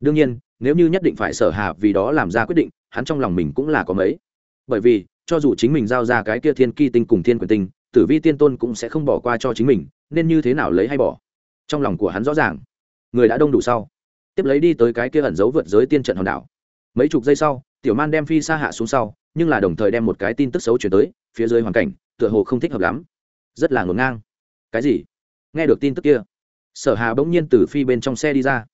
đương nhiên, nếu như nhất định phải sở hà vì đó làm ra quyết định, hắn trong lòng mình cũng là có mấy. Bởi vì, cho dù chính mình giao ra cái kia thiên kỳ tinh cùng thiên quyền tinh, tử vi tiên tôn cũng sẽ không bỏ qua cho chính mình, nên như thế nào lấy hay bỏ? Trong lòng của hắn rõ ràng. Người đã đông đủ sau. Tiếp lấy đi tới cái kia ẩn giấu vượt giới tiên trận hòn đảo. Mấy chục giây sau, tiểu man đem phi xa hạ xuống sau, nhưng là đồng thời đem một cái tin tức xấu chuyển tới, phía dưới hoàn cảnh, tựa hồ không thích hợp lắm. Rất là ngổn ngang. Cái gì? Nghe được tin tức kia, sở hà bỗng nhiên từ phi bên trong xe đi ra.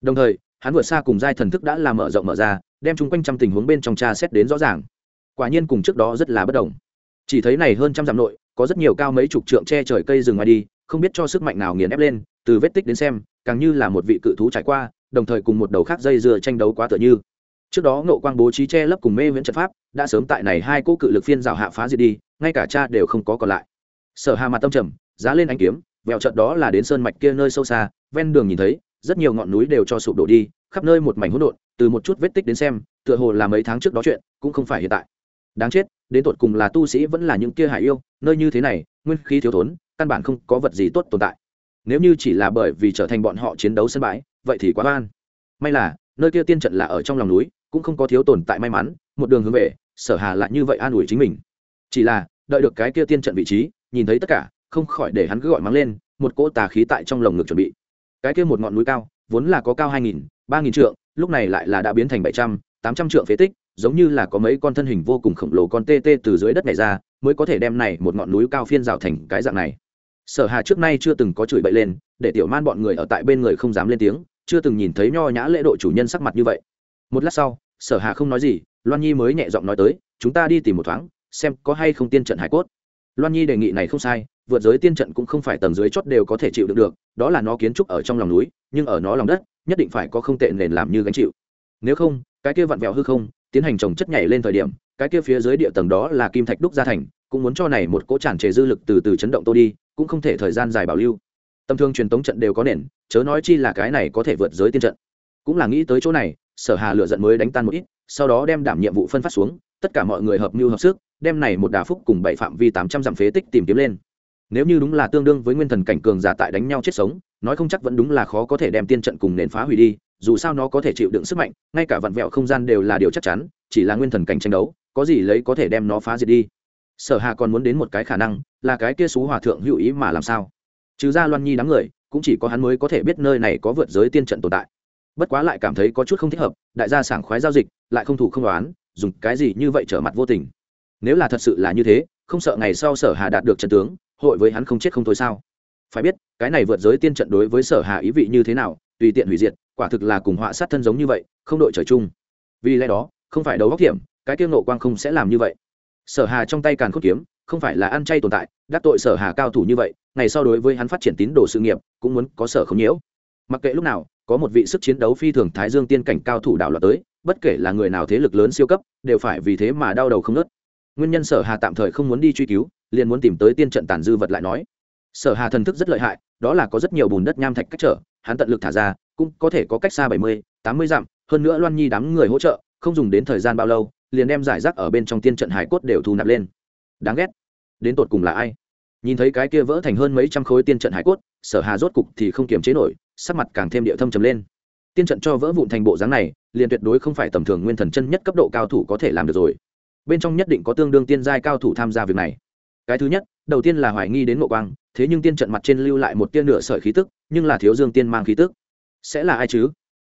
Đồng thời hắn vượt xa cùng giai thần thức đã làm mở rộng mở ra, đem chung quanh trăm tình huống bên trong cha xét đến rõ ràng. Quả nhiên cùng trước đó rất là bất đồng. Chỉ thấy này hơn trăm dặm nội, có rất nhiều cao mấy chục trượng che trời cây rừng ngoài đi, không biết cho sức mạnh nào nghiền ép lên, từ vết tích đến xem, càng như là một vị cự thú trải qua, đồng thời cùng một đầu khác dây dưa tranh đấu quá tựa như. Trước đó ngộ quang bố trí che lấp cùng mê viễn trận pháp, đã sớm tại này hai cỗ cự lực phiên rào hạ phá diệt đi, ngay cả cha đều không có còn lại. Sở hà mặt tâm trầm, giá lên anh kiếm, vẹo trận đó là đến sơn mạch kia nơi sâu xa, ven đường nhìn thấy, rất nhiều ngọn núi đều cho sụp đổ đi khắp nơi một mảnh hỗn độn, từ một chút vết tích đến xem, tựa hồ là mấy tháng trước đó chuyện, cũng không phải hiện tại. Đáng chết, đến tột cùng là tu sĩ vẫn là những kia hải yêu, nơi như thế này, nguyên khí thiếu thốn, căn bản không có vật gì tốt tồn tại. Nếu như chỉ là bởi vì trở thành bọn họ chiến đấu sân bãi, vậy thì quá oan. May là, nơi kia tiên trận là ở trong lòng núi, cũng không có thiếu tồn tại may mắn, một đường hướng về, sở hà lại như vậy an ủi chính mình. Chỉ là, đợi được cái kia tiên trận vị trí, nhìn thấy tất cả, không khỏi để hắn cứ gọi mắng lên, một cỗ tà khí tại trong lồng ngực chuẩn bị. Cái kia một ngọn núi cao, vốn là có cao hai nghìn ba nghìn trượng, lúc này lại là đã biến thành bảy trăm, tám trăm trượng phế tích, giống như là có mấy con thân hình vô cùng khổng lồ con tê tê từ dưới đất này ra, mới có thể đem này một ngọn núi cao phiên rào thành cái dạng này. Sở hà trước nay chưa từng có chửi bậy lên, để tiểu man bọn người ở tại bên người không dám lên tiếng, chưa từng nhìn thấy nho nhã lễ độ chủ nhân sắc mặt như vậy. Một lát sau, sở hà không nói gì, loan nhi mới nhẹ giọng nói tới, chúng ta đi tìm một thoáng, xem có hay không tiên trận hải cốt. Loan nhi đề nghị này không sai, vượt giới tiên trận cũng không phải tầng dưới chót đều có thể chịu được được, đó là nó kiến trúc ở trong lòng núi, nhưng ở nó lòng đất nhất định phải có không tệ nền làm như gánh chịu. Nếu không, cái kia vặn vẹo hư không, tiến hành trồng chất nhảy lên thời điểm, cái kia phía dưới địa tầng đó là kim thạch đúc gia thành, cũng muốn cho này một cỗ tràn trề dư lực từ từ chấn động tô đi, cũng không thể thời gian dài bảo lưu. Tâm thương truyền tống trận đều có nền, chớ nói chi là cái này có thể vượt giới tiên trận. Cũng là nghĩ tới chỗ này, sở hà lựa giận mới đánh tan một ít, sau đó đem đảm nhiệm vụ phân phát xuống, tất cả mọi người hợp mưu hợp sức, đem này một đà phúc cùng bảy phạm vi tám trăm dặm phế tích tìm kiếm lên nếu như đúng là tương đương với nguyên thần cảnh cường giả tại đánh nhau chết sống, nói không chắc vẫn đúng là khó có thể đem tiên trận cùng nền phá hủy đi, dù sao nó có thể chịu đựng sức mạnh, ngay cả vặn vẹo không gian đều là điều chắc chắn, chỉ là nguyên thần cảnh tranh đấu, có gì lấy có thể đem nó phá diệt đi. Sở hà còn muốn đến một cái khả năng, là cái kia xú hòa thượng hữu ý mà làm sao? Trừ ra loan nhi đám người, cũng chỉ có hắn mới có thể biết nơi này có vượt giới tiên trận tồn tại. Bất quá lại cảm thấy có chút không thích hợp, đại gia sảng khoái giao dịch, lại không thủ không đoán, dùng cái gì như vậy trở mặt vô tình. Nếu là thật sự là như thế, không sợ ngày sau sở hà đạt được trận tướng hội với hắn không chết không thôi sao? Phải biết, cái này vượt giới tiên trận đối với sở hà ý vị như thế nào, tùy tiện hủy diệt, quả thực là cùng họa sát thân giống như vậy, không đội trời chung. Vì lẽ đó, không phải đấu góc hiểm, cái kiêng nộ quang không sẽ làm như vậy. Sở hà trong tay càn khốt kiếm, không phải là ăn chay tồn tại, đắc tội sở hà cao thủ như vậy, ngày sau đối với hắn phát triển tín đồ sự nghiệp, cũng muốn có sở không nhiễu. Mặc kệ lúc nào, có một vị sức chiến đấu phi thường thái dương tiên cảnh cao thủ đảo loạt tới, bất kể là người nào thế lực lớn siêu cấp, đều phải vì thế mà đau đầu không nớt nguyên nhân sở hà tạm thời không muốn đi truy cứu liền muốn tìm tới tiên trận tàn dư vật lại nói. Sở hà thần thức rất lợi hại, đó là có rất nhiều bùn đất nham thạch cách trở, hắn tận lực thả ra, cũng có thể có cách xa bảy mươi, tám mươi dặm, hơn nữa loan nhi đám người hỗ trợ, không dùng đến thời gian bao lâu, liền đem giải rác ở bên trong tiên trận hải cốt đều thu nạp lên. Đáng ghét. Đến tột cùng là ai? Nhìn thấy cái kia vỡ thành hơn mấy trăm khối tiên trận hải cốt, sở hà rốt cục thì không kiềm chế nổi, sắc mặt càng thêm địa thâm trầm lên. Tiên trận cho vỡ vụn thành bộ dáng này, liền tuyệt đối không phải tầm thường nguyên thần chân nhất cấp độ cao thủ có thể làm được rồi. Bên trong nhất định có tương đương tiên giai cao thủ tham gia việc này cái thứ nhất, đầu tiên là hoài nghi đến ngộ quang, thế nhưng tiên trận mặt trên lưu lại một tiên nửa sợi khí tức, nhưng là thiếu dương tiên mang khí tức. Sẽ là ai chứ?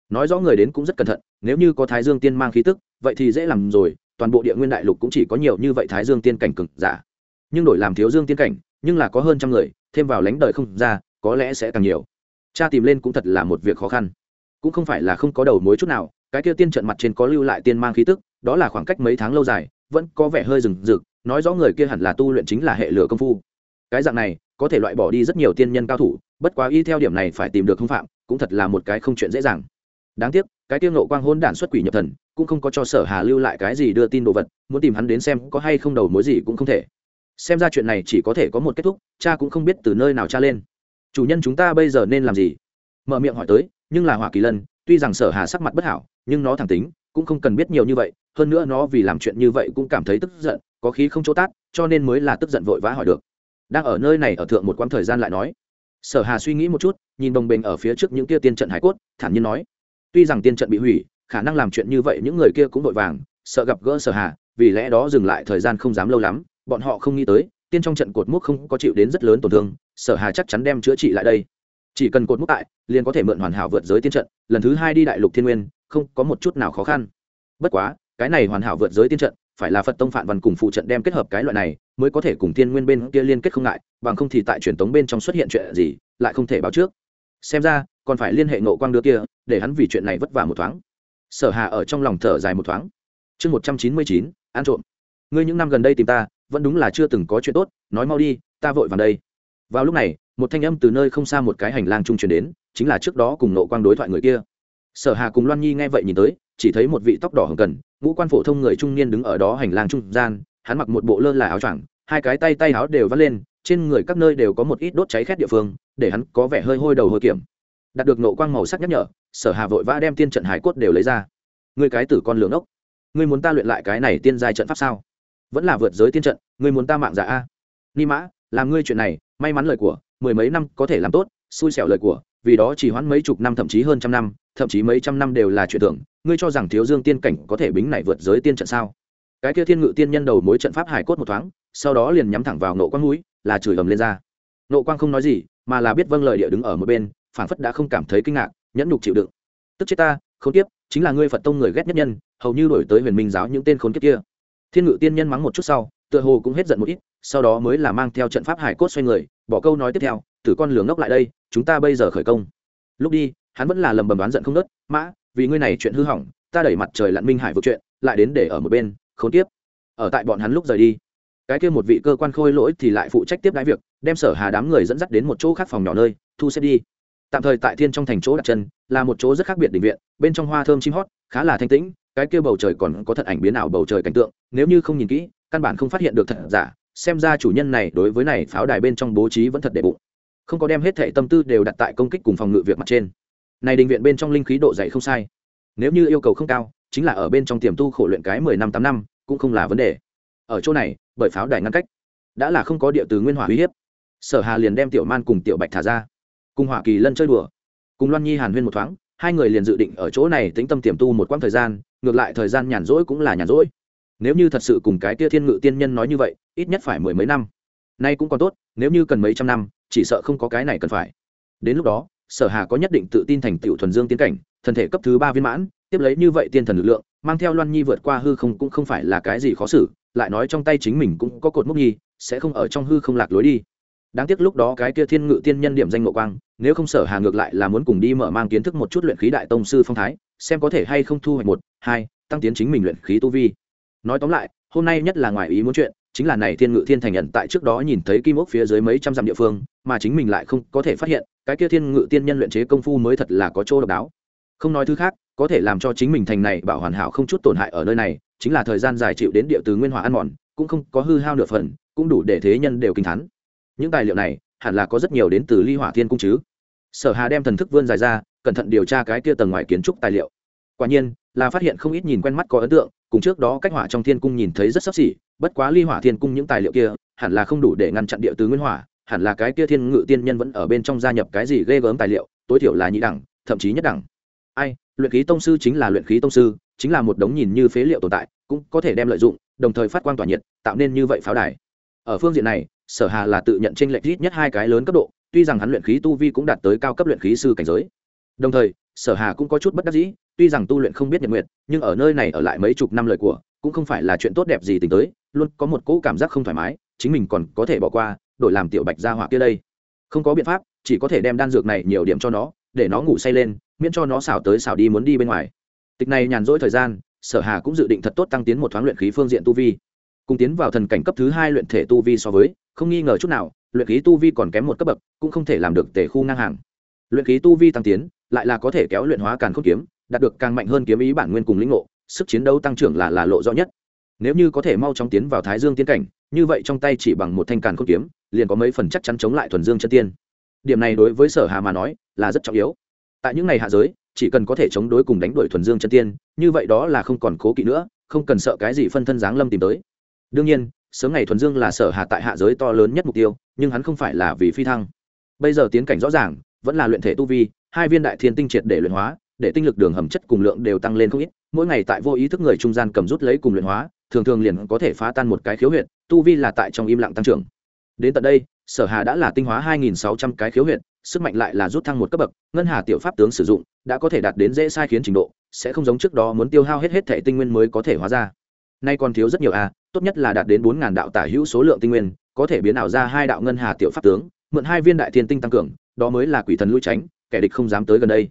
Nói rõ người đến cũng rất cẩn thận, nếu như có thái dương tiên mang khí tức, vậy thì dễ làm rồi, toàn bộ địa nguyên đại lục cũng chỉ có nhiều như vậy thái dương tiên cảnh cực giả. Nhưng đổi làm thiếu dương tiên cảnh, nhưng là có hơn trăm người, thêm vào lánh đời không ra, có lẽ sẽ càng nhiều. Cha tìm lên cũng thật là một việc khó khăn. Cũng không phải là không có đầu mối chút nào, cái kia tiên trận mặt trên có lưu lại tiên mang khí tức, đó là khoảng cách mấy tháng lâu dài vẫn có vẻ hơi rừng rực, nói rõ người kia hẳn là tu luyện chính là hệ lửa công phu. Cái dạng này, có thể loại bỏ đi rất nhiều tiên nhân cao thủ, bất quá y theo điểm này phải tìm được hung phạm, cũng thật là một cái không chuyện dễ dàng. Đáng tiếc, cái tiêu nộ quang hôn đản xuất quỷ nhập thần, cũng không có cho sở hà lưu lại cái gì đưa tin đồ vật, muốn tìm hắn đến xem có hay không đầu mối gì cũng không thể. Xem ra chuyện này chỉ có thể có một kết thúc, cha cũng không biết từ nơi nào cha lên. Chủ nhân chúng ta bây giờ nên làm gì? Mở miệng hỏi tới, nhưng là hỏa kỳ lân, tuy rằng sở hà sắc mặt bất hảo, nhưng nó thẳng tính, cũng không cần biết nhiều như vậy hơn nữa nó vì làm chuyện như vậy cũng cảm thấy tức giận, có khí không chỗ tát, cho nên mới là tức giận vội vã hỏi được. Đang ở nơi này ở thượng một quãng thời gian lại nói, sở hà suy nghĩ một chút, nhìn đồng bình ở phía trước những kia tiên trận hải cốt, thản nhiên nói, tuy rằng tiên trận bị hủy, khả năng làm chuyện như vậy những người kia cũng vội vàng, sợ gặp gỡ sở hà, vì lẽ đó dừng lại thời gian không dám lâu lắm, bọn họ không nghĩ tới, tiên trong trận cột mốc không có chịu đến rất lớn tổn thương, sở hà chắc chắn đem chữa trị lại đây. Chỉ cần cột mốc tại, liền có thể mượn hoàn hảo vượt giới tiên trận, lần thứ hai đi đại lục thiên nguyên, không có một chút nào khó khăn. Bất quá cái này hoàn hảo vượt giới tiên trận, phải là phật tông phản văn cùng phụ trận đem kết hợp cái loại này, mới có thể cùng tiên nguyên bên kia liên kết không ngại, bằng không thì tại truyền tống bên trong xuất hiện chuyện gì, lại không thể báo trước. Xem ra, còn phải liên hệ ngộ quang đưa kia, để hắn vì chuyện này vất vả một thoáng. Sở hà ở trong lòng thở dài một thoáng. Chương một trăm chín mươi chín, ăn trộm. Ngươi những năm gần đây tìm ta, vẫn đúng là chưa từng có chuyện tốt, nói mau đi, ta vội vàng đây. Vào lúc này, một thanh âm từ nơi không xa một cái hành lang trung truyền đến, chính là trước đó cùng nộ quang đối thoại người kia sở hà cùng loan nhi nghe vậy nhìn tới, chỉ thấy một vị tóc đỏ hồng cần, ngũ quan phổ thông người trung niên đứng ở đó hành lang trung gian, hắn mặc một bộ lơ là áo choàng, hai cái tay tay áo đều vắt lên, trên người các nơi đều có một ít đốt cháy khét địa phương, để hắn có vẻ hơi hôi đầu hôi kiểm. Đạt được nộ quang màu sắc nhắc nhở, sở hà vội vã đem tiên trận hải cốt đều lấy ra. Người cái tử con lường ốc, ngươi muốn ta luyện lại cái này tiên giai trận pháp sao? Vẫn là vượt giới tiên trận, ngươi muốn ta mạng giả a? Ni mã, làm ngươi chuyện này, may mắn lời của, mười mấy năm có thể làm tốt xui xẻo lời của vì đó chỉ hoãn mấy chục năm thậm chí hơn trăm năm thậm chí mấy trăm năm đều là chuyện tưởng ngươi cho rằng thiếu dương tiên cảnh có thể bính này vượt giới tiên trận sao? Cái kia thiên ngự tiên nhân đầu mối trận pháp hải cốt một thoáng sau đó liền nhắm thẳng vào nộ quang núi là chửi ầm lên ra. Nộ quang không nói gì mà là biết vâng lời địa đứng ở một bên phản phất đã không cảm thấy kinh ngạc nhẫn nhục chịu đựng. Tức chết ta khốn kiếp, chính là ngươi phật tông người ghét nhất nhân hầu như đổi tới huyền minh giáo những tên khốn kiếp kia. Thiên ngự tiên nhân mắng một chút sau tựa hồ cũng hết giận một ít sau đó mới là mang theo trận pháp hải cốt xoay người, bỏ câu nói tiếp theo, tử con lường ngốc lại đây, chúng ta bây giờ khởi công. Lúc đi, hắn vẫn là lầm bầm đoán giận không nớt mã, vì ngươi này chuyện hư hỏng, ta đẩy mặt trời lặn minh hải vượt chuyện, lại đến để ở một bên, khốn tiếp ở tại bọn hắn lúc rời đi, cái kia một vị cơ quan khôi lỗi thì lại phụ trách tiếp đái việc, đem sở hà đám người dẫn dắt đến một chỗ khác phòng nhỏ nơi, thu xếp đi. Tạm thời tại thiên trong thành chỗ đặt chân, là một chỗ rất khác biệt định viện, bên trong hoa thơm chim hót, khá là thanh tĩnh, cái kia bầu trời còn có thật ảnh biến ảo bầu trời cảnh tượng, nếu như không nhìn kỹ, căn bản không phát hiện được thật giả xem ra chủ nhân này đối với này pháo đài bên trong bố trí vẫn thật đệ bụng. Không có đem hết thệ tâm tư đều đặt tại công kích cùng phòng ngự việc mặt trên. Này đình viện bên trong linh khí độ dày không sai. Nếu như yêu cầu không cao, chính là ở bên trong tiềm tu khổ luyện cái mười năm tám năm, cũng không là vấn đề. Ở chỗ này, bởi pháo đài ngăn cách, đã là không có địa từ nguyên hỏa uy hiếp. Sở hà liền đem tiểu man cùng tiểu bạch thả ra. Cùng hỏa kỳ lân chơi đùa. Cùng loan nhi hàn huyên một thoáng, hai người liền dự định ở chỗ này tĩnh tâm tiềm tu một quãng thời gian, ngược lại thời gian nhàn rỗi cũng là nhàn rỗi nếu như thật sự cùng cái tia thiên ngự tiên nhân nói như vậy, ít nhất phải mười mấy năm. Nay cũng còn tốt, nếu như cần mấy trăm năm, chỉ sợ không có cái này cần phải. Đến lúc đó, sở hà có nhất định tự tin thành tựu thuần dương tiến cảnh, thân thể cấp thứ ba viên mãn, tiếp lấy như vậy tiên thần lực lượng, mang theo loan nhi vượt qua hư không cũng không phải là cái gì khó xử, lại nói trong tay chính mình cũng có cột mốc nhi, sẽ không ở trong hư không lạc lối đi. Đáng tiếc lúc đó cái kia thiên ngự tiên nhân điểm danh ngộ quang, nếu không sở hà ngược lại là muốn cùng đi mở mang kiến thức một chút luyện khí đại tông sư phong thái, xem có thể hay không thu hoạch một, hai, tăng tiến chính mình luyện khí tu vi nói tóm lại, hôm nay nhất là ngoài ý muốn chuyện, chính là này thiên ngự thiên thành nhận tại trước đó nhìn thấy kim ốc phía dưới mấy trăm dặm địa phương, mà chính mình lại không có thể phát hiện, cái kia thiên ngự tiên nhân luyện chế công phu mới thật là có chỗ độc đáo. Không nói thứ khác, có thể làm cho chính mình thành này bảo hoàn hảo không chút tổn hại ở nơi này, chính là thời gian dài chịu đến địa từ nguyên hòa ăn mòn, cũng không có hư hao nửa phần, cũng đủ để thế nhân đều kinh thán. những tài liệu này, hẳn là có rất nhiều đến từ ly hỏa thiên cung chứ. Sở hà đem thần thức vươn dài ra, cẩn thận điều tra cái kia tầng ngoài kiến trúc tài liệu. Quả nhiên, là phát hiện không ít nhìn quen mắt có ấn tượng cùng trước đó cách hỏa trong thiên cung nhìn thấy rất sắp xỉ, bất quá ly hỏa thiên cung những tài liệu kia, hẳn là không đủ để ngăn chặn địa tứ nguyên hỏa, hẳn là cái kia thiên ngự tiên nhân vẫn ở bên trong gia nhập cái gì ghê gớm tài liệu, tối thiểu là nhị đẳng, thậm chí nhất đẳng. Ai, luyện khí tông sư chính là luyện khí tông sư, chính là một đống nhìn như phế liệu tồn tại, cũng có thể đem lợi dụng, đồng thời phát quang tỏa nhiệt, tạo nên như vậy pháo đài. Ở phương diện này, sở hà là tự nhận tranh lệch ít nhất hai cái lớn cấp độ, tuy rằng hắn luyện khí tu vi cũng đạt tới cao cấp luyện khí sư cảnh giới. Đồng thời, sở hà cũng có chút bất đắc dĩ tuy rằng tu luyện không biết nhật nguyện nhưng ở nơi này ở lại mấy chục năm lời của, cũng không phải là chuyện tốt đẹp gì tính tới, luôn có một cỗ cảm giác không thoải mái, chính mình còn có thể bỏ qua, đổi làm tiểu bạch gia hỏa kia đây. Không có biện pháp, chỉ có thể đem đan dược này nhiều điểm cho nó, để nó ngủ say lên, miễn cho nó xào tới xào đi muốn đi bên ngoài. Tịch này nhàn rỗi thời gian, sở hà cũng dự định thật tốt tăng tiến một thoáng luyện khí phương diện tu vi. Cùng tiến vào thần cảnh cấp thứ hai luyện thể tu vi so với, không nghi ngờ chút nào, luyện khí tu vi còn kém một cấp bậc, cũng không thể làm được tể khu ngang hàng. Luyện khí tu vi tăng tiến, lại là có thể kéo luyện hóa càn khôn kiếm đạt được càng mạnh hơn kiếm ý bản nguyên cùng lĩnh ngộ, sức chiến đấu tăng trưởng là là lộ rõ nhất. Nếu như có thể mau chóng tiến vào thái dương tiến cảnh, như vậy trong tay chỉ bằng một thanh càn khôn kiếm, liền có mấy phần chắc chắn chống lại thuần dương chân tiên. Điểm này đối với sở hà mà nói, là rất trọng yếu. Tại những ngày hạ giới, chỉ cần có thể chống đối cùng đánh đuổi thuần dương chân tiên, như vậy đó là không còn cố kỵ nữa, không cần sợ cái gì phân thân giáng lâm tìm tới. Đương nhiên, sớm ngày thuần dương là sở hạ tại hạ giới to lớn nhất mục tiêu, nhưng hắn không phải là vì phi thăng. Bây giờ tiến cảnh rõ ràng, vẫn là luyện thể tu vi, hai viên đại thiên tinh triệt để luyện hóa để tinh lực đường hầm chất cùng lượng đều tăng lên không ít, mỗi ngày tại vô ý thức người trung gian cầm rút lấy cùng luyện hóa, thường thường liền có thể phá tan một cái khiếu huyệt, tu vi là tại trong im lặng tăng trưởng. Đến tận đây, sở hà đã là tinh hóa 2.600 cái khiếu huyệt, sức mạnh lại là rút thăng một cấp bậc, ngân hà tiểu pháp tướng sử dụng, đã có thể đạt đến dễ sai khiến trình độ, sẽ không giống trước đó muốn tiêu hao hết hết thể tinh nguyên mới có thể hóa ra. Nay còn thiếu rất nhiều a tốt nhất là đạt đến 4.000 đạo tả hữu số lượng tinh nguyên, có thể biến ảo ra hai đạo ngân hà tiểu pháp tướng, mượn hai viên đại thiên tinh tăng cường, đó mới là quỷ thần lui tránh, kẻ địch không dám tới gần đây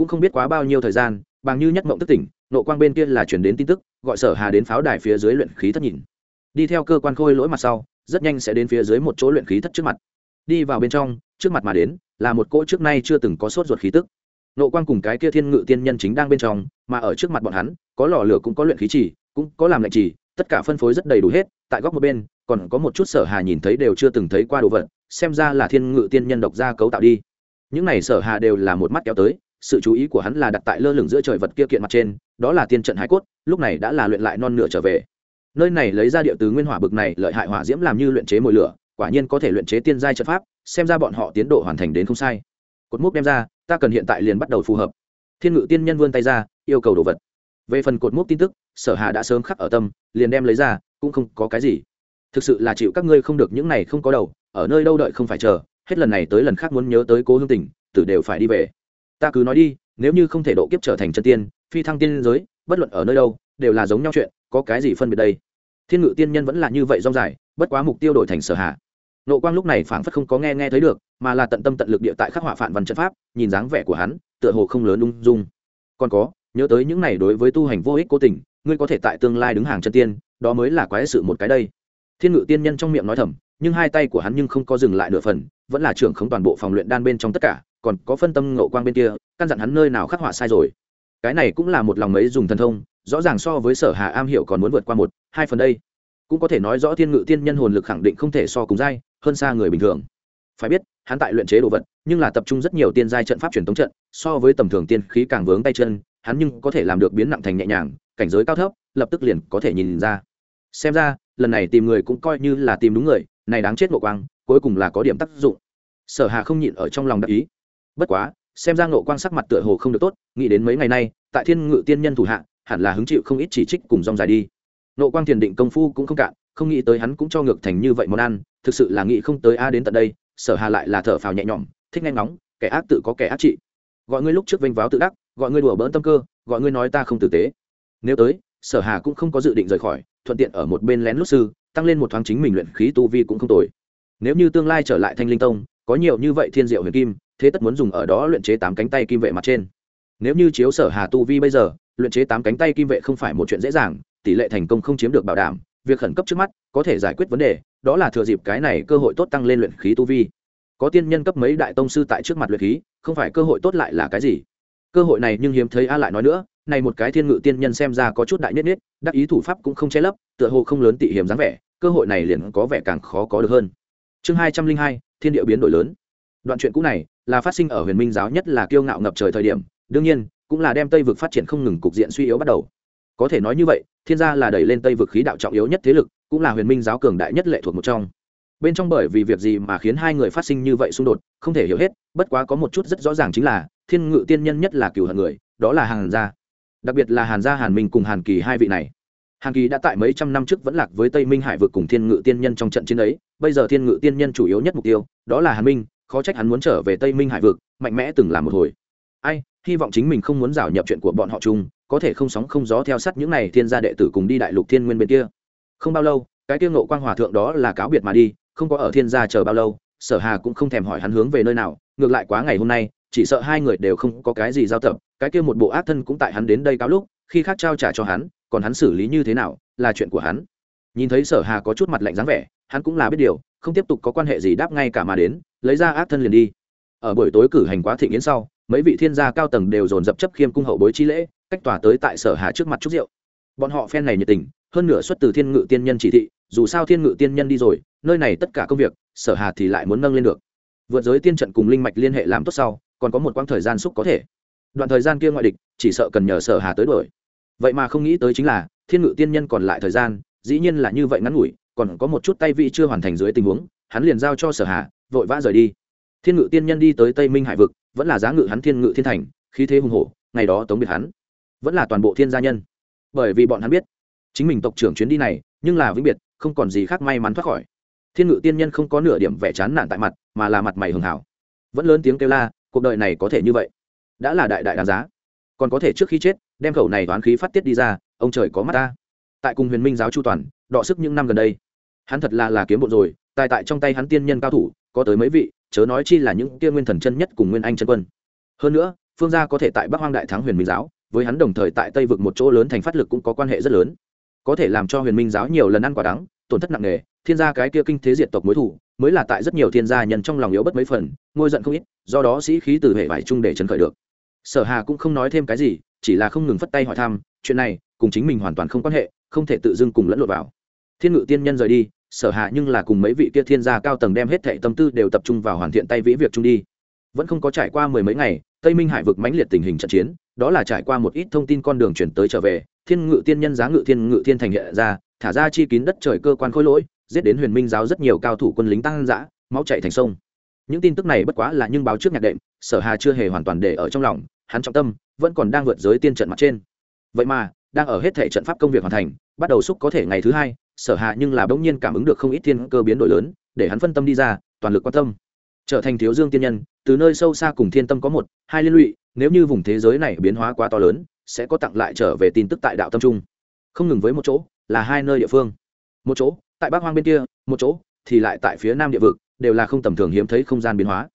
cũng không biết quá bao nhiêu thời gian bằng như nhất mộng tức tỉnh nộ quang bên kia là chuyển đến tin tức gọi sở hà đến pháo đài phía dưới luyện khí thất nhìn. Đi theo cơ quan khôi lỗi mặt sau rất nhanh sẽ đến phía dưới một chỗ luyện khí thất trước mặt. Đi vào bên trong trước mặt mà đến là một cỗ trước nay chưa từng có sốt ruột khí tức. Nộ quang cùng cái kia thiên ngự tiên nhân chính đang bên trong mà ở trước mặt bọn hắn có lò lửa cũng có luyện khí trì, cũng có làm lạnh trì, tất cả phân phối rất đầy đủ hết tại góc một bên còn có một chút sở hà nhìn thấy đều chưa từng thấy qua đồ vật xem ra là thiên ngự tiên nhân độc gia cấu tạo đi. Những này sở hà đều là một mắt kéo tới sự chú ý của hắn là đặt tại lơ lửng giữa trời vật kia kiện mặt trên, đó là tiên trận hải cốt, lúc này đã là luyện lại non nửa trở về. Nơi này lấy ra địa từ nguyên hỏa bực này lợi hại hỏa diễm làm như luyện chế mồi lửa, quả nhiên có thể luyện chế tiên giai trận pháp, xem ra bọn họ tiến độ hoàn thành đến không sai. Cột mốc đem ra, ta cần hiện tại liền bắt đầu phù hợp. Thiên ngự tiên nhân vươn tay ra, yêu cầu đồ vật. Về phần cột mốc tin tức, sở hà đã sớm khắc ở tâm, liền đem lấy ra, cũng không có cái gì. Thực sự là chịu các ngươi không được những này không có đầu, ở nơi đâu đợi không phải chờ, hết lần này tới lần khác muốn nhớ tới cố hương tình, tử đều phải đi về ta cứ nói đi, nếu như không thể độ kiếp trở thành chân tiên, phi thăng tiên giới, bất luận ở nơi đâu, đều là giống nhau chuyện, có cái gì phân biệt đây? Thiên ngự tiên nhân vẫn là như vậy rong dài, bất quá mục tiêu đổi thành sở hạ. Nộ quang lúc này phảng phất không có nghe nghe thấy được, mà là tận tâm tận lực địa tại khắc họa phản văn trận pháp, nhìn dáng vẻ của hắn, tựa hồ không lớn ung dung. Còn có, nhớ tới những này đối với tu hành vô ích cố tình, ngươi có thể tại tương lai đứng hàng chân tiên, đó mới là quái sự một cái đây. Thiên ngự tiên nhân trong miệng nói thầm nhưng hai tay của hắn nhưng không có dừng lại nửa phần, vẫn là trưởng không toàn bộ phòng luyện đan bên trong tất cả, còn có phân tâm ngộ quang bên kia, căn dặn hắn nơi nào khắc họa sai rồi. Cái này cũng là một lòng mấy dùng thần thông, rõ ràng so với sở hà am hiểu còn muốn vượt qua một, hai phần đây. Cũng có thể nói rõ thiên ngự tiên nhân hồn lực khẳng định không thể so cùng giai, hơn xa người bình thường. Phải biết, hắn tại luyện chế đồ vật, nhưng là tập trung rất nhiều tiên giai trận pháp truyền thống trận, so với tầm thường tiên khí càng vướng tay chân, hắn nhưng có thể làm được biến nặng thành nhẹ nhàng, cảnh giới cao thấp, lập tức liền có thể nhìn ra. Xem ra, lần này tìm người cũng coi như là tìm đúng người này đáng chết ngộ quang, cuối cùng là có điểm tác dụng. Sở hà không nhịn ở trong lòng đắc ý. Bất quá, xem ra ngộ quang sắc mặt tựa hồ không được tốt, nghĩ đến mấy ngày nay, tại thiên ngự tiên nhân thủ hạ, hẳn là hứng chịu không ít chỉ trích cùng rong dài đi. Ngộ quang thiền định công phu cũng không cạn, không nghĩ tới hắn cũng cho ngược thành như vậy món ăn, thực sự là nghĩ không tới a đến tận đây, sở hà lại là thở phào nhẹ nhõm, thích nghe ngóng, kẻ ác tự có kẻ ác trị. Gọi ngươi lúc trước vênh váo tự đắc, gọi ngươi đùa bỡn tâm cơ, gọi ngươi nói ta không tử tế. Nếu tới, sở hà cũng không có dự định rời khỏi, thuận tiện ở một bên lén lút sư tăng lên một thoáng chính mình luyện khí tu vi cũng không tồi. Nếu như tương lai trở lại thanh linh tông, có nhiều như vậy thiên diệu huyền kim, thế tất muốn dùng ở đó luyện chế tám cánh tay kim vệ mặt trên. Nếu như chiếu sở hà tu vi bây giờ, luyện chế tám cánh tay kim vệ không phải một chuyện dễ dàng, tỷ lệ thành công không chiếm được bảo đảm, việc khẩn cấp trước mắt có thể giải quyết vấn đề, đó là thừa dịp cái này cơ hội tốt tăng lên luyện khí tu vi. Có tiên nhân cấp mấy đại tông sư tại trước mặt luyện khí, không phải cơ hội tốt lại là cái gì? Cơ hội này nhưng hiếm thấy, a lại nói nữa này một cái thiên ngự tiên nhân xem ra có chút đại nhất nhất đắc ý thủ pháp cũng không che lấp, tựa hồ không lớn tị hiểm dáng vẻ, cơ hội này liền có vẻ càng khó có được hơn. Chương hai trăm linh hai, thiên địa biến đổi lớn. Đoạn chuyện cũ này là phát sinh ở huyền minh giáo nhất là kiêu ngạo ngập trời thời điểm, đương nhiên, cũng là đem tây vực phát triển không ngừng cục diện suy yếu bắt đầu. Có thể nói như vậy, thiên gia là đẩy lên tây vực khí đạo trọng yếu nhất thế lực, cũng là huyền minh giáo cường đại nhất lệ thuộc một trong. Bên trong bởi vì việc gì mà khiến hai người phát sinh như vậy xung đột, không thể hiểu hết, bất quá có một chút rất rõ ràng chính là, thiên ngự tiên nhân nhất là cửu hận người, đó là hàng gia đặc biệt là hàn gia, hàn minh cùng hàn kỳ hai vị này. Hàn kỳ đã tại mấy trăm năm trước vẫn lạc với tây minh hải vực cùng thiên ngự tiên nhân trong trận chiến ấy, bây giờ thiên ngự tiên nhân chủ yếu nhất mục tiêu, đó là hàn minh, khó trách hắn muốn trở về tây minh hải vực, mạnh mẽ từng làm một hồi. Ai, hy vọng chính mình không muốn rảo nhập chuyện của bọn họ chung, có thể không sóng không gió theo sát những n à y thiên gia đệ tử cùng đi đại lục thiên nguyên bên kia. Không bao lâu, cái tiêu nộ quang hòa thượng đó là cáo biệt mà đi, không có ở thiên gia chờ bao lâu, sở hà cũng không thèm hỏi hắn hướng về nơi nào, ngược lại quá ngày hôm nay chỉ sợ hai người đều không có cái gì giao tập, cái kia một bộ ác thân cũng tại hắn đến đây cáo lúc, khi khác trao trả cho hắn, còn hắn xử lý như thế nào, là chuyện của hắn. Nhìn thấy sở hà có chút mặt lạnh dáng vẻ, hắn cũng là biết điều, không tiếp tục có quan hệ gì đáp ngay cả mà đến, lấy ra ác thân liền đi. Ở buổi tối cử hành quá thịnh yến sau, mấy vị thiên gia cao tầng đều dồn dập chấp khiêm cung hậu bối chi lễ, cách tòa tới tại sở hà trước mặt chút rượu. Bọn họ phen này nhiệt tình, hơn nửa xuất từ thiên ngự tiên nhân chỉ thị, dù sao thiên ngự tiên nhân đi rồi, nơi này tất cả công việc, sở hà thì lại muốn nâng lên được. Vượt giới tiên trận cùng linh mạch liên hệ làm tốt sau còn có một quãng thời gian xúc có thể. Đoạn thời gian kia ngoại địch, chỉ sợ cần nhờ sở hà tới đuổi. Vậy mà không nghĩ tới chính là, thiên ngự tiên nhân còn lại thời gian, dĩ nhiên là như vậy ngắn ngủi, còn có một chút tay vị chưa hoàn thành dưới tình huống, hắn liền giao cho sở hà, vội vã rời đi. Thiên ngự tiên nhân đi tới tây minh hải vực, vẫn là giá ngự hắn thiên ngự thiên thành, khí thế hùng hổ, ngày đó tống biệt hắn. Vẫn là toàn bộ thiên gia nhân. Bởi vì bọn hắn biết, chính mình tộc trưởng chuyến đi này, nhưng là vĩnh biệt, không còn gì khác may mắn thoát khỏi. Thiên ngự tiên nhân không có nửa điểm vẻ chán nản tại mặt, mà là mặt mày hường hảo. Vẫn lớn tiếng kêu la cuộc đời này có thể như vậy. Đã là đại đại đáng giá. Còn có thể trước khi chết, đem khẩu này toán khí phát tiết đi ra, ông trời có mắt ta. Tại cùng huyền minh giáo chu toàn, đọ sức những năm gần đây. Hắn thật là là kiếm bộ rồi, tài tại trong tay hắn tiên nhân cao thủ, có tới mấy vị, chớ nói chi là những tiên nguyên thần chân nhất cùng nguyên anh chân quân. Hơn nữa, phương gia có thể tại bắc hoang đại thắng huyền minh giáo, với hắn đồng thời tại tây vực một chỗ lớn thành phát lực cũng có quan hệ rất lớn. Có thể làm cho huyền minh giáo nhiều lần ăn quả đắng, tổn thất nặng nề thiên gia cái kia kinh thế diệt tộc mối thủ, mới là tại rất nhiều thiên gia nhân trong lòng yếu bất mấy phần, ngôi giận không ít, do đó sĩ khí từ hệ vải chung để chấn khởi được. Sở hà cũng không nói thêm cái gì, chỉ là không ngừng phất tay hỏi thăm, chuyện này, cùng chính mình hoàn toàn không quan hệ, không thể tự dưng cùng lẫn lộn vào. Thiên ngự tiên nhân rời đi, sở hạ nhưng là cùng mấy vị kia thiên gia cao tầng đem hết thệ tâm tư đều tập trung vào hoàn thiện tay vĩ việc chung đi. Vẫn không có trải qua mười mấy ngày, tây minh hải vực mãnh liệt tình hình trận chiến, đó là trải qua một ít thông tin con đường chuyển tới trở về, thiên ngự tiên nhân giá ngự thiên ngự thiên thành hiện ra, thả ra chi kín đất trời cơ quan khối lỗi giết đến huyền minh giáo rất nhiều cao thủ quân lính tăng dã máu chạy thành sông. Những tin tức này bất quá là nhưng báo trước nhạc đệm, sở hà chưa hề hoàn toàn để ở trong lòng, hắn trọng tâm vẫn còn đang vượt giới tiên trận mặt trên. Vậy mà, đang ở hết thể trận pháp công việc hoàn thành, bắt đầu xúc có thể ngày thứ hai, sở hạ nhưng là bỗng nhiên cảm ứng được không ít thiên cơ biến đổi lớn, để hắn phân tâm đi ra, toàn lực quan tâm. Trở thành thiếu dương tiên nhân, từ nơi sâu xa cùng thiên tâm có một, hai liên lụy, nếu như vùng thế giới này biến hóa quá to lớn, sẽ có tặng lại trở về tin tức tại đạo tâm trung. Không ngừng với một chỗ, là hai nơi địa phương. Một chỗ tại bắc hoang bên kia, một chỗ, thì lại tại phía nam địa vực, đều là không tầm thường hiếm thấy không gian biến hóa.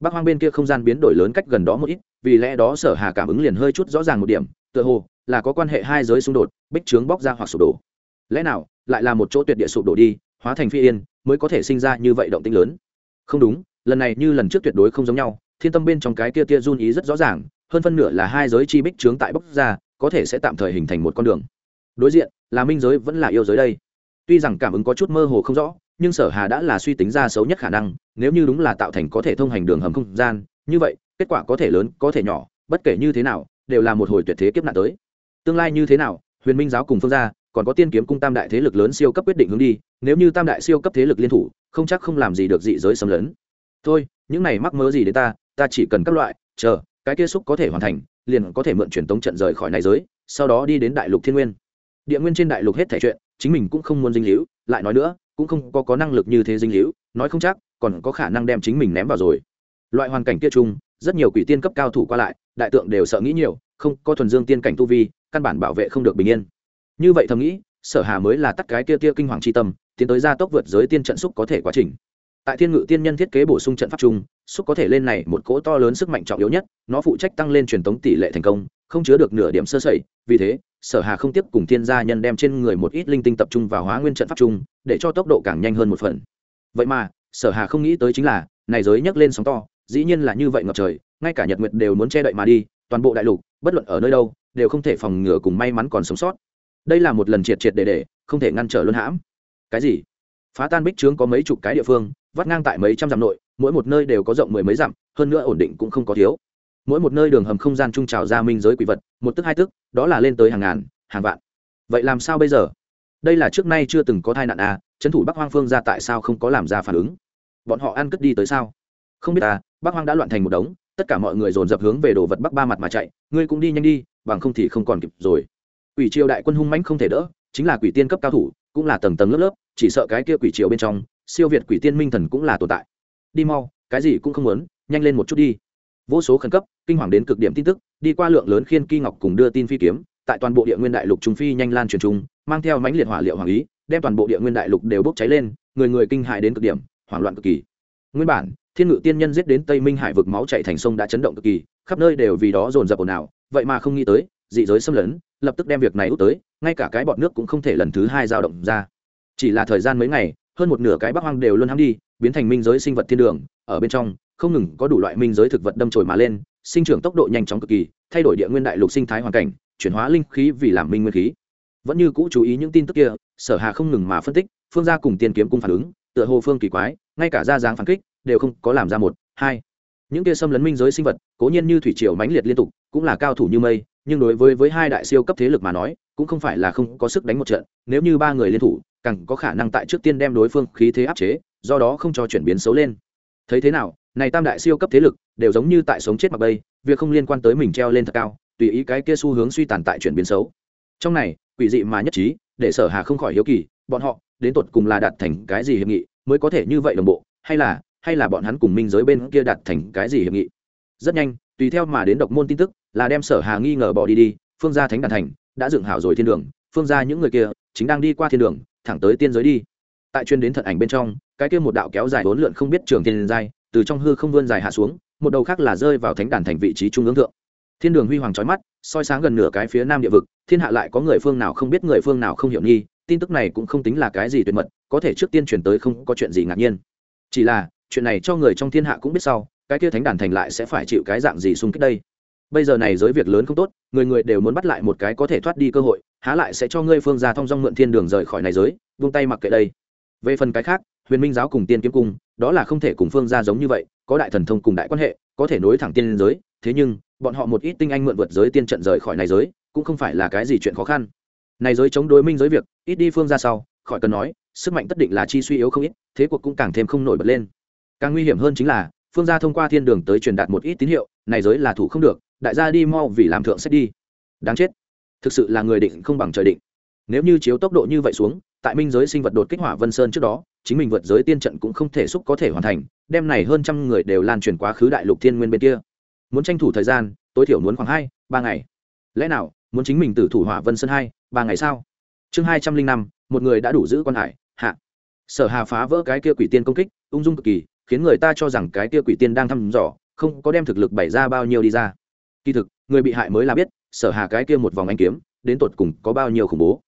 Bắc hoang bên kia không gian biến đổi lớn cách gần đó một ít, vì lẽ đó sở hà cảm ứng liền hơi chút rõ ràng một điểm, tựa hồ, là có quan hệ hai giới xung đột, bích trướng bóc ra hoặc sụp đổ. Lẽ nào, lại là một chỗ tuyệt địa sụp đổ đi, hóa thành phi yên, mới có thể sinh ra như vậy động tĩnh lớn? Không đúng, lần này như lần trước tuyệt đối không giống nhau, thiên tâm bên trong cái kia tia run ý rất rõ ràng, hơn phân nửa là hai giới chi bích trướng tại bóc ra, có thể sẽ tạm thời hình thành một con đường. Đối diện, là minh giới vẫn là yêu giới đây? Tuy rằng cảm ứng có chút mơ hồ không rõ, nhưng sở hà đã là suy tính ra xấu nhất khả năng, nếu như đúng là tạo thành có thể thông hành đường hầm không gian, như vậy, kết quả có thể lớn, có thể nhỏ, bất kể như thế nào, đều là một hồi tuyệt thế kiếp nạn tới. Tương lai như thế nào, huyền minh giáo cùng phương gia, còn có tiên kiếm cung tam đại thế lực lớn siêu cấp quyết định hướng đi, nếu như tam đại siêu cấp thế lực liên thủ, không chắc không làm gì được dị giới xâm lấn. Thôi, những này mắc mớ gì đến ta ta chỉ cần các loại, chờ, cái kia xúc có thể hoàn thành, liền có thể mượn truyền tống trận rời khỏi này giới, sau đó đi đến đại lục thiên nguyên. Địa nguyên trên đại lục hết thể chuyện chính mình cũng không muốn dinh hữu, lại nói nữa, cũng không có có năng lực như thế dinh hữu, nói không chắc, còn có khả năng đem chính mình ném vào rồi. Loại hoàn cảnh kia chung, rất nhiều quỷ tiên cấp cao thủ qua lại, đại tượng đều sợ nghĩ nhiều, không, có thuần dương tiên cảnh tu vi, căn bản bảo vệ không được bình yên. Như vậy thầm nghĩ, sở hà mới là tắt cái kia tia kinh hoàng chi tâm, tiến tới gia tốc vượt giới tiên trận xúc có thể quá trình. Tại thiên ngự tiên nhân thiết kế bổ sung trận pháp chung, xúc có thể lên này một cỗ to lớn sức mạnh trọng yếu nhất, nó phụ trách tăng lên truyền tống tỷ lệ thành công không chứa được nửa điểm sơ sẩy, vì thế, sở hà không tiếp cùng thiên gia nhân đem trên người một ít linh tinh tập trung vào hóa nguyên trận pháp chung, để cho tốc độ càng nhanh hơn một phần. Vậy mà, sở hà không nghĩ tới chính là, này giới nhấc lên sóng to, dĩ nhiên là như vậy ngập trời, ngay cả nhật nguyệt đều muốn che đậy mà đi, toàn bộ đại lục, bất luận ở nơi đâu, đều không thể phòng ngừa cùng may mắn còn sống sót. Đây là một lần triệt triệt để để, không thể ngăn trở luân hãm. Cái gì? Phá tan bích trướng có mấy chục cái địa phương, vắt ngang tại mấy trăm dặm nội, mỗi một nơi đều có rộng mười mấy dặm, hơn nữa ổn định cũng không có thiếu mỗi một nơi đường hầm không gian trung trào ra minh giới quỷ vật, một tức hai tức, đó là lên tới hàng ngàn, hàng vạn. Vậy làm sao bây giờ? Đây là trước nay chưa từng có tai nạn à trấn thủ bắc hoang phương ra tại sao không có làm ra phản ứng? Bọn họ ăn cất đi tới sao? Không biết à bắc hoang đã loạn thành một đống, tất cả mọi người dồn dập hướng về đồ vật bắc ba mặt mà chạy, ngươi cũng đi nhanh đi, bằng không thì không còn kịp rồi. Quỷ triều đại quân hung mãnh không thể đỡ, chính là quỷ tiên cấp cao thủ, cũng là tầng tầng lớp lớp, chỉ sợ cái kia quỷ triều bên trong, siêu việt quỷ tiên minh thần cũng là tồn tại. Đi mau, cái gì cũng không muốn, nhanh lên một chút đi vô số khẩn cấp, kinh hoàng đến cực điểm tin tức, đi qua lượng lớn khiên kỳ ngọc cùng đưa tin phi kiếm, tại toàn bộ địa nguyên đại lục trung phi nhanh lan truyền trung, mang theo mãnh liệt hỏa liệu hoàng ý, đem toàn bộ địa nguyên đại lục đều bốc cháy lên, người người kinh hại đến cực điểm, hoảng loạn cực kỳ. Nguyên bản, thiên ngự tiên nhân giết đến tây minh hải vực máu chạy thành sông đã chấn động cực kỳ, khắp nơi đều vì đó dồn dập ồn ào, vậy mà không nghĩ tới, dị giới xâm lấn, lập tức đem việc này út tới, ngay cả cái bọn nước cũng không thể lần thứ hai dao động ra. Chỉ là thời gian mấy ngày, hơn một nửa cái bắc hoang đều luôn hắm đi, biến thành minh giới sinh vật thiên đường, ở bên trong không ngừng có đủ loại minh giới thực vật đâm trồi mà lên, sinh trưởng tốc độ nhanh chóng cực kỳ, thay đổi địa nguyên đại lục sinh thái hoàn cảnh, chuyển hóa linh khí vì làm minh nguyên khí. Vẫn như cũ chú ý những tin tức kia, sở hà không ngừng mà phân tích, phương gia cùng tiên kiếm cung phản ứng, tựa hồ phương kỳ quái, ngay cả ra dáng phản kích, đều không có làm ra một, hai. Những kia xâm lấn minh giới sinh vật, cố nhiên như thủy triều mãnh liệt liên tục, cũng là cao thủ như mây, nhưng đối với với hai đại siêu cấp thế lực mà nói, cũng không phải là không có sức đánh một trận, nếu như ba người liên thủ, càng có khả năng tại trước tiên đem đối phương khí thế áp chế, do đó không cho chuyển biến xấu lên. Thấy thế nào này tam đại siêu cấp thế lực đều giống như tại sống chết mặc bây việc không liên quan tới mình treo lên thật cao, tùy ý cái kia xu hướng suy tàn tại chuyển biến xấu. Trong này, quỷ dị mà nhất trí, để sở hà không khỏi hiếu kỳ, bọn họ đến tột cùng là đạt thành cái gì hiệp nghị mới có thể như vậy đồng bộ, hay là hay là bọn hắn cùng minh giới bên kia đạt thành cái gì hiệp nghị? Rất nhanh, tùy theo mà đến độc môn tin tức, là đem sở hà nghi ngờ bỏ đi đi, phương gia thánh đàn thành đã dựng hảo rồi thiên đường, phương gia những người kia chính đang đi qua thiên đường, thẳng tới tiên giới đi. Tại chuyên đến thận ảnh bên trong, cái kia một đạo kéo dài bốn lượn không biết trường thiên giai từ trong hư không vươn dài hạ xuống, một đầu khác là rơi vào thánh đàn thành vị trí trung ương thượng. Thiên đường huy hoàng trói mắt, soi sáng gần nửa cái phía nam địa vực, thiên hạ lại có người phương nào không biết người phương nào không hiểu nghi, tin tức này cũng không tính là cái gì tuyệt mật, có thể trước tiên chuyển tới không có chuyện gì ngạc nhiên. Chỉ là, chuyện này cho người trong thiên hạ cũng biết sau, cái kia thánh đàn thành lại sẽ phải chịu cái dạng gì xung kích đây? Bây giờ này giới việc lớn không tốt, người người đều muốn bắt lại một cái có thể thoát đi cơ hội, há lại sẽ cho ngươi phương ra thông dong mượn thiên đường rời khỏi này giới vung tay mặc kệ đây. Về phần cái khác huyền minh giáo cùng tiên kiếm cung, đó là không thể cùng phương ra giống như vậy, có đại thần thông cùng đại quan hệ, có thể nối thẳng tiên giới, thế nhưng, bọn họ một ít tinh anh mượn vượt giới tiên trận rời khỏi này giới, cũng không phải là cái gì chuyện khó khăn. Này giới chống đối minh giới việc, ít đi phương ra sau, khỏi cần nói, sức mạnh tất định là chi suy yếu không ít, thế cuộc cũng càng thêm không nổi bật lên. Càng nguy hiểm hơn chính là, phương gia thông qua thiên đường tới truyền đạt một ít tín hiệu, này giới là thủ không được, đại gia đi mau vì làm thượng sách đi. Đáng chết. Thực sự là người định không bằng trời định. Nếu như chiếu tốc độ như vậy xuống, tại minh giới sinh vật đột kích hỏa vân sơn trước đó chính mình vượt giới tiên trận cũng không thể xúc có thể hoàn thành đem này hơn trăm người đều lan truyền quá khứ đại lục thiên nguyên bên kia. Muốn tranh thủ thời gian, tối thiểu muốn khoảng hai, ba ngày. Lẽ nào, muốn chính mình tử thủ hỏa vân sơn hai, ba ngày sao? Chương hai trăm linh năm, một người đã đủ giữ quan hải, hạ. Sở hà phá vỡ cái kia quỷ tiên công kích, ung dung cực kỳ, khiến người ta cho rằng cái kia quỷ tiên đang thăm dò, không có đem thực lực bày ra bao nhiêu đi ra. Kỳ thực, người bị hại mới là biết, sở hà cái kia một vòng anh kiếm, đến tột cùng có bao nhiêu khủng bố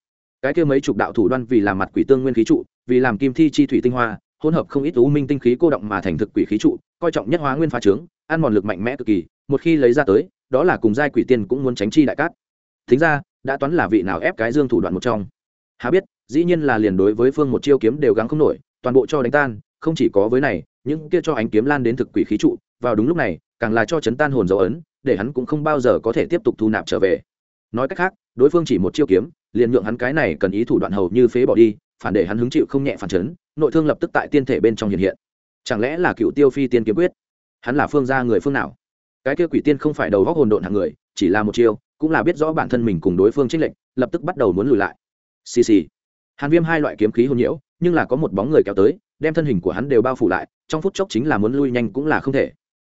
cái kia mấy chục đạo thủ đoan vì làm mặt quỷ tương nguyên khí trụ, vì làm kim thi chi thủy tinh hoa, hỗn hợp không ít u minh tinh khí cô động mà thành thực quỷ khí trụ, coi trọng nhất hóa nguyên phá trướng, ăn mòn lực mạnh mẽ cực kỳ, một khi lấy ra tới, đó là cùng giai quỷ tiên cũng muốn tránh chi đại cát. Thính ra, đã toán là vị nào ép cái dương thủ đoạn một trong. Hà biết, dĩ nhiên là liền đối với phương một chiêu kiếm đều gắng không nổi, toàn bộ cho đánh tan, không chỉ có với này, những kia cho ánh kiếm lan đến thực quỷ khí trụ, vào đúng lúc này, càng là cho chấn tan hồn dấu ấn, để hắn cũng không bao giờ có thể tiếp tục thu nạp trở về. Nói cách khác, đối phương chỉ một chiêu kiếm liền nhượng hắn cái này cần ý thủ đoạn hầu như phế bỏ đi, phản để hắn hứng chịu không nhẹ phản chấn, nội thương lập tức tại tiên thể bên trong hiện hiện. Chẳng lẽ là cựu tiêu phi tiên kiếm quyết? Hắn là phương gia người phương nào? Cái kia quỷ tiên không phải đầu góc hồn độn hạng người, chỉ là một chiêu, cũng là biết rõ bản thân mình cùng đối phương trích lệnh lập tức bắt đầu muốn lùi lại. Xì xì. Hàn viêm hai loại kiếm khí hôn nhiễu, nhưng là có một bóng người kéo tới, đem thân hình của hắn đều bao phủ lại, trong phút chốc chính là muốn lui nhanh cũng là không thể.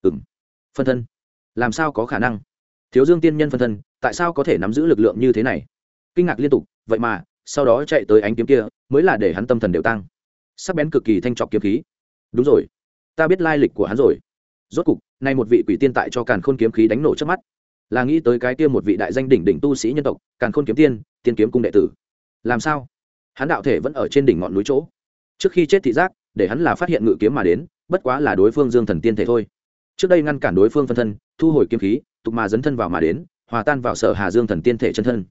Ừng phân thân. Làm sao có khả năng? Thiếu dương tiên nhân phân thân, tại sao có thể nắm giữ lực lượng như thế này? Kinh ngạc liên tục, vậy mà, sau đó chạy tới ánh kiếm kia, mới là để hắn tâm thần đều tăng. Sắc bén cực kỳ thanh trọc kiếm khí. Đúng rồi, ta biết lai lịch của hắn rồi. Rốt cục, nay một vị quỷ tiên tại cho càn khôn kiếm khí đánh nổ trước mắt. Là nghĩ tới cái kia một vị đại danh đỉnh đỉnh tu sĩ nhân tộc, càn khôn kiếm tiên tiên kiếm cung đệ tử. Làm sao? Hắn đạo thể vẫn ở trên đỉnh ngọn núi chỗ. Trước khi chết thị giác, để hắn là phát hiện ngự kiếm mà đến, bất quá là đối phương dương thần tiên thể thôi. Trước đây ngăn cản đối phương phân thân, thu hồi kiếm khí, tục mà dấn thân vào mà đến, hòa tan vào sở hà dương thần tiên thể chân thân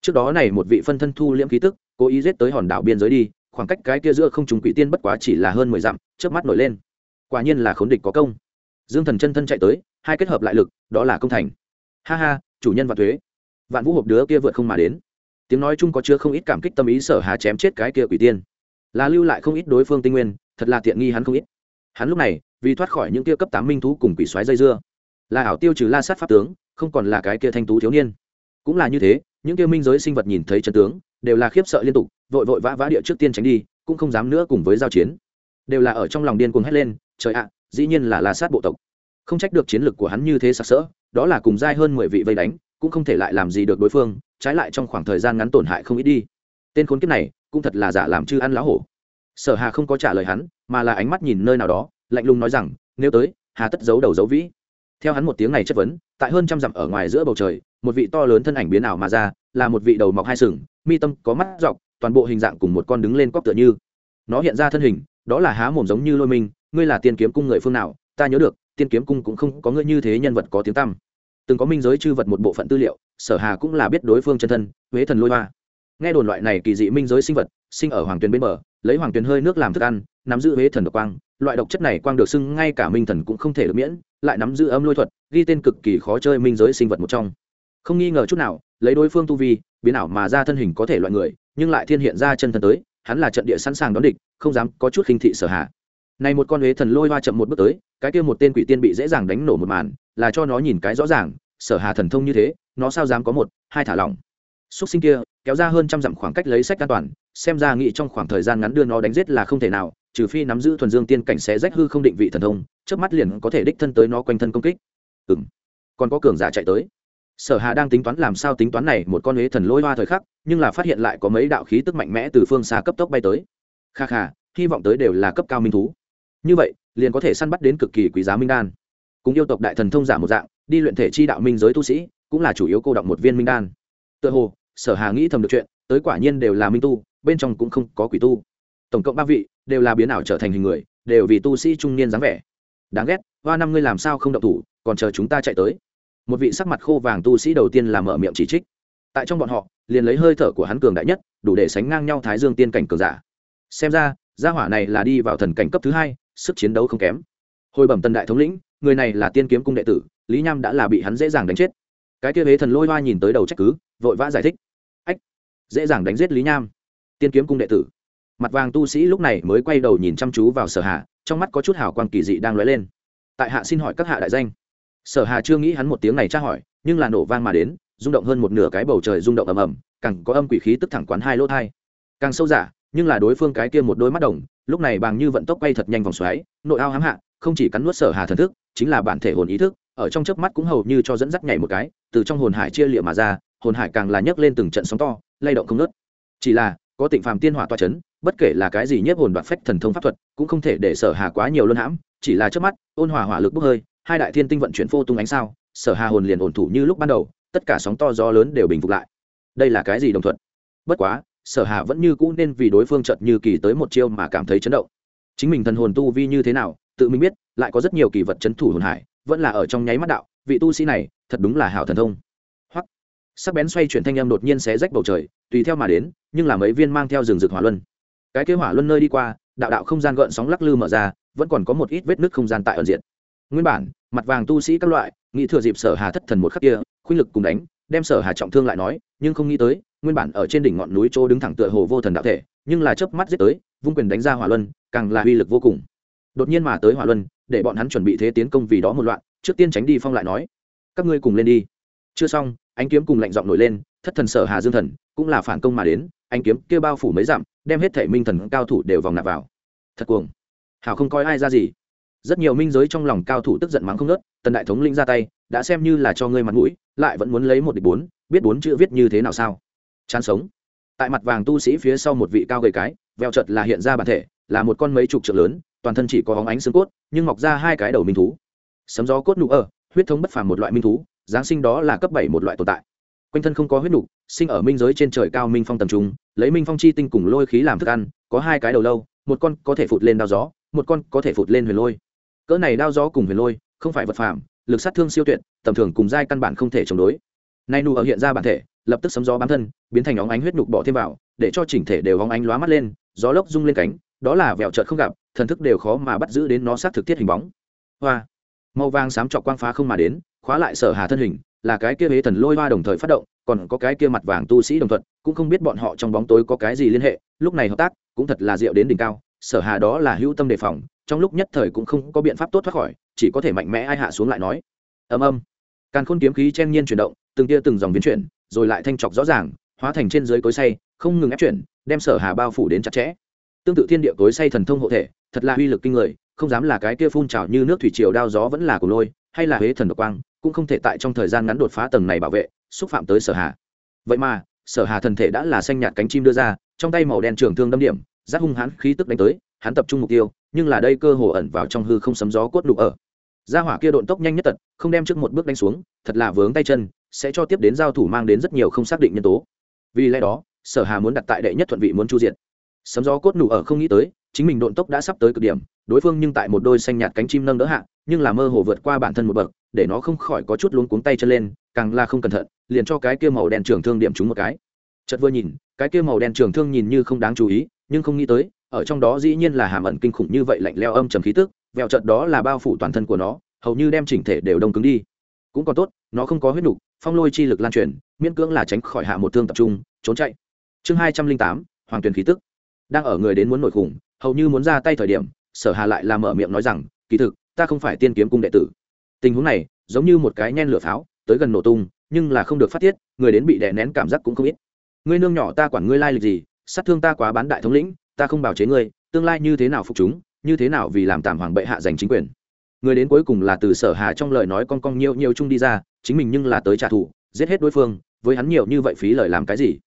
trước đó này một vị phân thân thu liễm khí tức, cố ý giết tới hòn đảo biên giới đi, khoảng cách cái kia giữa không trùng quỷ tiên bất quá chỉ là hơn mười dặm trước mắt nổi lên. Quả nhiên là khốn địch có công. Dương thần chân thân chạy tới, hai kết hợp lại lực, đó là công thành. Ha ha, chủ nhân và thuế. Vạn vũ hộp đứa kia vượt không mà đến. Tiếng nói chung có chứa không ít cảm kích tâm ý sở hà chém chết cái kia quỷ tiên. Là lưu lại không ít đối phương tinh nguyên, thật là tiện nghi hắn không ít. Hắn lúc này, vì thoát khỏi những kia cấp tám minh thú cùng quỷ xoáy dây dưa. Là ảo tiêu trừ la sát pháp tướng, không còn là cái kia thanh tú thiếu niên. Cũng là như thế những kia minh giới sinh vật nhìn thấy chân tướng, đều là khiếp sợ liên tục, vội vội vã vã địa trước tiên tránh đi, cũng không dám nữa cùng với giao chiến. Đều là ở trong lòng điên cuồng hét lên, trời ạ, dĩ nhiên là la sát bộ tộc. Không trách được chiến lực của hắn như thế sặc sỡ, đó là cùng giai hơn mười vị vây đánh, cũng không thể lại làm gì được đối phương, trái lại trong khoảng thời gian ngắn tổn hại không ít đi. Tên khốn kiếp này, cũng thật là giả làm chư ăn lá hổ. Sở hà không có trả lời hắn, mà là ánh mắt nhìn nơi nào đó, lạnh lùng nói rằng, nếu tới, hà tất giấu đầu giấu vĩ theo hắn một tiếng này chất vấn, tại hơn trăm dặm ở ngoài giữa bầu trời, một vị to lớn thân ảnh biến ảo mà ra, là một vị đầu mọc hai sừng, mi tâm có mắt dọc, toàn bộ hình dạng cùng một con đứng lên cóc tựa như. Nó hiện ra thân hình, đó là há mồm giống như lôi minh, ngươi là tiên kiếm cung người phương nào, ta nhớ được, tiên kiếm cung cũng không có ngươi như thế nhân vật có tiếng tăm. Từng có minh giới chư vật một bộ phận tư liệu, sở hà cũng là biết đối phương chân thân, huế thần lôi hoa. Nghe đồn loại này kỳ dị minh giới sinh vật, sinh ở hoàng tuyền bên bờ, lấy hoàng tuyền hơi nước làm thức ăn, nắm giữ huế thần độc quang loại độc chất này quang được xưng ngay cả minh thần cũng không thể được miễn, lại nắm giữ âm lôi thuật, ghi tên cực kỳ khó chơi minh giới sinh vật một trong. Không nghi ngờ chút nào, lấy đối phương tu vi, biến ảo mà ra thân hình có thể loại người, nhưng lại thiên hiện ra chân thân tới, hắn là trận địa sẵn sàng đón địch, không dám có chút khinh thị sở hạ. Này một con huế thần lôi hoa chậm một bước tới, cái kia một tên quỷ tiên bị dễ dàng đánh nổ một màn, là cho nó nhìn cái rõ ràng, sở hà thần thông như thế, nó sao dám có một, hai thả lỏng. Xúc sinh kia, kéo ra hơn trăm dặm khoảng cách lấy sách an toàn, xem ra nghĩ trong khoảng thời gian ngắn đưa nó đánh giết là không thể nào trừ phi nắm giữ thuần dương tiên cảnh xé rách hư không định vị thần thông trước mắt liền có thể đích thân tới nó quanh thân công kích. Ừ m còn có cường giả chạy tới. Sở hà đang tính toán làm sao tính toán này một con huế thần lôi hoa thời khắc, nhưng là phát hiện lại có mấy đạo khí tức mạnh mẽ từ phương xa cấp tốc bay tới. Kha kha, hy vọng tới đều là cấp cao minh thú. Như vậy, liền có thể săn bắt đến cực kỳ quý giá minh đan. Cùng yêu tộc đại thần thông giả một dạng, đi luyện thể chi đạo minh giới tu sĩ, cũng là chủ yếu cô động một viên minh đan. Tựa hồ, sở hà nghĩ thầm được chuyện, tới quả nhiên đều là minh tu, bên trong cũng không có quỷ tu. Tổng cộng ba vị đều là biến ảo trở thành hình người, đều vì tu sĩ trung niên dáng vẻ. Đáng ghét, hoa năm ngươi làm sao không động thủ, còn chờ chúng ta chạy tới. Một vị sắc mặt khô vàng tu sĩ đầu tiên là mở miệng chỉ trích. Tại trong bọn họ, liền lấy hơi thở của hắn cường đại nhất, đủ để sánh ngang nhau thái dương tiên cảnh cường giả. Xem ra, gia hỏa này là đi vào thần cảnh cấp thứ hai, sức chiến đấu không kém. Hồi bẩm tần đại thống lĩnh, người này là tiên kiếm cung đệ tử, lý nham đã là bị hắn dễ dàng đánh chết. Cái kia huế thần lôi hoa nhìn tới đầu trách cứ, vội vã giải thích. Ách, dễ dàng đánh giết lý nham. Tiên kiếm cung đệ tử mặt vàng tu sĩ lúc này mới quay đầu nhìn chăm chú vào sở hạ trong mắt có chút hào quang kỳ dị đang lóe lên. Tại hạ xin hỏi các hạ đại danh. Sở hà chưa nghĩ hắn một tiếng này tra hỏi, nhưng là nổ vang mà đến, rung động hơn một nửa cái bầu trời rung động ầm ầm, càng có âm quỷ khí tức thẳng quán hai lỗ thai. Càng sâu giả nhưng là đối phương cái kia một đôi mắt đồng, lúc này bằng như vận tốc quay thật nhanh vòng xoáy, nội ao hãm hạ, không chỉ cắn nuốt sở hà thần thức, chính là bản thể hồn ý thức, ở trong chớp mắt cũng hầu như cho dẫn dắt nhảy một cái, từ trong hồn hải chia liệm mà ra, hồn hải càng là nhấc lên từng trận sóng to, lay động không nớt chỉ là, có tịnh phàm tiên hỏa toa chấn bất kể là cái gì nhất hồn đoạt phách thần thông pháp thuật, cũng không thể để sở hà quá nhiều luân hãm, chỉ là trước mắt, ôn hòa hỏa lực bốc hơi, hai đại thiên tinh vận chuyển phô tung ánh sao, sở hà hồn liền ổn thủ như lúc ban đầu, tất cả sóng to gió lớn đều bình phục lại. Đây là cái gì đồng thuận? Bất quá, sở hà vẫn như cũ nên vì đối phương chợt như kỳ tới một chiêu mà cảm thấy chấn động. Chính mình thần hồn tu vi như thế nào, tự mình biết, lại có rất nhiều kỳ vật chấn thủ hồn hải, vẫn là ở trong nháy mắt đạo, vị tu sĩ này, thật đúng là hảo thần thông. Hoặc sắc bén xoay chuyển thanh âm đột nhiên xé rách bầu trời, tùy theo mà đến, nhưng là mấy viên mang theo rừng rực hỏa luân cái kế hỏa luân nơi đi qua, đạo đạo không gian gợn sóng lắc lư mở ra, vẫn còn có một ít vết nứt không gian tại ẩn diện. Nguyên bản, mặt vàng tu sĩ các loại, nghĩ thừa dịp sở hà thất thần một khắc kia, khuynh lực cùng đánh, đem sở hà trọng thương lại nói, nhưng không nghĩ tới, nguyên bản ở trên đỉnh ngọn núi chỗ đứng thẳng tựa hồ vô thần đạo thể, nhưng là chớp mắt giết tới, vung quyền đánh ra hỏa luân, càng là uy lực vô cùng. Đột nhiên mà tới hỏa luân, để bọn hắn chuẩn bị thế tiến công vì đó một loạn, trước tiên tránh đi phong lại nói, các ngươi cùng lên đi. Chưa xong, ánh kiếm cùng lạnh giọng nổi lên, thất thần sở hà dương thần, cũng là phản công mà đến, ánh kiếm kia bao phủ mấy dặm đem hết thể minh thần cao thủ đều vòng nạp vào. Thật cuồng. Hảo không coi ai ra gì. Rất nhiều minh giới trong lòng cao thủ tức giận mắng không nớt tần đại thống linh ra tay, đã xem như là cho ngươi mặt mũi, lại vẫn muốn lấy một địch bốn, biết bốn chữ viết như thế nào sao? Chán sống. Tại mặt vàng tu sĩ phía sau một vị cao gầy cái, veo chợt là hiện ra bản thể, là một con mấy chục trượng lớn, toàn thân chỉ có hóng ánh xương cốt, nhưng mọc ra hai cái đầu minh thú. Sấm gió cốt nụ ở, huyết thống bất phàm một loại minh thú, giáng sinh đó là cấp bảy một loại tồn tại quanh thân không có huyết nục, sinh ở minh giới trên trời cao minh phong tầm trung, lấy minh phong chi tinh cùng lôi khí làm thức ăn, có hai cái đầu lâu, một con có thể phụt lên đao gió, một con có thể phụt lên huyền lôi. Cỡ này đao gió cùng huyền lôi, không phải vật phàm, lực sát thương siêu tuyệt, tầm thường cùng giai căn bản không thể chống đối. Nay nụ ở hiện ra bản thể, lập tức sấm gió bám thân, biến thành óng ánh huyết nục bỏ thêm vào, để cho chỉnh thể đều óng ánh lóa mắt lên, gió lốc rung lên cánh, đó là vẹo trợt không gặp, thần thức đều khó mà bắt giữ đến nó sát thực thiết hình bóng. Hoa! Màu vàng xám trọc quang phá không mà đến, khóa lại sở hà thân hình là cái kia hế thần lôi hoa đồng thời phát động, còn có cái kia mặt vàng tu sĩ đồng thuận, cũng không biết bọn họ trong bóng tối có cái gì liên hệ, lúc này hợp tác cũng thật là diệu đến đỉnh cao, sở hà đó là hữu tâm đề phòng, trong lúc nhất thời cũng không có biện pháp tốt thoát khỏi, chỉ có thể mạnh mẽ ai hạ xuống lại nói. Ầm ầm. Càn khôn kiếm khí chen nhiên chuyển động, từng tia từng dòng biến chuyển, rồi lại thanh trọc rõ ràng, hóa thành trên dưới cối say không ngừng ép chuyển, đem sở hà bao phủ đến chặt chẽ. Tương tự thiên địa cối say thần thông hộ thể, thật là uy lực kinh người, không dám là cái kia phun trào như nước thủy triều đao gió vẫn là của lôi, hay là huế thần độc quang cũng không thể tại trong thời gian ngắn đột phá tầng này bảo vệ, xúc phạm tới sở hà. Vậy mà, sở hà thần thể đã là xanh nhạt cánh chim đưa ra, trong tay màu đen trường thương đâm điểm giác hung hãn khí tức đánh tới, hắn tập trung mục tiêu, nhưng là đây cơ hồ ẩn vào trong hư không sấm gió cốt đục ở. Gia hỏa kia độn tốc nhanh nhất tật, không đem trước một bước đánh xuống, thật là vướng tay chân, sẽ cho tiếp đến giao thủ mang đến rất nhiều không xác định nhân tố. Vì lẽ đó, sở hà muốn đặt tại đệ nhất thuận vị muốn chu diện sấm gió cốt nụ ở không nghĩ tới, chính mình độn tốc đã sắp tới cực điểm đối phương nhưng tại một đôi xanh nhạt cánh chim nâng đỡ hạ, nhưng là mơ hồ vượt qua bản thân một bậc, để nó không khỏi có chút luống cuống tay chân lên, càng là không cẩn thận, liền cho cái kia màu đen trường thương điểm trúng một cái. Chật vừa nhìn, cái kia màu đen trường thương nhìn như không đáng chú ý, nhưng không nghĩ tới, ở trong đó dĩ nhiên là hàm ẩn kinh khủng như vậy lạnh leo âm trầm khí tức, vẹo trận đó là bao phủ toàn thân của nó, hầu như đem chỉnh thể đều đông cứng đi. Cũng còn tốt, nó không có huyết nục, phong lôi chi lực lan truyền, miễn cưỡng là tránh khỏi hạ một thương tập trung, trốn chạy. Chương hai trăm linh tám, hoàng tuyền khí tức. Đang ở người đến muốn nổi khủng, hầu như muốn ra tay thời điểm sở hà lại làm mở miệng nói rằng, kỳ thực, ta không phải tiên kiếm cung đệ tử. Tình huống này, giống như một cái nhen lửa pháo, tới gần nổ tung, nhưng là không được phát tiết, người đến bị đè nén cảm giác cũng không ít. Ngươi nương nhỏ ta quản ngươi lai lịch gì, sát thương ta quá bán đại thống lĩnh, ta không bào chế ngươi, tương lai như thế nào phục chúng, như thế nào vì làm tạm hoàng bệ hạ giành chính quyền. Người đến cuối cùng là từ sở hà trong lời nói con con nhiều nhiều chung đi ra, chính mình nhưng là tới trả thù, giết hết đối phương, với hắn nhiều như vậy phí lời làm cái gì?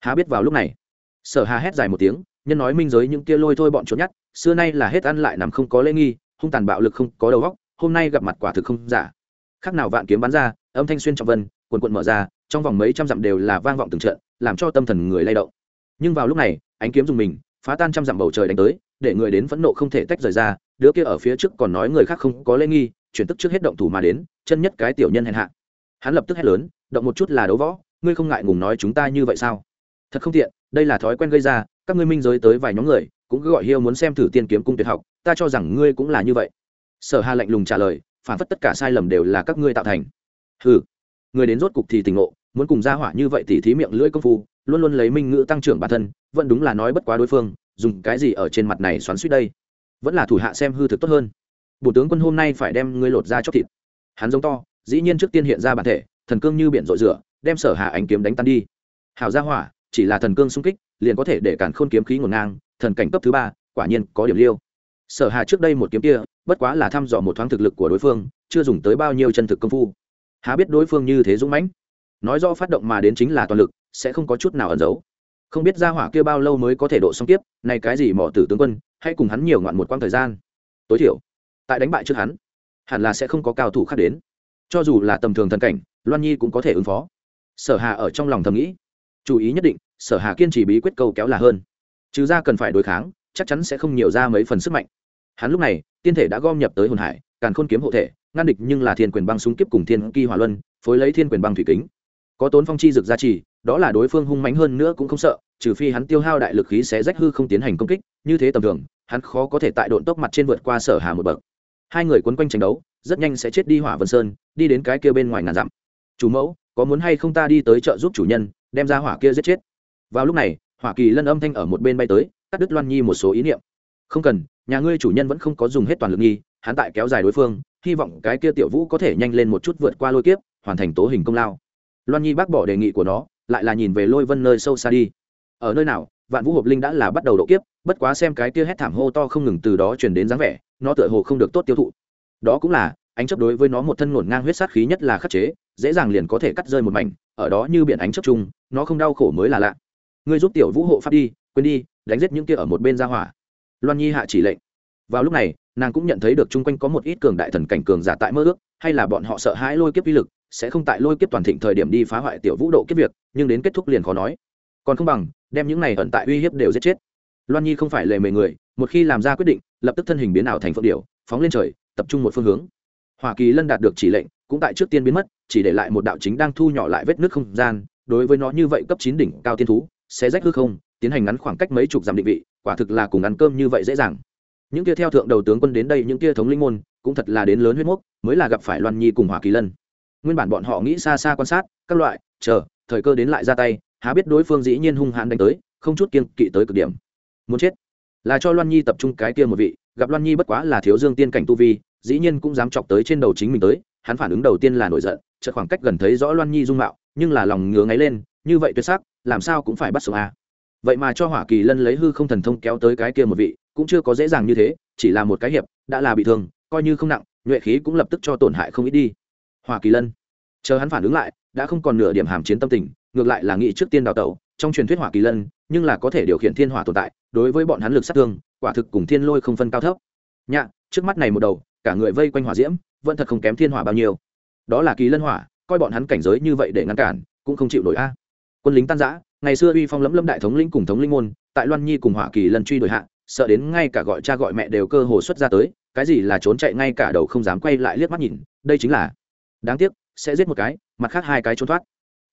Há biết vào lúc này, sở hà hét dài một tiếng nhân nói minh giới những kia lôi thôi bọn trốn nhát, xưa nay là hết ăn lại nằm không có lễ nghi, hung tàn bạo lực không có đầu óc, hôm nay gặp mặt quả thực không giả. Khác nào vạn kiếm bắn ra, âm thanh xuyên trọng vân quần quận mở ra, trong vòng mấy trăm dặm đều là vang vọng từng trận, làm cho tâm thần người lay động. Nhưng vào lúc này, ánh kiếm dùng mình, phá tan trăm dặm bầu trời đánh tới, để người đến phẫn nộ không thể tách rời ra, đứa kia ở phía trước còn nói người khác không có lễ nghi, chuyển tức trước hết động thủ mà đến, chân nhất cái tiểu nhân hèn hạ. Hắn lập tức hét lớn, động một chút là đấu võ, ngươi không ngại ngùng nói chúng ta như vậy sao? Thật không tiện, đây là thói quen gây ra các ngươi minh giới tới vài nhóm người, cũng cứ gọi hiêu muốn xem thử tiên kiếm cung tuyệt học, ta cho rằng ngươi cũng là như vậy. Sở hà lạnh lùng trả lời, phản phất tất cả sai lầm đều là các ngươi tạo thành. Hừ, người đến rốt cục thì tỉnh ngộ, muốn cùng ra hỏa như vậy thì thí miệng lưỡi công phu, luôn luôn lấy minh ngữ tăng trưởng bản thân, vẫn đúng là nói bất quá đối phương, dùng cái gì ở trên mặt này xoắn suýt đây? Vẫn là thủ hạ xem hư thực tốt hơn. Bộ tướng quân hôm nay phải đem ngươi lột ra chóc thịt. Hắn giống to, dĩ nhiên trước tiên hiện ra bản thể, thần cương như biển rội rửa, đem sở hà ánh kiếm đánh tan đi. Hảo gia hỏa chỉ là thần cương xung kích, liền có thể để cản khôn kiếm khí ngổn ngang, thần cảnh cấp thứ ba, quả nhiên có điểm liêu. Sở hà trước đây một kiếm kia, bất quá là thăm dò một thoáng thực lực của đối phương, chưa dùng tới bao nhiêu chân thực công phu. Há biết đối phương như thế dũng mãnh? Nói rõ phát động mà đến chính là toàn lực, sẽ không có chút nào ẩn giấu. Không biết ra hỏa kia bao lâu mới có thể độ xong tiếp này cái gì mỏ tử tướng quân hay cùng hắn nhiều ngoạn một quãng thời gian. Tối thiểu, tại đánh bại trước hắn, hẳn là sẽ không có cao thủ khác đến. Cho dù là tầm thường thần cảnh, loan nhi cũng có thể ứng phó. Sở hà ở trong lòng thầm nghĩ chú ý nhất định, sở hà kiên trì bí quyết câu kéo là hơn. Trừ ra cần phải đối kháng, chắc chắn sẽ không nhiều ra mấy phần sức mạnh. Hắn lúc này, tiên thể đã gom nhập tới hồn hải, càn khôn kiếm hộ thể, ngăn địch nhưng là thiên quyền băng súng kiếp cùng thiên kỳ hỏa luân, phối lấy thiên quyền băng thủy kính. Có tốn phong chi dược gia trì, đó là đối phương hung mãnh hơn nữa cũng không sợ, trừ phi hắn tiêu hao đại lực khí sẽ rách hư không tiến hành công kích, như thế tầm thường, hắn khó có thể tại độn tốc mặt trên vượt qua sở hà một bậc. Hai người quấn quanh tranh đấu, rất nhanh sẽ chết đi hỏa vân sơn, đi đến cái kia bên ngoài ngàn dặm. Chủ mẫu, có muốn hay không ta đi tới chợ giúp chủ nhân đem ra hỏa kia giết chết. Vào lúc này, hỏa kỳ lân âm thanh ở một bên bay tới, cắt đứt loan nhi một số ý niệm. Không cần, nhà ngươi chủ nhân vẫn không có dùng hết toàn lực nghi, hắn tại kéo dài đối phương, hy vọng cái kia tiểu vũ có thể nhanh lên một chút vượt qua lôi kiếp, hoàn thành tố hình công lao. Loan nhi bác bỏ đề nghị của nó, lại là nhìn về lôi vân nơi sâu xa đi. Ở nơi nào, vạn vũ hộp linh đã là bắt đầu độ kiếp, bất quá xem cái kia hét thảm hô to không ngừng từ đó truyền đến dáng vẻ, nó tựa hồ không được tốt tiêu thụ. Đó cũng là ánh chấp đối với nó một thân ngổn ngang huyết sát khí nhất là khắc chế dễ dàng liền có thể cắt rơi một mảnh ở đó như biển ánh chấp chung nó không đau khổ mới là lạ. Ngươi giúp tiểu vũ hộ pháp đi quên đi đánh giết những kia ở một bên ra hỏa. Loan nhi hạ chỉ lệnh. Vào lúc này nàng cũng nhận thấy được chung quanh có một ít cường đại thần cảnh cường giả tại mơ ước hay là bọn họ sợ hãi lôi kiếp uy lực sẽ không tại lôi kiếp toàn thịnh thời điểm đi phá hoại tiểu vũ độ kiếp việc nhưng đến kết thúc liền khó nói. Còn không bằng đem những này ẩn tại uy hiếp đều giết chết. Loan nhi không phải lề mề người một khi làm ra quyết định lập tức thân hình biến ảo thành phượng điểu, phóng lên trời tập trung một phương hướng hoa kỳ lân đạt được chỉ lệnh, cũng tại trước tiên biến mất, chỉ để lại một đạo chính đang thu nhỏ lại vết nước không gian, đối với nó như vậy cấp chín đỉnh cao tiên thú, sẽ rách hư không, tiến hành ngắn khoảng cách mấy chục dặm định vị, quả thực là cùng ăn cơm như vậy dễ dàng. Những kia theo thượng đầu tướng quân đến đây, những kia thống linh môn, cũng thật là đến lớn huyết mốc, mới là gặp phải loan nhi cùng hỏa kỳ lân. Nguyên bản bọn họ nghĩ xa xa quan sát, các loại, chờ, thời cơ đến lại ra tay, há biết đối phương dĩ nhiên hung hãn đánh tới, không chút kiên kỵ tới cực điểm. Muốn chết. Là cho loan nhi tập trung cái kia một vị, gặp loan nhi bất quá là thiếu dương tiên cảnh tu vi dĩ nhiên cũng dám chọc tới trên đầu chính mình tới, hắn phản ứng đầu tiên là nổi giận, chợt khoảng cách gần thấy rõ loan nhi dung mạo, nhưng là lòng ngứa ngáy lên, như vậy tuyệt sắc, làm sao cũng phải bắt sống a. Vậy mà cho hỏa kỳ lân lấy hư không thần thông kéo tới cái kia một vị, cũng chưa có dễ dàng như thế, chỉ là một cái hiệp, đã là bị thương, coi như không nặng, nhuệ khí cũng lập tức cho tổn hại không ít đi. Hỏa kỳ lân, chờ hắn phản ứng lại, đã không còn nửa điểm hàm chiến tâm tình, ngược lại là nghĩ trước tiên đào tẩu, trong truyền thuyết hỏa kỳ lân, nhưng là có thể điều khiển thiên hỏa tồn tại, đối với bọn hắn lực sát thương, quả thực cùng thiên lôi không phân cao thấp. Nhạ, trước mắt này một đầu cả người vây quanh hỏa diễm, vẫn thật không kém thiên hỏa bao nhiêu. Đó là kỳ lân hỏa, coi bọn hắn cảnh giới như vậy để ngăn cản, cũng không chịu nổi a. Quân lính tan giã ngày xưa uy phong lẫm lâm đại thống lĩnh cùng thống linh môn, tại loan nhi cùng hỏa kỳ lân truy đuổi hạ, sợ đến ngay cả gọi cha gọi mẹ đều cơ hồ xuất ra tới, cái gì là trốn chạy ngay cả đầu không dám quay lại liếc mắt nhìn, đây chính là, đáng tiếc, sẽ giết một cái, mặt khác hai cái trốn thoát.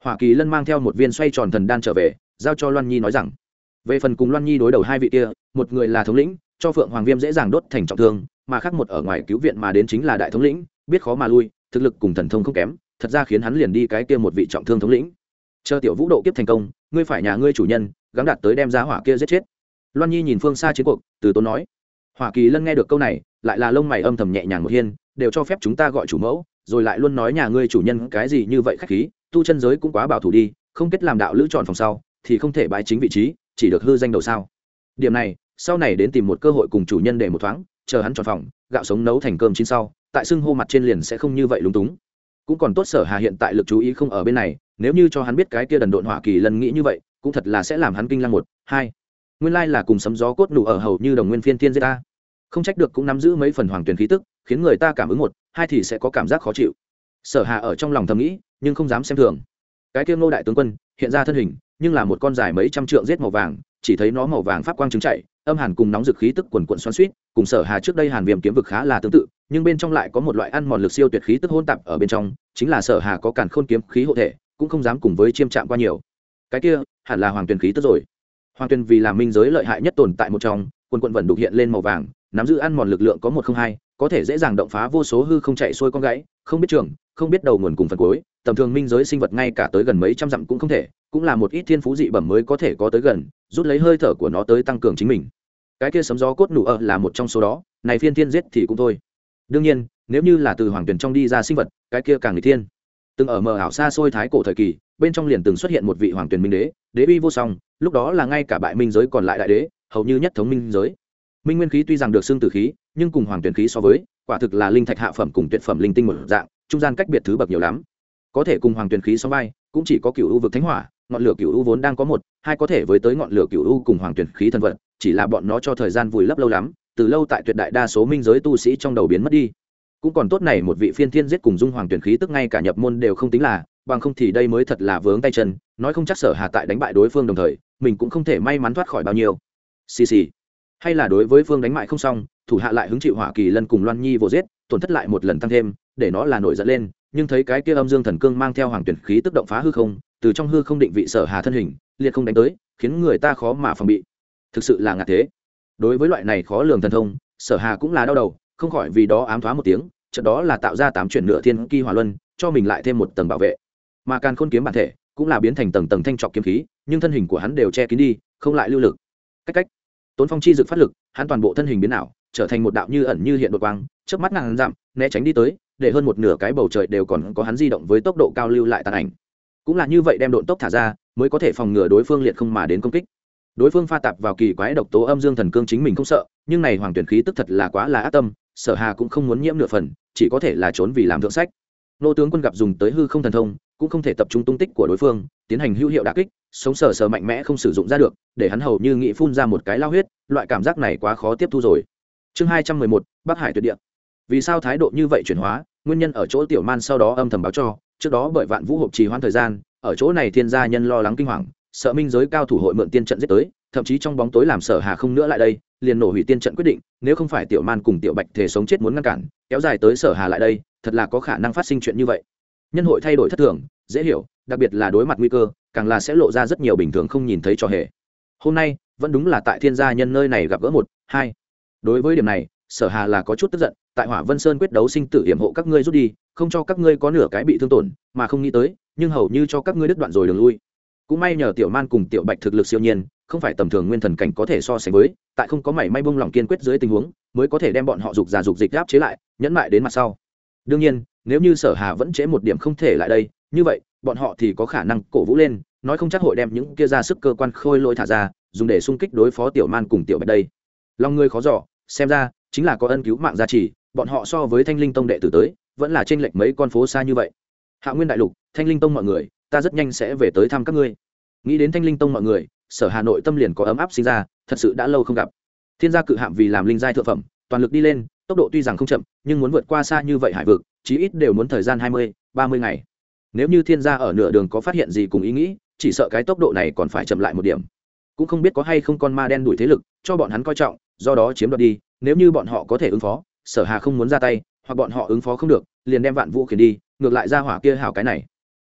Hỏa kỳ lân mang theo một viên xoay tròn thần đan trở về, giao cho loan nhi nói rằng, về phần cùng loan nhi đối đầu hai vị kia, một người là thống lĩnh, cho phượng hoàng viêm dễ dàng đốt thành trọng thương mà khác một ở ngoài cứu viện mà đến chính là đại thống lĩnh, biết khó mà lui, thực lực cùng thần thông không kém, thật ra khiến hắn liền đi cái kia một vị trọng thương thống lĩnh. Chờ tiểu vũ độ kiếp thành công, ngươi phải nhà ngươi chủ nhân, gắng đạt tới đem giá hỏa kia giết chết. Loan nhi nhìn phương xa chiến cuộc, từ tốn nói. Hoa kỳ lân nghe được câu này, lại là lông mày âm thầm nhẹ nhàng một hiên, đều cho phép chúng ta gọi chủ mẫu, rồi lại luôn nói nhà ngươi chủ nhân cái gì như vậy khách khí, tu chân giới cũng quá bảo thủ đi, không kết làm đạo lữ chọn phòng sau, thì không thể bãi chính vị trí, chỉ được hư danh đầu sao. Điểm này, sau này đến tìm một cơ hội cùng chủ nhân để một thoáng chờ hắn tròn phòng, gạo sống nấu thành cơm chín sau, tại xưng hô mặt trên liền sẽ không như vậy lúng túng. Cũng còn tốt sở hà hiện tại lực chú ý không ở bên này, nếu như cho hắn biết cái kia đần độn hỏa kỳ lần nghĩ như vậy, cũng thật là sẽ làm hắn kinh lăng một, hai. Nguyên lai là cùng sấm gió cốt nụ ở hầu như đồng nguyên phiên thiên giết ta. Không trách được cũng nắm giữ mấy phần hoàng tuyển khí tức, khiến người ta cảm ứng một, hai thì sẽ có cảm giác khó chịu. Sở hà ở trong lòng thầm nghĩ, nhưng không dám xem thường. Cái kia ngô đại tướng quân, hiện ra thân hình, nhưng là một con dài mấy trăm trượng giết màu vàng, chỉ thấy nó màu vàng pháp quang trứng chạy âm hàn cùng nóng dực khí tức quần quận xoắn suýt cùng sở hà trước đây hàn viêm kiếm vực khá là tương tự, nhưng bên trong lại có một loại ăn mòn lực siêu tuyệt khí tức hôn tạp ở bên trong, chính là sở hà có cản khôn kiếm khí hộ thể, cũng không dám cùng với chiêm chạm qua nhiều. Cái kia, hẳn là hoàng tuyền khí tức rồi. Hoàng tuyền vì là minh giới lợi hại nhất tồn tại một trong, quần quận vẫn đục hiện lên màu vàng, nắm giữ ăn mòn lực lượng có một không hai, có thể dễ dàng động phá vô số hư không chạy xuôi con gãy, không biết trường, không biết đầu nguồn cùng phần cuối, tầm thường minh giới sinh vật ngay cả tới gần mấy trăm dặm cũng không thể, cũng là một ít thiên phú dị bẩm mới có thể có tới gần, rút lấy hơi thở của nó tới tăng cường chính mình cái kia sấm gió cốt nụ ở là một trong số đó, này phiên thiên giết thì cũng thôi. Đương nhiên, nếu như là từ hoàng tuyển trong đi ra sinh vật, cái kia càng người thiên. Từng ở mờ ảo xa xôi thái cổ thời kỳ, bên trong liền từng xuất hiện một vị hoàng tuyển minh đế đế uy vô song, lúc đó là ngay cả bại minh giới còn lại đại đế, hầu như nhất thống minh giới. Minh nguyên khí tuy rằng được xưng từ khí, nhưng cùng hoàng tuyển khí so với, quả thực là linh thạch hạ phẩm cùng tuyệt phẩm linh tinh một dạng, trung gian cách biệt thứ bậc nhiều lắm. Có thể cùng hoàng tuyển khí so vai, cũng chỉ có cựu u vực thánh hỏa, ngọn lửa cựu u vốn đang có một, hai có thể với tới ngọn lửa cựu u cùng hoàng tuyển khí thân vật chỉ là bọn nó cho thời gian vùi lấp lâu lắm, từ lâu tại tuyệt đại đa số minh giới tu sĩ trong đầu biến mất đi. Cũng còn tốt này một vị phiên thiên giết cùng dung hoàng tuyển khí tức ngay cả nhập môn đều không tính là, bằng không thì đây mới thật là vướng tay chân, nói không chắc sở hà tại đánh bại đối phương đồng thời, mình cũng không thể may mắn thoát khỏi bao nhiêu. Xì xì. Hay là đối với phương đánh bại không xong, thủ hạ lại hứng chịu hỏa kỳ lân cùng loan nhi vô giết, tổn thất lại một lần tăng thêm, để nó là nổi giận lên, nhưng thấy cái kia âm dương thần cương mang theo hoàng tuyển khí tức động phá hư không, từ trong hư không định vị sở hà thân hình, liệt không đánh tới, khiến người ta khó mà phòng bị thực sự là ngạc thế. Đối với loại này khó lường thần thông, sở hà cũng là đau đầu, không khỏi vì đó ám thoá một tiếng trận đó là tạo ra tám chuyển nửa thiên kỳ hỏa luân, cho mình lại thêm một tầng bảo vệ. Mà càn khôn kiếm bản thể cũng là biến thành tầng tầng thanh trọc kiếm khí, nhưng thân hình của hắn đều che kín đi, không lại lưu lực. Cách cách. Tốn phong chi dực phát lực, hắn toàn bộ thân hình biến ảo, trở thành một đạo như ẩn như hiện đột quang trước mắt ngàn dặm, né tránh đi tới, để hơn một nửa cái bầu trời đều còn có hắn di động với tốc độ cao lưu lại tàn ảnh. Cũng là như vậy đem độn tốc thả ra, mới có thể phòng ngừa đối phương liệt không mà đến công kích đối phương pha tạp vào kỳ quái độc tố âm dương thần cương chính mình không sợ, nhưng này hoàng tuyển khí tức thật là quá là ác tâm, sở hà cũng không muốn nhiễm nửa phần, chỉ có thể là trốn vì làm thượng sách. Nô tướng quân gặp dùng tới hư không thần thông, cũng không thể tập trung tung tích của đối phương, tiến hành hữu hiệu đà kích, sống sờ sờ mạnh mẽ không sử dụng ra được, để hắn hầu như nghĩ phun ra một cái lao huyết, loại cảm giác này quá khó tiếp thu rồi. Chương hai trăm mười một, bắc hải tuyệt địa. Vì sao thái độ như vậy chuyển hóa, nguyên nhân ở chỗ tiểu man sau đó âm thầm báo cho, trước đó bởi vạn vũ hộp trì hoãn thời gian, ở chỗ này thiên gia nhân lo lắng kinh hoàng sợ minh giới cao thủ hội mượn tiên trận giết tới, thậm chí trong bóng tối làm sở hà không nữa lại đây, liền nổ hủy tiên trận quyết định, nếu không phải tiểu man cùng tiểu bạch thể sống chết muốn ngăn cản, kéo dài tới sở hà lại đây, thật là có khả năng phát sinh chuyện như vậy. Nhân hội thay đổi thất thường, dễ hiểu, đặc biệt là đối mặt nguy cơ, càng là sẽ lộ ra rất nhiều bình thường không nhìn thấy cho hề. Hôm nay, vẫn đúng là tại thiên gia nhân nơi này gặp gỡ một, hai. Đối với điểm này, sở hà là có chút tức giận, tại hỏa vân sơn quyết đấu sinh tử hiểm hộ các ngươi rút đi, không cho các ngươi có nửa cái bị thương tổn, mà không nghĩ tới, nhưng hầu như cho các ngươi đứt đoạn rồi đường lui cũng may nhờ tiểu man cùng tiểu bạch thực lực siêu nhiên, không phải tầm thường nguyên thần cảnh có thể so sánh với, tại không có mảy may bông lòng kiên quyết dưới tình huống, mới có thể đem bọn họ dục già dục dịch áp chế lại, nhẫn mại đến mặt sau. Đương nhiên, nếu như sở hà vẫn chế một điểm không thể lại đây, như vậy, bọn họ thì có khả năng cổ vũ lên, nói không chắc hội đem những kia ra sức cơ quan khôi lỗi thả ra, dùng để xung kích đối phó tiểu man cùng tiểu bạch đây. Lòng người khó giỏ xem ra, chính là có ân cứu mạng gia trì, bọn họ so với thanh linh tông đệ tử tới, vẫn là trên lệch mấy con phố xa như vậy. Hạ nguyên đại lục, thanh linh tông mọi người ta rất nhanh sẽ về tới thăm các ngươi. Nghĩ đến thanh linh tông mọi người, sở hà nội tâm liền có ấm áp sinh ra, thật sự đã lâu không gặp. Thiên gia cự hạm vì làm linh giai thượng phẩm, toàn lực đi lên, tốc độ tuy rằng không chậm, nhưng muốn vượt qua xa như vậy hải vực, chí ít đều muốn thời gian hai mươi, ba mươi ngày. Nếu như thiên gia ở nửa đường có phát hiện gì cùng ý nghĩ, chỉ sợ cái tốc độ này còn phải chậm lại một điểm. Cũng không biết có hay không con ma đen đuổi thế lực, cho bọn hắn coi trọng, do đó chiếm đoạt đi, nếu như bọn họ có thể ứng phó, sở hà không muốn ra tay, hoặc bọn họ ứng phó không được, liền đem vạn vũ khiển đi, ngược lại ra hỏa kia hảo cái này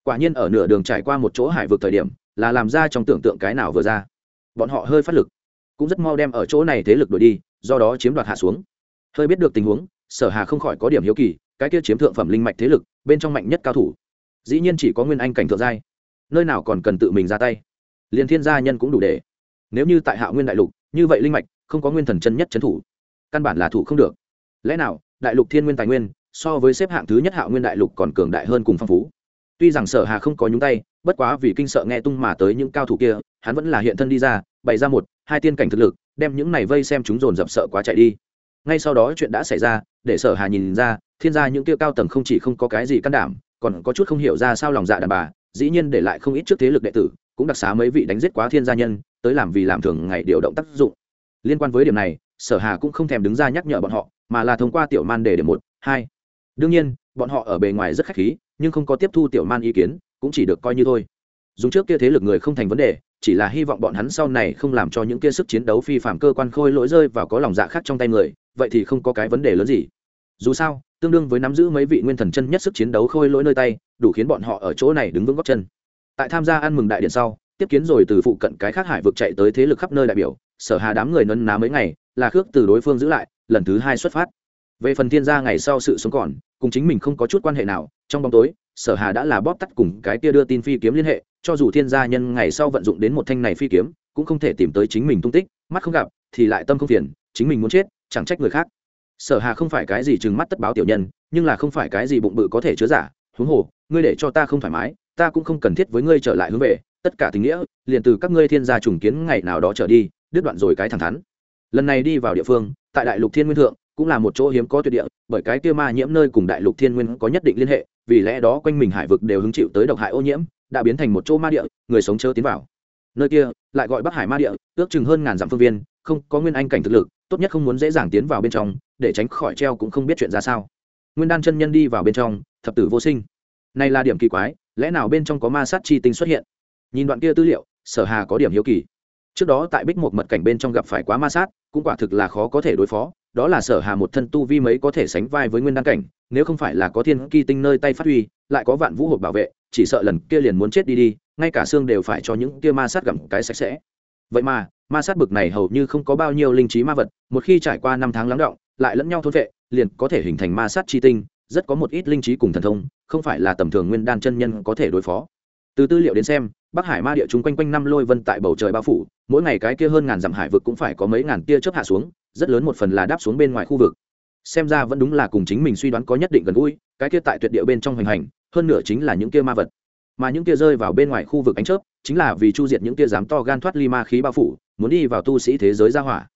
quả nhiên ở nửa đường trải qua một chỗ hải vực thời điểm, là làm ra trong tưởng tượng cái nào vừa ra. Bọn họ hơi phát lực, cũng rất mau đem ở chỗ này thế lực đổi đi, do đó chiếm đoạt hạ xuống. Hơi biết được tình huống, sở hà không khỏi có điểm hiếu kỳ, cái kia chiếm thượng phẩm linh mạch thế lực, bên trong mạnh nhất cao thủ. Dĩ nhiên chỉ có nguyên anh cảnh thượng giai. Nơi nào còn cần tự mình ra tay? Liền thiên gia nhân cũng đủ để. Nếu như tại hạ nguyên đại lục, như vậy linh mạch, không có nguyên thần chân nhất trấn thủ, căn bản là thủ không được. Lẽ nào, đại lục thiên nguyên tài nguyên, so với xếp hạng thứ nhất hạ nguyên đại lục còn cường đại hơn cùng phong phú? Tuy rằng sở hà không có nhúng tay, bất quá vì kinh sợ nghe tung mà tới những cao thủ kia, hắn vẫn là hiện thân đi ra, bày ra một, hai tiên cảnh thực lực, đem những này vây xem chúng dồn dập sợ quá chạy đi. Ngay sau đó chuyện đã xảy ra, để sở hà nhìn ra, thiên gia những kia cao tầng không chỉ không có cái gì can đảm, còn có chút không hiểu ra sao lòng dạ đàn bà, dĩ nhiên để lại không ít trước thế lực đệ tử, cũng đặc xá mấy vị đánh giết quá thiên gia nhân, tới làm vì làm thường ngày điều động tác dụng. Liên quan với điểm này, sở hà cũng không thèm đứng ra nhắc nhở bọn họ, mà là thông qua tiểu man đề để một, hai. Đương nhiên, bọn họ ở bề ngoài rất khách khí nhưng không có tiếp thu tiểu man ý kiến, cũng chỉ được coi như thôi. Dùng trước kia thế lực người không thành vấn đề, chỉ là hy vọng bọn hắn sau này không làm cho những kia sức chiến đấu phi phạm cơ quan khôi lỗi rơi và có lòng dạ khác trong tay người, vậy thì không có cái vấn đề lớn gì. Dù sao, tương đương với nắm giữ mấy vị nguyên thần chân nhất sức chiến đấu khôi lỗi nơi tay, đủ khiến bọn họ ở chỗ này đứng vững góc chân. Tại tham gia ăn mừng đại điện sau, tiếp kiến rồi từ phụ cận cái khác hải vực chạy tới thế lực khắp nơi đại biểu, sở hà đám người nấn ná mấy ngày, là khước từ đối phương giữ lại, lần thứ hai xuất phát. Về phần thiên gia ngày sau sự sống còn, cùng chính mình không có chút quan hệ nào trong bóng tối, sở hà đã là bóp tắt cùng cái kia đưa tin phi kiếm liên hệ, cho dù thiên gia nhân ngày sau vận dụng đến một thanh này phi kiếm, cũng không thể tìm tới chính mình tung tích, mắt không gặp, thì lại tâm không phiền, chính mình muốn chết, chẳng trách người khác. Sở hà không phải cái gì chừng mắt tất báo tiểu nhân, nhưng là không phải cái gì bụng bự có thể chứa giả, huống hồ, ngươi để cho ta không thoải mái, ta cũng không cần thiết với ngươi trở lại hướng về, tất cả tình nghĩa, liền từ các ngươi thiên gia trùng kiến ngày nào đó trở đi, đứt đoạn rồi cái thẳng thắn. Lần này đi vào địa phương, tại đại lục thiên nguyên thượng, cũng là một chỗ hiếm có tuyệt địa, bởi cái kia ma nhiễm nơi cùng đại lục thiên nguyên có nhất định liên hệ vì lẽ đó quanh mình hải vực đều hứng chịu tới độc hại ô nhiễm, đã biến thành một chỗ ma địa, người sống chớ tiến vào. Nơi kia, lại gọi bắc hải ma địa, ước chừng hơn ngàn dặm phương viên, không có nguyên anh cảnh thực lực, tốt nhất không muốn dễ dàng tiến vào bên trong, để tránh khỏi treo cũng không biết chuyện ra sao. Nguyên đan chân nhân đi vào bên trong, thập tử vô sinh. Này là điểm kỳ quái, lẽ nào bên trong có ma sát chi tinh xuất hiện? Nhìn đoạn kia tư liệu, sở hà có điểm hiếu kỳ. Trước đó tại bích một mật cảnh bên trong gặp phải quá ma sát, cũng quả thực là khó có thể đối phó đó là sở hà một thân tu vi mấy có thể sánh vai với nguyên đan cảnh, nếu không phải là có thiên kỳ tinh nơi tay phát huy, lại có vạn vũ hộp bảo vệ, chỉ sợ lần kia liền muốn chết đi đi, ngay cả xương đều phải cho những kia ma sát gặm cái sạch sẽ. Vậy mà, ma sát bực này hầu như không có bao nhiêu linh trí ma vật, một khi trải qua năm tháng lắng động, lại lẫn nhau thôn vệ, liền có thể hình thành ma sát chi tinh, rất có một ít linh trí cùng thần thông, không phải là tầm thường nguyên đan chân nhân có thể đối phó. Từ tư liệu đến xem, bắc hải ma địa chúng quanh quanh năm lôi vân tại bầu trời bao phủ, mỗi ngày cái kia hơn ngàn dặm hải vực cũng phải có mấy ngàn tia chớp hạ xuống rất lớn một phần là đáp xuống bên ngoài khu vực. Xem ra vẫn đúng là cùng chính mình suy đoán có nhất định gần gũi, cái kia tại tuyệt địa bên trong hoành hành, hơn nửa chính là những kia ma vật. Mà những kia rơi vào bên ngoài khu vực ánh chớp, chính là vì chu diệt những kia dám to gan thoát ly ma khí bao phủ, muốn đi vào tu sĩ thế giới ra hỏa.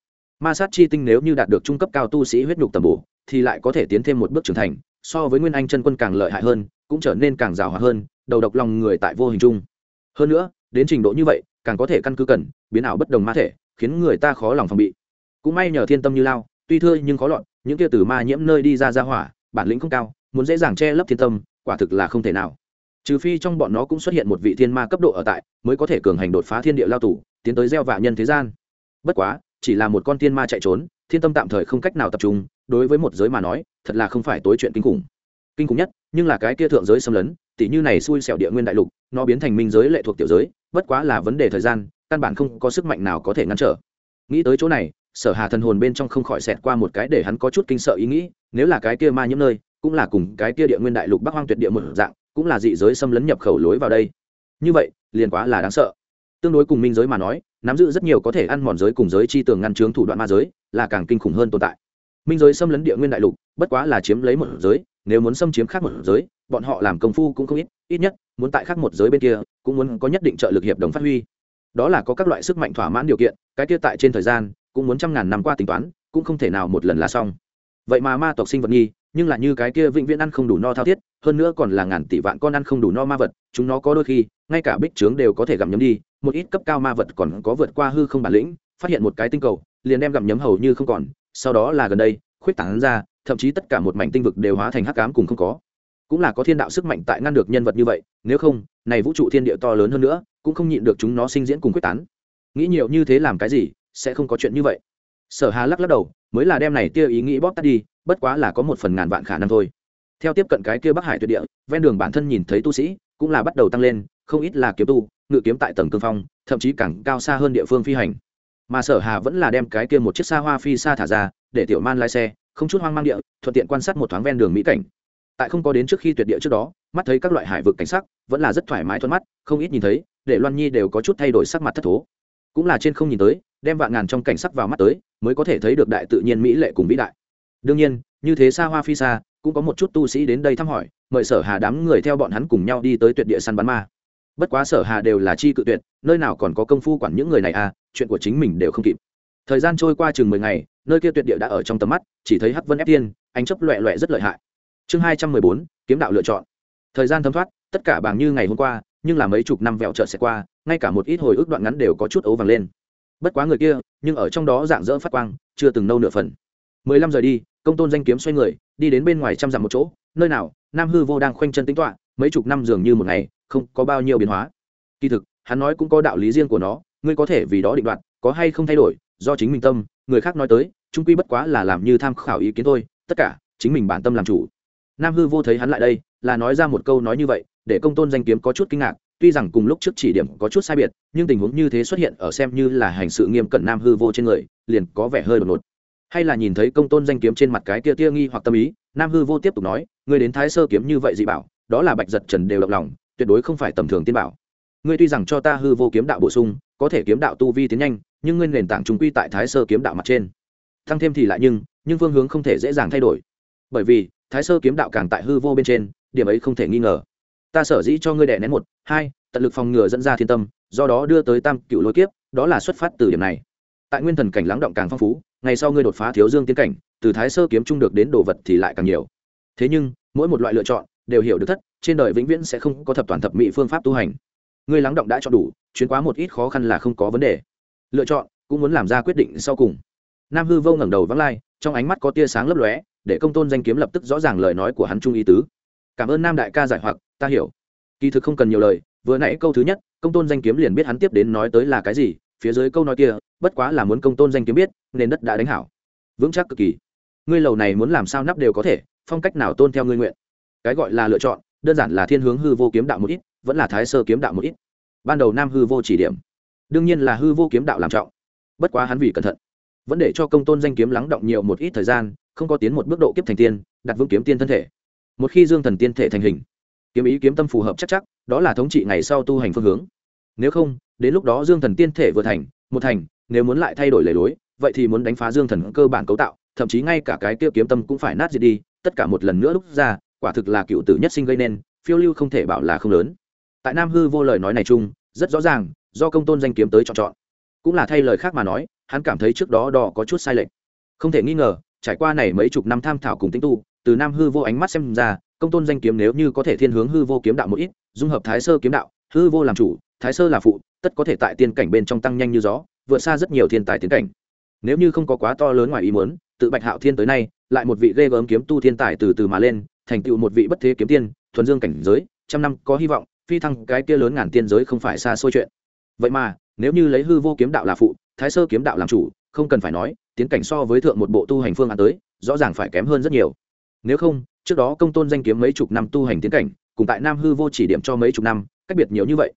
Ma sát chi tinh nếu như đạt được trung cấp cao tu sĩ huyết nhục tầm bổ, thì lại có thể tiến thêm một bước trưởng thành, so với nguyên anh chân quân càng lợi hại hơn, cũng trở nên càng rào hòa hơn, đầu độc lòng người tại vô hình chung. Hơn nữa, đến trình độ như vậy, càng có thể căn cứ cần, biến ảo bất đồng ma thể, khiến người ta khó lòng phòng bị cũng may nhờ thiên tâm như lao, tuy thưa nhưng khó lọt, những kia từ ma nhiễm nơi đi ra ra hỏa, bản lĩnh không cao, muốn dễ dàng che lấp thiên tâm, quả thực là không thể nào. Trừ phi trong bọn nó cũng xuất hiện một vị thiên ma cấp độ ở tại, mới có thể cường hành đột phá thiên địa lao tù, tiến tới gieo vạ nhân thế gian. Bất quá, chỉ là một con thiên ma chạy trốn, thiên tâm tạm thời không cách nào tập trung, đối với một giới mà nói, thật là không phải tối chuyện kinh khủng. Kinh khủng nhất, nhưng là cái kia thượng giới xâm lấn tỷ như này xui xẻo địa nguyên đại lục, nó biến thành minh giới lệ thuộc tiểu giới, bất quá là vấn đề thời gian, căn bản không có sức mạnh nào có thể ngăn trở. Nghĩ tới chỗ này sở hà thần hồn bên trong không khỏi xẹt qua một cái để hắn có chút kinh sợ ý nghĩ, nếu là cái kia ma nhiễm nơi, cũng là cùng cái kia địa nguyên đại lục bắc hoang tuyệt địa một dạng, cũng là dị giới xâm lấn nhập khẩu lối vào đây. Như vậy, liền quá là đáng sợ. Tương đối cùng minh giới mà nói, nắm giữ rất nhiều có thể ăn mòn giới cùng giới chi tường ngăn chướng thủ đoạn ma giới, là càng kinh khủng hơn tồn tại. Minh giới xâm lấn địa nguyên đại lục, bất quá là chiếm lấy một giới, nếu muốn xâm chiếm khác một giới, bọn họ làm công phu cũng không ít ít nhất, muốn tại khác một giới bên kia, cũng muốn có nhất định trợ lực hiệp đồng phát huy. Đó là có các loại sức mạnh thỏa mãn điều kiện, cái kia tại trên thời gian cũng muốn trăm ngàn năm qua tính toán, cũng không thể nào một lần là xong. Vậy mà ma tộc sinh vật nghi, nhưng là như cái kia vĩnh viễn ăn không đủ no thao thiết, hơn nữa còn là ngàn tỷ vạn con ăn không đủ no ma vật, chúng nó có đôi khi, ngay cả bích trướng đều có thể gặm nhấm đi, một ít cấp cao ma vật còn có vượt qua hư không bản lĩnh, phát hiện một cái tinh cầu, liền đem gặm nhấm hầu như không còn, sau đó là gần đây, khuyết tảng ra, thậm chí tất cả một mảnh tinh vực đều hóa thành hắc cám cùng không có. Cũng là có thiên đạo sức mạnh tại ngăn được nhân vật như vậy, nếu không, này vũ trụ thiên địa to lớn hơn nữa, cũng không nhịn được chúng nó sinh diễn cùng quyết tán. Nghĩ nhiều như thế làm cái gì sẽ không có chuyện như vậy. Sở hà lắc lắc đầu, mới là đem này tia ý nghĩ bóp tắt đi, bất quá là có một phần ngàn vạn khả năng thôi. Theo tiếp cận cái kia bắc hải tuyệt địa, ven đường bản thân nhìn thấy tu sĩ cũng là bắt đầu tăng lên, không ít là kiếm tu, ngự kiếm tại tầng cương phong, thậm chí càng cao xa hơn địa phương phi hành. Mà sở hà vẫn là đem cái kia một chiếc xa hoa phi xa thả ra, để tiểu man lái xe, không chút hoang mang địa, thuận tiện quan sát một thoáng ven đường mỹ cảnh. Tại không có đến trước khi tuyệt địa trước đó, mắt thấy các loại hải vực cảnh sắc, vẫn là rất thoải mái thuận mắt, không ít nhìn thấy, để loan nhi đều có chút thay đổi sắc mặt thất thố cũng là trên không nhìn tới, đem vạn ngàn trong cảnh sắc vào mắt tới, mới có thể thấy được đại tự nhiên mỹ lệ cùng vĩ đại. Đương nhiên, như thế xa hoa phi xa, cũng có một chút tu sĩ đến đây thăm hỏi, mời sở hà đám người theo bọn hắn cùng nhau đi tới tuyệt địa săn bắn ma. Bất quá sở hà đều là chi cự tuyệt, nơi nào còn có công phu quản những người này à chuyện của chính mình đều không kịp. Thời gian trôi qua chừng mười ngày, nơi kia tuyệt địa đã ở trong tầm mắt, chỉ thấy hắc vân ép tiên ánh chấp loẹ loẹ rất lợi hại. Chương hai trăm mười bốn, kiếm đạo lựa chọn. Thời gian thấm thoát, tất cả bảng như ngày hôm qua nhưng là mấy chục năm vẹo trợ sẽ qua, ngay cả một ít hồi ức đoạn ngắn đều có chút ấu vàng lên. Bất quá người kia, nhưng ở trong đó dạng dỡ phát quang, chưa từng nâu nửa phần. Mười lăm giờ đi, công tôn danh kiếm xoay người, đi đến bên ngoài trăm dặm một chỗ, nơi nào, nam hư vô đang khoanh chân tính toạ mấy chục năm dường như một ngày, không có bao nhiêu biến hóa. Kỳ thực, hắn nói cũng có đạo lý riêng của nó, ngươi có thể vì đó định đoạt, có hay không thay đổi, do chính mình tâm, người khác nói tới, trung quy bất quá là làm như tham khảo ý kiến thôi, tất cả, chính mình bản tâm làm chủ. Nam hư vô thấy hắn lại đây, là nói ra một câu nói như vậy để công tôn danh kiếm có chút kinh ngạc, tuy rằng cùng lúc trước chỉ điểm có chút sai biệt, nhưng tình huống như thế xuất hiện ở xem như là hành sự nghiêm cẩn nam hư vô trên người, liền có vẻ hơi đột ngột. Hay là nhìn thấy công tôn danh kiếm trên mặt cái tia tia nghi hoặc tâm ý, nam hư vô tiếp tục nói người đến thái sơ kiếm như vậy dị bảo, đó là bạch giật trần đều động lòng, tuyệt đối không phải tầm thường tiên bảo. Ngươi tuy rằng cho ta hư vô kiếm đạo bổ sung, có thể kiếm đạo tu vi tiến nhanh, nhưng nguyên nền tảng trung quy tại thái sơ kiếm đạo mặt trên. Thăng thêm thì lại nhưng nhưng phương hướng không thể dễ dàng thay đổi. Bởi vì, thái sơ kiếm đạo càng tại hư vô bên trên, điểm ấy không thể nghi ngờ ta sở dĩ cho ngươi đẻ nén một, hai, tận lực phòng ngừa dẫn ra thiên tâm, do đó đưa tới tam cựu lôi kiếp, đó là xuất phát từ điểm này. Tại nguyên thần cảnh lắng động càng phong phú, ngày sau ngươi đột phá thiếu dương tiến cảnh, từ thái sơ kiếm trung được đến đồ vật thì lại càng nhiều. Thế nhưng, mỗi một loại lựa chọn đều hiểu được thất, trên đời vĩnh viễn sẽ không có thập toàn thập mỹ phương pháp tu hành. Ngươi lắng động đã chọn đủ, chuyến quá một ít khó khăn là không có vấn đề. Lựa chọn cũng muốn làm ra quyết định sau cùng. Nam hư vô ngẩng đầu vắng lai, trong ánh mắt có tia sáng lấp lóe, để công tôn danh kiếm lập tức rõ ràng lời nói của hắn trung ý tứ. Cảm ơn nam đại ca giải hoặc ta hiểu. Kỳ thực không cần nhiều lời, vừa nãy câu thứ nhất, công tôn danh kiếm liền biết hắn tiếp đến nói tới là cái gì, phía dưới câu nói kia, bất quá là muốn công tôn danh kiếm biết nên đất đã đánh hảo. Vững chắc cực kỳ. Ngươi lầu này muốn làm sao nắp đều có thể, phong cách nào tôn theo ngươi nguyện. Cái gọi là lựa chọn, đơn giản là thiên hướng hư vô kiếm đạo một ít, vẫn là thái sơ kiếm đạo một ít. Ban đầu nam hư vô chỉ điểm. Đương nhiên là hư vô kiếm đạo làm trọng. Bất quá hắn vì cẩn thận. Vẫn để cho công tôn danh kiếm lắng động nhiều một ít thời gian, không có tiến một bước độ kiếp thành tiên, đặt vững kiếm tiên thân thể. Một khi dương thần tiên thể thành hình kiếm ý kiếm tâm phù hợp chắc chắc, đó là thống trị ngày sau tu hành phương hướng. Nếu không, đến lúc đó dương thần tiên thể vừa thành, một thành, nếu muốn lại thay đổi lề lối, vậy thì muốn đánh phá dương thần cơ bản cấu tạo, thậm chí ngay cả cái kia kiếm tâm cũng phải nát diệt đi, tất cả một lần nữa lúc ra, quả thực là cựu tử nhất sinh gây nên, phiêu lưu không thể bảo là không lớn. Tại nam hư vô lời nói này chung, rất rõ ràng, do công tôn danh kiếm tới chọn chọn. Cũng là thay lời khác mà nói, hắn cảm thấy trước đó đò có chút sai lệch. Không thể nghi ngờ, trải qua này mấy chục năm tham thảo cùng tính tu, từ nam hư vô ánh mắt xem ra công tôn danh kiếm nếu như có thể thiên hướng hư vô kiếm đạo một ít, dung hợp thái sơ kiếm đạo, hư vô làm chủ, thái sơ là phụ, tất có thể tại tiên cảnh bên trong tăng nhanh như gió, vượt xa rất nhiều thiên tài tiến cảnh. Nếu như không có quá to lớn ngoài ý muốn, tự bạch hạo thiên tới nay, lại một vị ghê gớm kiếm tu thiên tài từ từ mà lên, thành tựu một vị bất thế kiếm tiên, thuần dương cảnh giới, trăm năm có hy vọng, phi thăng cái kia lớn ngàn tiên giới không phải xa xôi chuyện. Vậy mà, nếu như lấy hư vô kiếm đạo là phụ, thái sơ kiếm đạo làm chủ, không cần phải nói, tiến cảnh so với thượng một bộ tu hành phương án tới, rõ ràng phải kém hơn rất nhiều. Nếu không trước đó công tôn danh kiếm mấy chục năm tu hành tiến cảnh, cùng tại nam hư vô chỉ điểm cho mấy chục năm, cách biệt nhiều như vậy.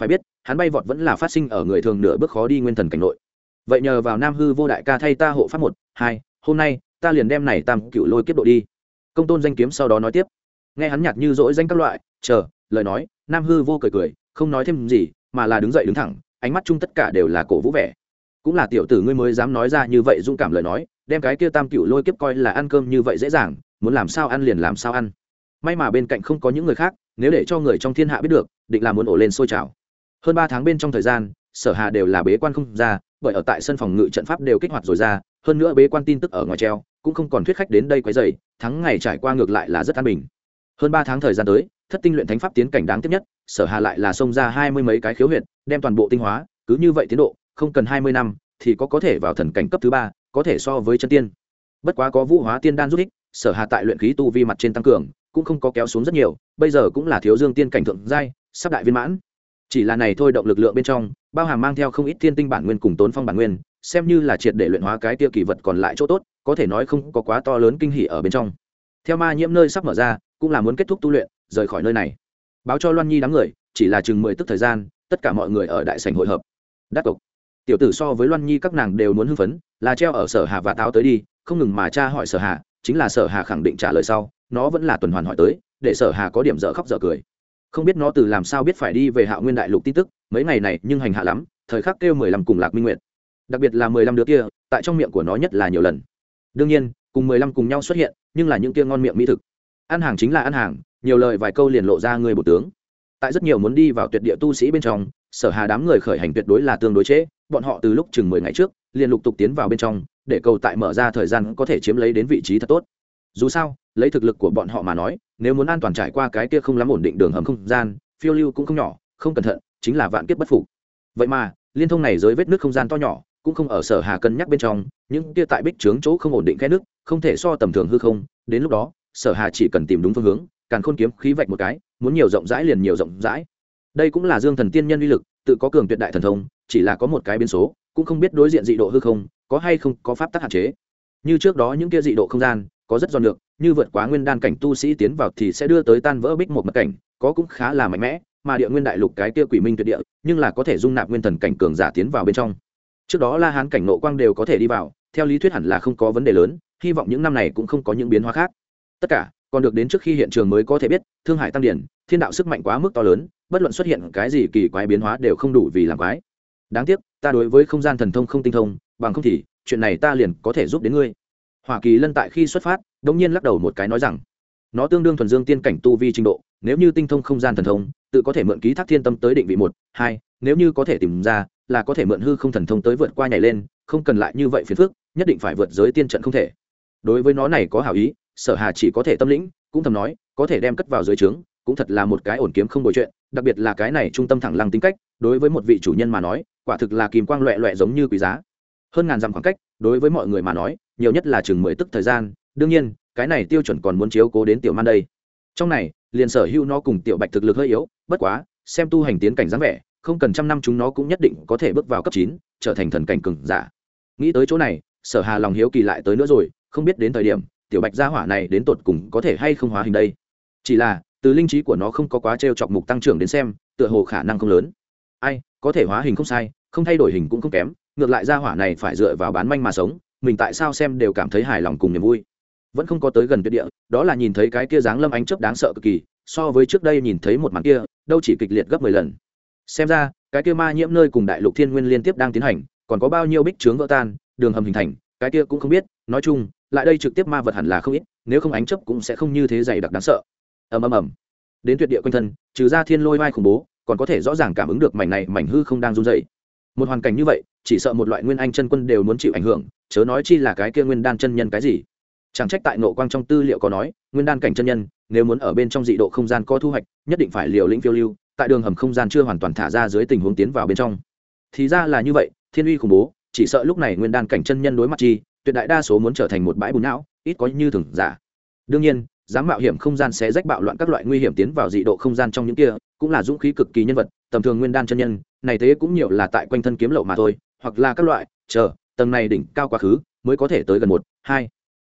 Phải biết, hắn bay vọt vẫn là phát sinh ở người thường nửa bước khó đi nguyên thần cảnh nội. Vậy nhờ vào nam hư vô đại ca thay ta hộ pháp một, hai, hôm nay, ta liền đem này tam cựu lôi kiếp độ đi. Công tôn danh kiếm sau đó nói tiếp. Nghe hắn nhạt như dỗi danh các loại, chờ, lời nói, nam hư vô cười cười, không nói thêm gì, mà là đứng dậy đứng thẳng, ánh mắt chung tất cả đều là cổ vũ vẻ. Cũng là tiểu tử ngươi mới dám nói ra như vậy dũng cảm lời nói, đem cái kia tam cựu lôi kiếp coi là ăn cơm như vậy dễ dàng muốn làm sao ăn liền làm sao ăn. May mà bên cạnh không có những người khác, nếu để cho người trong thiên hạ biết được, định là muốn ổ lên sôi trào. Hơn ba tháng bên trong thời gian, sở hà đều là bế quan không ra, bởi ở tại sân phòng ngự trận pháp đều kích hoạt rồi ra, hơn nữa bế quan tin tức ở ngoài treo, cũng không còn thuyết khách đến đây quấy dày tháng ngày trải qua ngược lại là rất an bình. Hơn ba tháng thời gian tới, thất tinh luyện thánh pháp tiến cảnh đáng tiếp nhất, sở hà lại là xông ra hai mươi mấy cái khiếu huyện đem toàn bộ tinh hóa, cứ như vậy tiến độ, không cần hai mươi năm, thì có có thể vào thần cảnh cấp thứ ba, có thể so với chân tiên. Bất quá có vũ hóa tiên đan giúp ích sở hà tại luyện khí tu vi mặt trên tăng cường, cũng không có kéo xuống rất nhiều, bây giờ cũng là thiếu dương tiên cảnh thượng giai, sắp đại viên mãn. Chỉ là này thôi động lực lượng bên trong, bao hàm mang theo không ít thiên tinh bản nguyên cùng tốn phong bản nguyên, xem như là triệt để luyện hóa cái tiêu kỳ vật còn lại chỗ tốt, có thể nói không có quá to lớn kinh hỉ ở bên trong. Theo ma nhiễm nơi sắp mở ra, cũng là muốn kết thúc tu luyện, rời khỏi nơi này. Báo cho loan nhi đám người, chỉ là chừng mười tức thời gian, tất cả mọi người ở đại sảnh hội hợp. Đắc cộc tiểu tử so với loan nhi các nàng đều muốn hưng phấn, là treo ở sở hà và táo tới đi, không ngừng mà cha hỏi sở hà chính là sở hà khẳng định trả lời sau nó vẫn là tuần hoàn hỏi tới để sở hà có điểm dở khóc dở cười. Không biết nó từ làm sao biết phải đi về hạ nguyên đại lục tin tức mấy ngày này nhưng hành hạ lắm thời khắc kêu mười lăm cùng lạc minh nguyệt. Đặc biệt là mười lăm đứa kia tại trong miệng của nó nhất là nhiều lần. Đương nhiên cùng mười lăm cùng nhau xuất hiện nhưng là những kia ngon miệng mỹ thực. Ăn hàng chính là ăn hàng nhiều lời vài câu liền lộ ra người bộ tướng. Tại rất nhiều muốn đi vào tuyệt địa tu sĩ bên trong sở hà đám người khởi hành tuyệt đối là tương đối chế, bọn họ từ lúc chừng mười ngày trước liền lục tục tiến vào bên trong để cầu tại mở ra thời gian có thể chiếm lấy đến vị trí thật tốt. Dù sao, lấy thực lực của bọn họ mà nói, nếu muốn an toàn trải qua cái kia không lắm ổn định đường hầm không gian, phiêu lưu cũng không nhỏ, không cẩn thận, chính là vạn kiếp bất phục. Vậy mà, liên thông này dưới vết nước không gian to nhỏ, cũng không ở sở hà cân nhắc bên trong, những kia tại bích trướng chỗ không ổn định khe nước, không thể so tầm thường hư không, đến lúc đó, sở hà chỉ cần tìm đúng phương hướng càng khôn kiếm khí vạch một cái, muốn nhiều rộng rãi liền nhiều rộng rãi. Đây cũng là dương thần tiên nhân uy lực, tự có cường tuyệt đại thần thông, chỉ là có một cái biến số, cũng không biết đối diện dị độ hư không có hay không có pháp tắc hạn chế. Như trước đó những kia dị độ không gian, có rất giòn được như vượt quá nguyên đan cảnh tu sĩ tiến vào thì sẽ đưa tới tan vỡ bích một mật cảnh, có cũng khá là mạnh mẽ, mà địa nguyên đại lục cái kia quỷ minh tuyệt địa, nhưng là có thể dung nạp nguyên thần cảnh cường giả tiến vào bên trong. Trước đó la hán cảnh nộ quang đều có thể đi vào, theo lý thuyết hẳn là không có vấn đề lớn, hy vọng những năm này cũng không có những biến hóa khác. Tất cả, còn được đến trước khi hiện trường mới có thể biết, thương hải tăng điển, thiên đạo sức mạnh quá mức to lớn, bất luận xuất hiện cái gì kỳ quái biến hóa đều không đủ vì làm quái. Đáng tiếc, ta đối với không gian thần thông không tinh thông bằng không thì, chuyện này ta liền có thể giúp đến ngươi. Hoa kỳ lân tại khi xuất phát, đống nhiên lắc đầu một cái nói rằng, nó tương đương thuần dương tiên cảnh tu vi trình độ, nếu như tinh thông không gian thần thông, tự có thể mượn ký thác thiên tâm tới định vị một, hai, nếu như có thể tìm ra, là có thể mượn hư không thần thông tới vượt qua nhảy lên, không cần lại như vậy phiền phức, nhất định phải vượt giới tiên trận không thể. Đối với nó này có hảo ý, sở hà chỉ có thể tâm lĩnh, cũng thầm nói, có thể đem cất vào dưới trướng, cũng thật là một cái ổn kiếm không bồi chuyện, đặc biệt là cái này trung tâm thẳng lăng tính cách, đối với một vị chủ nhân mà nói, quả thực là kìm quang loẹ loẹ giống như quý giá hơn ngàn dặm khoảng cách, đối với mọi người mà nói, nhiều nhất là chừng mười tức thời gian. Đương nhiên, cái này tiêu chuẩn còn muốn chiếu cố đến tiểu man đây. Trong này, liền sở hữu nó cùng tiểu bạch thực lực hơi yếu, bất quá, xem tu hành tiến cảnh dáng vẻ, không cần trăm năm chúng nó cũng nhất định có thể bước vào cấp chín, trở thành thần cảnh cừng giả. Nghĩ tới chỗ này, sở hà lòng hiếu kỳ lại tới nữa rồi, không biết đến thời điểm, tiểu bạch gia hỏa này đến tột cùng có thể hay không hóa hình đây. Chỉ là, từ linh trí của nó không có quá t r e o chọc mục tăng trưởng đến xem, tựa hồ khả năng không lớn. Ai, có thể hóa hình không sai, không thay đổi hình cũng không kém ngược lại gia hỏa này phải dựa vào bán manh mà sống, mình tại sao xem đều cảm thấy hài lòng cùng niềm vui. Vẫn không có tới gần tuyệt địa, đó là nhìn thấy cái kia dáng lâm ánh chớp đáng sợ cực kỳ, so với trước đây nhìn thấy một màn kia, đâu chỉ kịch liệt gấp mười lần. Xem ra, cái kia ma nhiễm nơi cùng đại lục thiên nguyên liên tiếp đang tiến hành, còn có bao nhiêu bích trướng vỡ tan, đường hầm hình thành, cái kia cũng không biết, nói chung, lại đây trực tiếp ma vật hẳn là không ít, nếu không ánh chấp cũng sẽ không như thế dày đặc đáng sợ. Ầm ầm ầm. Đến tuyệt địa quanh thân, trừ ra thiên lôi vai khủng bố, còn có thể rõ ràng cảm ứng được mảnh này mảnh hư không đang run dày một hoàn cảnh như vậy, chỉ sợ một loại nguyên anh chân quân đều muốn chịu ảnh hưởng, chớ nói chi là cái kia nguyên đan chân nhân cái gì. Chẳng trách tại nộ quang trong tư liệu có nói, nguyên đan cảnh chân nhân, nếu muốn ở bên trong dị độ không gian có thu hoạch, nhất định phải liều lĩnh phiêu lưu, tại đường hầm không gian chưa hoàn toàn thả ra dưới tình huống tiến vào bên trong. Thì ra là như vậy, thiên uy khủng bố, chỉ sợ lúc này nguyên đan cảnh chân nhân đối mặt chi, tuyệt đại đa số muốn trở thành một bãi bùn não, ít có như thường giả. Đương nhiên dám mạo hiểm không gian sẽ rách bạo loạn các loại nguy hiểm tiến vào dị độ không gian trong những kia, cũng là dũng khí cực kỳ nhân vật, tầm thường nguyên đan chân nhân, này thế cũng nhiều là tại quanh thân kiếm lậu mà thôi, hoặc là các loại, chờ, tầng này đỉnh cao quá khứ, mới có thể tới gần một, hai.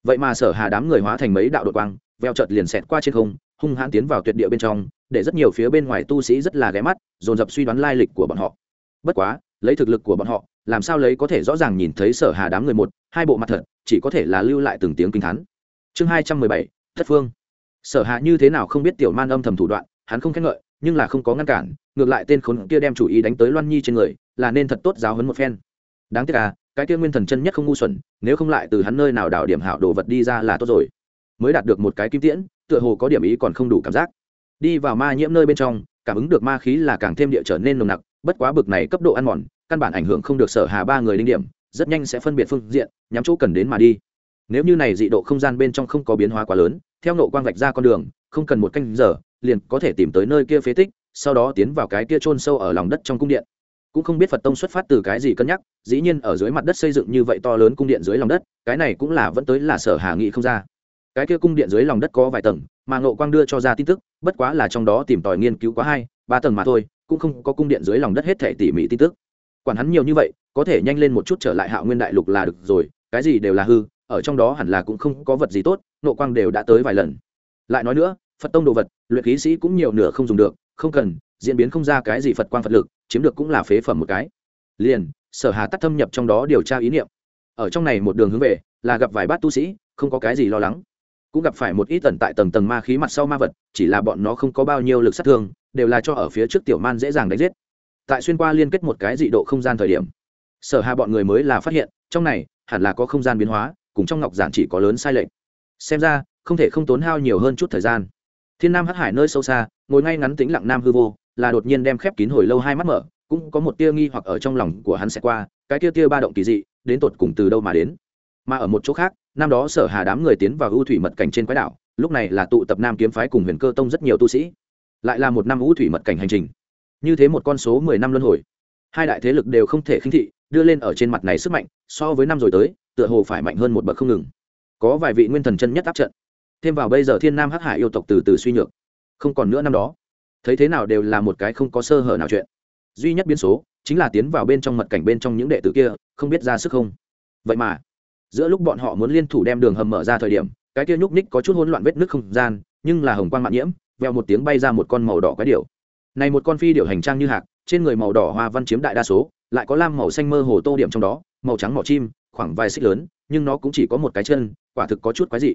Vậy mà sở hà đám người hóa thành mấy đạo đội quang, veo chợt liền xẹt qua trên không, hung hãn tiến vào tuyệt địa bên trong, để rất nhiều phía bên ngoài tu sĩ rất là ghé mắt, dồn dập suy đoán lai lịch của bọn họ. Bất quá, lấy thực lực của bọn họ, làm sao lấy có thể rõ ràng nhìn thấy sở hà đám người một, hai bộ mặt thật, chỉ có thể là lưu lại từng tiếng kinh thắn chương hai trăm mười bảy thất phương. Sở hạ như thế nào không biết tiểu man âm thầm thủ đoạn, hắn không khen ngợi, nhưng là không có ngăn cản, ngược lại tên khốn kia đem chủ ý đánh tới loan nhi trên người, là nên thật tốt giáo hấn một phen. Đáng tiếc à cái kia nguyên thần chân nhất không ngu xuẩn, nếu không lại từ hắn nơi nào đảo điểm hảo đồ vật đi ra là tốt rồi. Mới đạt được một cái kim tiễn, tựa hồ có điểm ý còn không đủ cảm giác. Đi vào ma nhiễm nơi bên trong, cảm ứng được ma khí là càng thêm địa trở nên nồng nặc, bất quá bực này cấp độ ăn mòn, căn bản ảnh hưởng không được sở hà ba người đinh điểm, rất nhanh sẽ phân biệt phương diện, nhắm chỗ cần đến mà đi. Nếu như này dị độ không gian bên trong không có biến hóa quá lớn theo nộ quang vạch ra con đường, không cần một canh giờ, liền có thể tìm tới nơi kia phế tích, sau đó tiến vào cái kia chôn sâu ở lòng đất trong cung điện. Cũng không biết phật tông xuất phát từ cái gì cân nhắc, dĩ nhiên ở dưới mặt đất xây dựng như vậy to lớn cung điện dưới lòng đất, cái này cũng là vẫn tới là sở hà nghị không ra. Cái kia cung điện dưới lòng đất có vài tầng, mà ngộ quang đưa cho ra tin tức, bất quá là trong đó tìm tòi nghiên cứu quá hai, ba tầng mà thôi, cũng không có cung điện dưới lòng đất hết thể tỉ mỉ tin tức. Quản hắn nhiều như vậy, có thể nhanh lên một chút trở lại hạo nguyên đại lục là được rồi, cái gì đều là hư ở trong đó hẳn là cũng không có vật gì tốt, nộ quang đều đã tới vài lần. Lại nói nữa, phật tông đồ vật, luyện khí sĩ cũng nhiều nửa không dùng được, không cần, diễn biến không ra cái gì phật quang phật lực, chiếm được cũng là phế phẩm một cái. Liền, sở hà tắt thâm nhập trong đó điều tra ý niệm. Ở trong này một đường hướng về, là gặp vài bát tu sĩ, không có cái gì lo lắng. Cũng gặp phải một ít tần tại tầng tầng ma khí mặt sau ma vật, chỉ là bọn nó không có bao nhiêu lực sát thương, đều là cho ở phía trước tiểu man dễ dàng đánh giết. Tại xuyên qua liên kết một cái dị độ không gian thời điểm, sở hà bọn người mới là phát hiện, trong này, hẳn là có không gian biến hóa cùng trong ngọc giản chỉ có lớn sai lệch. Xem ra, không thể không tốn hao nhiều hơn chút thời gian. Thiên nam hắc hải nơi sâu xa, ngồi ngay ngắn tĩnh lặng nam hư vô, là đột nhiên đem khép kín hồi lâu hai mắt mở, cũng có một tia nghi hoặc ở trong lòng của hắn sẽ qua, cái tia tia ba động kỳ dị, đến tột cùng từ đâu mà đến. Mà ở một chỗ khác, năm đó sở hà đám người tiến vào ưu thủy mật cảnh trên quái đảo lúc này là tụ tập nam kiếm phái cùng huyền cơ tông rất nhiều tu sĩ. Lại là một năm ưu thủy mật cảnh hành trình. Như thế một con số mười năm luân hồi. Hai đại thế lực đều không thể khinh thị, đưa lên ở trên mặt này sức mạnh, so với năm rồi tới tựa hồ phải mạnh hơn một bậc không ngừng. Có vài vị nguyên thần chân nhất áp trận. Thêm vào bây giờ thiên nam hắc hải yêu tộc từ từ suy nhược. Không còn nữa năm đó. Thấy thế nào đều là một cái không có sơ hở nào chuyện. Duy nhất biến số chính là tiến vào bên trong mật cảnh bên trong những đệ tử kia, không biết ra sức không. Vậy mà, giữa lúc bọn họ muốn liên thủ đem đường hầm mở ra thời điểm, cái kia nhúc ních có chút hỗn loạn vết nước không gian, nhưng là hồng quang mạng nhiễm, veo một tiếng bay ra một con màu đỏ quái điểu. Này một con phi điểu hành trang như hạc, trên người màu đỏ hoa văn chiếm đại đa số, lại có lam màu xanh mơ hồ tô điểm trong đó, màu trắng mỏ chim khoảng vài xích lớn nhưng nó cũng chỉ có một cái chân quả thực có chút quái dị.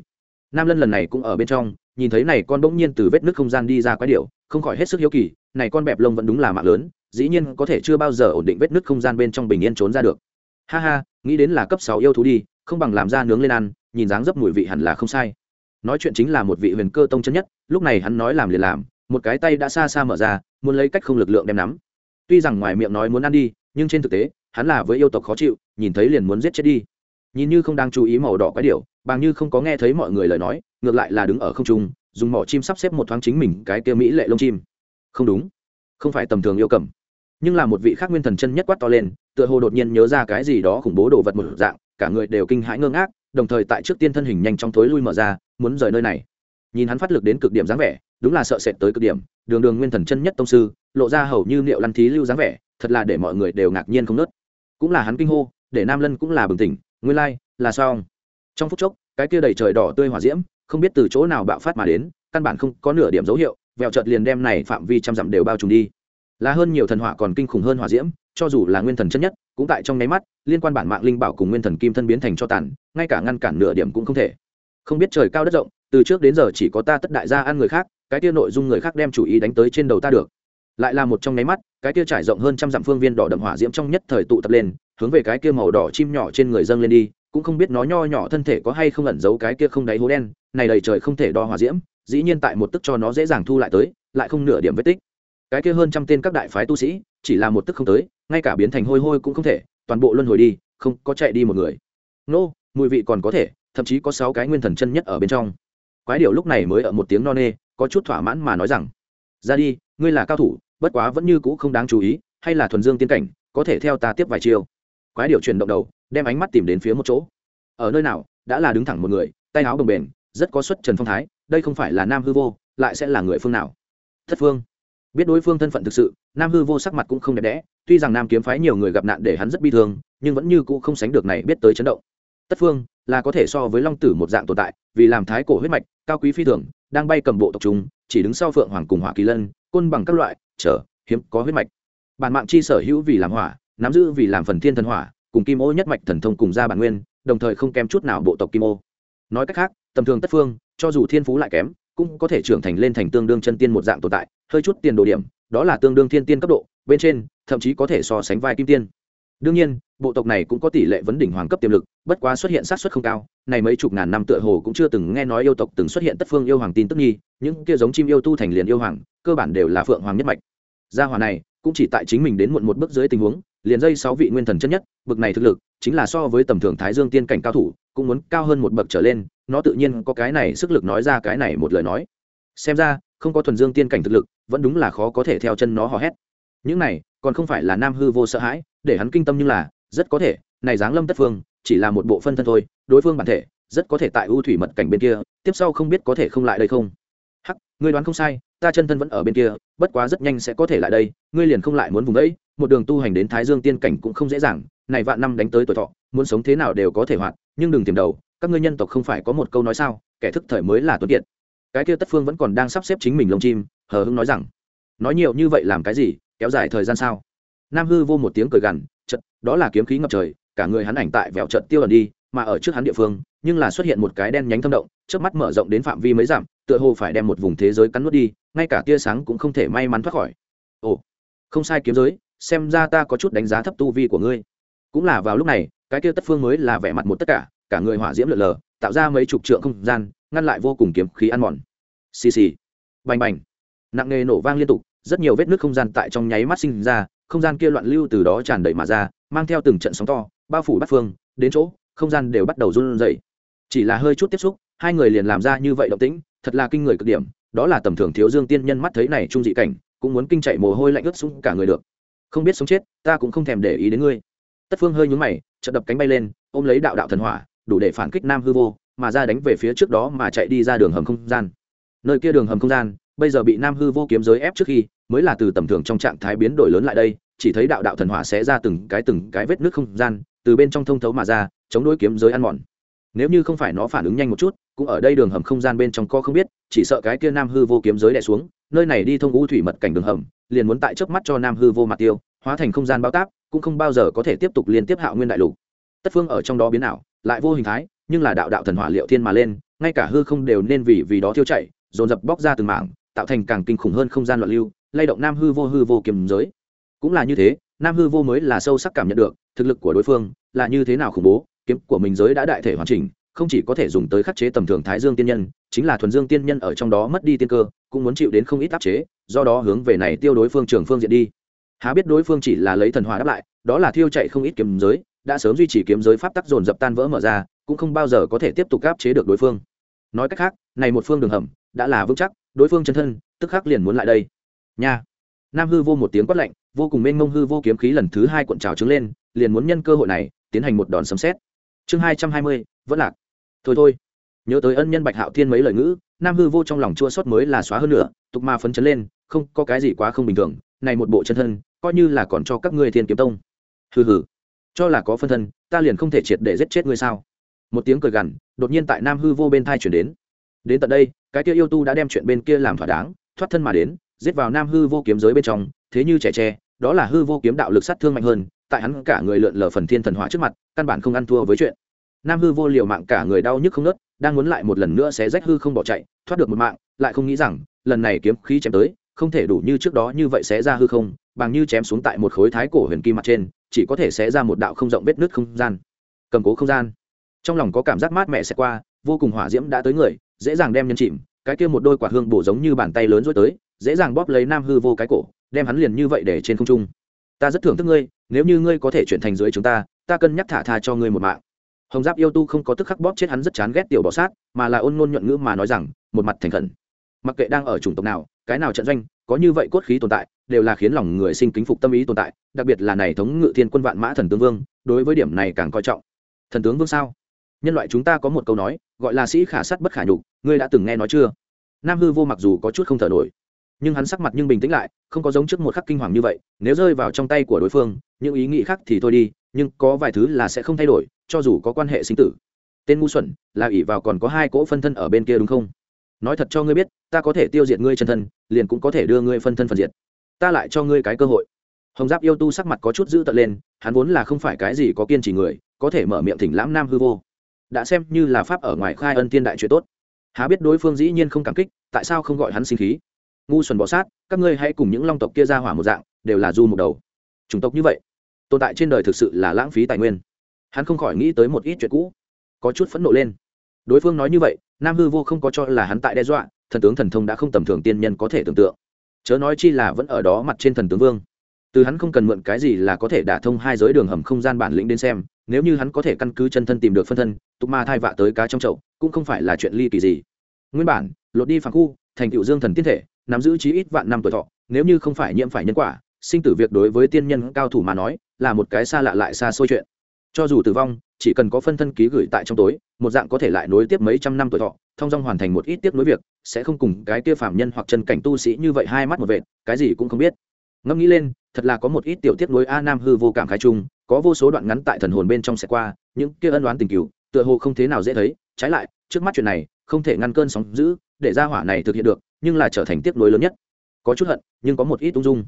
Nam lân lần này cũng ở bên trong nhìn thấy này con bỗng nhiên từ vết nước không gian đi ra quái điệu, không khỏi hết sức hiếu kỳ này con bẹp lông vẫn đúng là mạng lớn dĩ nhiên có thể chưa bao giờ ổn định vết nước không gian bên trong bình yên trốn ra được. Ha ha nghĩ đến là cấp sáu yêu thú đi không bằng làm ra nướng lên ăn nhìn dáng dấp mùi vị hẳn là không sai. Nói chuyện chính là một vị huyền cơ tông chân nhất lúc này hắn nói làm liền làm một cái tay đã xa xa mở ra muốn lấy cách không lực lượng đem nắm. Tuy rằng ngoài miệng nói muốn ăn đi nhưng trên thực tế hắn là với yêu tộc khó chịu, nhìn thấy liền muốn giết chết đi. Nhìn như không đang chú ý màu đỏ quái điệu bằng như không có nghe thấy mọi người lời nói, ngược lại là đứng ở không trung, dùng mỏ chim sắp xếp một thoáng chính mình cái kia mỹ lệ lông chim. Không đúng, không phải tầm thường yêu cầm. Nhưng là một vị khác nguyên thần chân nhất quát to lên, tựa hồ đột nhiên nhớ ra cái gì đó khủng bố đồ vật một dạng, cả người đều kinh hãi ngơ ngác, đồng thời tại trước tiên thân hình nhanh chóng thối lui mở ra, muốn rời nơi này. Nhìn hắn phát lực đến cực điểm dáng vẻ, đúng là sợ sệt tới cực điểm, đường đường nguyên thần chân nhất tông sư, lộ ra hầu như liệu lăn thí lưu dáng vẻ, thật là để mọi người đều ngạc nhiên không nớt cũng là hắn kinh hô, để nam lân cũng là bừng tỉnh, nguyên lai, là sao trong phút chốc, cái kia đầy trời đỏ tươi hỏa diễm, không biết từ chỗ nào bạo phát mà đến, căn bản không có nửa điểm dấu hiệu, vẹo chợt liền đem này phạm vi trăm dặm đều bao trùm đi. Là hơn nhiều thần hỏa còn kinh khủng hơn hỏa diễm, cho dù là nguyên thần chân nhất, cũng tại trong nháy mắt, liên quan bản mạng linh bảo cùng nguyên thần kim thân biến thành cho tàn, ngay cả ngăn cản nửa điểm cũng không thể. Không biết trời cao đất rộng, từ trước đến giờ chỉ có ta tất đại gia ăn người khác, cái kia nội dung người khác đem chủ ý đánh tới trên đầu ta được. Lại là một trong nháy mắt cái kia trải rộng hơn trăm dặm phương viên đỏ đậm hỏa diễm trong nhất thời tụ tập lên, hướng về cái kia màu đỏ chim nhỏ trên người dâng lên đi, cũng không biết nó nho nhỏ thân thể có hay không ẩn giấu cái kia không đáy hố đen, này đầy trời không thể đo hỏa diễm, dĩ nhiên tại một tức cho nó dễ dàng thu lại tới, lại không nửa điểm vết tích. Cái kia hơn trăm tên các đại phái tu sĩ, chỉ là một tức không tới, ngay cả biến thành hôi hôi cũng không thể, toàn bộ luân hồi đi, không có chạy đi một người. Nô, mùi vị còn có thể, thậm chí có sáu cái nguyên thần chân nhất ở bên trong. Quái điệu lúc này mới ở một tiếng no nê, có chút thỏa mãn mà nói rằng, ra đi, ngươi là cao thủ bất quá vẫn như cũ không đáng chú ý hay là thuần dương tiên cảnh có thể theo ta tiếp vài chiêu. Quái điệu chuyển động đầu đem ánh mắt tìm đến phía một chỗ. Ở nơi nào đã là đứng thẳng một người tay áo bồng bềnh, rất có xuất trần phong thái đây không phải là nam hư vô lại sẽ là người phương nào? Thất phương. Biết đối phương thân phận thực sự nam hư vô sắc mặt cũng không đẹp đẽ tuy rằng nam kiếm phái nhiều người gặp nạn để hắn rất bi thương nhưng vẫn như cũ không sánh được này biết tới chấn động. Tất phương là có thể so với long tử một dạng tồn tại vì làm thái cổ huyết mạch cao quý phi thường đang bay cầm bộ tộc chúng chỉ đứng sau phượng hoàng cùng hỏa kỳ lân côn bằng các loại trở hiếm có huyết mạch. Bản mạng chi sở hữu vì làm hỏa, nắm giữ vì làm phần thiên thần hỏa, cùng kim ô nhất mạch thần thông cùng ra bản nguyên, đồng thời không kém chút nào bộ tộc kim ô. Nói cách khác, tầm thường tất phương, cho dù thiên phú lại kém, cũng có thể trưởng thành lên thành tương đương chân tiên một dạng tồn tại, hơi chút tiền đồ điểm, đó là tương đương thiên tiên cấp độ, bên trên, thậm chí có thể so sánh vai kim tiên. Đương nhiên bộ tộc này cũng có tỷ lệ vấn đỉnh hoàng cấp tiềm lực, bất quá xuất hiện sát xuất không cao, này mấy chục ngàn năm tựa hồ cũng chưa từng nghe nói yêu tộc từng xuất hiện tất phương yêu hoàng tin tức nhi những kia giống chim yêu tu thành liền yêu hoàng, cơ bản đều là phượng hoàng nhất mạch. Gia hòa này, cũng chỉ tại chính mình đến muộn một bước dưới tình huống, liền dây sáu vị nguyên thần chân nhất bậc này thực lực, chính là so với tầm thường thái dương tiên cảnh cao thủ, cũng muốn cao hơn một bậc trở lên, nó tự nhiên có cái này sức lực nói ra cái này một lời nói. Xem ra, không có thuần dương tiên cảnh thực lực, vẫn đúng là khó có thể theo chân nó hò hét. Những này, còn không phải là nam hư vô sợ hãi, để hắn kinh tâm nhưng là rất có thể, này giáng lâm tất phương, chỉ là một bộ phân thân thôi, đối phương bản thể, rất có thể tại ưu thủy mật cảnh bên kia, tiếp sau không biết có thể không lại đây không? Hắc, ngươi đoán không sai, ta chân thân vẫn ở bên kia, bất quá rất nhanh sẽ có thể lại đây, ngươi liền không lại muốn vùng đấy, một đường tu hành đến thái dương tiên cảnh cũng không dễ dàng, này vạn năm đánh tới tuổi thọ, muốn sống thế nào đều có thể hoạt, nhưng đừng tìm đầu, các ngươi nhân tộc không phải có một câu nói sao, kẻ thức thời mới là tuấn kiệt. Cái kia tất phương vẫn còn đang sắp xếp chính mình lông chim, hờ hững nói rằng, nói nhiều như vậy làm cái gì, kéo dài thời gian sao? Nam hư vô một tiếng cười gằn trận, đó là kiếm khí ngập trời, cả người hắn ảnh tại vẹo trận tiêu ẩn đi, mà ở trước hắn địa phương, nhưng là xuất hiện một cái đen nhánh thâm động trước mắt mở rộng đến phạm vi mấy giảm tựa hồ phải đem một vùng thế giới cắn nuốt đi, ngay cả tia sáng cũng không thể may mắn thoát khỏi. Ồ, không sai kiếm giới, xem ra ta có chút đánh giá thấp tu vi của ngươi. Cũng là vào lúc này, cái kia tất phương mới là vẻ mặt một tất cả cả người hỏa diễm lượn lờ, tạo ra mấy chục trượng không gian, ngăn lại vô cùng kiếm khí ăn mòn. Xì xì. Bành bành. Nặng nề nổ vang liên tục, rất nhiều vết nước không gian tại trong nháy mắt sinh ra không gian kia loạn lưu từ đó tràn đầy mà ra, mang theo từng trận sóng to, bao phủ bắt phương, đến chỗ, không gian đều bắt đầu run rẩy. Chỉ là hơi chút tiếp xúc, hai người liền làm ra như vậy động tĩnh, thật là kinh người cực điểm, đó là tầm thường thiếu dương tiên nhân mắt thấy này trung dị cảnh, cũng muốn kinh chạy mồ hôi lạnh ướt sũng cả người được. Không biết sống chết, ta cũng không thèm để ý đến ngươi. Tất phương hơi nhún mày, chợt đập cánh bay lên, ôm lấy đạo đạo thần hỏa, đủ để phản kích nam hư vô, mà ra đánh về phía trước đó mà chạy đi ra đường hầm không gian. Nơi kia đường hầm không gian, bây giờ bị nam hư vô kiếm giới ép trước khi, mới là từ tầm thường trong trạng thái biến đổi lớn lại đây chỉ thấy đạo đạo thần hỏa sẽ ra từng cái từng cái vết nước không gian, từ bên trong thông thấu mà ra, chống đối kiếm giới ăn mòn. Nếu như không phải nó phản ứng nhanh một chút, cũng ở đây đường hầm không gian bên trong co không biết, chỉ sợ cái kia nam hư vô kiếm giới đè xuống, nơi này đi thông u thủy mật cảnh đường hầm, liền muốn tại chớp mắt cho nam hư vô mặt tiêu, hóa thành không gian bao táp, cũng không bao giờ có thể tiếp tục liên tiếp hạo nguyên đại lục. Tất phương ở trong đó biến ảo, lại vô hình thái, nhưng là đạo đạo thần hỏa liệu thiên mà lên, ngay cả hư không đều nên vì vì đó thiêu chạy dồn dập bóc ra từng mảng, tạo thành càng kinh khủng hơn không gian loạn lưu, lay động nam hư vô hư vô kiếm giới cũng là như thế, nam hư vô mới là sâu sắc cảm nhận được, thực lực của đối phương là như thế nào khủng bố, kiếm của mình giới đã đại thể hoàn chỉnh, không chỉ có thể dùng tới khắc chế tầm thường thái dương tiên nhân, chính là thuần dương tiên nhân ở trong đó mất đi tiên cơ, cũng muốn chịu đến không ít áp chế, do đó hướng về này tiêu đối phương trường phương diện đi. Há biết đối phương chỉ là lấy thần hòa đáp lại, đó là thiêu chạy không ít kiếm giới, đã sớm duy trì kiếm giới pháp tắc dồn dập tan vỡ mở ra, cũng không bao giờ có thể tiếp tục áp chế được đối phương. Nói cách khác, này một phương đường hầm, đã là vững chắc, đối phương chân thân, tức khắc liền muốn lại đây. Nha. Nam hư vô một tiếng quát lạnh vô cùng mênh mông hư vô kiếm khí lần thứ hai cuộn trào trứng lên, liền muốn nhân cơ hội này tiến hành một đòn sấm xét chương hai trăm hai mươi, vẫn lạc. Thôi thôi. Nhớ tới ân nhân bạch hạo thiên mấy lời ngữ, nam hư vô trong lòng chua sót mới là xóa hơn nữa, tục ma phấn chấn lên, không, có cái gì quá không bình thường, này một bộ chân thân, coi như là còn cho các ngươi thiên kiếm tông. Hừ hừ. Cho là có phân thân, ta liền không thể triệt để giết chết ngươi sao? Một tiếng cười gằn, đột nhiên tại nam hư vô bên thai chuyển đến. Đến tận đây, cái kia yêu tu đã đem chuyện bên kia làm thỏa đáng, thoát thân mà đến, giết vào nam hư vô kiếm giới bên trong thế như trẻ tre, đó là hư vô kiếm đạo lực sát thương mạnh hơn, tại hắn cả người lượn lờ phần thiên thần hóa trước mặt, căn bản không ăn thua với chuyện. Nam hư vô liều mạng cả người đau nhức không nớt đang muốn lại một lần nữa sẽ rách hư không bỏ chạy, thoát được một mạng, lại không nghĩ rằng, lần này kiếm khí chém tới, không thể đủ như trước đó như vậy sẽ ra hư không, bằng như chém xuống tại một khối thái cổ huyền kim mặt trên, chỉ có thể sẽ ra một đạo không rộng vết nứt không gian. Cầm cố không gian. Trong lòng có cảm giác mát mẻ sẽ qua, vô cùng hỏa diễm đã tới người, dễ dàng đem nhân chìm, cái kia một đôi quả hương bổ giống như bàn tay lớn rối tới, dễ dàng bóp lấy nam hư vô cái cổ đem hắn liền như vậy để trên không trung. Ta rất thưởng thức ngươi, nếu như ngươi có thể chuyển thành dưới chúng ta ta cân nhắc thả tha cho ngươi một mạng. Hồng giáp yêu tu không có tức khắc bóp chết hắn rất chán ghét tiểu bọ sát, mà là ôn ngôn nhuận ngữ mà nói rằng, một mặt thành khẩn. Mặc kệ đang ở chủng tộc nào, cái nào trận doanh, có như vậy cốt khí tồn tại, đều là khiến lòng người sinh kính phục tâm ý tồn tại, đặc biệt là này thống ngự thiên quân vạn mã thần tướng vương, đối với điểm này càng coi trọng. Thần tướng vương sao? Nhân loại chúng ta có một câu nói, gọi là sĩ khả sắt bất khả nhục, ngươi đã từng nghe nói chưa? Nam hư vô mặc dù có chút không thở nổi nhưng hắn sắc mặt nhưng bình tĩnh lại, không có giống trước một khắc kinh hoàng như vậy, nếu rơi vào trong tay của đối phương, những ý nghĩ khác thì thôi đi, nhưng có vài thứ là sẽ không thay đổi, cho dù có quan hệ sinh tử. Tên ngu xuẩn, là ỷ vào còn có hai cỗ phân thân ở bên kia đúng không? Nói thật cho ngươi biết, ta có thể tiêu diệt ngươi chân thân, liền cũng có thể đưa ngươi phân thân phân diệt. Ta lại cho ngươi cái cơ hội. Hồng giáp yêu tu sắc mặt có chút dữ tợn lên, hắn vốn là không phải cái gì có kiên trì người, có thể mở miệng thỉnh lãm nam hư vô. Đã xem như là pháp ở ngoài khai ân tiên đại chuyện tốt. Há biết đối phương dĩ nhiên không cảm kích, tại sao không gọi hắn sinh khí? Ngu xuẩn bỏ sát, các ngươi hãy cùng những long tộc kia ra hỏa một dạng, đều là du một đầu. Chủng tộc như vậy, tồn tại trên đời thực sự là lãng phí tài nguyên. Hắn không khỏi nghĩ tới một ít chuyện cũ. Có chút phẫn nộ lên. Đối phương nói như vậy, nam hư vô không có cho là hắn tại đe dọa, thần tướng thần thông đã không tầm thường tiên nhân có thể tưởng tượng. Chớ nói chi là vẫn ở đó mặt trên thần tướng vương. Từ hắn không cần mượn cái gì là có thể đả thông hai giới đường hầm không gian bản lĩnh đến xem, nếu như hắn có thể căn cứ chân thân tìm được phân thân, tục ma thai vạ tới cá trong chậu, cũng không phải là chuyện ly kỳ gì. Nguyên bản, lột đi phản khu, thành cựu dương thần tiên thể nắm giữ chí ít vạn năm tuổi thọ, nếu như không phải nhiễm phải nhân quả, sinh tử việc đối với tiên nhân cao thủ mà nói, là một cái xa lạ lại xa xôi chuyện. Cho dù tử vong, chỉ cần có phân thân ký gửi tại trong tối, một dạng có thể lại nối tiếp mấy trăm năm tuổi thọ, thông dong hoàn thành một ít tiếp nối việc, sẽ không cùng cái kia phạm nhân hoặc chân cảnh tu sĩ như vậy hai mắt một vệt, cái gì cũng không biết. Ngẫm nghĩ lên, thật là có một ít tiểu tiết nối a nam hư vô cảm khai trung có vô số đoạn ngắn tại thần hồn bên trong sẽ qua, những kia ân đoán tình cựu tựa hồ không thế nào dễ thấy. Trái lại, trước mắt chuyện này, không thể ngăn cơn sóng giữ để ra hỏa này thực hiện được nhưng là trở thành tiếc nối lớn nhất. Có chút hận, nhưng có một ít ung dung.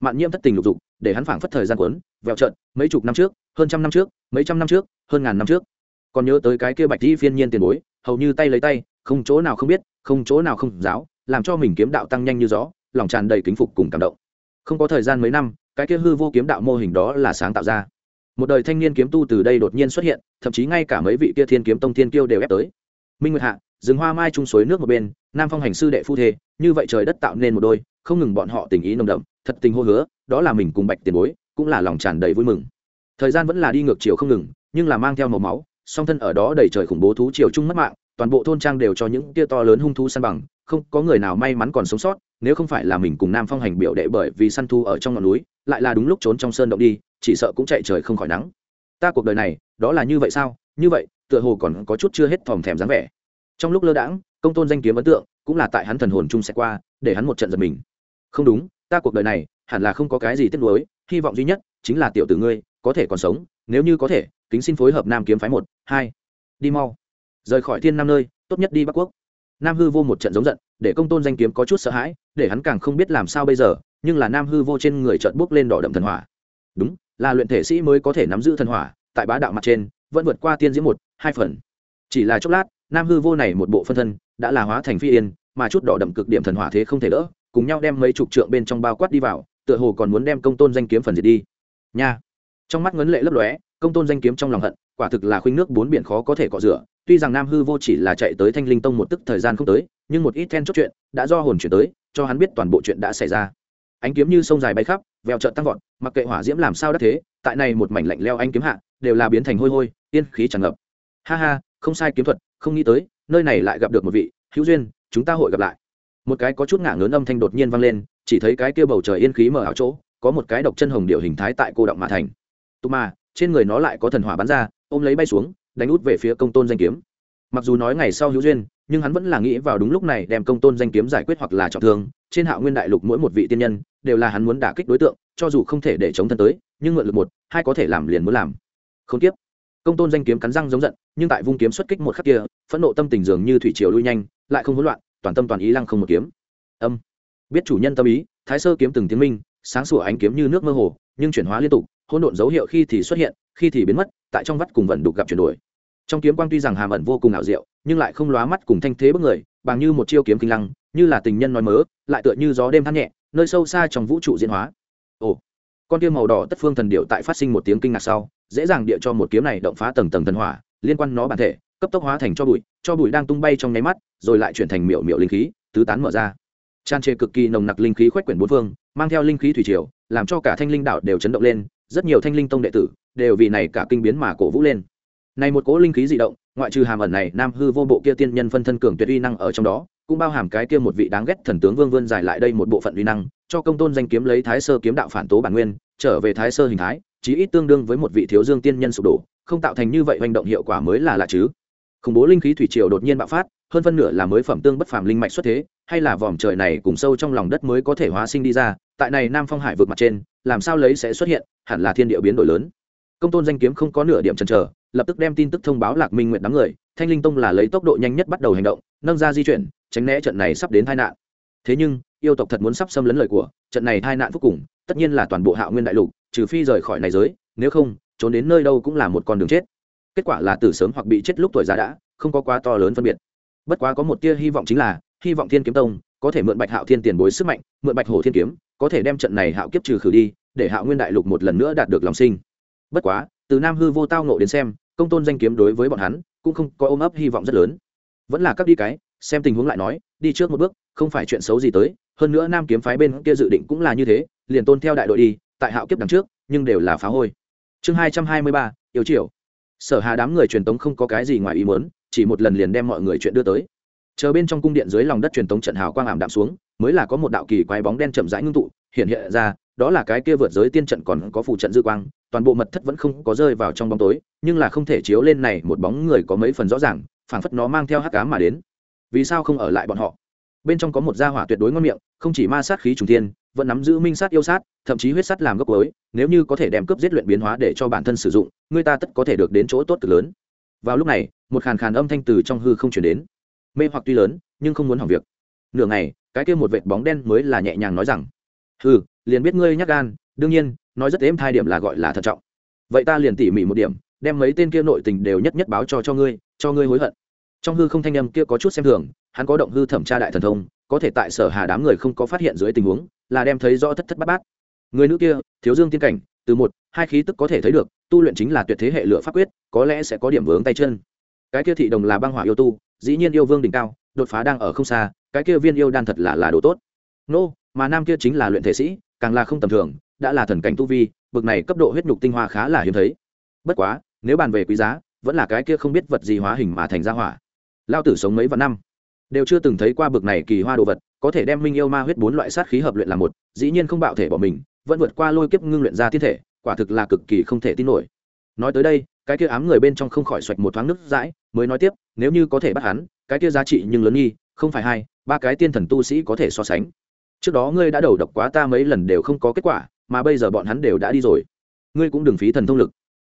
Mạn nhiễm thất tình lục dục, để hắn phảng phất thời gian quấn vẹo trận mấy chục năm trước, hơn trăm năm trước, mấy trăm năm trước, hơn ngàn năm trước. Còn nhớ tới cái kia bạch di phiên nhiên tiền bối, hầu như tay lấy tay, không chỗ nào không biết, không chỗ nào không giáo, làm cho mình kiếm đạo tăng nhanh như gió, lòng tràn đầy kính phục cùng cảm động. Không có thời gian mấy năm, cái kia hư vô kiếm đạo mô hình đó là sáng tạo ra. Một đời thanh niên kiếm tu từ đây đột nhiên xuất hiện, thậm chí ngay cả mấy vị kia thiên kiếm tông thiên kiêu đều ép tới. Minh nguyệt hạ rừng hoa mai chung suối nước một bên, nam phong hành sư đệ phu thê, như vậy trời đất tạo nên một đôi, không ngừng bọn họ tình ý nồng đậm, thật tình hô hứa, đó là mình cùng bạch tiền bối, cũng là lòng tràn đầy vui mừng. Thời gian vẫn là đi ngược chiều không ngừng, nhưng là mang theo màu máu, song thân ở đó đầy trời khủng bố thú chiều chung mất mạng, toàn bộ thôn trang đều cho những tia to lớn hung thú săn bằng, không, có người nào may mắn còn sống sót, nếu không phải là mình cùng nam phong hành biểu đệ bởi vì săn thu ở trong ngọn núi, lại là đúng lúc trốn trong sơn động đi, chỉ sợ cũng chạy trời không khỏi nắng. Ta cuộc đời này, đó là như vậy sao? Như vậy, tựa hồ còn có chút chưa hết thòm thèm dáng vẻ trong lúc lơ đãng, công tôn danh kiếm ấn tượng cũng là tại hắn thần hồn chung sẽ qua, để hắn một trận giật mình. Không đúng, ta cuộc đời này hẳn là không có cái gì tiếc nuối, hy vọng duy nhất chính là tiểu tử ngươi có thể còn sống, nếu như có thể, kính xin phối hợp nam kiếm phái một, hai, đi mau. Rời khỏi thiên nam nơi, tốt nhất đi bắc quốc. Nam hư vô một trận giống giận, để công tôn danh kiếm có chút sợ hãi, để hắn càng không biết làm sao bây giờ, nhưng là nam hư vô trên người trận bốc lên đỏ đậm thần hỏa. Đúng, là luyện thể sĩ mới có thể nắm giữ thần hỏa, tại bá đạo mặt trên, vẫn vượt qua tiên diễm một, hai phần. Chỉ là chốc lát nam hư vô này một bộ phân thân, đã là hóa thành phi yên, mà chút đỏ đậm cực điểm thần hỏa thế không thể đỡ, cùng nhau đem mấy chục trượng bên trong bao quát đi vào, tựa hồ còn muốn đem công tôn danh kiếm phần diệt đi. Nha! Trong mắt ngấn lệ lấp lóe, công tôn danh kiếm trong lòng hận, quả thực là khuynh nước bốn biển khó có thể cọ rửa, tuy rằng nam hư vô chỉ là chạy tới thanh linh tông một tức thời gian không tới, nhưng một ít then chốt chuyện đã do hồn chuyển tới, cho hắn biết toàn bộ chuyện đã xảy ra. Ánh kiếm như sông dài bay khắp, vèo trợn tăng vọt, mặc kệ hỏa diễm làm sao đắc thế, tại này một mảnh lạnh leo anh kiếm hạ, đều là biến thành hôi hôi, yên khí tràn ngập. Ha ha, không sai kiếm thuật không nghĩ tới, nơi này lại gặp được một vị, hữu duyên, chúng ta hội gặp lại. Một cái có chút ngả ngớn âm thanh đột nhiên vang lên, chỉ thấy cái kia bầu trời yên khí mở ảo chỗ, có một cái độc chân hồng điệu hình thái tại cô động mà thành. Tụ mà, trên người nó lại có thần hỏa bắn ra, ôm lấy bay xuống, đánh út về phía công tôn danh kiếm. Mặc dù nói ngày sau hữu duyên, nhưng hắn vẫn là nghĩ vào đúng lúc này đem công tôn danh kiếm giải quyết hoặc là trọng thương. Trên hạo nguyên đại lục mỗi một vị tiên nhân, đều là hắn muốn đả kích đối tượng, cho dù không thể để chống thân tới, nhưng mượn lực một, hai có thể làm liền muốn làm. Không tiếp công tôn danh kiếm cắn răng giống giận, nhưng tại vung kiếm xuất kích một khắc kia, phẫn nộ tâm tình dường như thủy triều lui nhanh, lại không hỗn loạn, toàn tâm toàn ý lăng không một kiếm. Âm. Biết chủ nhân tâm ý, thái sơ kiếm từng tiếng minh, sáng sủa ánh kiếm như nước mơ hồ, nhưng chuyển hóa liên tục, hỗn độn dấu hiệu khi thì xuất hiện, khi thì biến mất, tại trong vắt cùng vận đục gặp chuyển đổi. Trong kiếm quang tuy rằng hàm ẩn vô cùng ảo diệu, nhưng lại không lóa mắt cùng thanh thế bất người, bằng như một chiêu kiếm kinh lăng, như là tình nhân nói mớ, lại tựa như gió đêm than nhẹ, nơi sâu xa trong vũ trụ diễn hóa. Ồ con kia màu đỏ tất phương thần điệu tại phát sinh một tiếng kinh ngạc sau, dễ dàng địa cho một kiếm này động phá tầng tầng thần hỏa, liên quan nó bản thể, cấp tốc hóa thành cho bụi cho bụi đang tung bay trong nháy mắt, rồi lại chuyển thành miệu miệu linh khí, tứ tán mở ra. Tràn trề cực kỳ nồng nặc linh khí khoét quyển bốn phương, mang theo linh khí thủy triều, làm cho cả thanh linh đạo đều chấn động lên, rất nhiều thanh linh tông đệ tử đều vì này cả kinh biến mà cổ vũ lên. Này một cỗ linh khí dị động, ngoại trừ hàm ẩn này nam hư vô bộ kia tiên nhân phân thân cường tuyệt uy năng ở trong đó cũng bao hàm cái kia một vị đáng ghét thần tướng vương vươn giải lại đây một bộ phận uy năng, cho công tôn danh kiếm lấy thái sơ kiếm đạo phản tố bản nguyên, trở về thái sơ hình thái, chí ít tương đương với một vị thiếu dương tiên nhân sụp đổ, không tạo thành như vậy hành động hiệu quả mới là lạ chứ. Khủng bố linh khí thủy triều đột nhiên bạo phát, hơn phân nửa là mới phẩm tương bất phàm linh mạch xuất thế, hay là vòm trời này cùng sâu trong lòng đất mới có thể hóa sinh đi ra, tại này nam phong hải vượt mặt trên, làm sao lấy sẽ xuất hiện, hẳn là thiên địa biến đổi lớn. Công tôn danh kiếm không có nửa điểm chần chờ, lập tức đem tin tức thông báo lạc minh nguyện đám người, thanh linh tông là lấy tốc độ nhanh nhất bắt đầu hành động, nâng ra di chuyển tránh né trận này sắp đến tai nạn. Thế nhưng, yêu tộc thật muốn sắp xâm lấn lời của, trận này tai nạn vô cùng, tất nhiên là toàn bộ hạo nguyên đại lục, trừ phi rời khỏi này giới, nếu không, trốn đến nơi đâu cũng là một con đường chết. Kết quả là tử sớm hoặc bị chết lúc tuổi già đã, không có quá to lớn phân biệt. Bất quá có một tia hy vọng chính là, hy vọng thiên kiếm tông có thể mượn bạch hạo thiên tiền bối sức mạnh, mượn bạch hổ thiên kiếm, có thể đem trận này hạo kiếp trừ khử đi, để hạo nguyên đại lục một lần nữa đạt được lòng sinh. Bất quá, từ nam hư vô tao nộ đến xem, công tôn danh kiếm đối với bọn hắn cũng không có ôm ấp hy vọng rất lớn. Vẫn là các đi cái xem tình huống lại nói, đi trước một bước, không phải chuyện xấu gì tới, hơn nữa nam kiếm phái bên kia dự định cũng là như thế, liền tôn theo đại đội đi, tại hạo kiếp đằng trước, nhưng đều là phá hôi. Chương hai trăm hai mươi ba, yêu triều. Sở hà đám người truyền tống không có cái gì ngoài ý muốn, chỉ một lần liền đem mọi người chuyện đưa tới. Chờ bên trong cung điện dưới lòng đất truyền tống trận hào quang ảm đạm xuống, mới là có một đạo kỳ quái bóng đen chậm rãi ngưng tụ, hiện hiện ra, đó là cái kia vượt giới tiên trận còn có phụ trận dư quang, toàn bộ mật thất vẫn không có rơi vào trong bóng tối, nhưng là không thể chiếu lên này một bóng người có mấy phần rõ ràng, phảng phất nó mang theo hắc cá mà đến vì sao không ở lại bọn họ? Bên trong có một gia hỏa tuyệt đối ngon miệng, không chỉ ma sát khí trùng thiên, vẫn nắm giữ minh sát yêu sát, thậm chí huyết sát làm gốc cuối nếu như có thể đem cướp giết luyện biến hóa để cho bản thân sử dụng, người ta tất có thể được đến chỗ tốt cực lớn. Vào lúc này, một khàn khàn âm thanh từ trong hư không chuyển đến. Mê hoặc tuy lớn, nhưng không muốn hỏng việc. Nửa ngày, cái kia một vệt bóng đen mới là nhẹ nhàng nói rằng hư liền biết ngươi nhắc gan, đương nhiên, nói rất êm hai điểm là gọi là thận trọng. Vậy ta liền tỉ mỉ một điểm, đem mấy tên kia nội tình đều nhất nhất báo cho cho ngươi cho ngươi hối hận trong hư không thanh âm kia có chút xem thường, hắn có động hư thẩm tra đại thần thông, có thể tại sở hà đám người không có phát hiện dưới tình huống, là đem thấy rõ thất thất bát bát. Người nữ kia, thiếu dương tiên cảnh, từ một, hai khí tức có thể thấy được, tu luyện chính là tuyệt thế hệ lửa pháp quyết, có lẽ sẽ có điểm vướng tay chân. Cái kia thị đồng là băng hỏa yêu tu, dĩ nhiên yêu vương đỉnh cao, đột phá đang ở không xa, cái kia viên yêu đan thật là là đồ tốt. Nô, mà nam kia chính là luyện thể sĩ, càng là không tầm thường, đã là thần cảnh tu vi, bực này cấp độ huyết nhục tinh hoa khá là hiếm thấy. Bất quá, nếu bàn về quý giá, vẫn là cái kia không biết vật gì hóa hình mà thành ra hỏa lao tử sống mấy vạn năm. Đều chưa từng thấy qua bực này kỳ hoa đồ vật, có thể đem minh yêu ma huyết bốn loại sát khí hợp luyện là một, dĩ nhiên không bạo thể bỏ mình, vẫn vượt qua lôi kiếp ngưng luyện ra thiên thể, quả thực là cực kỳ không thể tin nổi. Nói tới đây, cái kia ám người bên trong không khỏi xoạch một thoáng nước dãi, mới nói tiếp, nếu như có thể bắt hắn, cái kia giá trị nhưng lớn nghi, không phải hai, ba cái tiên thần tu sĩ có thể so sánh. Trước đó ngươi đã đầu độc quá ta mấy lần đều không có kết quả, mà bây giờ bọn hắn đều đã đi rồi. Ngươi cũng đừng phí thần thông lực.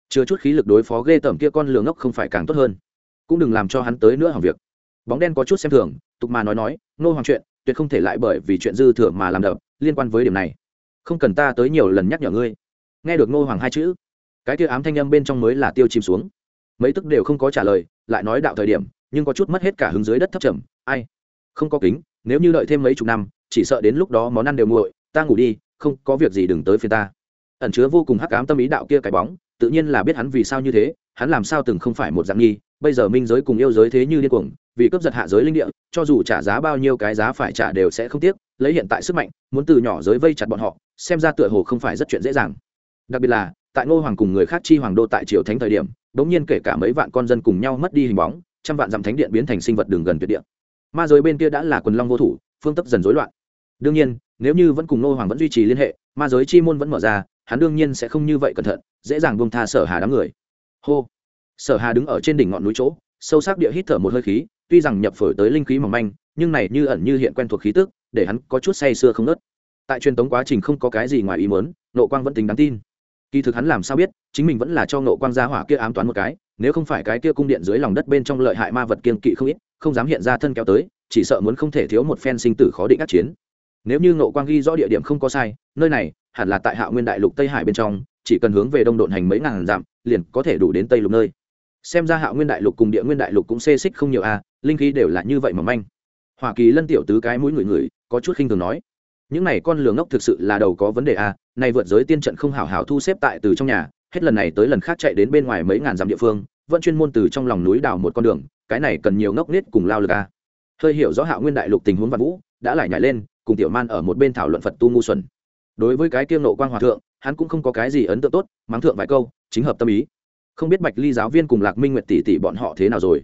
Chưa chút khí lực đối phó ghê tởm kia con lường ngốc không phải càng tốt hơn cũng đừng làm cho hắn tới nữa hỏng việc. Bóng đen có chút xem thường, tục mà nói nói, nô hoàng chuyện, tuyệt không thể lại bởi vì chuyện dư thừa mà làm đập, liên quan với điểm này. Không cần ta tới nhiều lần nhắc nhở ngươi. Nghe được nô hoàng hai chữ, cái kia ám thanh âm bên trong mới là tiêu chìm xuống. Mấy tức đều không có trả lời, lại nói đạo thời điểm, nhưng có chút mất hết cả hứng dưới đất thấp trầm, ai? Không có kính, nếu như đợi thêm mấy chục năm, chỉ sợ đến lúc đó món ăn đều nguội, ta ngủ đi, không có việc gì đừng tới phía ta. Ẩn chứa vô cùng hắc ám tâm ý đạo kia cái bóng, tự nhiên là biết hắn vì sao như thế hắn làm sao từng không phải một dạng nghi, bây giờ minh giới cùng yêu giới thế như điên cuồng, vì cướp giật hạ giới linh địa, cho dù trả giá bao nhiêu cái giá phải trả đều sẽ không tiếc, lấy hiện tại sức mạnh, muốn từ nhỏ giới vây chặt bọn họ, xem ra tựa hồ không phải rất chuyện dễ dàng. Đặc biệt là, tại ngô hoàng cùng người khác chi hoàng đô tại triều thánh thời điểm, bỗng nhiên kể cả mấy vạn con dân cùng nhau mất đi hình bóng, trăm vạn dặm thánh điện biến thành sinh vật đường gần tuyệt điện ma giới bên kia đã là quần long vô thủ, phương tấp dần rối loạn. Đương nhiên, nếu như vẫn cùng ngô hoàng vẫn duy trì liên hệ, ma giới chi môn vẫn mở ra, hắn đương nhiên sẽ không như vậy cẩn thận, dễ dàng buông tha sở hà đám người hô. Sở hà đứng ở trên đỉnh ngọn núi chỗ, sâu sắc địa hít thở một hơi khí, tuy rằng nhập phổi tới linh khí mỏng manh, nhưng này như ẩn như hiện quen thuộc khí tức, để hắn có chút say sưa không nớt tại truyền tống quá trình không có cái gì ngoài ý muốn nộ quang vẫn tính đáng tin. Kỳ thực hắn làm sao biết, chính mình vẫn là cho nộ quang gia hỏa kia ám toán một cái, nếu không phải cái kia cung điện dưới lòng đất bên trong lợi hại ma vật kiên kỵ không ít, không dám hiện ra thân kéo tới, chỉ sợ muốn không thể thiếu một phen sinh tử khó định ác chiến. Nếu như nộ quang ghi rõ địa điểm không có sai, nơi này hẳn là tại hạ nguyên đại lục tây hải bên trong chỉ cần hướng về đông độn hành mấy ngàn dặm liền có thể đủ đến tây lục nơi. Xem ra hạ nguyên đại lục cùng địa nguyên đại lục cũng xê xích không nhiều a à, linh khí đều là như vậy mà manh. Hoa kỳ lân tiểu tứ cái mũi người người có chút khinh thường nói những này con lường ngốc thực sự là đầu có vấn đề a à, này vượt giới tiên trận không hảo hảo thu xếp tại từ trong nhà hết lần này tới lần khác chạy đến bên ngoài mấy ngàn dặm địa phương vẫn chuyên môn từ trong lòng núi đào một con đường cái này cần nhiều ngốc nết cùng lao lực a à. hơi hiểu rõ hạ nguyên đại lục tình huống văn vũ đã lại nhảy lên cùng tiểu man ở một bên thảo luận phật tu ngu xuẩn đối với cái kiêng nộ quang hòa thượng, hắn cũng không có cái gì ấn tượng tốt, mắng thượng vài câu, chính hợp tâm ý. Không biết bạch ly giáo viên cùng lạc minh nguyệt tỷ tỷ bọn họ thế nào rồi.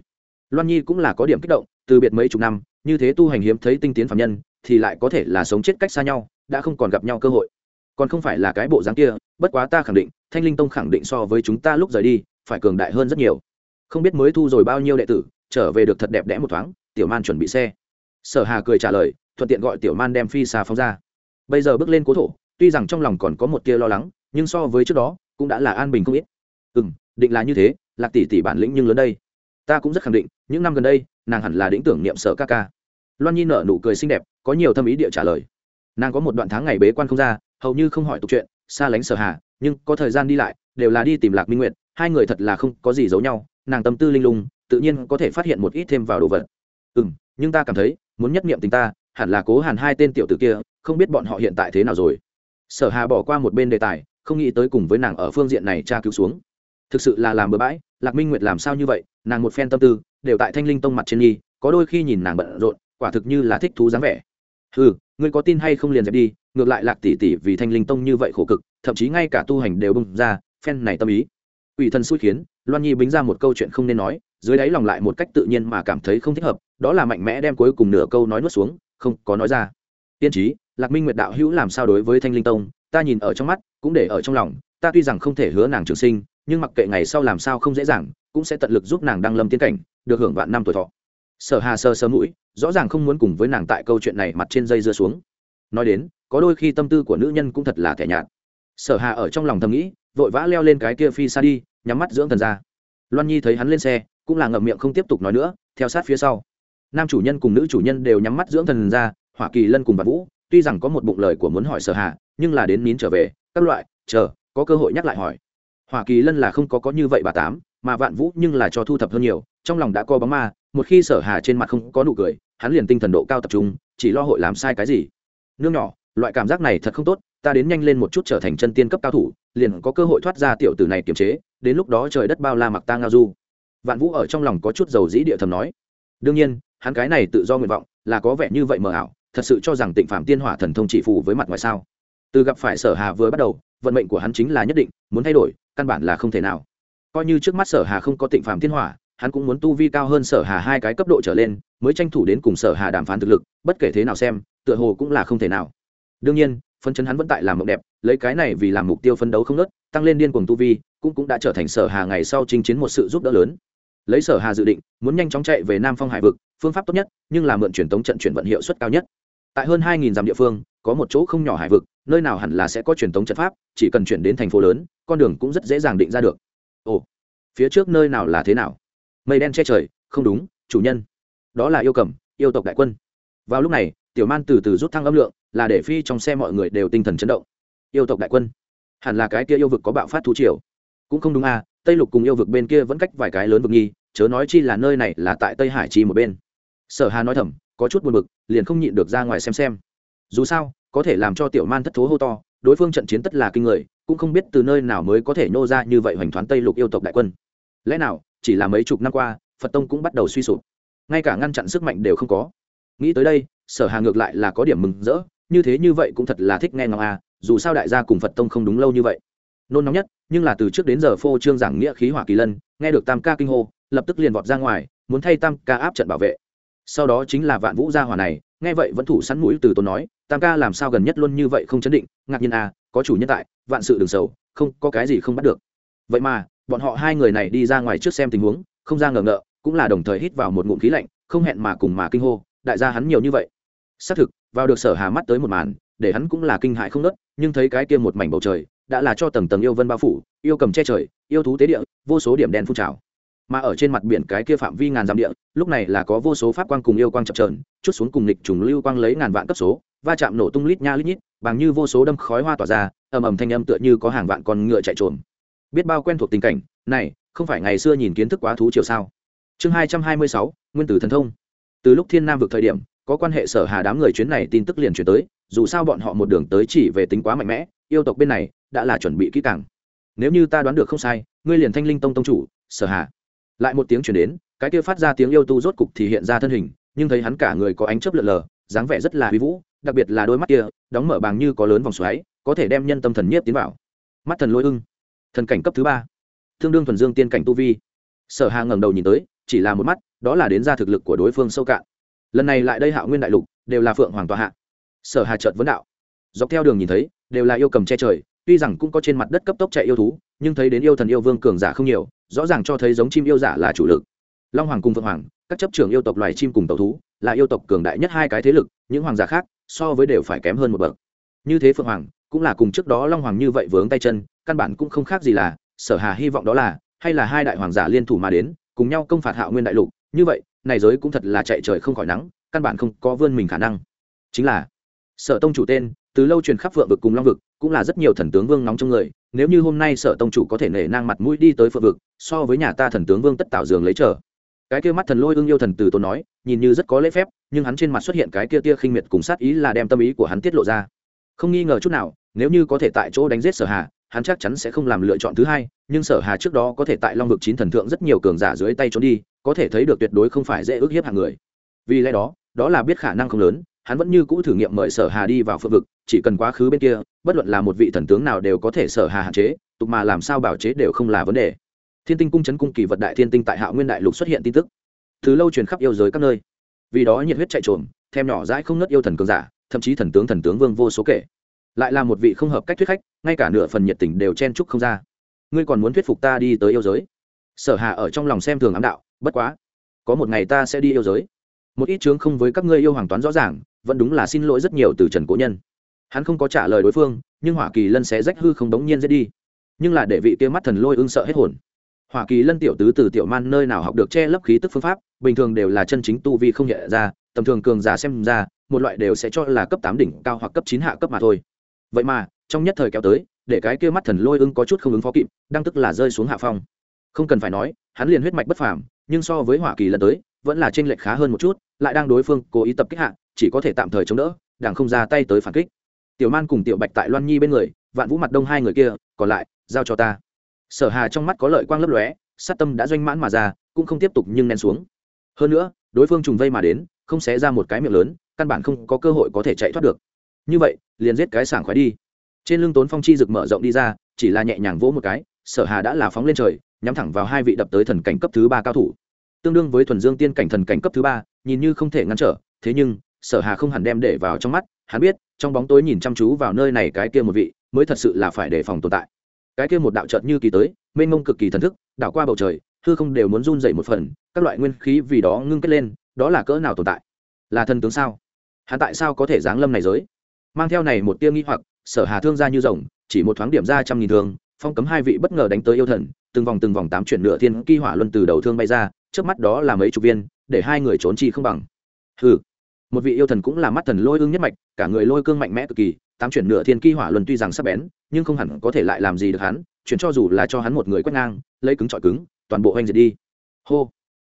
Loan nhi cũng là có điểm kích động, từ biệt mấy chục năm, như thế tu hành hiếm thấy tinh tiến phạm nhân, thì lại có thể là sống chết cách xa nhau, đã không còn gặp nhau cơ hội. Còn không phải là cái bộ dáng kia, bất quá ta khẳng định, thanh linh tông khẳng định so với chúng ta lúc rời đi, phải cường đại hơn rất nhiều. Không biết mới thu rồi bao nhiêu đệ tử, trở về được thật đẹp đẽ một thoáng, tiểu man chuẩn bị xe. Sở hà cười trả lời, thuận tiện gọi tiểu man đem phi xà phóng ra. Bây giờ bước lên cố thổ tuy rằng trong lòng còn có một tia lo lắng, nhưng so với trước đó, cũng đã là an bình không ít. Ừ m định là như thế, lạc tỷ tỷ bản lĩnh nhưng lớn đây. Ta cũng rất khẳng định, những năm gần đây, nàng hẳn là đĩnh tưởng niệm sợ ca ca. Loan nhi nở nụ cười xinh đẹp, có nhiều thâm ý địa trả lời. Nàng có một đoạn tháng ngày bế quan không ra, hầu như không hỏi tục chuyện, xa lánh sở hà, nhưng có thời gian đi lại, đều là đi tìm lạc minh nguyệt, hai người thật là không có gì giấu nhau, nàng tâm tư linh lung, tự nhiên có thể phát hiện một ít thêm vào đồ vật. Ừ m nhưng ta cảm thấy, muốn nhất niệm tình ta, hẳn là cố hàn hai tên tiểu tử kia, không biết bọn họ hiện tại thế nào rồi sở hà bỏ qua một bên đề tài, không nghĩ tới cùng với nàng ở phương diện này tra cứu xuống. Thực sự là làm bừa bãi, lạc minh nguyệt làm sao như vậy, nàng một phen tâm tư, đều tại thanh linh tông mặt trên nhi có đôi khi nhìn nàng bận rộn, quả thực như là thích thú dáng vẻ. Ừ ngươi có tin hay không liền dẹp đi, ngược lại lạc tỷ tỷ vì thanh linh tông như vậy khổ cực, thậm chí ngay cả tu hành đều bung ra, phen này tâm ý. Ủy thân xui khiến, loan nhi bính ra một câu chuyện không nên nói, dưới đáy lòng lại một cách tự nhiên mà cảm thấy không thích hợp, đó là mạnh mẽ đem cuối cùng nửa câu nói nuốt xuống, không có nói ra. Tiên trí lạc minh nguyệt đạo hữu làm sao đối với thanh linh tông? Ta nhìn ở trong mắt, cũng để ở trong lòng. Ta tuy rằng không thể hứa nàng trường sinh, nhưng mặc kệ ngày sau làm sao không dễ dàng, cũng sẽ tận lực giúp nàng đăng lâm tiến cảnh, được hưởng vạn năm tuổi thọ. Sở hà sơ sơ mũi, rõ ràng không muốn cùng với nàng tại câu chuyện này mặt trên dây dưa xuống. Nói đến, có đôi khi tâm tư của nữ nhân cũng thật là thẻ nhạt. Sở hà ở trong lòng thầm nghĩ, vội vã leo lên cái kia phi xa đi, nhắm mắt dưỡng thần ra. Loan nhi thấy hắn lên xe, cũng là ngậm miệng không tiếp tục nói nữa, theo sát phía sau. Nam chủ nhân cùng nữ chủ nhân đều nhắm mắt dưỡng thần ra, hỏa kỳ lân cùng bà vũ tuy rằng có một bụng lời của muốn hỏi sở hạ, nhưng là đến nín trở về các loại chờ có cơ hội nhắc lại hỏi. Hoa kỳ lân là không có có như vậy bà tám mà vạn vũ nhưng là cho thu thập hơn nhiều trong lòng đã co bóng ma một khi sở hà trên mặt không có nụ cười hắn liền tinh thần độ cao tập trung chỉ lo hội làm sai cái gì. Nương nhỏ loại cảm giác này thật không tốt ta đến nhanh lên một chút trở thành chân tiên cấp cao thủ liền có cơ hội thoát ra tiểu tử này kiềm chế đến lúc đó trời đất bao la mặc ta ngao du. Vạn vũ ở trong lòng có chút dầu dĩ địa thầm nói. Đương nhiên hắn cái này tự do nguyện vọng là có vẻ như vậy mờ ảo thật sự cho rằng tịnh phạm tiên hỏa thần thông chỉ phù với mặt ngoài sao? Từ gặp phải sở hà vừa bắt đầu, vận mệnh của hắn chính là nhất định, muốn thay đổi, căn bản là không thể nào. Coi như trước mắt sở hà không có tịnh phạm tiên hỏa, hắn cũng muốn tu vi cao hơn sở hà hai cái cấp độ trở lên, mới tranh thủ đến cùng sở hà đàm phán thực lực, bất kể thế nào xem, tựa hồ cũng là không thể nào. Đương nhiên, phân chấn hắn vẫn tại làm mộng đẹp, lấy cái này vì làm mục tiêu phân đấu không nớt tăng lên điên cuồng tu vi, cũng cũng đã trở thành sở hà ngày sau chinh chiến một sự giúp đỡ lớn. Lấy sở hà dự định, muốn nhanh chóng chạy về nam phong hải vực, phương pháp tốt nhất, nhưng là mượn truyền tống trận chuyển vận hiệu suất cao nhất tại hơn hai nghìn dặm địa phương, có một chỗ không nhỏ hải vực, nơi nào hẳn là sẽ có truyền thống trận pháp, chỉ cần chuyển đến thành phố lớn, con đường cũng rất dễ dàng định ra được. Ồ, phía trước nơi nào là thế nào? Mây đen che trời, không đúng, chủ nhân. Đó là yêu cầm, yêu tộc đại quân. Vào lúc này, tiểu man từ từ rút thăng âm lượng, là để phi trong xe mọi người đều tinh thần chấn động. Yêu tộc đại quân. Hẳn là cái kia yêu vực có bạo phát thú triều. Cũng không đúng à tây lục cùng yêu vực bên kia vẫn cách vài cái lớn vực nghi, chớ nói chi là nơi này là tại tây hải chi một bên. Sở hà nói thầm có chút buồn bực, liền không nhịn được ra ngoài xem xem. Dù sao, có thể làm cho tiểu man thất thố hô to, đối phương trận chiến tất là kinh người, cũng không biết từ nơi nào mới có thể nô ra như vậy hoành thoáng tây lục yêu tộc đại quân. Lẽ nào, chỉ là mấy chục năm qua, phật tông cũng bắt đầu suy sụp? Ngay cả ngăn chặn sức mạnh đều không có. Nghĩ tới đây, sở hà ngược lại là có điểm mừng rỡ, như thế như vậy cũng thật là thích nghe ngóng a dù sao đại gia cùng phật tông không đúng lâu như vậy. Nôn nóng nhất, nhưng là từ trước đến giờ phô trương giảng nghĩa khí hỏa kỳ lân, nghe được tam ca kinh hô, lập tức liền vọt ra ngoài, muốn thay tam ca áp trận bảo vệ sau đó chính là vạn vũ gia hỏa này, nghe vậy vẫn thủ sẵn mũi từ tốn nói, tam ca làm sao gần nhất luôn như vậy không chấn định, ngạc nhiên a có chủ nhân tại, vạn sự đừng sầu, không, có cái gì không bắt được. Vậy mà, bọn họ hai người này đi ra ngoài trước xem tình huống, không ra ngờ ngợ, cũng là đồng thời hít vào một ngụm khí lạnh, không hẹn mà cùng mà kinh hô, đại gia hắn nhiều như vậy. Xác thực, vào được sở hà mắt tới một màn, để hắn cũng là kinh hại không nớt nhưng thấy cái kia một mảnh bầu trời, đã là cho tầng tầng yêu vân bao phủ, yêu cầm che trời, yêu thú tế địa, vô số điểm đen phun trào mà ở trên mặt biển cái kia phạm vi ngàn dặm địa, lúc này là có vô số pháp quang cùng yêu quang chập trờn chút xuống cùng lịch trùng lưu quang lấy ngàn vạn cấp số, va chạm nổ tung lít nha lít nhít, bằng như vô số đâm khói hoa tỏa ra, ầm ầm thanh âm tựa như có hàng vạn con ngựa chạy trộm biết bao quen thuộc tình cảnh, này, không phải ngày xưa nhìn kiến thức quá thú chiều sao? Chương hai trăm hai mươi sáu, nguyên tử thần thông. Từ lúc thiên nam vực thời điểm, có quan hệ sở hà đám người chuyến này tin tức liền chuyển tới, dù sao bọn họ một đường tới chỉ về tính quá mạnh mẽ, yêu tộc bên này đã là chuẩn bị kỹ càng. Nếu như ta đoán được không sai, ngươi liền thanh linh tông tông chủ, sở hà lại một tiếng chuyển đến, cái kia phát ra tiếng yêu tu rốt cục thì hiện ra thân hình, nhưng thấy hắn cả người có ánh chớp lợn lờ, dáng vẻ rất là uy vũ, đặc biệt là đôi mắt kia, đóng mở bàng như có lớn vòng xoáy, có thể đem nhân tâm thần nhiếp tiến vào. Mắt thần lôi ưng. Thần cảnh cấp thứ ba. Tương đương thuần dương tiên cảnh tu vi. Sở hà ngẩng đầu nhìn tới, chỉ là một mắt, đó là đến ra thực lực của đối phương sâu cạn. Lần này lại đây hạo nguyên đại lục, đều là phượng hoàng tòa hạ. Sở hà chợt vấn đạo. Dọc theo đường nhìn thấy, đều là yêu cầm che trời, tuy rằng cũng có trên mặt đất cấp tốc chạy yêu thú nhưng thấy đến yêu thần yêu vương cường giả không nhiều, rõ ràng cho thấy giống chim yêu giả là chủ lực. Long hoàng cùng vượng hoàng, các chấp trưởng yêu tộc loài chim cùng tàu thú, là yêu tộc cường đại nhất hai cái thế lực, những hoàng giả khác so với đều phải kém hơn một bậc. Như thế phượng hoàng, cũng là cùng trước đó long hoàng như vậy vướng tay chân, căn bản cũng không khác gì là sở hà hy vọng đó là, hay là hai đại hoàng giả liên thủ mà đến, cùng nhau công phạt hạo nguyên đại lục. Như vậy, này giới cũng thật là chạy trời không khỏi nắng, căn bản không có vươn mình khả năng. Chính là sở tông chủ tên, từ lâu truyền khắp vượng vực cùng long vực, cũng là rất nhiều thần tướng vương nóng trong người nếu như hôm nay sở tông chủ có thể nể nang mặt mũi đi tới phượng vực, so với nhà ta thần tướng vương tất tạo giường lấy chờ. Cái kia mắt thần lôi ưng yêu thần từ tôn nói, nhìn như rất có lễ phép, nhưng hắn trên mặt xuất hiện cái kia tia khinh miệt cùng sát ý là đem tâm ý của hắn tiết lộ ra. Không nghi ngờ chút nào, nếu như có thể tại chỗ đánh giết sở hà, hắn chắc chắn sẽ không làm lựa chọn thứ hai, nhưng sở hà trước đó có thể tại long vực chín thần thượng rất nhiều cường giả dưới tay trốn đi, có thể thấy được tuyệt đối không phải dễ ước hiếp hàng người. Vì lẽ đó đó là biết khả năng không lớn hắn vẫn như cũ thử nghiệm mời sở hà đi vào phượng vực, chỉ cần quá khứ bên kia, bất luận là một vị thần tướng nào đều có thể sở hà hạn chế, tục mà làm sao bảo chế đều không là vấn đề. Thiên tinh cung chấn cung kỳ vật đại thiên tinh tại hạ nguyên đại lục xuất hiện tin tức. Từ lâu truyền khắp yêu giới các nơi. Vì đó nhiệt huyết chạy trộm thêm nhỏ dãi không nớt yêu thần cường giả, thậm chí thần tướng thần tướng vương vô số kể. Lại là một vị không hợp cách thuyết khách, ngay cả nửa phần nhiệt tình đều chen chúc không ra. Ngươi còn muốn thuyết phục ta đi tới yêu giới? Sở hà ở trong lòng xem thường ám đạo, bất quá, có một ngày ta sẽ đi yêu giới. Một ít chướng không với các ngươi yêu hoàng toán rõ ràng vẫn đúng là xin lỗi rất nhiều từ trần cố nhân. Hắn không có trả lời đối phương, nhưng hỏa kỳ lân sẽ rách hư không đống nhiên dễ đi. Nhưng là để vị kia mắt thần lôi ưng sợ hết hồn. Hỏa kỳ lân tiểu tứ từ tiểu man nơi nào học được che lấp khí tức phương pháp, bình thường đều là chân chính tu vi không nhẹ ra, tầm thường cường giả xem ra, một loại đều sẽ cho là cấp tám đỉnh, cao hoặc cấp chín hạ cấp mà thôi. Vậy mà, trong nhất thời kéo tới, để cái kia mắt thần lôi ưng có chút không ứng phó kịp, đang tức là rơi xuống hạ phong. Không cần phải nói, hắn liền huyết mạch bất phàm, nhưng so với hỏa kỳ lần tới, vẫn là tranh lệch khá hơn một chút, lại đang đối phương cố ý tập kích hạ chỉ có thể tạm thời chống đỡ đảng không ra tay tới phản kích. Tiểu man cùng tiểu bạch tại loan nhi bên người, vạn vũ mặt đông hai người kia, còn lại, giao cho ta. Sở hà trong mắt có lợi quang lấp lóe, sát tâm đã doanh mãn mà ra, cũng không tiếp tục nhưng nén xuống. Hơn nữa, đối phương trùng vây mà đến, không xé ra một cái miệng lớn, căn bản không có cơ hội có thể chạy thoát được. Như vậy, liền giết cái sảng khoái đi. Trên lưng tốn phong chi rực mở rộng đi ra, chỉ là nhẹ nhàng vỗ một cái, sở hà đã là phóng lên trời, nhắm thẳng vào hai vị đập tới thần cảnh cấp thứ ba cao thủ. Tương đương với thuần dương tiên cảnh thần cảnh cấp thứ ba, nhìn như không thể ngăn trở, thế nhưng sở hà không hẳn đem để vào trong mắt, hắn biết, trong bóng tối nhìn chăm chú vào nơi này cái kia một vị, mới thật sự là phải đề phòng tồn tại. Cái kia một đạo trợt như kỳ tới, mênh mông cực kỳ thần thức, đảo qua bầu trời, hư không đều muốn run dậy một phần, các loại nguyên khí vì đó ngưng kết lên, đó là cỡ nào tồn tại? Là thần tướng sao? Hắn tại sao có thể giáng lâm này giới? Mang theo này một tia nghi hoặc, sở hà thương ra như rồng, chỉ một thoáng điểm ra trăm nghìn thương, phong cấm hai vị bất ngờ đánh tới yêu thần, từng vòng từng vòng tám chuyển nửa thiên kỳ hỏa luân từ đầu thương bay ra, trước mắt đó là mấy chục viên, để hai người trốn chi không bằng. Hừ một vị yêu thần cũng là mắt thần lôi ương nhất mạch, cả người lôi cương mạnh mẽ cực kỳ, tám chuyển nửa thiên kỳ hỏa luân tuy rằng sắp bén, nhưng không hẳn có thể lại làm gì được hắn, chuyển cho dù là cho hắn một người quét ngang, lấy cứng trọi cứng, toàn bộ hoành diệt đi. Hô.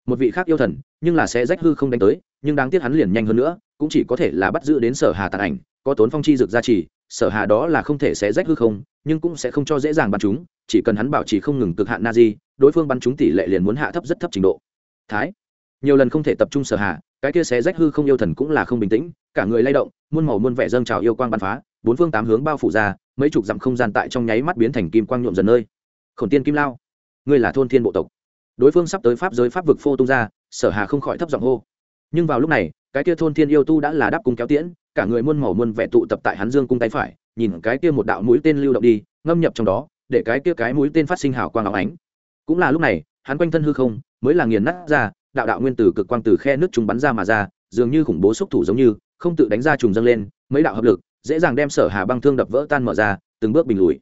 Một vị khác yêu thần, nhưng là sẽ rách hư không đánh tới, nhưng đáng tiếc hắn liền nhanh hơn nữa, cũng chỉ có thể là bắt giữ đến sở hà tàn ảnh, có tốn phong chi dược gia trì, sở hà đó là không thể sẽ rách hư không, nhưng cũng sẽ không cho dễ dàng bắn chúng, chỉ cần hắn bảo trì không ngừng cực hạn na di, đối phương bắn chúng tỷ lệ liền muốn hạ thấp rất thấp trình độ. Thái. Nhiều lần không thể tập trung sở hà cái kia xé rách hư không yêu thần cũng là không bình tĩnh, cả người lay động, muôn màu muôn vẻ dâng trào yêu quang bắn phá, bốn phương tám hướng bao phủ ra, mấy chục dặm không gian tại trong nháy mắt biến thành kim quang nhuộm dần nơi. Khổn tiên kim lao, ngươi là thôn thiên bộ tộc. Đối phương sắp tới pháp giới pháp vực phô tung ra, sở hà không khỏi thấp giọng hô. Nhưng vào lúc này, cái kia thôn thiên yêu tu đã là đáp cung kéo tiễn, cả người muôn màu muôn vẻ tụ tập tại hắn dương cung tay phải, nhìn cái kia một đạo mũi tên lưu động đi, ngâm nhập trong đó, để cái kia cái mũi tên phát sinh hào quang áo ánh. Cũng là lúc này, hắn quanh thân hư không mới là nghiền nát ra đạo đạo nguyên tử cực quang từ khe nước chúng bắn ra mà ra, dường như khủng bố xúc thủ giống như, không tự đánh ra trùng dâng lên, mấy đạo hợp lực, dễ dàng đem sở hà băng thương đập vỡ tan mở ra, từng bước bình lùi.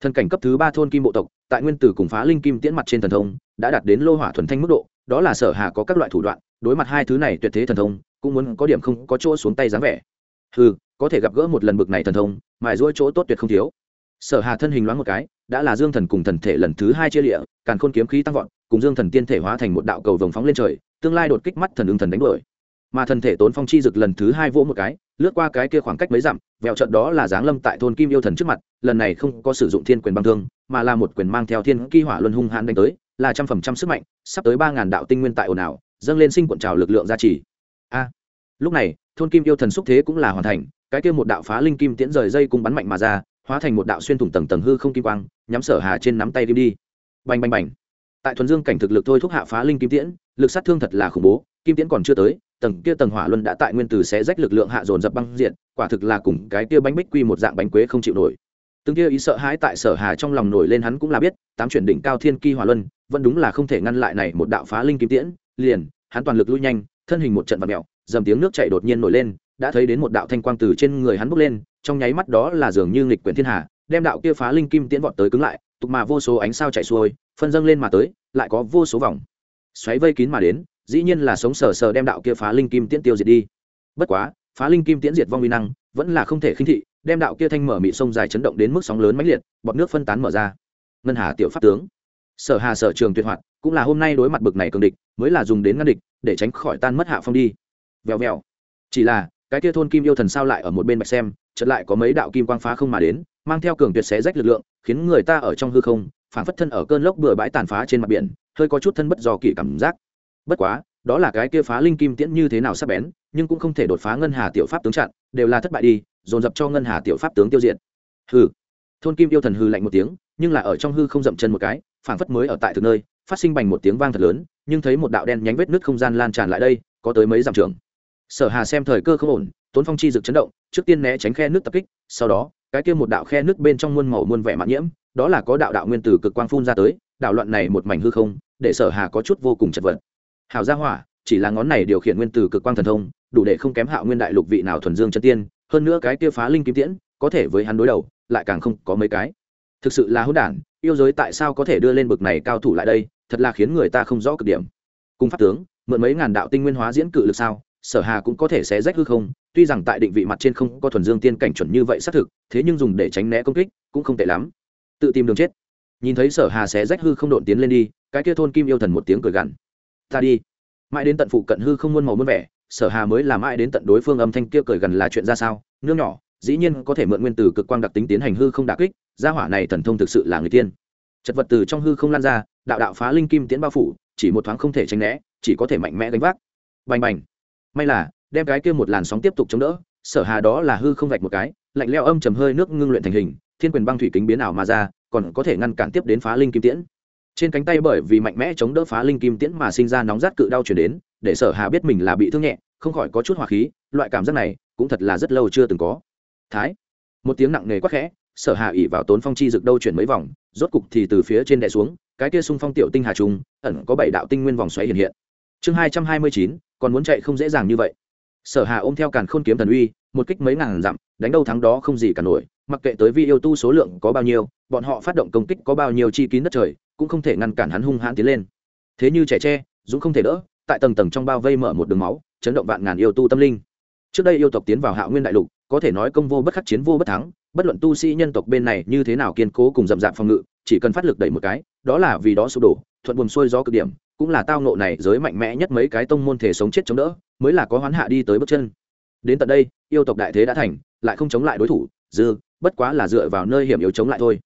Thần cảnh cấp thứ ba thôn kim bộ tộc, tại nguyên tử cùng phá linh kim tiễn mặt trên thần thông, đã đạt đến lô hỏa thuần thanh mức độ, đó là sở hà có các loại thủ đoạn, đối mặt hai thứ này tuyệt thế thần thông, cũng muốn có điểm không có chỗ xuống tay dáng vẻ. Ừ có thể gặp gỡ một lần bực này thần thông, mài ruôi chỗ tốt tuyệt không thiếu. Sở hà thân hình loáng một cái, đã là dương thần cùng thần thể lần thứ hai chia lịa, càn khôn kiếm khí tăng vọt cùng dương thần tiên thể hóa thành một đạo cầu vồng phóng lên trời, tương lai đột kích mắt thần ưng thần đánh đuổi. Mà thần thể tốn phong chi dực lần thứ hai vỗ một cái, lướt qua cái kia khoảng cách mấy dặm, vẹo trận đó là giáng lâm tại thôn kim yêu thần trước mặt, lần này không có sử dụng thiên quyền băng thương, mà là một quyền mang theo thiên kỳ hỏa luân hung hãn đánh tới, là trăm phần trăm sức mạnh, sắp tới ba ngàn đạo tinh nguyên tại ồn ào, dâng lên sinh cuộn trào lực lượng gia trì. A, lúc này, thôn kim yêu thần xúc thế cũng là hoàn thành, cái kia một đạo phá linh kim tiễn rời dây cung bắn mạnh mà ra, hóa thành một đạo xuyên thủng tầng tầng hư không kim quang, nhắm sở hà trên nắm tay kim đi. Bành bành bành tại thuần dương cảnh thực lực thôi thúc hạ phá linh kim tiễn, lực sát thương thật là khủng bố, kim tiễn còn chưa tới, tầng kia tầng hỏa luân đã tại nguyên tử sẽ rách lực lượng hạ dồn dập băng diện quả thực là cùng cái kia bánh bích quy một dạng bánh quế không chịu nổi. Từng kia ý sợ hãi tại sở hà trong lòng nổi lên hắn cũng là biết, tám chuyển đỉnh cao thiên kỳ hỏa luân, vẫn đúng là không thể ngăn lại này một đạo phá linh kim tiễn, liền, hắn toàn lực lui nhanh, thân hình một trận vật mèo, dầm tiếng nước chảy đột nhiên nổi lên, đã thấy đến một đạo thanh quang từ trên người hắn bốc lên, trong nháy mắt đó là dường như nghịch quyển thiên hà, đem đạo kia phá linh kim tiễn vọt tới cứng lại tục mà vô số ánh sao chạy xuôi, phân dâng lên mà tới, lại có vô số vòng. Xoáy vây kín mà đến, dĩ nhiên là sống sờ sờ đem đạo kia phá linh kim tiễn tiêu diệt đi. Bất quá, phá linh kim tiễn diệt vong uy năng vẫn là không thể khinh thị, đem đạo kia thanh mở mị sông dài chấn động đến mức sóng lớn mãnh liệt, bọt nước phân tán mở ra. Ngân hà tiểu pháp tướng. Sở hà sở trường tuyệt hoạt, cũng là hôm nay đối mặt bực này cường địch, mới là dùng đến ngăn địch, để tránh khỏi tan mất hạ phong đi. Vèo vèo. Chỉ là, cái kia thôn kim yêu thần sao lại ở một bên bạch xem, chợt lại có mấy đạo kim quang phá không mà đến mang theo cường tuyệt xé rách lực lượng, khiến người ta ở trong hư không, phản phất thân ở cơn lốc bừa bãi tàn phá trên mặt biển, hơi có chút thân bất do kỳ cảm giác. Bất quá, đó là cái kia phá linh kim tiễn như thế nào sắp bén, nhưng cũng không thể đột phá ngân hà tiểu pháp tướng chặn, đều là thất bại đi, dồn dập cho ngân hà tiểu pháp tướng tiêu diệt. Hư thôn kim yêu thần hư lạnh một tiếng, nhưng là ở trong hư không dậm chân một cái phảng phất mới ở tại thực nơi, phát sinh bành một tiếng vang thật lớn, nhưng thấy một đạo đen nhánh vết nứt không gian lan tràn lại đây, có tới mấy dặm trường. Sở hà xem thời cơ không ổn, tốn phong chi dực chấn động, trước tiên né tránh khe nước tập kích, sau đó cái kia một đạo khe nước bên trong muôn màu muôn vẻ mạn nhiễm, đó là có đạo đạo nguyên tử cực quang phun ra tới, đạo loạn này một mảnh hư không, để sở hà có chút vô cùng chật vật. Hào gia hỏa, chỉ là ngón này điều khiển nguyên tử cực quang thần thông, đủ để không kém hạo nguyên đại lục vị nào thuần dương chân tiên, hơn nữa cái kia phá linh kim tiễn, có thể với hắn đối đầu, lại càng không có mấy cái. Thực sự là hỗn đản, yêu giới tại sao có thể đưa lên bực này cao thủ lại đây, thật là khiến người ta không rõ cực điểm. Cung pháp tướng, mượn mấy ngàn đạo tinh nguyên hóa diễn cự lực sao? Sở hà cũng có thể sẽ rách hư không, tuy rằng tại định vị mặt trên không có thuần dương tiên cảnh chuẩn như vậy xác thực, thế nhưng dùng để tránh né công kích cũng không tệ lắm. Tự tìm đường chết. Nhìn thấy sở hà sẽ rách hư không độn tiến lên đi, cái kia thôn kim yêu thần một tiếng cười gằn. Ta đi. Mãi đến tận phụ cận hư không muôn màu muôn vẻ, sở hà mới làm mãi đến tận đối phương âm thanh kia cười gần là chuyện ra sao? Nương nhỏ, dĩ nhiên có thể mượn nguyên tử cực quang đặc tính tiến hành hư không đà kích, gia hỏa này thần thông thực sự là người tiên. Chật vật từ trong hư không lan ra, đạo đạo phá linh kim tiến bao phủ, chỉ một thoáng không thể tránh né, chỉ có thể mạnh mẽ đánh vác. Bành bành may là, đem cái kia một làn sóng tiếp tục chống đỡ, sở hà đó là hư không vạch một cái, lạnh leo âm chầm hơi nước ngưng luyện thành hình, thiên quyền băng thủy kính biến ảo mà ra, còn có thể ngăn cản tiếp đến phá linh kim tiễn. Trên cánh tay bởi vì mạnh mẽ chống đỡ phá linh kim tiễn mà sinh ra nóng rát cự đau chuyển đến, để sở hà biết mình là bị thương nhẹ, không khỏi có chút hỏa khí, loại cảm giác này cũng thật là rất lâu chưa từng có. Thái, một tiếng nặng nề quắc khẽ, sở hà ỉ vào tốn phong chi rực đâu chuyển mấy vòng, rốt cục thì từ phía trên đè xuống, cái kia sung phong tiểu tinh hà trung, ẩn có bảy đạo tinh nguyên vòng xoáy hiện hiện. Chương hai trăm hai mươi chín còn muốn chạy không dễ dàng như vậy. Sở hà ôm theo càn khôn kiếm thần uy, một kích mấy ngàn dặm, đánh đâu thắng đó không gì cả nổi, mặc kệ tới vi yêu tu số lượng có bao nhiêu, bọn họ phát động công kích có bao nhiêu chi kín đất trời, cũng không thể ngăn cản hắn hung hãn tiến lên. Thế như trẻ tre, dũng không thể đỡ, tại tầng tầng trong bao vây mở một đường máu, chấn động vạn ngàn yêu tu tâm linh. Trước đây yêu tộc tiến vào hạ nguyên đại lục, có thể nói công vô bất khắc, chiến vô bất thắng bất luận tu sĩ nhân tộc bên này như thế nào kiên cố cùng dậm dạp phòng ngự, chỉ cần phát lực đẩy một cái, đó là vì đó sụp đổ, thuận buồm xuôi gió cực điểm, cũng là tao nộ này giới mạnh mẽ nhất mấy cái tông môn thể sống chết chống đỡ, mới là có hoán hạ đi tới bước chân. Đến tận đây, yêu tộc đại thế đã thành, lại không chống lại đối thủ, dư, bất quá là dựa vào nơi hiểm yếu chống lại thôi.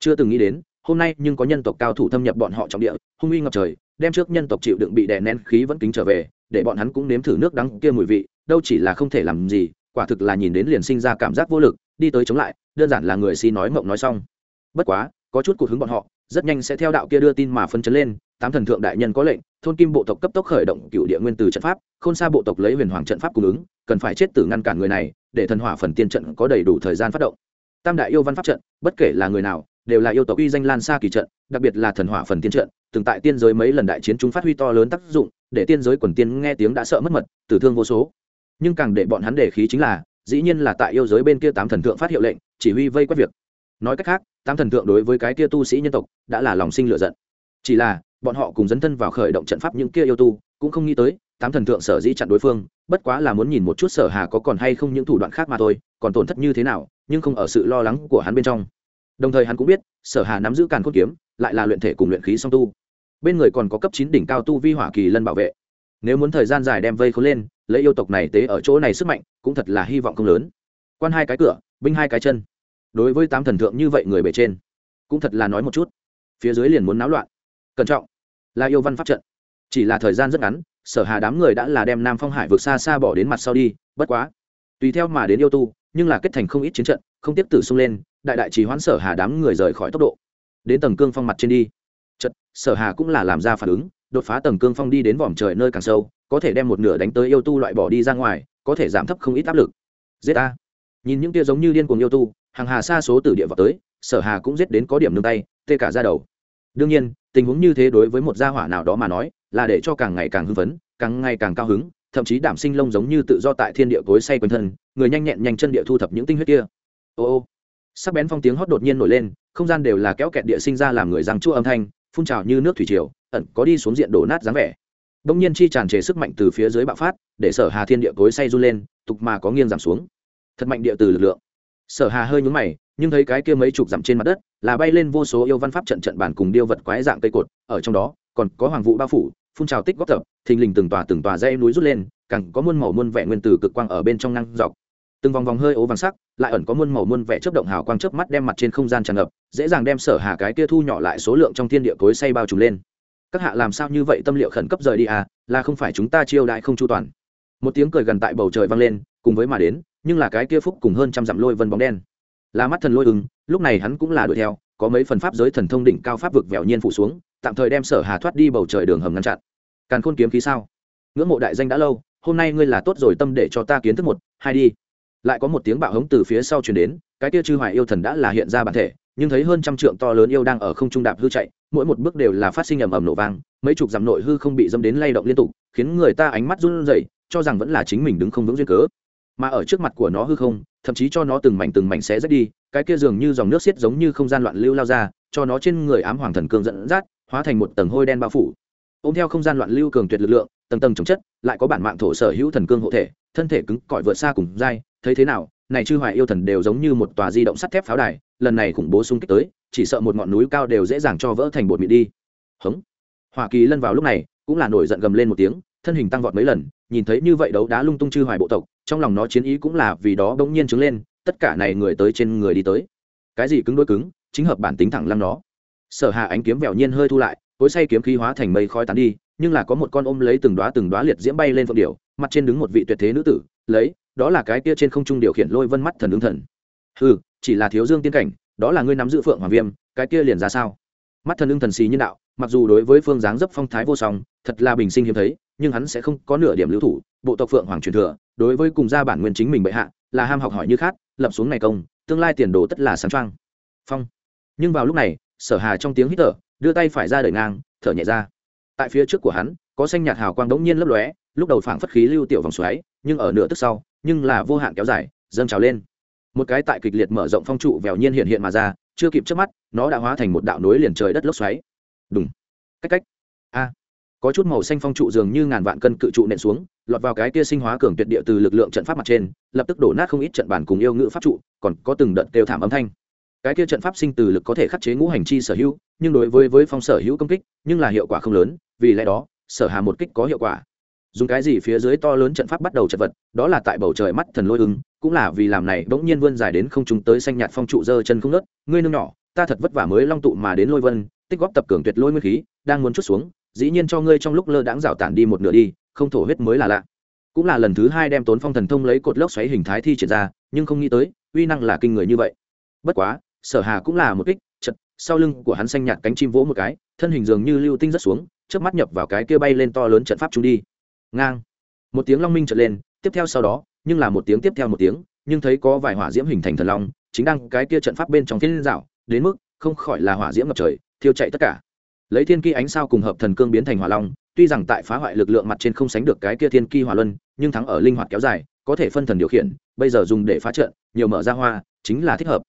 Chưa từng nghĩ đến, hôm nay nhưng có nhân tộc cao thủ thâm nhập bọn họ trong địa, hung uy ngập trời, đem trước nhân tộc chịu đựng bị đè nén khí vẫn kính trở về, để bọn hắn cũng nếm thử nước đắng kia mùi vị, đâu chỉ là không thể làm gì, quả thực là nhìn đến liền sinh ra cảm giác vô lực đi tới chống lại, đơn giản là người si nói mộng nói xong. Bất quá, có chút cụt hứng bọn họ, rất nhanh sẽ theo đạo kia đưa tin mà phân chấn lên, tám thần thượng đại nhân có lệnh, thôn kim bộ tộc cấp tốc khởi động cựu địa nguyên từ trận pháp, khôn xa bộ tộc lấy huyền hoàng trận pháp cung ứng, cần phải chết tử ngăn cản người này, để thần hỏa phần tiên trận có đầy đủ thời gian phát động. Tam đại yêu văn pháp trận, bất kể là người nào, đều là yêu tộc uy danh lan xa kỳ trận, đặc biệt là thần hỏa phần tiên trận, từng tại tiên giới mấy lần đại chiến chúng phát huy to lớn tác dụng, để tiên giới quần tiên nghe tiếng đã sợ mất mật, tử thương vô số. Nhưng càng để bọn hắn để khí chính là dĩ nhiên là tại yêu giới bên kia tám thần thượng phát hiệu lệnh, chỉ huy vây quét việc. Nói cách khác, tám thần thượng đối với cái kia tu sĩ nhân tộc đã là lòng sinh lựa giận. Chỉ là, bọn họ cùng dấn thân vào khởi động trận pháp những kia yêu tu, cũng không nghĩ tới, tám thần thượng sở dĩ chặn đối phương, bất quá là muốn nhìn một chút sở hà có còn hay không những thủ đoạn khác mà thôi, còn tổn thất như thế nào, nhưng không ở sự lo lắng của hắn bên trong. Đồng thời hắn cũng biết, sở hà nắm giữ càn cốt kiếm, lại là luyện thể cùng luyện khí song tu. Bên người còn có cấp chín đỉnh cao tu vi hỏa kỳ lân bảo vệ nếu muốn thời gian dài đem vây khốn lên, lấy yêu tộc này tế ở chỗ này sức mạnh, cũng thật là hy vọng không lớn. Quan hai cái cửa, binh hai cái chân. Đối với tám thần thượng như vậy người bề trên, cũng thật là nói một chút. Phía dưới liền muốn náo loạn. Cẩn trọng. Là yêu văn pháp trận. Chỉ là thời gian rất ngắn, sở hà đám người đã là đem nam phong hải vượt xa xa bỏ đến mặt sau đi, bất quá. Tùy theo mà đến yêu tu, nhưng là kết thành không ít chiến trận, không tiếp tử xông lên, đại đại trì hoãn sở hà đám người rời khỏi tốc độ. Đến tầng cương phong mặt trên đi. Trận sở hà cũng là làm ra phản ứng đột phá tầng cương phong đi đến vòm trời nơi càng sâu, có thể đem một nửa đánh tới yêu tu loại bỏ đi ra ngoài, có thể giảm thấp không ít áp lực. Giết a nhìn những kia giống như điên cuồng yêu tu, hàng hà xa số từ địa vào tới, sở hà cũng giết đến có điểm nương tay, tê cả ra đầu. Đương nhiên, tình huống như thế đối với một gia hỏa nào đó mà nói, là để cho càng ngày càng hưng phấn, càng ngày càng cao hứng, thậm chí đảm sinh lông giống như tự do tại thiên địa cối say quanh thân, người nhanh nhẹn nhanh chân địa thu thập những tinh huyết kia. Ô ô. Sắc bén phong tiếng hót đột nhiên nổi lên, không gian đều là kéo kẹt địa sinh ra làm người răng chua âm thanh phun trào như nước thủy triều, ẩn có đi xuống diện đổ nát dáng vẻ. Đông nhiên chi tràn trề sức mạnh từ phía dưới bạo phát, để sở hà thiên địa cối say run lên, tục mà có nghiêng giảm xuống. Thật mạnh địa từ lực lượng. Sở hà hơi nhúng mày, nhưng thấy cái kia mấy chục dặm trên mặt đất là bay lên vô số yêu văn pháp trận trận bản cùng điêu vật quái dạng cây cột, ở trong đó, còn có hoàng vụ bao phủ, phun trào tích góp tập, thình lình từng tòa từng tòa dây núi rút lên, càng có muôn màu muôn vẻ nguyên tử cực quang ở bên trong năng dọc từng vòng vòng hơi ố vàng sắc, lại ẩn có muôn màu muôn vẻ chớp động hào quang chớp mắt đem mặt trên không gian tràn ngập, dễ dàng đem sở hà cái kia thu nhỏ lại số lượng trong thiên địa cối say bao trùm lên. Các hạ làm sao như vậy tâm liệu khẩn cấp rời đi à là không phải chúng ta chiêu đại không chu toàn. Một tiếng cười gần tại bầu trời vang lên, cùng với mà đến, nhưng là cái kia phúc cùng hơn trăm dặm lôi vân bóng đen. Là mắt thần lôi ứng, lúc này hắn cũng là đuổi theo, có mấy phần pháp giới thần thông đỉnh cao pháp vực vẹo nhiên phủ xuống, tạm thời đem sở hà thoát đi bầu trời đường hầm ngăn chặn. Càn khôn kiếm khí sao? Ngưỡng mộ đại danh đã lâu, hôm nay ngươi là tốt rồi, tâm để cho ta kiến thức một, hai đi lại có một tiếng bạo hống từ phía sau truyền đến, cái kia chư hoài yêu thần đã là hiện ra bản thể, nhưng thấy hơn trăm trượng to lớn yêu đang ở không trung đạp hư chạy, mỗi một bước đều là phát sinh ầm ầm nổ vang, mấy chục dặm nội hư không bị dâm đến lay động liên tục, khiến người ta ánh mắt run rẩy, cho rằng vẫn là chính mình đứng không vững duyên cớ. Mà ở trước mặt của nó hư không, thậm chí cho nó từng mảnh từng mảnh xé rách đi, cái kia dường như dòng nước xiết giống như không gian loạn lưu lao ra, cho nó trên người ám hoàng thần cương dẫn dắt, hóa thành một tầng hôi đen bao phủ. Ôm theo không gian loạn lưu cường tuyệt lực lượng, tầng tầng chống chất, lại có bản mạng thổ sở hữu thần cương hộ thể thân thể cứng cỏi vượt xa cùng dai, thấy thế nào, này chư hoài yêu thần đều giống như một tòa di động sắt thép pháo đài, lần này khủng bố xung kích tới, chỉ sợ một ngọn núi cao đều dễ dàng cho vỡ thành bột mịn đi. Hống. Hoa kỳ lân vào lúc này, cũng là nổi giận gầm lên một tiếng, thân hình tăng vọt mấy lần, nhìn thấy như vậy đấu đá lung tung chư hoài bộ tộc, trong lòng nó chiến ý cũng là vì đó bỗng nhiên chứng lên, tất cả này người tới trên người đi tới. Cái gì cứng đôi cứng, chính hợp bản tính thẳng lăng nó. Sở hạ ánh kiếm vẻo nhiên hơi thu lại, cối say kiếm khí hóa thành mây khói tán đi, nhưng là có một con ôm lấy từng đóa từng đóa liệt diễm bay lên phượng điểu mặt trên đứng một vị tuyệt thế nữ tử, lấy, đó là cái kia trên không trung điều khiển lôi vân mắt thần ứng thần. Ừ chỉ là thiếu dương tiên cảnh, đó là ngươi nắm giữ phượng hoàng viêm, cái kia liền ra sao? Mắt thần ưng thần xì nhân đạo, mặc dù đối với phương dáng dấp phong thái vô song, thật là bình sinh hiếm thấy, nhưng hắn sẽ không có nửa điểm lưu thủ, bộ tộc phượng hoàng truyền thừa, đối với cùng gia bản nguyên chính mình bệ hạ, là ham học hỏi như khác, lập xuống này công, tương lai tiền đồ tất là sáng trăng phong. Nhưng vào lúc này, sở hà trong tiếng hít thở, đưa tay phải ra đời ngang, thở nhẹ ra. Tại phía trước của hắn, có xanh nhạt hào quang đống nhiên lấp lóe lúc đầu phảng phất khí lưu tiểu vòng xoáy, nhưng ở nửa tức sau, nhưng là vô hạn kéo dài, dâng trào lên. Một cái tại kịch liệt mở rộng phong trụ vèo nhiên hiện hiện mà ra, chưa kịp trước mắt, nó đã hóa thành một đạo núi liền trời đất lốc xoáy. Đúng cách cách. A. Có chút màu xanh phong trụ dường như ngàn vạn cân cự trụ nện xuống, lọt vào cái kia sinh hóa cường tuyệt địa từ lực lượng trận pháp mặt trên, lập tức đổ nát không ít trận bản cùng yêu ngữ pháp trụ, còn có từng đợt kêu thảm âm thanh. Cái kia trận pháp sinh từ lực có thể khắc chế ngũ hành chi sở hữu, nhưng đối với với phong sở hữu công kích, nhưng là hiệu quả không lớn, vì lẽ đó, sở hà một kích có hiệu quả dùng cái gì phía dưới to lớn trận pháp bắt đầu chật vật, đó là tại bầu trời mắt thần lôi ưng cũng là vì làm này bỗng nhiên vươn dài đến không chúng tới xanh nhạt phong trụ dơ chân không nớt, ngươi nương nhỏ, ta thật vất vả mới long tụ mà đến lôi vân, tích góp tập cường tuyệt lôi nguyên khí, đang muốn chút xuống, dĩ nhiên cho ngươi trong lúc lơ đãng rào tản đi một nửa đi, không thổ huyết mới là lạ. Cũng là lần thứ hai đem tốn phong thần thông lấy cột lốc xoáy hình thái thi triển ra, nhưng không nghĩ tới, uy năng là kinh người như vậy. Bất quá, sở hà cũng là một kích, chật, sau lưng của hắn xanh nhạt cánh chim vỗ một cái, thân hình dường như lưu tinh rất xuống trước mắt nhập vào cái kia bay lên to lớn trận pháp chúng đi ngang. Một tiếng long minh trở lên, tiếp theo sau đó, nhưng là một tiếng tiếp theo một tiếng, nhưng thấy có vài hỏa diễm hình thành thần long, chính đang cái kia trận pháp bên trong thiên dạo, đến mức không khỏi là hỏa diễm ngập trời, thiêu chạy tất cả. Lấy thiên ki ánh sao cùng hợp thần cương biến thành hỏa long, tuy rằng tại phá hoại lực lượng mặt trên không sánh được cái kia thiên ki hỏa luân, nhưng thắng ở linh hoạt kéo dài, có thể phân thần điều khiển, bây giờ dùng để phá trận, nhiều mở ra hoa, chính là thích hợp.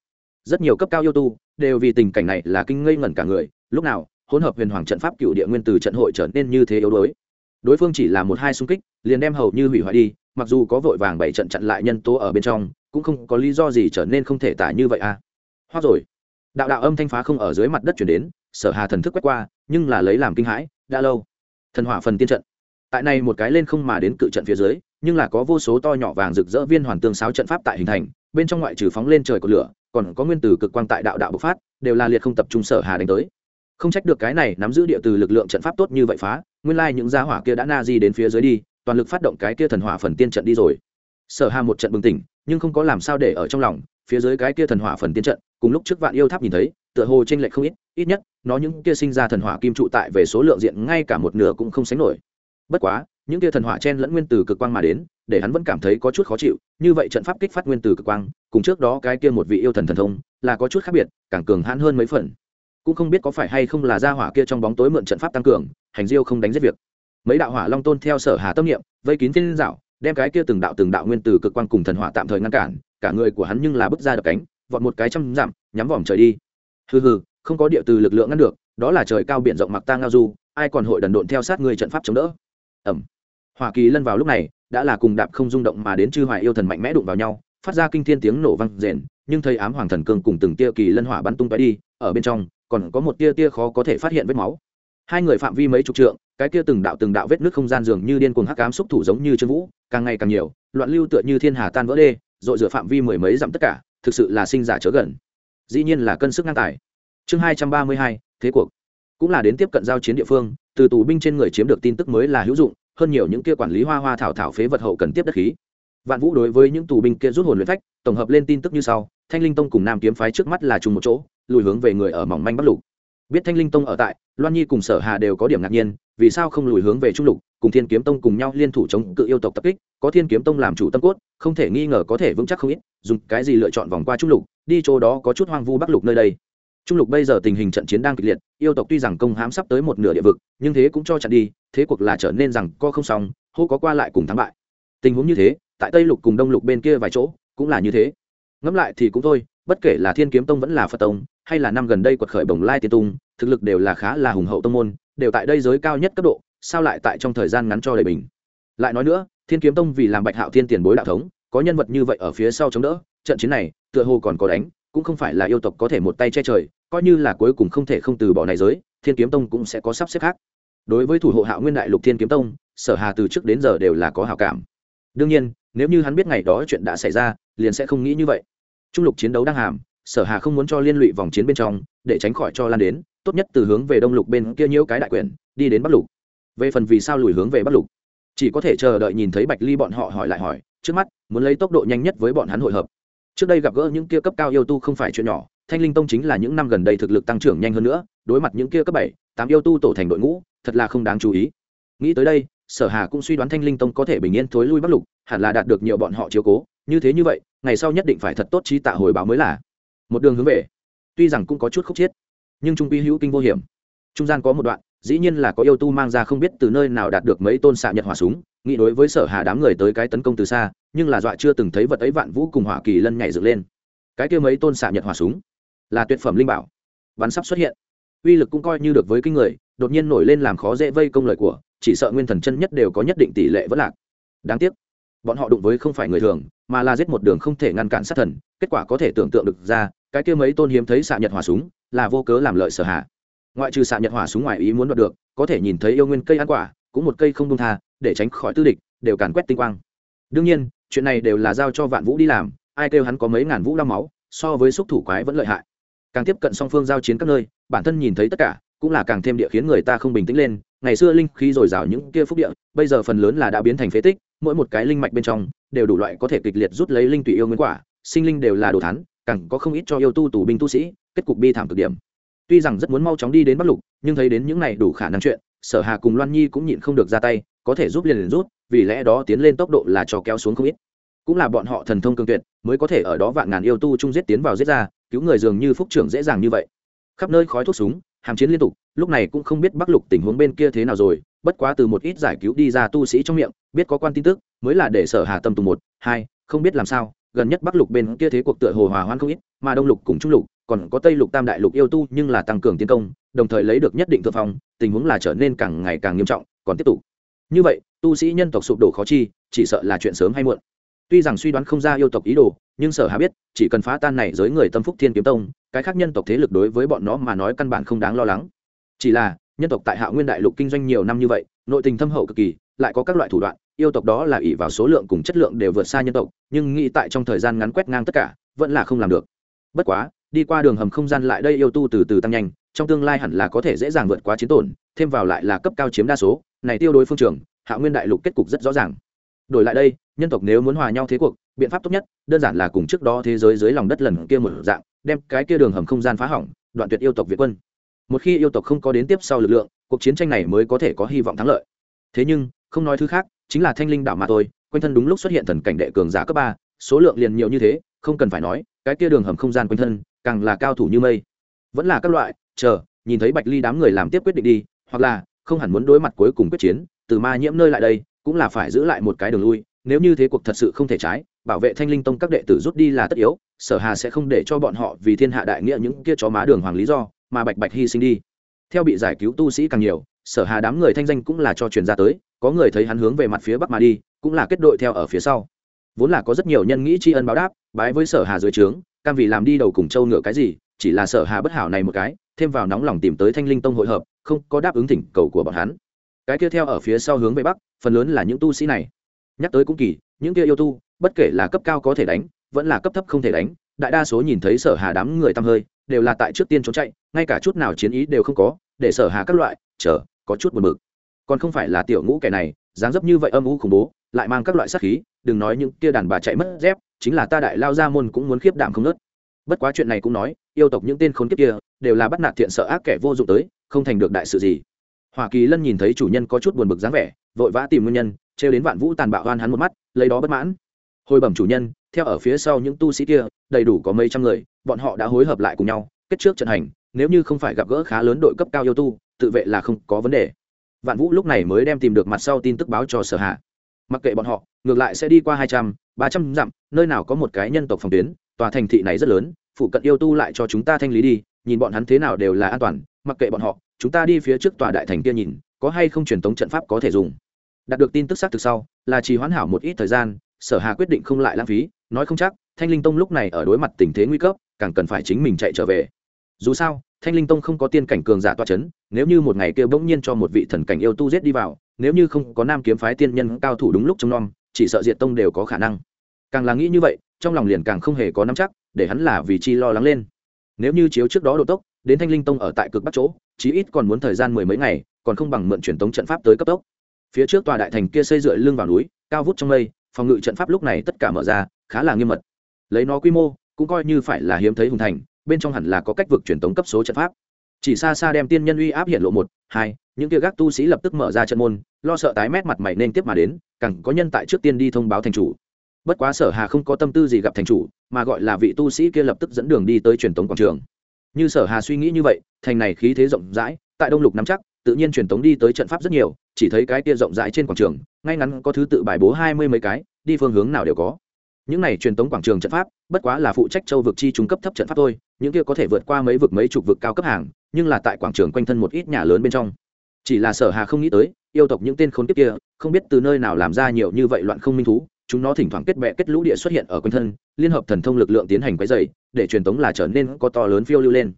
Rất nhiều cấp cao yêu tu, đều vì tình cảnh này là kinh ngây ngẩn cả người, lúc nào, hỗn hợp huyền hoàng trận pháp cựu địa nguyên từ trận hội trở nên như thế yếu đuối đối phương chỉ là một hai xung kích, liền đem hầu như hủy hoại đi, mặc dù có vội vàng bảy trận chặn lại nhân tố ở bên trong, cũng không có lý do gì trở nên không thể tả như vậy à. Hoa rồi. Đạo đạo âm thanh phá không ở dưới mặt đất chuyển đến, sở hà thần thức quét qua, nhưng là lấy làm kinh hãi, đã lâu. Thần hỏa phần tiên trận. Tại này một cái lên không mà đến cự trận phía dưới, nhưng là có vô số to nhỏ vàng rực rỡ viên hoàn tương sáo trận pháp tại hình thành, bên trong ngoại trừ phóng lên trời của lửa, còn có nguyên tử cực quang tại đạo đạo bộc phát, đều là liệt không tập trung sở hà đánh tới. Không trách được cái này nắm giữ địa từ lực lượng trận pháp tốt như vậy phá nguyên lai những gia hỏa kia đã na di đến phía dưới đi, toàn lực phát động cái kia thần hỏa phần tiên trận đi rồi. Sở hà một trận bừng tỉnh, nhưng không có làm sao để ở trong lòng, phía dưới cái kia thần hỏa phần tiên trận, cùng lúc trước vạn yêu tháp nhìn thấy, tựa hồ trên lệch không ít ít nhất, nó những kia sinh ra thần hỏa kim trụ tại về số lượng diện ngay cả một nửa cũng không sánh nổi. Bất quá, những kia thần hỏa chen lẫn nguyên tử cực quang mà đến, để hắn vẫn cảm thấy có chút khó chịu, như vậy trận pháp kích phát nguyên tử cực quang, cùng trước đó cái kia một vị yêu thần thần thông, là có chút khác biệt, càng cường hãn hơn mấy phần cũng không biết có phải hay không là gia hỏa kia trong bóng tối mượn trận pháp tăng cường, hành diêu không đánh giết việc. Mấy đạo hỏa long tôn theo sở hà tâm niệm, vây kín thiên dạo, đem cái kia từng đạo từng đạo nguyên tử cực quan cùng thần hỏa tạm thời ngăn cản, cả người của hắn nhưng là bước ra đập cánh, vọt một cái trăm dặm, nhắm vòm trời đi. Hừ hừ, không có địa từ lực lượng ngăn được, đó là trời cao biển rộng mặc ta ngao du, ai còn hội đần độn theo sát người trận pháp chống đỡ? Ẩm hoa kỳ lân vào lúc này, đã là cùng đạp không rung động mà đến chư hoài yêu thần mạnh mẽ đụng vào nhau, phát ra kinh thiên tiếng nổ vang rền, nhưng thấy ám hoàng thần cương cùng từng tia kỳ lân hỏa bắn tung tóe đi, ở bên trong còn có một tia tia khó có thể phát hiện vết máu. Hai người phạm vi mấy chục trượng, cái tia từng đạo từng đạo vết nước không gian dường như điên cuồng hắc ám xúc thủ giống như chân vũ, càng ngày càng nhiều, loạn lưu tựa như thiên hà tan vỡ đê, dội rửa phạm vi mười mấy dặm tất cả, thực sự là sinh giả chớ gần. Dĩ nhiên là cân sức ngang tài. Chương hai trăm ba mươi hai, thế cuộc. Cũng là đến tiếp cận giao chiến địa phương, từ tù binh trên người chiếm được tin tức mới là hữu dụng, hơn nhiều những kia quản lý hoa hoa thảo thảo phế vật hậu cần tiếp đất khí. Vạn vũ đối với những tù binh kia rút hồn luyện phách, tổng hợp lên tin tức như sau, thanh linh tông cùng nam kiếm phái trước mắt là chung một chỗ lùi hướng về người ở mỏng manh bắc lục. Biết thanh linh tông ở tại, loan nhi cùng sở hà đều có điểm ngạc nhiên, vì sao không lùi hướng về trung lục, cùng thiên kiếm tông cùng nhau liên thủ chống cự yêu tộc tập kích, có thiên kiếm tông làm chủ tâm cốt, không thể nghi ngờ có thể vững chắc không ít, dùng cái gì lựa chọn vòng qua trung lục, đi chỗ đó có chút hoang vu bắc lục nơi đây. Trung lục bây giờ tình hình trận chiến đang kịch liệt, yêu tộc tuy rằng công hãm sắp tới một nửa địa vực, nhưng thế cũng cho chặn đi, thế cuộc là trở nên rằng co không xong, hô có qua lại cùng thắng bại. Tình huống như thế, tại tây lục cùng đông lục bên kia vài chỗ, cũng là như thế. Ngẫm lại thì cũng thôi bất kể là thiên kiếm tông vẫn là phật tông, hay là năm gần đây quật khởi bồng lai tiên tung thực lực đều là khá là hùng hậu tông môn, đều tại đây giới cao nhất cấp độ, sao lại tại trong thời gian ngắn cho đầy bình lại nói nữa, thiên kiếm tông vì làm bạch hạo thiên tiền bối đạo thống, có nhân vật như vậy ở phía sau chống đỡ, trận chiến này, tựa hồ còn có đánh, cũng không phải là yêu tộc có thể một tay che trời, coi như là cuối cùng không thể không từ bỏ này giới, thiên kiếm tông cũng sẽ có sắp xếp khác. Đối với thủ hộ hạo nguyên đại lục thiên kiếm tông, sở hà từ trước đến giờ đều là có hảo cảm. Đương nhiên, nếu như hắn biết ngày đó chuyện đã xảy ra, liền sẽ không nghĩ như vậy trung lục chiến đấu đang hàm, sở hà không muốn cho liên lụy vòng chiến bên trong, để tránh khỏi cho lan đến, tốt nhất từ hướng về đông lục bên kia nhiễu cái đại quyền, đi đến bắc lục. Về phần vì sao lùi hướng về bắc lục, chỉ có thể chờ đợi nhìn thấy bạch ly bọn họ hỏi lại hỏi, trước mắt, muốn lấy tốc độ nhanh nhất với bọn hắn hội hợp. Trước đây gặp gỡ những kia cấp cao yêu tu không phải chuyện nhỏ, thanh linh tông chính là những năm gần đây thực lực tăng trưởng nhanh hơn nữa, đối mặt những kia cấp bảy, tám yêu tu tổ thành đội ngũ, thật là không đáng chú ý. Nghĩ tới đây, sở hà cũng suy đoán thanh linh tông có thể bình yên thối lui bắc lục, hẳn là đạt được nhiều bọn họ chiếu cố như thế như vậy, ngày sau nhất định phải thật tốt trí tạ hồi báo mới là. Một đường hướng về. Tuy rằng cũng có chút khúc chiết, nhưng trung quy hữu kinh vô hiểm. Trung gian có một đoạn, dĩ nhiên là có yêu tu mang ra không biết từ nơi nào đạt được mấy tôn xạ nhật hỏa súng, nghĩ đối với sở hà đám người tới cái tấn công từ xa, nhưng là dọa chưa từng thấy vật ấy vạn vũ cùng hỏa kỳ lân nhảy dựng lên. Cái kia mấy tôn xạ nhật hỏa súng là tuyệt phẩm linh bảo. Bắn sắp xuất hiện. Uy lực cũng coi như được với kinh người, đột nhiên nổi lên làm khó dễ vây công lời của, chỉ sợ nguyên thần chân nhất đều có nhất định tỷ lệ vẫn lạc. Đáng tiếc bọn họ đụng với không phải người thường, mà là giết một đường không thể ngăn cản sát thần, kết quả có thể tưởng tượng được ra, cái kia mấy tôn hiếm thấy xạ nhật hỏa súng là vô cớ làm lợi sở hạ. Ngoại trừ xạ nhật hỏa súng ngoài ý muốn đoạt được, có thể nhìn thấy yêu nguyên cây ăn quả, cũng một cây không đông tha, để tránh khỏi tư địch, đều càn quét tinh quang. Đương nhiên, chuyện này đều là giao cho vạn vũ đi làm, ai kêu hắn có mấy ngàn vũ đau máu, so với xúc thủ quái vẫn lợi hại. Càng tiếp cận song phương giao chiến các nơi, bản thân nhìn thấy tất cả cũng là càng thêm địa khiến người ta không bình tĩnh lên. Ngày xưa linh khí dồi dào những kia phúc địa, bây giờ phần lớn là đã biến thành phế tích, mỗi một cái linh mạch bên trong đều đủ loại có thể kịch liệt rút lấy linh tùy yêu nguyên quả, sinh linh đều là đồ thắn càng có không ít cho yêu tu tù binh tu sĩ, kết cục bi thảm cực điểm. Tuy rằng rất muốn mau chóng đi đến bắc lục, nhưng thấy đến những này đủ khả năng chuyện, sở hà cùng loan nhi cũng nhịn không được ra tay, có thể giúp liền liền rút vì lẽ đó tiến lên tốc độ là cho kéo xuống không ít. Cũng là bọn họ thần thông cường tuyệt, mới có thể ở đó vạn ngàn yêu tu chung giết tiến vào giết ra, cứu người dường như phúc trưởng dễ dàng như vậy. Khắp nơi khói thuốc súng hàm chiến liên tục, lúc này cũng không biết bắc lục tình huống bên kia thế nào rồi, bất quá từ một ít giải cứu đi ra tu sĩ trong miệng, biết có quan tin tức, mới là để sở hà tâm tùng một, hai, không biết làm sao, gần nhất bắc lục bên kia thế cuộc tựa hồ hòa hoan không ít, mà đông lục cùng trung lục, còn có tây lục tam đại lục yêu tu nhưng là tăng cường tiến công, đồng thời lấy được nhất định thượng phong, tình huống là trở nên càng ngày càng nghiêm trọng, còn tiếp tục. Như vậy, tu sĩ nhân tộc sụp đổ khó chi, chỉ sợ là chuyện sớm hay muộn. Tuy rằng suy đoán không ra yêu tộc ý đồ nhưng sở hà biết, chỉ cần phá tan này giới người tâm phúc thiên kiếm tông, cái khác nhân tộc thế lực đối với bọn nó mà nói căn bản không đáng lo lắng. Chỉ là, nhân tộc tại hạ nguyên đại lục kinh doanh nhiều năm như vậy, nội tình thâm hậu cực kỳ, lại có các loại thủ đoạn, yêu tộc đó là ỷ vào số lượng cùng chất lượng đều vượt xa nhân tộc, nhưng nghĩ tại trong thời gian ngắn quét ngang tất cả, vẫn là không làm được. Bất quá, đi qua đường hầm không gian lại đây yêu tu từ từ tăng nhanh, trong tương lai hẳn là có thể dễ dàng vượt qua chiến tổn, thêm vào lại là cấp cao chiếm đa số, này tiêu đối phương trường, hạ nguyên đại lục kết cục rất rõ ràng. Đổi lại đây, nhân tộc nếu muốn hòa nhau thế cuộc biện pháp tốt nhất, đơn giản là cùng trước đó thế giới dưới lòng đất lần kia một dạng, đem cái kia đường hầm không gian phá hỏng, đoạn tuyệt yêu tộc việt quân. Một khi yêu tộc không có đến tiếp sau lực lượng, cuộc chiến tranh này mới có thể có hy vọng thắng lợi. Thế nhưng, không nói thứ khác, chính là thanh linh đảo mà thôi, quanh thân đúng lúc xuất hiện thần cảnh đệ cường giả cấp ba, số lượng liền nhiều như thế, không cần phải nói, cái kia đường hầm không gian quanh thân, càng là cao thủ như mây. Vẫn là các loại, chờ, nhìn thấy bạch ly đám người làm tiếp quyết định đi, hoặc là, không hẳn muốn đối mặt cuối cùng quyết chiến, từ ma nhiễm nơi lại đây, cũng là phải giữ lại một cái đường lui, nếu như thế cuộc thật sự không thể trái bảo vệ thanh linh tông các đệ tử rút đi là tất yếu, sở hà sẽ không để cho bọn họ vì thiên hạ đại nghĩa những kia chó má đường hoàng lý do, mà bạch bạch hy sinh đi. Theo bị giải cứu tu sĩ càng nhiều, sở hà đám người thanh danh cũng là cho truyền ra tới, có người thấy hắn hướng về mặt phía bắc mà đi, cũng là kết đội theo ở phía sau. Vốn là có rất nhiều nhân nghĩ tri ân báo đáp, bái với sở hà dưới trướng, cam vì làm đi đầu cùng châu ngựa cái gì, chỉ là sở hà bất hảo này một cái, thêm vào nóng lòng tìm tới thanh linh tông hội hợp, không có đáp ứng thỉnh cầu của bọn hắn. Cái kia theo ở phía sau hướng về bắc, phần lớn là những tu sĩ này. Nhắc tới cũng kỳ, những kia yêu tu bất kể là cấp cao có thể đánh, vẫn là cấp thấp không thể đánh, đại đa số nhìn thấy sở hà đám người tăm hơi, đều là tại trước tiên trốn chạy, ngay cả chút nào chiến ý đều không có, để sở hà các loại, chờ, có chút buồn bực. Còn không phải là tiểu ngũ kẻ này, dáng dấp như vậy âm u khủng bố, lại mang các loại sát khí, đừng nói những kia đàn bà chạy mất dép, chính là ta đại lao ra môn cũng muốn khiếp đảm không nớt. Bất quá chuyện này cũng nói, yêu tộc những tên khốn kiếp kia, đều là bắt nạt thiện sợ ác kẻ vô dụng tới, không thành được đại sự gì. Hoa kỳ lân nhìn thấy chủ nhân có chút buồn bực dáng vẻ, vội vã tìm nguyên nhân, trêu đến vạn vũ tàn bạo hoan hắn một mắt, lấy đó bất mãn hồi bẩm chủ nhân, theo ở phía sau những tu sĩ kia, đầy đủ có mấy trăm người, bọn họ đã hối hợp lại cùng nhau, kết trước trận hành, nếu như không phải gặp gỡ khá lớn đội cấp cao yêu tu, tự vệ là không có vấn đề. Vạn vũ lúc này mới đem tìm được mặt sau tin tức báo cho sở hạ. Mặc kệ bọn họ, ngược lại sẽ đi qua hai trăm, ba trăm dặm, nơi nào có một cái nhân tộc phòng tuyến, tòa thành thị này rất lớn, phụ cận yêu tu lại cho chúng ta thanh lý đi, nhìn bọn hắn thế nào đều là an toàn, mặc kệ bọn họ, chúng ta đi phía trước tòa đại thành kia nhìn, có hay không truyền tống trận pháp có thể dùng. Đạt được tin tức xác thực sau, là chỉ hoãn hảo một ít thời gian sở hà quyết định không lại lãng phí, nói không chắc, thanh linh tông lúc này ở đối mặt tình thế nguy cấp, càng cần phải chính mình chạy trở về. Dù sao, thanh linh tông không có tiên cảnh cường giả toa c h ấ n nếu như một ngày kia bỗng nhiên cho một vị thần cảnh yêu tu giết đi vào, nếu như không có nam kiếm phái tiên nhân cao thủ đúng lúc trong nom, chỉ sợ diện tông đều có khả năng. Càng là nghĩ như vậy, trong lòng liền càng không hề có nắm chắc, để hắn là vì chi lo lắng lên. Nếu như chiếu trước đó độ tốc, đến thanh linh tông ở tại cực bắc chỗ, chí ít còn muốn thời gian mười mấy ngày, còn không bằng mượn truyền tống trận pháp tới cấp tốc. Phía trước tòa đại thành kia xây dựa lưng vào núi, cao vút trong mây phòng ngự trận pháp lúc này tất cả mở ra, khá là nghiêm mật. Lấy nó quy mô, cũng coi như phải là hiếm thấy hùng thành, bên trong hẳn là có cách vực truyền tống cấp số trận pháp. Chỉ xa xa đem tiên nhân uy áp hiện lộ một, hai, những kia gác tu sĩ lập tức mở ra trận môn, lo sợ tái mét mặt mày nên tiếp mà đến cẳng có nhân tại trước tiên đi thông báo thành chủ. Bất quá sở hà không có tâm tư gì gặp thành chủ, mà gọi là vị tu sĩ kia lập tức dẫn đường đi tới truyền tống quảng trường. Như sở hà suy nghĩ như vậy, thành này khí thế rộng rãi, tại đông lục nắm chắc tự nhiên truyền tống đi tới trận pháp rất nhiều, chỉ thấy cái kia rộng rãi trên quảng trường, ngay ngắn có thứ tự bài bố hai mươi mấy cái, đi phương hướng nào đều có. Những này truyền tống quảng trường trận pháp, bất quá là phụ trách châu vực chi trung cấp thấp trận pháp thôi, những kia có thể vượt qua mấy vực mấy chục vực cao cấp hàng, nhưng là tại quảng trường quanh thân một ít nhà lớn bên trong. Chỉ là sở hà không nghĩ tới, yêu tộc những tên khốn kiếp kia, không biết từ nơi nào làm ra nhiều như vậy loạn không minh thú, chúng nó thỉnh thoảng kết bè kết lũ địa xuất hiện ở quanh thân, liên hợp thần thông lực lượng tiến hành quấy dày để truyền tống là trở nên có to lớn phiêu lưu lên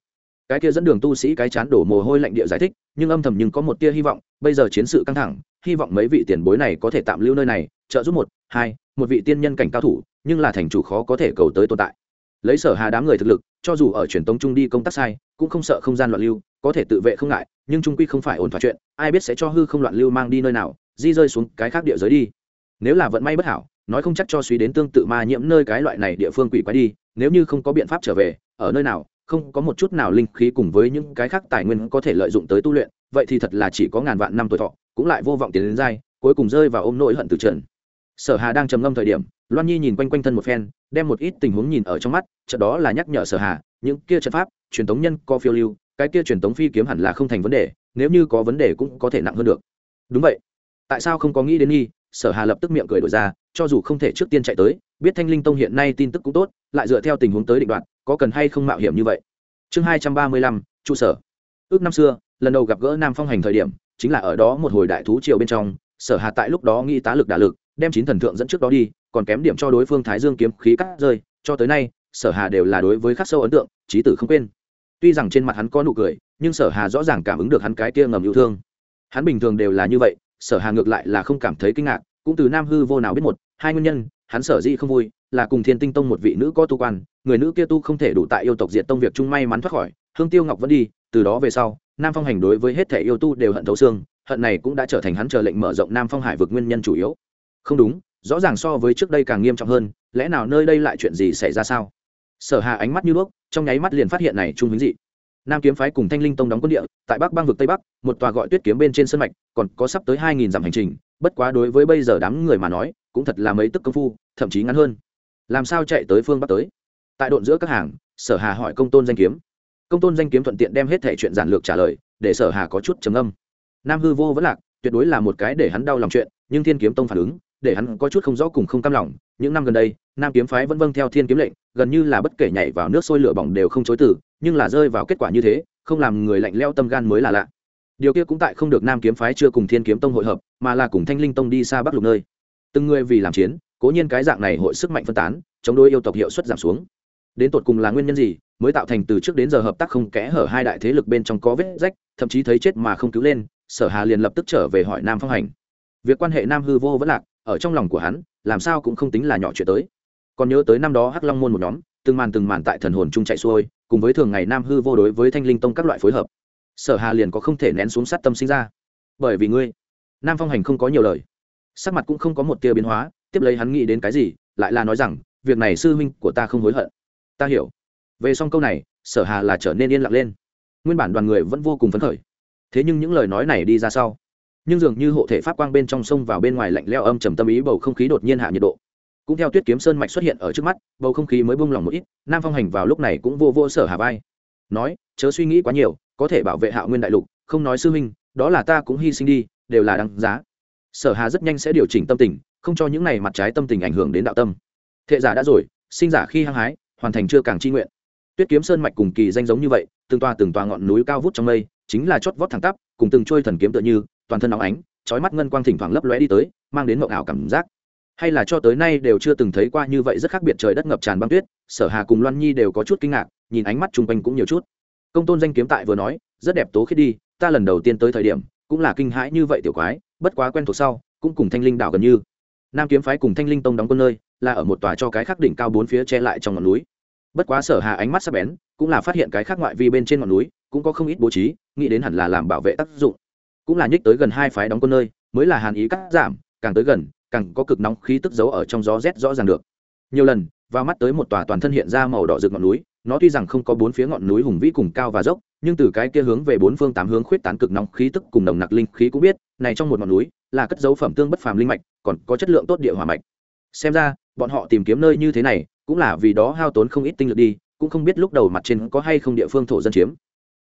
cái kia dẫn đường tu sĩ cái chán đổ mồ hôi lạnh địa giải thích, nhưng âm thầm nhưng có một tia hy vọng, bây giờ chiến sự căng thẳng, hy vọng mấy vị tiền bối này có thể tạm lưu nơi này, trợ giúp một, hai, một vị tiên nhân cảnh cao thủ, nhưng là thành chủ khó có thể cầu tới tồn tại. Lấy sở hà đám người thực lực, cho dù ở truyền tống trung đi công tác sai, cũng không sợ không gian loạn lưu, có thể tự vệ không ngại, nhưng trung quy không phải ổn thỏa chuyện, ai biết sẽ cho hư không loạn lưu mang đi nơi nào, di rơi xuống cái khác địa giới đi. Nếu là vận may bất hảo, nói không chắc cho suy đến tương tự ma nhiễm nơi cái loại này địa phương quỷ quái đi, nếu như không có biện pháp trở về, ở nơi nào không có một chút nào linh khí cùng với những cái khác tài nguyên có thể lợi dụng tới tu luyện, vậy thì thật là chỉ có ngàn vạn năm tuổi thọ, cũng lại vô vọng tiến đến dai, cuối cùng rơi vào ôm nỗi hận từ trần sở hà đang trầm ngâm thời điểm, loan nhi nhìn quanh quanh thân một phen, đem một ít tình huống nhìn ở trong mắt, chợt đó là nhắc nhở sở hà, những kia trận pháp, truyền tống nhân có phiêu lưu, cái kia truyền tống phi kiếm hẳn là không thành vấn đề, nếu như có vấn đề cũng có thể nặng hơn được. Đúng vậy. Tại sao không có nghĩ đến nghi sở hà lập tức miệng cười đổi ra, cho dù không thể trước tiên chạy tới, biết thanh linh tông hiện nay tin tức cũng tốt, lại dựa theo tình huống tới định đoạn có cần hay không mạo hiểm như vậy? Chương hai trăm ba mươi lăm, trụ sở. Ước năm xưa, lần đầu gặp gỡ nam phong hành thời điểm, chính là ở đó một hồi đại thú triều bên trong, sở hà tại lúc đó nghĩ tá lực đả lực, đem chín thần thượng dẫn trước đó đi, còn kém điểm cho đối phương thái dương kiếm khí cắt rơi, cho tới nay, sở hà đều là đối với khắc sâu ấn tượng trí tử không quên. Tuy rằng trên mặt hắn có nụ cười, nhưng sở hà rõ ràng cảm ứng được hắn cái kia ngầm yêu thương. Hắn bình thường đều là như vậy, sở hà ngược lại là không cảm thấy kinh ngạc, cũng từ nam hư vô nào biết một, hai nguyên nhân, hắn sở dĩ không vui là cùng thiên tinh tông một vị nữ có tu quan, người nữ kia tu không thể đủ tại yêu tộc diệt tông việc chung may mắn thoát khỏi, hương tiêu ngọc vẫn đi, từ đó về sau, nam phong hành đối với hết thể yêu tu đều hận thấu xương, hận này cũng đã trở thành hắn chờ lệnh mở rộng nam phong hải vực nguyên nhân chủ yếu. Không đúng, rõ ràng so với trước đây càng nghiêm trọng hơn, lẽ nào nơi đây lại chuyện gì xảy ra sao? Sở hà ánh mắt như đuốc trong nháy mắt liền phát hiện này trung hướng dị. Nam kiếm phái cùng thanh linh tông đóng quân địa, tại bắc bang vực tây bắc, một tòa gọi tuyết kiếm bên trên sân mạch, còn có sắp tới hai nghìn dặm hành trình, bất quá đối với bây giờ đám người mà nói, cũng thật là mấy tức công phu, thậm chí ngắn hơn làm sao chạy tới phương bắc tới? Tại độn giữa các hàng, sở hà hỏi công tôn danh kiếm. Công tôn danh kiếm thuận tiện đem hết thể chuyện giản lược trả lời, để sở hà có chút trầm âm nam hư vô vẫn lạc, tuyệt đối là một cái để hắn đau lòng chuyện, nhưng thiên kiếm tông phản ứng, để hắn có chút không rõ cùng không cam lòng. Những năm gần đây, nam kiếm phái vẫn vâng theo thiên kiếm lệnh, gần như là bất kể nhảy vào nước sôi lửa bỏng đều không chối từ, nhưng là rơi vào kết quả như thế, không làm người lạnh leo tâm gan mới là lạ. Điều kia cũng tại không được nam kiếm phái chưa cùng thiên kiếm tông hội hợp, mà là cùng thanh linh tông đi xa bắc lục nơi. Từng người vì làm chiến cố nhiên cái dạng này hội sức mạnh phân tán, chống đối yêu tộc hiệu suất giảm xuống. Đến tột cùng là nguyên nhân gì, mới tạo thành từ trước đến giờ hợp tác không kẽ hở hai đại thế lực bên trong có vết rách, thậm chí thấy chết mà không cứu lên, sở hà liền lập tức trở về hỏi nam phong hành. Việc quan hệ nam hư vô vẫn lạc, ở trong lòng của hắn, làm sao cũng không tính là nhỏ chuyện tới. Còn nhớ tới năm đó hắc long môn một nhóm, từng màn từng màn tại thần hồn chung chạy xuôi, cùng với thường ngày nam hư vô đối với thanh linh tông các loại phối hợp. Sở hà liền có không thể nén xuống sát tâm sinh ra. Bởi vì ngươi, nam phong hành không có nhiều lời. Sắc mặt cũng không có một tia biến hóa tiếp lấy hắn nghĩ đến cái gì, lại là nói rằng, việc này sư huynh của ta không hối hận. Ta hiểu. Về xong câu này, sở hà là trở nên yên lặng lên. Nguyên bản đoàn người vẫn vô cùng phấn khởi. Thế nhưng những lời nói này đi ra sau, nhưng dường như hộ thể pháp quang bên trong sông vào bên ngoài lạnh leo âm trầm tâm ý bầu không khí đột nhiên hạ nhiệt độ. Cũng theo tuyết kiếm sơn mạch xuất hiện ở trước mắt, bầu không khí mới bung lỏng một ít, nam phong hành vào lúc này cũng vô vô sở hà vai. Nói, chớ suy nghĩ quá nhiều, có thể bảo vệ hạ nguyên đại lục, không nói sư huynh, đó là ta cũng hy sinh đi, đều là đáng giá. Sở hà rất nhanh sẽ điều chỉnh tâm tình không cho những này mặt trái tâm tình ảnh hưởng đến đạo tâm. Thệ giả đã rồi, sinh giả khi hăng hái, hoàn thành chưa càng chi nguyện. Tuyết kiếm sơn mạch cùng kỳ danh giống như vậy, từng toa từng toa ngọn núi cao vút trong mây, chính là chót vót thẳng tắp, cùng từng trôi thần kiếm tựa như, toàn thân óng ánh, chói mắt ngân quang thỉnh thoảng lấp lóe đi tới, mang đến mộng ảo cảm giác. Hay là cho tới nay đều chưa từng thấy qua như vậy rất khác biệt trời đất ngập tràn băng tuyết, sở hà cùng loan nhi đều có chút kinh ngạc, nhìn ánh mắt chung quanh cũng nhiều chút. Công tôn danh kiếm tại vừa nói, rất đẹp tố khiết đi, ta lần đầu tiên tới thời điểm, cũng là kinh hãi như vậy tiểu quái, bất quá quen thuộc sau, cũng cùng thanh linh đảo gần như nam kiếm phái cùng thanh linh tông đóng quân nơi, là ở một tòa cho cái khắc đỉnh cao bốn phía che lại trong ngọn núi. Bất quá sở hà ánh mắt sắp bén, cũng là phát hiện cái khác ngoại vi bên trên ngọn núi, cũng có không ít bố trí, nghĩ đến hẳn là làm bảo vệ tác dụng. Cũng là nhích tới gần hai phái đóng quân nơi, mới là hàn ý cắt giảm, càng tới gần, càng có cực nóng khí tức giấu ở trong gió rét rõ ràng được. Nhiều lần, vào mắt tới một tòa toàn thân hiện ra màu đỏ rực ngọn núi, nó tuy rằng không có bốn phía ngọn núi hùng vĩ cùng cao và dốc nhưng từ cái kia hướng về bốn phương tám hướng khuyết tán cực nóng khí tức cùng nồng nặc linh khí cũng biết, này trong một ngọn núi là cất dấu phẩm tương bất phàm linh mạch, còn có chất lượng tốt địa hỏa mạch. Xem ra, bọn họ tìm kiếm nơi như thế này, cũng là vì đó hao tốn không ít tinh lực đi, cũng không biết lúc đầu mặt trên có hay không địa phương thổ dân chiếm.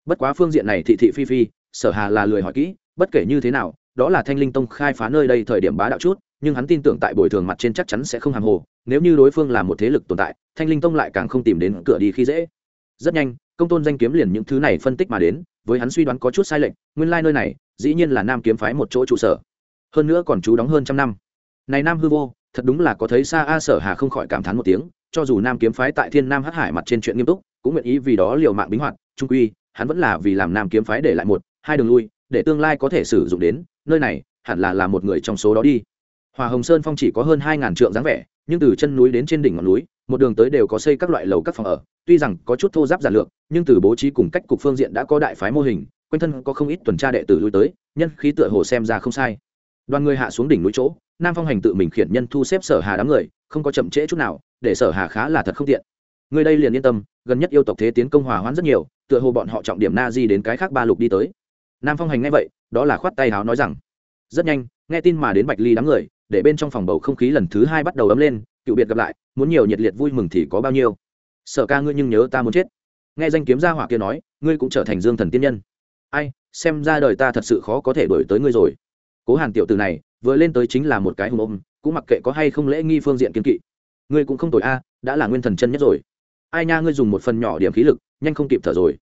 Bất quá phương diện này thị thị phi phi, sở hà là lười hỏi kỹ, bất kể như thế nào, đó là thanh linh tông khai phá nơi đây thời điểm bá đạo chút, nhưng hắn tin tưởng tại bồi thường mặt trên chắc chắn sẽ không hàng hồ, nếu như đối phương là một thế lực tồn tại, thanh linh tông lại càng không tìm đến cửa đi khi dễ. Rất nhanh công tôn danh kiếm liền những thứ này phân tích mà đến, với hắn suy đoán có chút sai lệch, nguyên lai nơi này, dĩ nhiên là nam kiếm phái một chỗ trụ sở. Hơn nữa còn chú đóng hơn trăm năm. Này nam hư vô, thật đúng là có thấy xa a sở hà không khỏi cảm thán một tiếng, cho dù nam kiếm phái tại thiên nam hắc hải mặt trên chuyện nghiêm túc, cũng nguyện ý vì đó liều mạng bính hoạt, trung quy, hắn vẫn là vì làm nam kiếm phái để lại một, hai đường lui, để tương lai có thể sử dụng đến, nơi này, hẳn là là một người trong số đó đi. Hòa hồng sơn phong chỉ có hơn hai ngàn trượng dáng vẻ, nhưng từ chân núi đến trên đỉnh ngọn núi một đường tới đều có xây các loại lầu các phòng ở, tuy rằng có chút thô giáp giản lược, nhưng từ bố trí cùng cách cục phương diện đã có đại phái mô hình, quanh thân có không ít tuần tra đệ tử lui tới, nhân khí tựa hồ xem ra không sai. Đoàn người hạ xuống đỉnh núi chỗ, nam phong hành tự mình khiển nhân thu xếp sở hà đám người, không có chậm trễ chút nào, để sở hà khá là thật không tiện. Người đây liền yên tâm, gần nhất yêu tộc thế tiến công hòa hoãn rất nhiều, tựa hồ bọn họ trọng điểm na di đến cái khác ba lục đi tới. Nam phong hành nghe vậy, đó là khoát tay háo nói rằng, rất nhanh, nghe tin mà đến bạch ly đám người, để bên trong phòng bầu không khí lần thứ hai bắt đầu ấm lên cựu biệt gặp lại, muốn nhiều nhiệt liệt vui mừng thì có bao nhiêu? Sở ca ngươi nhưng nhớ ta muốn chết. Nghe danh kiếm gia hỏa kia nói, ngươi cũng trở thành dương thần tiên nhân. Ai, xem ra đời ta thật sự khó có thể đổi tới ngươi rồi. Cố hàn tiểu từ này, vừa lên tới chính là một cái hùng ôm, cũng mặc kệ có hay không lễ nghi phương diện kiên kỵ. Ngươi cũng không tội a, đã là nguyên thần chân nhất rồi. Ai nha, ngươi dùng một phần nhỏ điểm khí lực, nhanh không kịp thở rồi.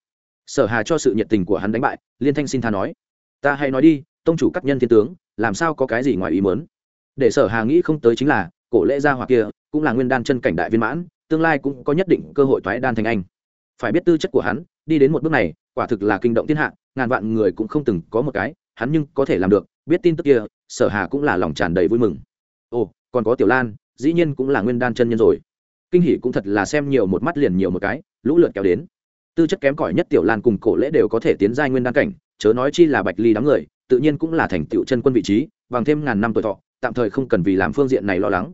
Sở hà cho sự nhiệt tình của hắn đánh bại, liên thanh xin tha nói. Ta hay nói đi, tông chủ các nhân thiên tướng, làm sao có cái gì ngoài ý mớn để sở hà nghĩ không tới chính là cổ lễ gia hoặc kia cũng là nguyên đan chân cảnh đại viên mãn, tương lai cũng có nhất định cơ hội thoái đan thành anh. Phải biết tư chất của hắn, đi đến một bước này, quả thực là kinh động thiên hạ, ngàn vạn người cũng không từng có một cái, hắn nhưng có thể làm được, biết tin tức kia, sở hà cũng là lòng tràn đầy vui mừng. Ồ, còn có tiểu lan, dĩ nhiên cũng là nguyên đan chân nhân rồi. Kinh hỷ cũng thật là xem nhiều một mắt liền nhiều một cái, lũ lượt kéo đến. Tư chất kém cỏi nhất tiểu lan cùng cổ lễ đều có thể tiến giai nguyên đan cảnh, chớ nói chi là bạch ly đám người, tự nhiên cũng là thành tựu chân quân vị trí, bằng thêm ngàn năm tuổi thọ, tạm thời không cần vì làm phương diện này lo lắng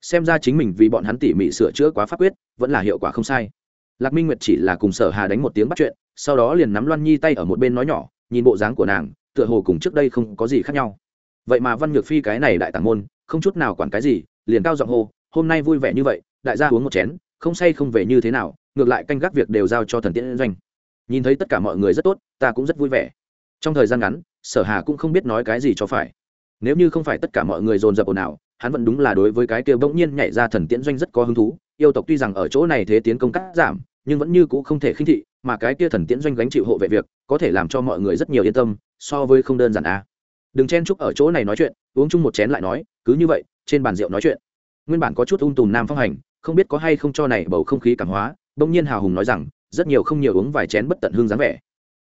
xem ra chính mình vì bọn hắn tỉ mỉ sửa chữa quá pháp quyết, vẫn là hiệu quả không sai. Lạc minh nguyệt chỉ là cùng sở hà đánh một tiếng bắt chuyện, sau đó liền nắm loan nhi tay ở một bên nói nhỏ, nhìn bộ dáng của nàng, tựa hồ cùng trước đây không có gì khác nhau. Vậy mà văn nhược phi cái này đại tàng môn, không chút nào quản cái gì, liền cao giọng hô, hôm nay vui vẻ như vậy, đại gia uống một chén, không say không về như thế nào, ngược lại canh gác việc đều giao cho thần tiễn doanh. Nhìn thấy tất cả mọi người rất tốt, ta cũng rất vui vẻ. Trong thời gian ngắn, sở hà cũng không biết nói cái gì cho phải. Nếu như không phải tất cả mọi người dồn dập ồn ào hắn vẫn đúng là đối với cái kia bỗng nhiên nhảy ra thần tiễn doanh rất có hứng thú. Yêu tộc tuy rằng ở chỗ này thế tiến công cắt giảm, nhưng vẫn như cũ không thể khinh thị, mà cái kia thần tiễn doanh gánh chịu hộ vệ việc, có thể làm cho mọi người rất nhiều yên tâm, so với không đơn giản a à. đừng chen chúc ở chỗ này nói chuyện, uống chung một chén lại nói, cứ như vậy, trên bàn rượu nói chuyện. Nguyên bản có chút ung tùm nam phong hành, không biết có hay không cho này bầu không khí cảm hóa, bỗng nhiên hào hùng nói rằng, rất nhiều không nhiều uống vài chén bất tận hương dáng vẻ.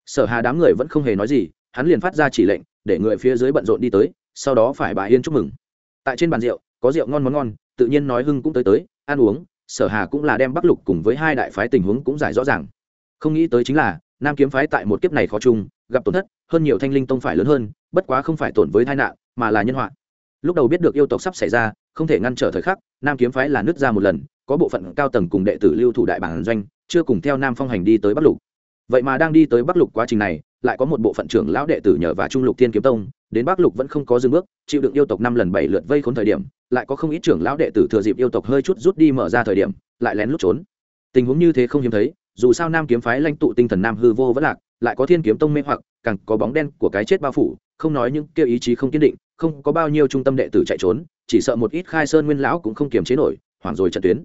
Sở hà đám người vẫn không hề nói gì, hắn liền phát ra chỉ lệnh, để người phía dưới bận rộn đi tới, sau đó phải bà yên chúc mừng tại trên bàn rượu, có rượu ngon món ngon, tự nhiên nói hưng cũng tới tới, ăn uống, sở hà cũng là đem bắc lục cùng với hai đại phái tình huống cũng giải rõ ràng. Không nghĩ tới chính là, nam kiếm phái tại một kiếp này khó chung, gặp tổn thất, hơn nhiều thanh linh tông phải lớn hơn, bất quá không phải tổn với tai nạn, mà là nhân họa. Lúc đầu biết được yêu tộc sắp xảy ra, không thể ngăn trở thời khắc, nam kiếm phái là nứt ra một lần, có bộ phận cao tầng cùng đệ tử lưu thủ đại bản doanh, chưa cùng theo nam phong hành đi tới bắc lục. Vậy mà đang đi tới bắc lục quá trình này, lại có một bộ phận trưởng lão đệ tử nhờ và trung lục thiên kiếm tông đến bắc lục vẫn không có dừng bước, chịu đựng yêu tộc năm lần bảy lượt vây khốn thời điểm, lại có không ít trưởng lão đệ tử thừa dịp yêu tộc hơi chút rút đi mở ra thời điểm, lại lén lút trốn. Tình huống như thế không hiếm thấy, dù sao nam kiếm phái lãnh tụ tinh thần nam hư vô vẫn lạc, lại có thiên kiếm tông mê hoặc, càng có bóng đen của cái chết bao phủ, không nói những kêu ý chí không kiên định, không có bao nhiêu trung tâm đệ tử chạy trốn, chỉ sợ một ít khai sơn nguyên lão cũng không kiềm chế nổi, hoảng rồi trận tuyến.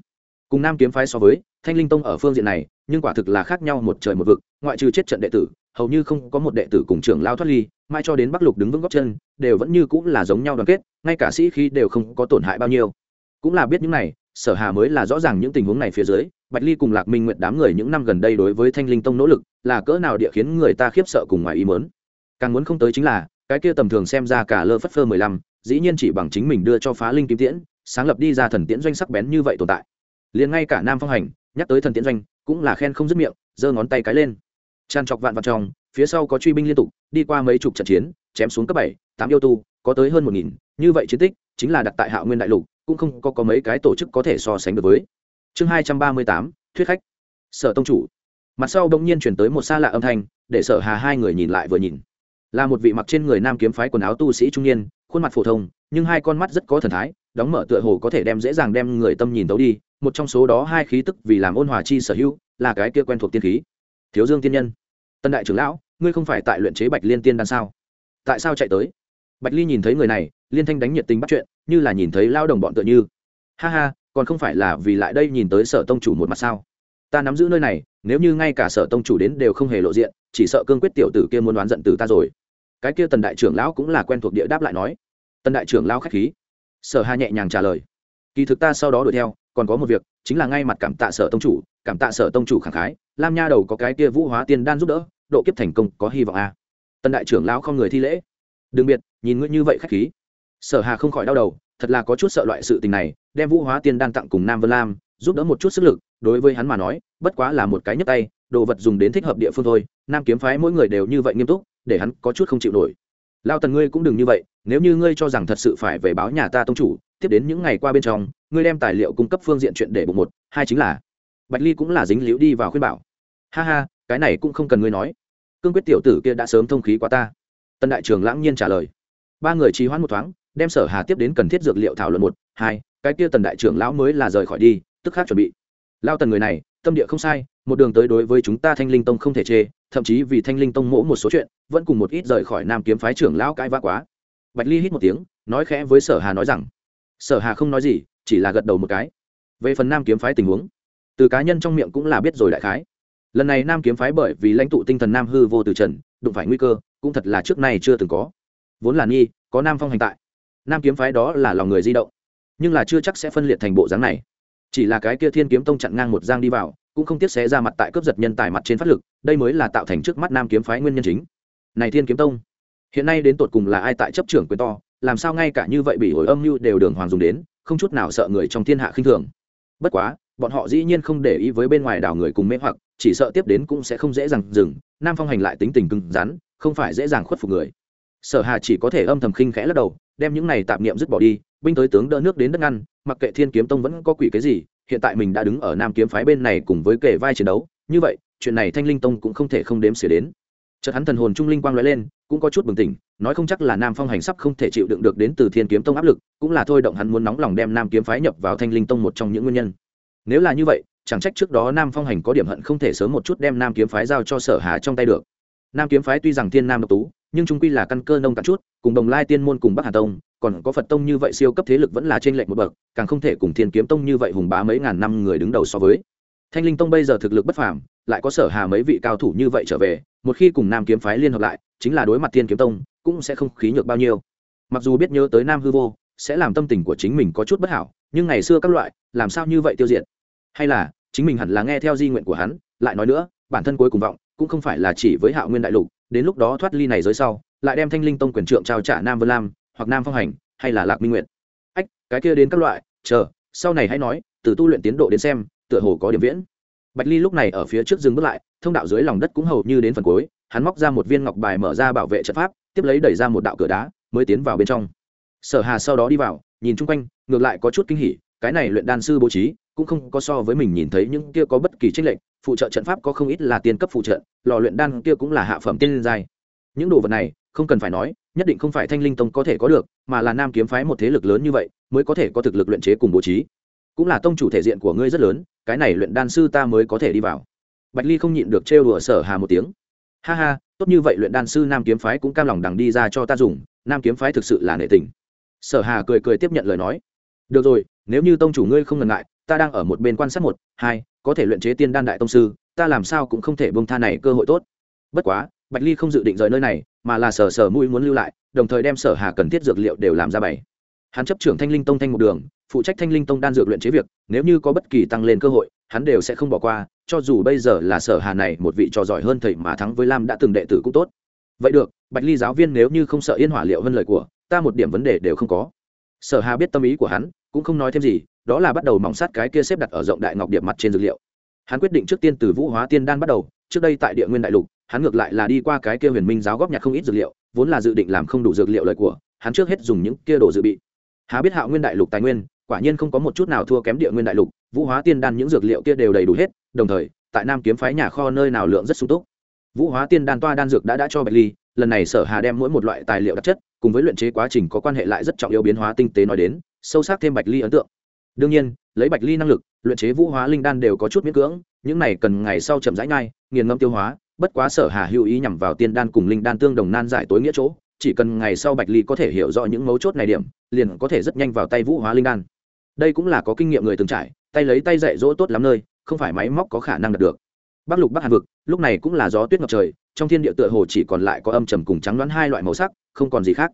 Cùng nam kiếm phái so với, thanh linh tông ở phương diện này, nhưng quả thực là khác nhau một trời một vực, ngoại trừ chết trận đệ tử hầu như không có một đệ tử cùng trưởng lao thoát ly, mai cho đến bắc lục đứng vững góc chân, đều vẫn như cũng là giống nhau đoàn kết, ngay cả sĩ khí đều không có tổn hại bao nhiêu. Cũng là biết những này, sở hà mới là rõ ràng những tình huống này phía dưới, bạch ly cùng lạc minh nguyện đám người những năm gần đây đối với thanh linh tông nỗ lực, là cỡ nào địa khiến người ta khiếp sợ cùng ngoài ý mớn càng muốn không tới chính là, cái kia tầm thường xem ra cả lơ phất phơ mười lăm, dĩ nhiên chỉ bằng chính mình đưa cho phá linh kim tiễn, sáng lập đi ra thần tiễn doanh sắc bén như vậy tồn tại. Liền ngay cả nam phong hành, nhắc tới thần tiễn doanh, cũng là khen không dứt miệng, giơ ngón tay cái lên tràn trọc vạn vạn trong phía sau có truy binh liên tục đi qua mấy chục trận chiến chém xuống cấp bảy tám yêu tu có tới hơn một nghìn. Như vậy chiến tích chính là đặt tại hạ nguyên đại lục cũng không có, có mấy cái tổ chức có thể so sánh được với. Chương hai trăm ba mươi tám thuyết khách. Sở tông chủ. Mặt sau đông nhiên chuyển tới một xa lạ âm thanh để sở hà hai người nhìn lại vừa nhìn. Là một vị mặc trên người nam kiếm phái quần áo tu sĩ trung niên khuôn mặt phổ thông nhưng hai con mắt rất có thần thái đóng mở tựa hồ có thể đem dễ dàng đem người tâm nhìn tấu đi. Một trong số đó hai khí tức vì làm ôn hòa chi sở hữu là cái kia quen thuộc tiên khí. Thiếu dương tiên nhân tân đại trưởng lão ngươi không phải tại luyện chế bạch liên tiên đan sao tại sao chạy tới bạch ly nhìn thấy người này liên thanh đánh nhiệt tình bắt chuyện như là nhìn thấy lao đồng bọn tựa như ha ha còn không phải là vì lại đây nhìn tới sở tông chủ một mặt sao ta nắm giữ nơi này nếu như ngay cả sở tông chủ đến đều không hề lộ diện chỉ sợ cương quyết tiểu tử kia muốn đoán giận từ ta rồi cái kia tần đại trưởng lão cũng là quen thuộc địa đáp lại nói tần đại trưởng lão khách khí sở hà nhẹ nhàng trả lời kỳ thực ta sau đó đuổi theo còn có một việc chính là ngay mặt cảm tạ sở tông chủ cảm tạ sở tông chủ khẳng khái lam nha đầu có cái kia vũ hóa tiên đan giúp đỡ, độ kiếp thành công có hy vọng a à. tần đại trưởng lão không người thi lễ. Đừng biệt, nhìn ngươi như vậy khách khí. Sở hà không khỏi đau đầu, thật là có chút sợ loại sự tình này, đem vũ hóa tiên đan tặng cùng nam vân lam, giúp đỡ một chút sức lực, đối với hắn mà nói, bất quá là một cái nhấp tay, đồ vật dùng đến thích hợp địa phương thôi. Nam kiếm phái mỗi người đều như vậy nghiêm túc, để hắn có chút không chịu nổi. Lao tần ngươi cũng đừng như vậy, nếu như ngươi cho rằng thật sự phải về báo nhà ta tông chủ, tiếp đến những ngày qua bên trong, ngươi đem tài liệu cung cấp phương diện chuyện để bụng một, hai chính là, bạch ly cũng là dính liễu đi vào khuyên bảo ha ha, cái này cũng không cần ngươi nói. Cương quyết tiểu tử kia đã sớm thông khí qua ta. Tân đại trường lãng nhiên trả lời. Ba người trì hoãn một thoáng, đem sở hà tiếp đến cần thiết dược liệu thảo luận một, hai, cái kia tần đại trưởng lão mới là rời khỏi đi, tức khác chuẩn bị. Lao tần người này, tâm địa không sai, một đường tới đối với chúng ta thanh linh tông không thể chê, thậm chí vì thanh linh tông mỗ một số chuyện, vẫn cùng một ít rời khỏi nam kiếm phái trưởng lão cãi vã quá. Bạch ly hít một tiếng, nói khẽ với sở hà nói rằng, sở hà không nói gì, chỉ là gật đầu một cái. Về phần nam kiếm phái tình huống, từ cá nhân trong miệng cũng là biết rồi đại khái lần này nam kiếm phái bởi vì lãnh tụ tinh thần nam hư vô từ trần, đụng phải nguy cơ, cũng thật là trước nay chưa từng có. Vốn là nghi, có nam phong hành tại. Nam kiếm phái đó là lòng người di động, nhưng là chưa chắc sẽ phân liệt thành bộ dáng này. Chỉ là cái kia thiên kiếm tông chặn ngang một giang đi vào, cũng không tiếc xé ra mặt tại cướp giật nhân tài mặt trên phát lực, đây mới là tạo thành trước mắt nam kiếm phái nguyên nhân chính. Này thiên kiếm tông, hiện nay đến tột cùng là ai tại chấp trưởng quyền to, làm sao ngay cả như vậy bị hồi âm mưu đều đường hoàng dùng đến, không chút nào sợ người trong thiên hạ khinh thường. Bất quá, bọn họ dĩ nhiên không để ý với bên ngoài đảo người cùng mê hoặc chỉ sợ tiếp đến cũng sẽ không dễ dàng dừng, nam phong hành lại tính tình cứng rắn, không phải dễ dàng khuất phục người. Sở hà chỉ có thể âm thầm khinh khẽ lắc đầu, đem những này tạp niệm dứt bỏ đi, binh tới tướng đỡ nước đến đất ngăn, mặc kệ thiên kiếm tông vẫn có quỷ cái gì, hiện tại mình đã đứng ở nam kiếm phái bên này cùng với kể vai chiến đấu, như vậy, chuyện này thanh linh tông cũng không thể không đếm xỉa đến. Chợt hắn thần hồn trung linh quang lóe lên, cũng có chút bừng tỉnh, nói không chắc là nam phong hành sắp không thể chịu đựng được đến từ thiên kiếm tông áp lực, cũng là thôi động hắn muốn nóng lòng đem nam kiếm phái nhập vào thanh linh tông một trong những nguyên nhân. Nếu là như vậy chẳng trách trước đó nam phong hành có điểm hận không thể sớm một chút đem nam kiếm phái giao cho sở hà trong tay được. Nam kiếm phái tuy rằng thiên nam độc tú, nhưng trung quy là căn cơ nông cạn chút, cùng đồng lai tiên môn cùng bắc hà tông, còn có phật tông như vậy siêu cấp thế lực vẫn là trên lệnh một bậc, càng không thể cùng thiên kiếm tông như vậy hùng bá mấy ngàn năm người đứng đầu so với. Thanh linh tông bây giờ thực lực bất phàm, lại có sở hà mấy vị cao thủ như vậy trở về, một khi cùng nam kiếm phái liên hợp lại, chính là đối mặt thiên kiếm tông, cũng sẽ không khí nhược bao nhiêu. Mặc dù biết nhớ tới nam hư vô, sẽ làm tâm tình của chính mình có chút bất hảo, nhưng ngày xưa các loại, làm sao như vậy tiêu diệt? Hay là chính mình hẳn là nghe theo di nguyện của hắn, lại nói nữa, bản thân cuối cùng vọng, cũng không phải là chỉ với hạo nguyên đại lục, đến lúc đó thoát ly này giới sau, lại đem thanh linh tông quyền trượng trao trả nam vân lam, hoặc nam phong hành, hay là lạc minh nguyện ách, cái kia đến các loại, chờ, sau này hãy nói, từ tu luyện tiến độ đến xem, tựa hồ có điểm viễn. Bạch ly lúc này ở phía trước dừng bước lại, thông đạo dưới lòng đất cũng hầu như đến phần cuối, hắn móc ra một viên ngọc bài mở ra bảo vệ trận pháp, tiếp lấy đẩy ra một đạo cửa đá, mới tiến vào bên trong. Sở hà sau đó đi vào, nhìn chung quanh, ngược lại có chút kinh hỉ cái này luyện đan sư bố trí cũng không có so với mình nhìn thấy những kia có bất kỳ trách lệnh phụ trợ trận pháp có không ít là tiền cấp phụ trợ, lò luyện đan kia cũng là hạ phẩm tiên giai. Những đồ vật này, không cần phải nói, nhất định không phải thanh linh tông có thể có được, mà là nam kiếm phái một thế lực lớn như vậy mới có thể có thực lực luyện chế cùng bố trí. Cũng là tông chủ thể diện của ngươi rất lớn, cái này luyện đan sư ta mới có thể đi vào. Bạch ly không nhịn được trêu đùa sở hà một tiếng. Ha ha, tốt như vậy luyện đan sư nam kiếm phái cũng cam lòng đằng đi ra cho ta dùng, nam kiếm phái thực sự là nệ tình. Sở hà cười cười tiếp nhận lời nói. Được rồi nếu như tông chủ ngươi không ngần ngại, ta đang ở một bên quan sát một, hai, có thể luyện chế tiên đan đại tông sư, ta làm sao cũng không thể bông tha này cơ hội tốt. Bất quá, bạch ly không dự định rời nơi này, mà là sở sở mũi muốn lưu lại, đồng thời đem sở hà cần thiết dược liệu đều làm ra bày. Hắn chấp trưởng thanh linh tông thanh một đường, phụ trách thanh linh tông đan dược luyện chế việc, nếu như có bất kỳ tăng lên cơ hội, hắn đều sẽ không bỏ qua, cho dù bây giờ là sở hà này một vị trò giỏi hơn thầy mà thắng với lam đã từng đệ tử cũng tốt. Vậy được, bạch ly giáo viên nếu như không sợ yên hỏa liệu hơn lời của, ta một điểm vấn đề đều không có. Sở hà biết tâm ý của hắn cũng không nói thêm gì, đó là bắt đầu mỏng sát cái kia xếp đặt ở rộng đại ngọc điệp mặt trên dược liệu. Hắn quyết định trước tiên từ vũ hóa tiên đan bắt đầu, trước đây tại địa nguyên đại lục, hắn ngược lại là đi qua cái kia huyền minh giáo góp nhặt không ít dược liệu, vốn là dự định làm không đủ dược liệu lời của, hắn trước hết dùng những kia đồ dự bị. Há biết hạo nguyên đại lục tài nguyên, quả nhiên không có một chút nào thua kém địa nguyên đại lục, vũ hóa tiên đan những dược liệu kia đều đầy đủ hết, đồng thời, tại nam kiếm phái nhà kho nơi nào lượng rất sung túc. Vũ hóa tiên đan toa đan dược đã đã cho bạch ly lần này sở hà đem mỗi một loại tài liệu đặc chất cùng với luyện chế quá trình có quan hệ lại rất trọng yếu biến hóa tinh tế nói đến, sâu sắc thêm bạch ly ấn tượng. Đương nhiên, lấy bạch ly năng lực, luyện chế vũ hóa linh đan đều có chút miễn cưỡng, những này cần ngày sau chậm rãi ngay nghiền ngâm tiêu hóa, bất quá sở hà hữu ý nhằm vào tiên đan cùng linh đan tương đồng nan giải tối nghĩa chỗ, chỉ cần ngày sau bạch ly có thể hiểu rõ những mấu chốt này điểm, liền có thể rất nhanh vào tay vũ hóa linh đan. Đây cũng là có kinh nghiệm người từng trải, tay lấy tay dạy dỗ tốt lắm nơi, không phải máy móc có khả năng đạt được. Bắc lục bắc hàn vực, lúc này cũng là gió tuyết ngập trời trong thiên địa tựa hồ chỉ còn lại có âm trầm cùng trắng đoán hai loại màu sắc, không còn gì khác.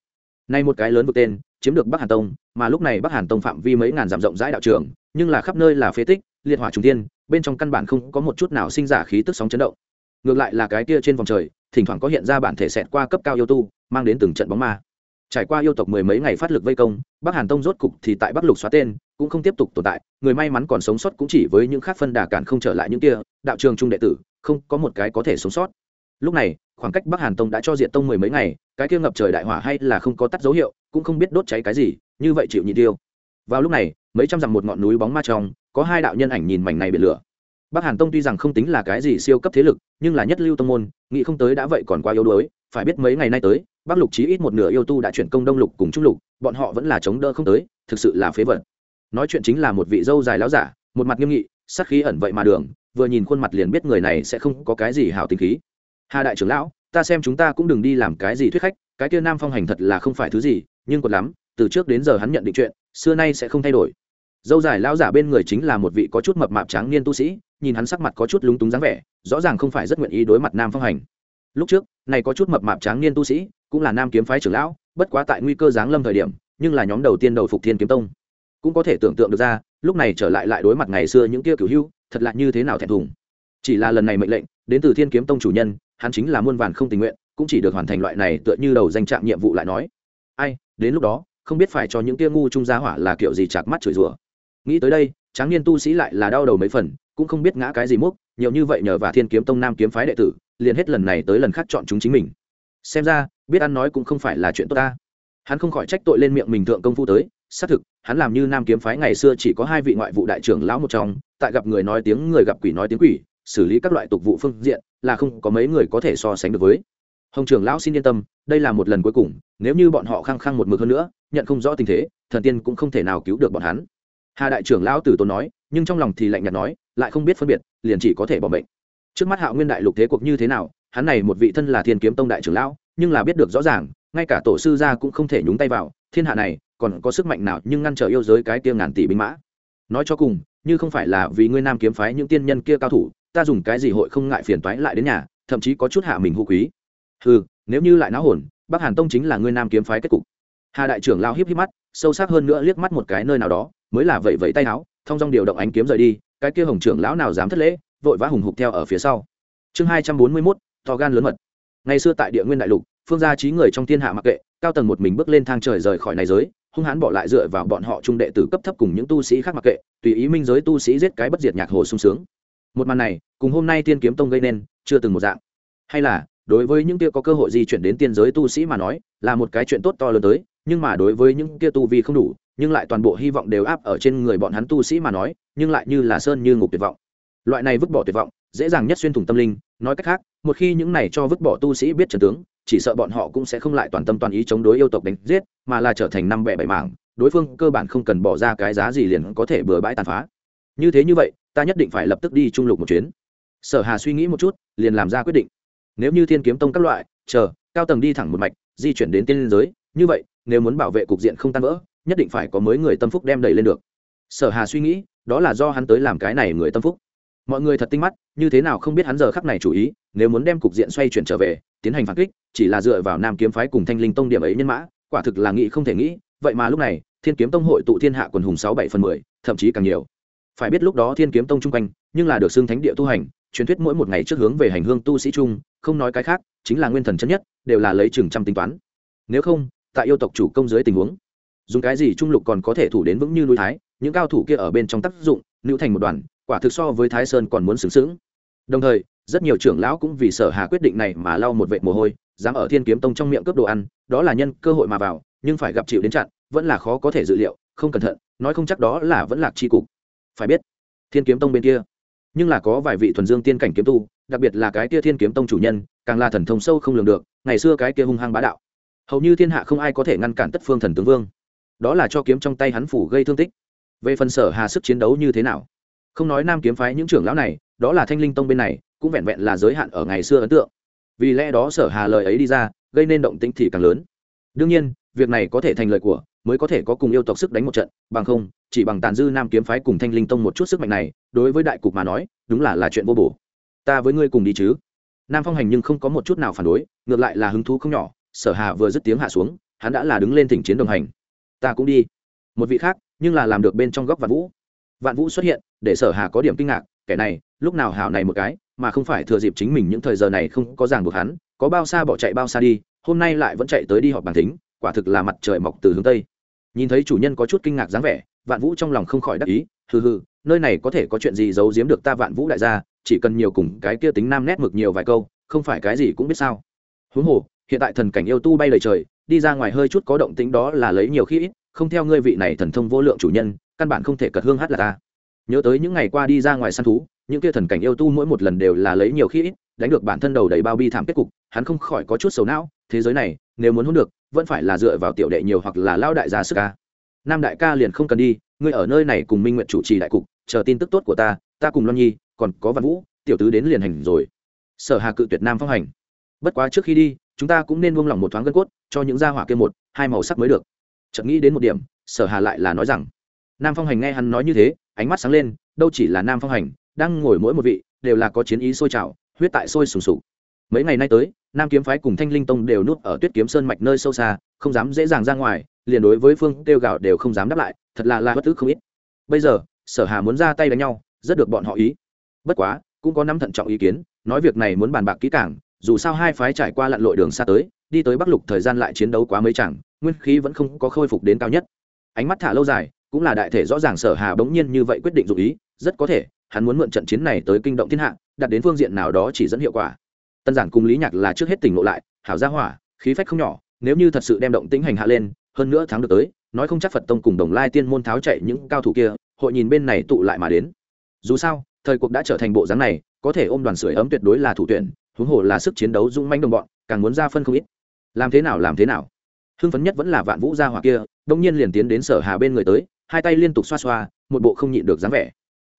Nay một cái lớn vực tên, chiếm được bắc hàn tông, mà lúc này bắc hàn tông phạm vi mấy ngàn dặm rộng rãi đạo trường, nhưng là khắp nơi là phế tích, liệt hỏa trung tiên bên trong căn bản không có một chút nào sinh giả khí tức sóng chấn động. Ngược lại là cái kia trên vòng trời, thỉnh thoảng có hiện ra bản thể xẹt qua cấp cao yêu tu, mang đến từng trận bóng ma. Trải qua yêu tộc mười mấy ngày phát lực vây công, bắc hàn tông rốt cục thì tại bắc lục xóa tên, cũng không tiếp tục tồn tại, người may mắn còn sống sót cũng chỉ với những khác phân đà cản không trở lại những kia, đạo trường trung đệ tử, không có một cái có thể sống sót lúc này, khoảng cách bắc hàn tông đã cho diện tông mười mấy ngày, cái kia ngập trời đại hỏa hay là không có tắt dấu hiệu, cũng không biết đốt cháy cái gì, như vậy chịu nhị tiêu. Vào lúc này, mấy trăm dặm một ngọn núi bóng ma trong, có hai đạo nhân ảnh nhìn mảnh này biển lửa. Bắc hàn tông tuy rằng không tính là cái gì siêu cấp thế lực, nhưng là nhất lưu tông môn, nghĩ không tới đã vậy còn quá yếu đuối, phải biết mấy ngày nay tới, bắc lục chí ít một nửa yêu tu đã chuyển công đông lục cùng trung lục, bọn họ vẫn là chống đỡ không tới, thực sự là phế vật. Nói chuyện chính là một vị dâu dài láo giả, một mặt nghiêm nghị sắc khí ẩn vậy mà đường, vừa nhìn khuôn mặt liền biết người này sẽ không có cái gì hảo tình khí hà đại trưởng lão, ta xem chúng ta cũng đừng đi làm cái gì thuyết khách, cái kia nam phong hành thật là không phải thứ gì, nhưng còn lắm, từ trước đến giờ hắn nhận định chuyện, xưa nay sẽ không thay đổi. Dâu dài lão giả bên người chính là một vị có chút mập mạp tráng niên tu sĩ, nhìn hắn sắc mặt có chút lúng túng dáng vẻ, rõ ràng không phải rất nguyện ý đối mặt nam phong hành. Lúc trước, này có chút mập mạp tráng niên tu sĩ, cũng là nam kiếm phái trưởng lão, bất quá tại nguy cơ giáng lâm thời điểm, nhưng là nhóm đầu tiên đầu phục thiên kiếm tông. Cũng có thể tưởng tượng được ra, lúc này trở lại lại đối mặt ngày xưa những kia cửu hưu, thật là như thế nào thẹn thùng. Chỉ là lần này mệnh lệnh, đến từ thiên kiếm tông chủ nhân hắn chính là muôn vàn không tình nguyện, cũng chỉ được hoàn thành loại này tựa như đầu danh trạng nhiệm vụ lại nói. Ai, đến lúc đó, không biết phải cho những kia ngu trung gia hỏa là kiểu gì chạc mắt chửi rủa. Nghĩ tới đây, tráng niên tu sĩ lại là đau đầu mấy phần, cũng không biết ngã cái gì múc, nhiều như vậy nhờ và thiên kiếm tông nam kiếm phái đệ tử, liền hết lần này tới lần khác chọn chúng chính mình. Xem ra, biết ăn nói cũng không phải là chuyện tốt ta. Hắn không khỏi trách tội lên miệng mình thượng công phu tới, xác thực, hắn làm như nam kiếm phái ngày xưa chỉ có hai vị ngoại vụ đại trưởng lão một trong, tại gặp người nói tiếng, người gặp quỷ nói tiếng quỷ xử lý các loại tục vụ phương diện là không có mấy người có thể so sánh được với. Hồng trưởng lão xin yên tâm, đây là một lần cuối cùng, nếu như bọn họ khăng khăng một mực hơn nữa, nhận không rõ tình thế, thần tiên cũng không thể nào cứu được bọn hắn. Hà đại trưởng lão tử tốn nói, nhưng trong lòng thì lạnh nhạt nói, lại không biết phân biệt, liền chỉ có thể bỏ bệnh trước mắt hạo nguyên đại lục thế cuộc như thế nào, hắn này một vị thân là thiên kiếm tông đại trưởng lão, nhưng là biết được rõ ràng, ngay cả tổ sư gia cũng không thể nhúng tay vào, thiên hạ này, còn có sức mạnh nào nhưng ngăn trở yêu giới cái kia ngàn tỷ binh mã. Nói cho cùng, như không phải là vì ngươi nam kiếm phái những tiên nhân kia cao thủ ta dùng cái gì hội không ngại phiền toái lại đến nhà, thậm chí có chút hạ mình hữu quý. Ừ nếu như lại náo hồn, bắc hàn tông chính là ngươi nam kiếm phái kết cục. Hà đại trưởng lao hiếp híp mắt, sâu sắc hơn nữa liếc mắt một cái nơi nào đó, mới là vậy vậy tay áo thông dong điều động ánh kiếm rời đi, cái kia hồng trưởng lão nào dám thất lễ, vội vã hùng hục theo ở phía sau. Chương hai trăm bốn mươi mốt, to gan lớn mật. Ngày xưa tại địa nguyên đại lục, phương gia trí người trong thiên hạ mặc kệ, cao tầng một mình bước lên thang trời rời khỏi này giới, hung hãn bỏ lại dựa vào bọn họ trung đệ tử cấp thấp cùng những tu sĩ khác mặc kệ, tùy ý minh giới tu sĩ giết cái bất diệt nhạc hồ sung sướng một màn này, cùng hôm nay tiên kiếm tông gây nên, chưa từng một dạng. Hay là, đối với những kia có cơ hội di chuyển đến tiên giới tu sĩ mà nói, là một cái chuyện tốt to lớn tới, nhưng mà đối với những kia tu vi không đủ, nhưng lại toàn bộ hy vọng đều áp ở trên người bọn hắn tu sĩ mà nói, nhưng lại như là sơn như ngục tuyệt vọng. Loại này vứt bỏ tuyệt vọng, dễ dàng nhất xuyên thủng tâm linh, nói cách khác, một khi những này cho vứt bỏ tu sĩ biết trần tướng, chỉ sợ bọn họ cũng sẽ không lại toàn tâm toàn ý chống đối yêu tộc đánh giết, mà là trở thành năm bẻ bảy mảng, đối phương cơ bản không cần bỏ ra cái giá gì liền có thể bừa bãi tàn phá. Như thế như vậy ta nhất định phải lập tức đi trung lục một chuyến. Sở hà suy nghĩ một chút, liền làm ra quyết định. Nếu như thiên kiếm tông các loại, chờ, cao tầng đi thẳng một mạch, di chuyển đến tiên liên giới, như vậy, nếu muốn bảo vệ cục diện không tan vỡ, nhất định phải có mới người tâm phúc đem đẩy lên được. Sở hà suy nghĩ, đó là do hắn tới làm cái này người tâm phúc. Mọi người thật tinh mắt, như thế nào không biết hắn giờ khắc này chủ ý, nếu muốn đem cục diện xoay chuyển trở về, tiến hành phản kích, chỉ là dựa vào nam kiếm phái cùng thanh linh tông điểm ấy nhân mã, quả thực là nghĩ không thể nghĩ, vậy mà lúc này, thiên kiếm tông hội tụ thiên hạ quần hùng sáu bảy phần mười, thậm chí càng nhiều phải biết lúc đó thiên kiếm tông chung quanh nhưng là được xưng thánh địa tu hành truyền thuyết mỗi một ngày trước hướng về hành hương tu sĩ Trung, không nói cái khác chính là nguyên thần chân nhất đều là lấy chừng trăm tính toán. Nếu không tại yêu tộc chủ công dưới tình huống dùng cái gì trung lục còn có thể thủ đến vững như núi thái những cao thủ kia ở bên trong tác dụng nữ thành một đoàn quả thực so với thái sơn còn muốn xứng xứng đồng thời rất nhiều trưởng lão cũng vì sở hà quyết định này mà lau một vệt mồ hôi dám ở thiên kiếm tông trong miệng cướp đồ ăn đó là nhân cơ hội mà vào nhưng phải gặp chịu đến chặn vẫn là khó có thể dự liệu không cẩn thận nói không chắc đó là vẫn lạc chi cục phải biết, thiên kiếm tông bên kia. Nhưng là có vài vị thuần dương tiên cảnh kiếm tu, đặc biệt là cái kia thiên kiếm tông chủ nhân, càng là thần thông sâu không lường được, ngày xưa cái kia hung hăng bá đạo. Hầu như thiên hạ không ai có thể ngăn cản tất phương thần tướng vương. Đó là cho kiếm trong tay hắn phủ gây thương tích. Về phần sở hà sức chiến đấu như thế nào? Không nói nam kiếm phái những trưởng lão này, đó là thanh linh tông bên này, cũng vẹn vẹn là giới hạn ở ngày xưa ấn tượng. Vì lẽ đó sở hà lời ấy đi ra, gây nên động tĩnh thì càng lớn. Đương nhiên, việc này có thể thành lời của mới có thể có cùng yêu tộc sức đánh một trận, bằng không, chỉ bằng tàn dư nam kiếm phái cùng thanh linh tông một chút sức mạnh này, đối với đại cục mà nói, đúng là là chuyện vô bổ. Ta với ngươi cùng đi chứ? Nam phong hành nhưng không có một chút nào phản đối, ngược lại là hứng thú không nhỏ, sở hà vừa dứt tiếng hạ xuống, hắn đã là đứng lên thỉnh chiến đồng hành. Ta cũng đi. Một vị khác, nhưng là làm được bên trong góc vạn vũ. Vạn vũ xuất hiện, để sở hà có điểm kinh ngạc, kẻ này, lúc nào hảo này một cái, mà không phải thừa dịp chính mình những thời giờ này không có ràng buộc hắn, có bao xa bỏ chạy bao xa đi, hôm nay lại vẫn chạy tới đi họp bàn thính, quả thực là mặt trời mọc từ hướng tây nhìn thấy chủ nhân có chút kinh ngạc dáng vẻ, vạn vũ trong lòng không khỏi đắc ý, hừ hừ, nơi này có thể có chuyện gì giấu giếm được ta vạn vũ đại gia, chỉ cần nhiều cùng cái kia tính nam nét mực nhiều vài câu, không phải cái gì cũng biết sao. Huống hồ, hiện tại thần cảnh yêu tu bay lời trời, đi ra ngoài hơi chút có động tính đó là lấy nhiều khi ít, không theo ngươi vị này thần thông vô lượng chủ nhân, căn bản không thể cật hương hát là ta. Nhớ tới những ngày qua đi ra ngoài săn thú, những kia thần cảnh yêu tu mỗi một lần đều là lấy nhiều khi ít, đánh được bản thân đầu đầy bao bi thảm kết cục, hắn không khỏi có chút sầu não, thế giới này nếu muốn hôn được, vẫn phải là dựa vào tiểu đệ nhiều hoặc là lao đại gia sức ca nam đại ca liền không cần đi, ngươi ở nơi này cùng minh nguyện chủ trì đại cục, chờ tin tức tốt của ta ta cùng loan nhi, còn có văn vũ, tiểu tứ đến liền hành rồi. Sở hà cự tuyệt nam phong hành. Bất quá trước khi đi, chúng ta cũng nên buông lỏng một thoáng gân cốt, cho những gia hỏa kia một, hai màu sắc mới được. Chợt nghĩ đến một điểm, sở hà lại là nói rằng, nam phong hành nghe hắn nói như thế, ánh mắt sáng lên, đâu chỉ là nam phong hành, đang ngồi mỗi một vị, đều là có chiến ý sôi trào, huyết tại sôi sùng sục. Mấy ngày nay tới nam kiếm phái cùng thanh linh tông đều núp ở tuyết kiếm sơn mạch nơi sâu xa, không dám dễ dàng ra ngoài, liền đối với phương kêu gạo đều không dám đáp lại, thật là là bất tức không ít. Bây giờ, sở hà muốn ra tay đánh nhau, rất được bọn họ ý. Bất quá, cũng có năm thận trọng ý kiến, nói việc này muốn bàn bạc kỹ càng, dù sao hai phái trải qua lặn lội đường xa tới, đi tới bắc lục thời gian lại chiến đấu quá mấy chẳng nguyên khí vẫn không có khôi phục đến cao nhất. Ánh mắt thả lâu dài, cũng là đại thể rõ ràng sở hà bỗng nhiên như vậy quyết định dụ ý, rất có thể, hắn muốn mượn trận chiến này tới kinh động thiên hạ đặt đến phương diện nào đó chỉ dẫn hiệu quả tân giản cùng lý nhạc là trước hết tỉnh lộ lại, hảo gia hỏa, khí phách không nhỏ, nếu như thật sự đem động tĩnh hành hạ lên, hơn nữa thắng được tới, nói không chắc phật tông cùng đồng lai tiên môn tháo chạy những cao thủ kia, hội nhìn bên này tụ lại mà đến. Dù sao, thời cuộc đã trở thành bộ dáng này, có thể ôm đoàn sưởi ấm tuyệt đối là thủ tuyển, huống hồ là sức chiến đấu dung manh đồng bọn, càng muốn ra phân không ít. Làm thế nào, làm thế nào? Hưng phấn nhất vẫn là vạn vũ gia hỏa kia, đông nhiên liền tiến đến sở hà bên người tới, hai tay liên tục xoa xoa, một bộ không nhịn được dáng vẻ.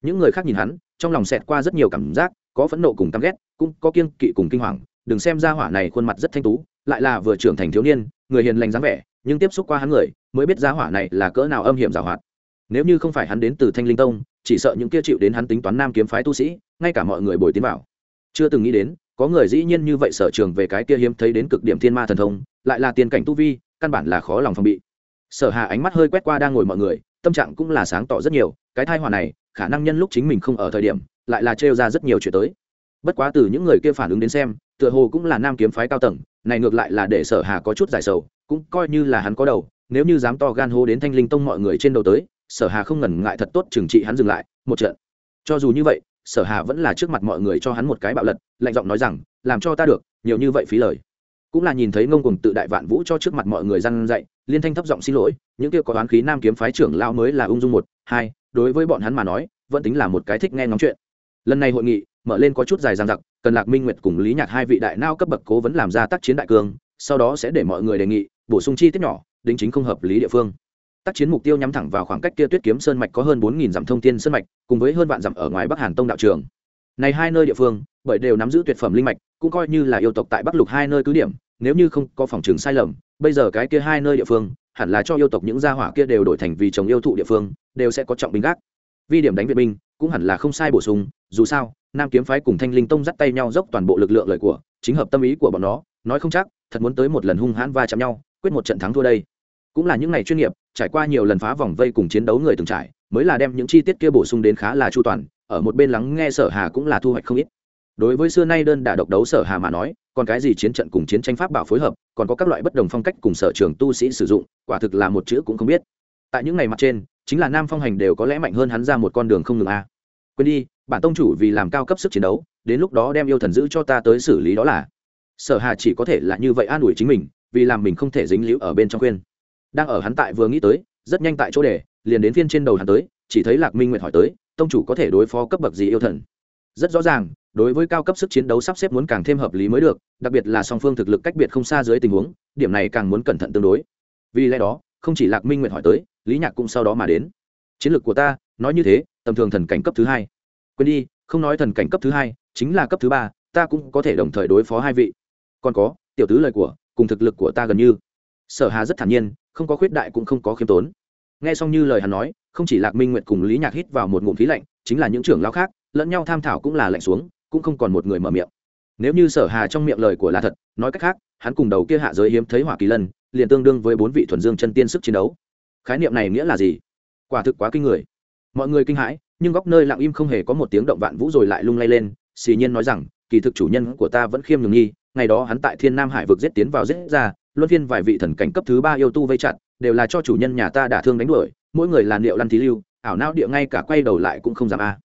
Những người khác nhìn hắn, trong lòng xẹt qua rất nhiều cảm giác có phẫn nộ cùng căm ghét, cũng có kiêng kỵ cùng kinh hoàng. Đừng xem ra hỏa này khuôn mặt rất thanh tú, lại là vừa trưởng thành thiếu niên, người hiền lành dáng vẻ, nhưng tiếp xúc qua hắn người, mới biết ra hỏa này là cỡ nào âm hiểm giảo hoạt. Nếu như không phải hắn đến từ thanh linh tông, chỉ sợ những kia chịu đến hắn tính toán nam kiếm phái tu sĩ, ngay cả mọi người bồi tiến vào. Chưa từng nghĩ đến, có người dĩ nhiên như vậy sở trường về cái kia hiếm thấy đến cực điểm thiên ma thần thông, lại là tiền cảnh tu vi, căn bản là khó lòng phòng bị. Sở hà ánh mắt hơi quét qua đang ngồi mọi người, tâm trạng cũng là sáng tỏ rất nhiều, cái thai họa này, khả năng nhân lúc chính mình không ở thời điểm lại là trêu ra rất nhiều chuyện tới. Bất quá từ những người kia phản ứng đến xem, tựa hồ cũng là nam kiếm phái cao tầng, này ngược lại là để sở hà có chút giải sầu, cũng coi như là hắn có đầu, nếu như dám to gan hô đến thanh linh tông mọi người trên đầu tới, sở hà không ngần ngại thật tốt trừng trị hắn dừng lại, một trận. Cho dù như vậy, sở hà vẫn là trước mặt mọi người cho hắn một cái bạo lật, lạnh giọng nói rằng, làm cho ta được, nhiều như vậy phí lời. Cũng là nhìn thấy ngông cùng tự đại vạn vũ cho trước mặt mọi người răn dạy, liên thanh thấp giọng xin lỗi, những kia có đoán khí nam kiếm phái trưởng lao mới là ung dung một, hai, đối với bọn hắn mà nói, vẫn tính là một cái thích nghe ngóng chuyện lần này hội nghị mở lên có chút dài dằng dặc, cần lạc minh nguyệt cùng lý nhạc hai vị đại nao cấp bậc cố vấn làm ra tác chiến đại cương, sau đó sẽ để mọi người đề nghị bổ sung chi tiết nhỏ, đính chính không hợp lý địa phương. Tác chiến mục tiêu nhắm thẳng vào khoảng cách kia tuyết kiếm sơn mạch có hơn bốn nghìn dặm thông tiên sơn mạch, cùng với hơn vạn dặm ở ngoài bắc hàn tông đạo trường. Này hai nơi địa phương, bởi đều nắm giữ tuyệt phẩm linh mạch, cũng coi như là yêu tộc tại bắc lục hai nơi cứ điểm, nếu như không có phòng trường sai lầm, bây giờ cái kia hai nơi địa phương, hẳn là cho yêu tộc những gia hỏa kia đều đổi thành vì chống yêu thụ địa phương, đều sẽ có trọng binh gác vi điểm đánh viện binh, cũng hẳn là không sai bổ sung, dù sao, nam kiếm phái cùng thanh linh tông dắt tay nhau dốc toàn bộ lực lượng lời của, chính hợp tâm ý của bọn nó, nói không chắc, thật muốn tới một lần hung hãn va chạm nhau, quyết một trận thắng thua đây. Cũng là những ngày chuyên nghiệp, trải qua nhiều lần phá vòng vây cùng chiến đấu người từng trải, mới là đem những chi tiết kia bổ sung đến khá là chu toàn, ở một bên lắng nghe sở hà cũng là thu hoạch không ít. Đối với xưa nay đơn đả độc đấu sở hà mà nói, còn cái gì chiến trận cùng chiến tranh pháp bảo phối hợp, còn có các loại bất đồng phong cách cùng sở trường tu sĩ sử dụng, quả thực là một chữ cũng không biết. Tại những ngày mặt trên chính là nam phong hành đều có lẽ mạnh hơn hắn ra một con đường không ngừng a. Quên đi, bản tông chủ vì làm cao cấp sức chiến đấu, đến lúc đó đem yêu thần giữ cho ta tới xử lý đó là. Sở hà chỉ có thể là như vậy an ủi chính mình, vì làm mình không thể dính líu ở bên trong khuyên. Đang ở hắn tại vừa nghĩ tới, rất nhanh tại chỗ để, liền đến phiên trên đầu hắn tới, chỉ thấy lạc minh nguyệt hỏi tới, tông chủ có thể đối phó cấp bậc gì yêu thần? Rất rõ ràng, đối với cao cấp sức chiến đấu sắp xếp muốn càng thêm hợp lý mới được, đặc biệt là song phương thực lực cách biệt không xa dưới tình huống, điểm này càng muốn cẩn thận tương đối. Vì lẽ đó, không chỉ lạc minh nguyện hỏi tới lý nhạc cũng sau đó mà đến. Chiến lược của ta, nói như thế, tầm thường thần cảnh cấp thứ hai. Quên đi, không nói thần cảnh cấp thứ hai, chính là cấp thứ ba, ta cũng có thể đồng thời đối phó hai vị. Còn có, tiểu tứ lời của, cùng thực lực của ta gần như. Sở hà rất thản nhiên, không có khuyết đại cũng không có khiêm tốn. Nghe xong như lời hắn nói, không chỉ lạc minh nguyện cùng lý nhạc hít vào một ngụm khí lạnh, chính là những trưởng lao khác, lẫn nhau tham thảo cũng là lạnh xuống, cũng không còn một người mở miệng. Nếu như sở hà trong miệng lời của là thật, nói cách khác, hắn cùng đầu kia hạ giới hiếm thấy hỏa kỳ lân, liền tương đương với bốn vị thuần dương chân tiên sức chiến đấu khái niệm này nghĩa là gì? Quả thực quá kinh người. Mọi người kinh hãi, nhưng góc nơi lặng im không hề có một tiếng động vạn vũ rồi lại lung lay lên, xì nhiên nói rằng, kỳ thực chủ nhân của ta vẫn khiêm nhường nghi ngày đó hắn tại thiên nam hải vực giết tiến vào giết ra, luân phiên vài vị thần cảnh cấp thứ ba yêu tu vây chặt, đều là cho chủ nhân nhà ta đả thương đánh đuổi, mỗi người là liệu lăn thí lưu, ảo não địa ngay cả quay đầu lại cũng không dám a.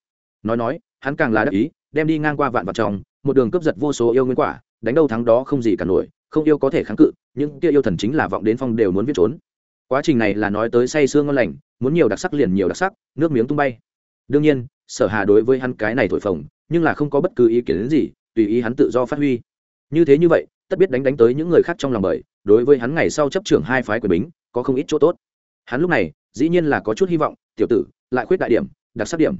Nói nói, hắn càng là đắc ý, đem đi ngang qua vạn vật trong, một đường cướp giật vô số yêu nguyên quả, đánh đâu thắng đó không gì cả nổi, không yêu có thể kháng cự, những kia yêu thần chính là vọng đến phong đều muốn viết trốn quá trình này là nói tới say sương ngon lành, muốn nhiều đặc sắc liền nhiều đặc sắc, nước miếng tung bay. Đương nhiên, sở hà đối với hắn cái này thổi phồng, nhưng là không có bất cứ ý kiến gì, tùy ý hắn tự do phát huy. Như thế như vậy, tất biết đánh đánh tới những người khác trong lòng bởi, đối với hắn ngày sau chấp trưởng hai phái quyền bính, có không ít chỗ tốt. Hắn lúc này, dĩ nhiên là có chút hy vọng, tiểu tử, lại khuyết đại điểm, đặc sắc điểm.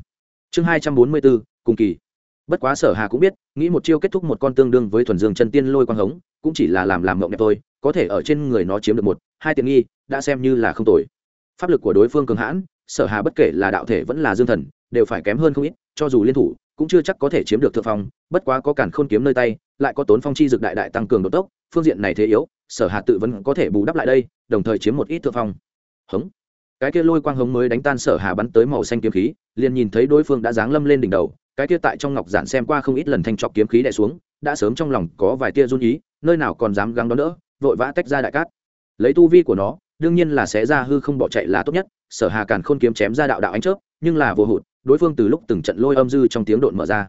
Chương hai trăm bốn mươi bốn, cùng kỳ bất quá sở hà cũng biết, nghĩ một chiêu kết thúc một con tương đương với thuần dương chân tiên lôi quang hống, cũng chỉ là làm làm mộng đẹp thôi, có thể ở trên người nó chiếm được một, hai tiện nghi, đã xem như là không tồi. Pháp lực của đối phương cường hãn, sở hà bất kể là đạo thể vẫn là dương thần, đều phải kém hơn không ít, cho dù liên thủ, cũng chưa chắc có thể chiếm được thượng phong, bất quá có cản khôn kiếm nơi tay, lại có tốn phong chi dược đại đại tăng cường độ tốc, phương diện này thế yếu, sở hà tự vẫn có thể bù đắp lại đây, đồng thời chiếm một ít thượng phong. Hống. Cái kia lôi quang hống mới đánh tan sở hà bắn tới màu xanh kiếm khí, liền nhìn thấy đối phương đã giáng lâm lên đỉnh đầu cái tia tại trong ngọc giản xem qua không ít lần thanh trọc kiếm khí đè xuống, đã sớm trong lòng có vài tia run ý, nơi nào còn dám gắng đó nữa vội vã tách ra đại cát. Lấy tu vi của nó, đương nhiên là sẽ ra hư không bỏ chạy là tốt nhất, sở hà càn khôn kiếm chém ra đạo đạo ánh chớp, nhưng là vô hụt, đối phương từ lúc từng trận lôi âm dư trong tiếng độn mở ra.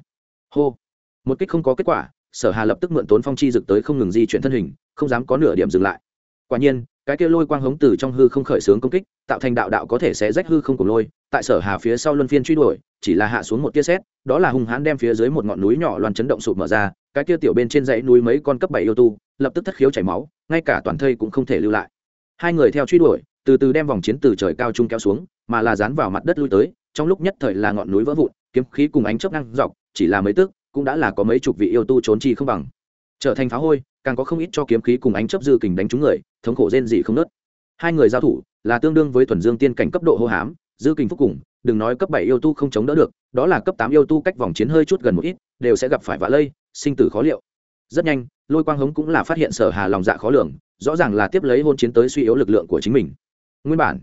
Hô! Một kích không có kết quả, sở hà lập tức mượn tốn phong chi dực tới không ngừng di chuyển thân hình, không dám có nửa điểm dừng lại. Quả nhiên cái kia lôi quang hống từ trong hư không khởi xướng công kích, tạo thành đạo đạo có thể sẽ rách hư không của lôi, tại sở hà phía sau luân phiên truy đuổi, chỉ là hạ xuống một tia sét, đó là hung hãn đem phía dưới một ngọn núi nhỏ loan chấn động sụp mở ra, cái kia tiểu bên trên dãy núi mấy con cấp bảy yêu tu, lập tức thất khiếu chảy máu, ngay cả toàn thây cũng không thể lưu lại. Hai người theo truy đuổi, từ từ đem vòng chiến từ trời cao trung kéo xuống, mà là dán vào mặt đất lui tới, trong lúc nhất thời là ngọn núi vỡ vụn, kiếm khí cùng ánh chớp ngang dọc, chỉ là mấy tức, cũng đã là có mấy chục vị yêu tu trốn chi không bằng. Trở thành phá hôi càng có không ít cho kiếm khí cùng ánh chớp dư kình đánh trúng người, thống khổ rên dị không nớt hai người giao thủ là tương đương với thuần dương tiên cảnh cấp độ hô hám, dư kình phúc cùng, đừng nói cấp bảy yêu tu không chống đỡ được, đó là cấp tám yêu tu cách vòng chiến hơi chút gần một ít, đều sẽ gặp phải vạ lây, sinh tử khó liệu. Rất nhanh, lôi quang hống cũng là phát hiện sở hà lòng dạ khó lường, rõ ràng là tiếp lấy hôn chiến tới suy yếu lực lượng của chính mình. Nguyên bản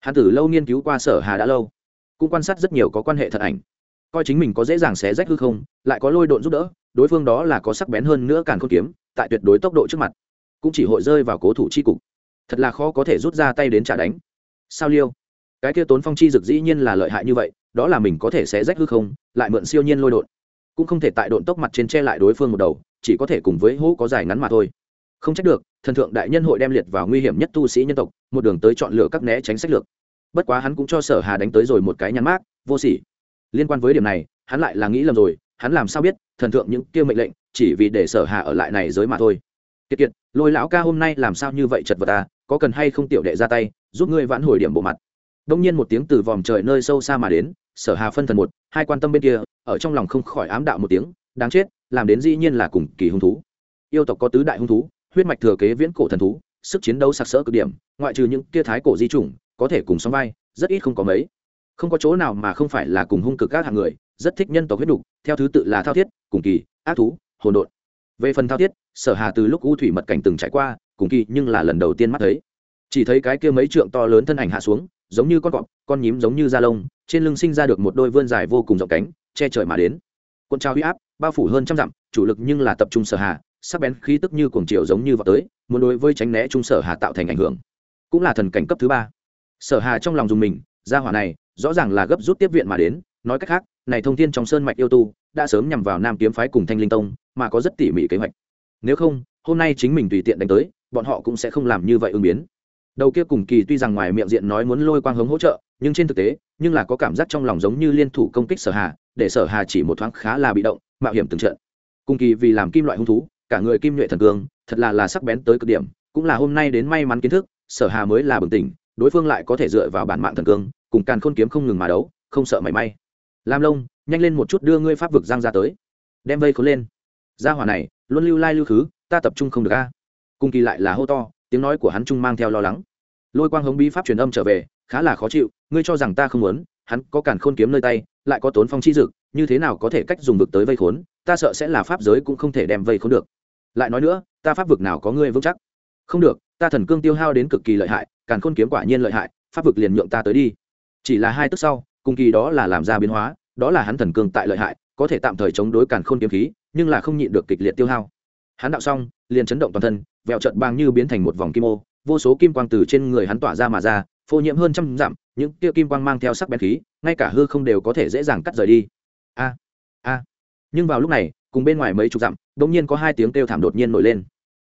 hàn tử lâu nghiên cứu qua sở hà đã lâu, cũng quan sát rất nhiều có quan hệ thật ảnh. Coi chính mình có dễ dàng xé rách hư không, lại có lôi độn giúp đỡ, đối phương đó là có sắc bén hơn nữa càn khôn kiếm tại tuyệt đối tốc độ trước mặt, cũng chỉ hội rơi vào cố thủ chi cục. Thật là khó có thể rút ra tay đến trả đánh. Sao liêu? Cái kia tốn phong chi dực dĩ nhiên là lợi hại như vậy, đó là mình có thể xé rách hư không, lại mượn siêu nhiên lôi đột cũng không thể tại độn tốc mặt trên che lại đối phương một đầu, chỉ có thể cùng với hố có dài ngắn mà thôi. Không trách được, thần thượng đại nhân hội đem liệt vào nguy hiểm nhất tu sĩ nhân tộc, một đường tới chọn lựa các né tránh sách lược. Bất quá hắn cũng cho sở hà đánh tới rồi một cái nhắn mát vô sỉ. Liên quan với điểm này, hắn lại là nghĩ lầm rồi, hắn làm sao biết, thần thượng những kêu mệnh lệnh chỉ vì để sở hà ở lại này giới mà thôi. Kiệt kiệt, lôi lão ca hôm nay làm sao như vậy chật vật à có cần hay không tiểu đệ ra tay, giúp ngươi vãn hồi điểm bộ mặt. Đông nhiên một tiếng từ vòm trời nơi sâu xa mà đến, sở hà phân thần một, hai quan tâm bên kia, ở trong lòng không khỏi ám đạo một tiếng, đáng chết, làm đến dĩ nhiên là cùng kỳ hung thú. Yêu tộc có tứ đại hung thú, huyết mạch thừa kế viễn cổ thần thú, sức chiến đấu sặc sỡ cực điểm, ngoại trừ những kia thái cổ di chủng, có thể cùng sóng vai, rất ít không có mấy. Không có chỗ nào mà không phải là cùng hung cực các hạng người, rất thích nhân tộc huyết đục, theo thứ tự là thao thiết, cùng kỳ, ác thú hồn đột về phần thao thiết sở hà từ lúc u thủy mật cảnh từng trải qua, cùng kỳ nhưng là lần đầu tiên mắt thấy. Chỉ thấy cái kia mấy trượng to lớn thân ảnh hạ xuống, giống như con cọp, con nhím giống như da lông, trên lưng sinh ra được một đôi vươn dài vô cùng rộng cánh, che trời mà đến. Quân trao huy áp, bao phủ hơn trăm dặm, chủ lực nhưng là tập trung sở hà, sắc bén khí tức như cuồng chiều giống như vào tới, muốn đối với tránh né trung sở hà tạo thành ảnh hưởng. Cũng là thần cảnh cấp thứ ba. Sở hà trong lòng dùng mình ra hỏa này, rõ ràng là gấp rút tiếp viện mà đến, nói cách khác, này thông thiên trong sơn mạch yêu tu, đã sớm nhằm vào nam kiếm phái cùng thanh linh tông mà có rất tỉ mỉ kế hoạch. Nếu không, hôm nay chính mình tùy tiện đánh tới, bọn họ cũng sẽ không làm như vậy ứng biến. Đầu kia cùng kỳ tuy rằng ngoài miệng diện nói muốn lôi quang hống hỗ trợ, nhưng trên thực tế, nhưng là có cảm giác trong lòng giống như liên thủ công kích sở hà, để sở hà chỉ một thoáng khá là bị động, mạo hiểm từng trận. Cùng kỳ vì làm kim loại hung thú, cả người kim nhuệ thần cương, thật là là sắc bén tới cực điểm, cũng là hôm nay đến may mắn kiến thức, sở hà mới là bừng tỉnh, đối phương lại có thể dựa vào bản mạng thần cương, cùng càn khôn kiếm không ngừng mà đấu, không sợ mảy may. Lam lông nhanh lên một chút đưa ngươi pháp vực giang ra tới. Đem vây khốn lên gia hỏa này, luôn lưu lai lưu khứ, ta tập trung không được a. Cùng kỳ lại là hô to, tiếng nói của hắn trung mang theo lo lắng. Lôi quang hống bí pháp truyền âm trở về, khá là khó chịu, ngươi cho rằng ta không muốn, hắn có càn khôn kiếm nơi tay, lại có tốn phong chi dực, như thế nào có thể cách dùng vực tới vây khốn, ta sợ sẽ là pháp giới cũng không thể đem vây khốn được. Lại nói nữa, ta pháp vực nào có ngươi vững chắc? Không được, ta thần cương tiêu hao đến cực kỳ lợi hại, càn khôn kiếm quả nhiên lợi hại, pháp vực liền nhượng ta tới đi. Chỉ là hai tức sau, cùng kỳ đó là làm ra biến hóa, đó là hắn thần cương tại lợi hại, có thể tạm thời chống đối càn khôn kiếm khí nhưng là không nhịn được kịch liệt tiêu hao. Hắn đạo xong, liền chấn động toàn thân, vẹo trận bang như biến thành một vòng kim ô, vô số kim quang từ trên người hắn tỏa ra mà ra, phô nhiễm hơn trăm dặm, những kia kim quang mang theo sắc bén khí, ngay cả hư không đều có thể dễ dàng cắt rời đi. A a. Nhưng vào lúc này, cùng bên ngoài mấy chục dặm đ ỗ n g nhiên có hai tiếng kêu thảm đột nhiên nổi lên.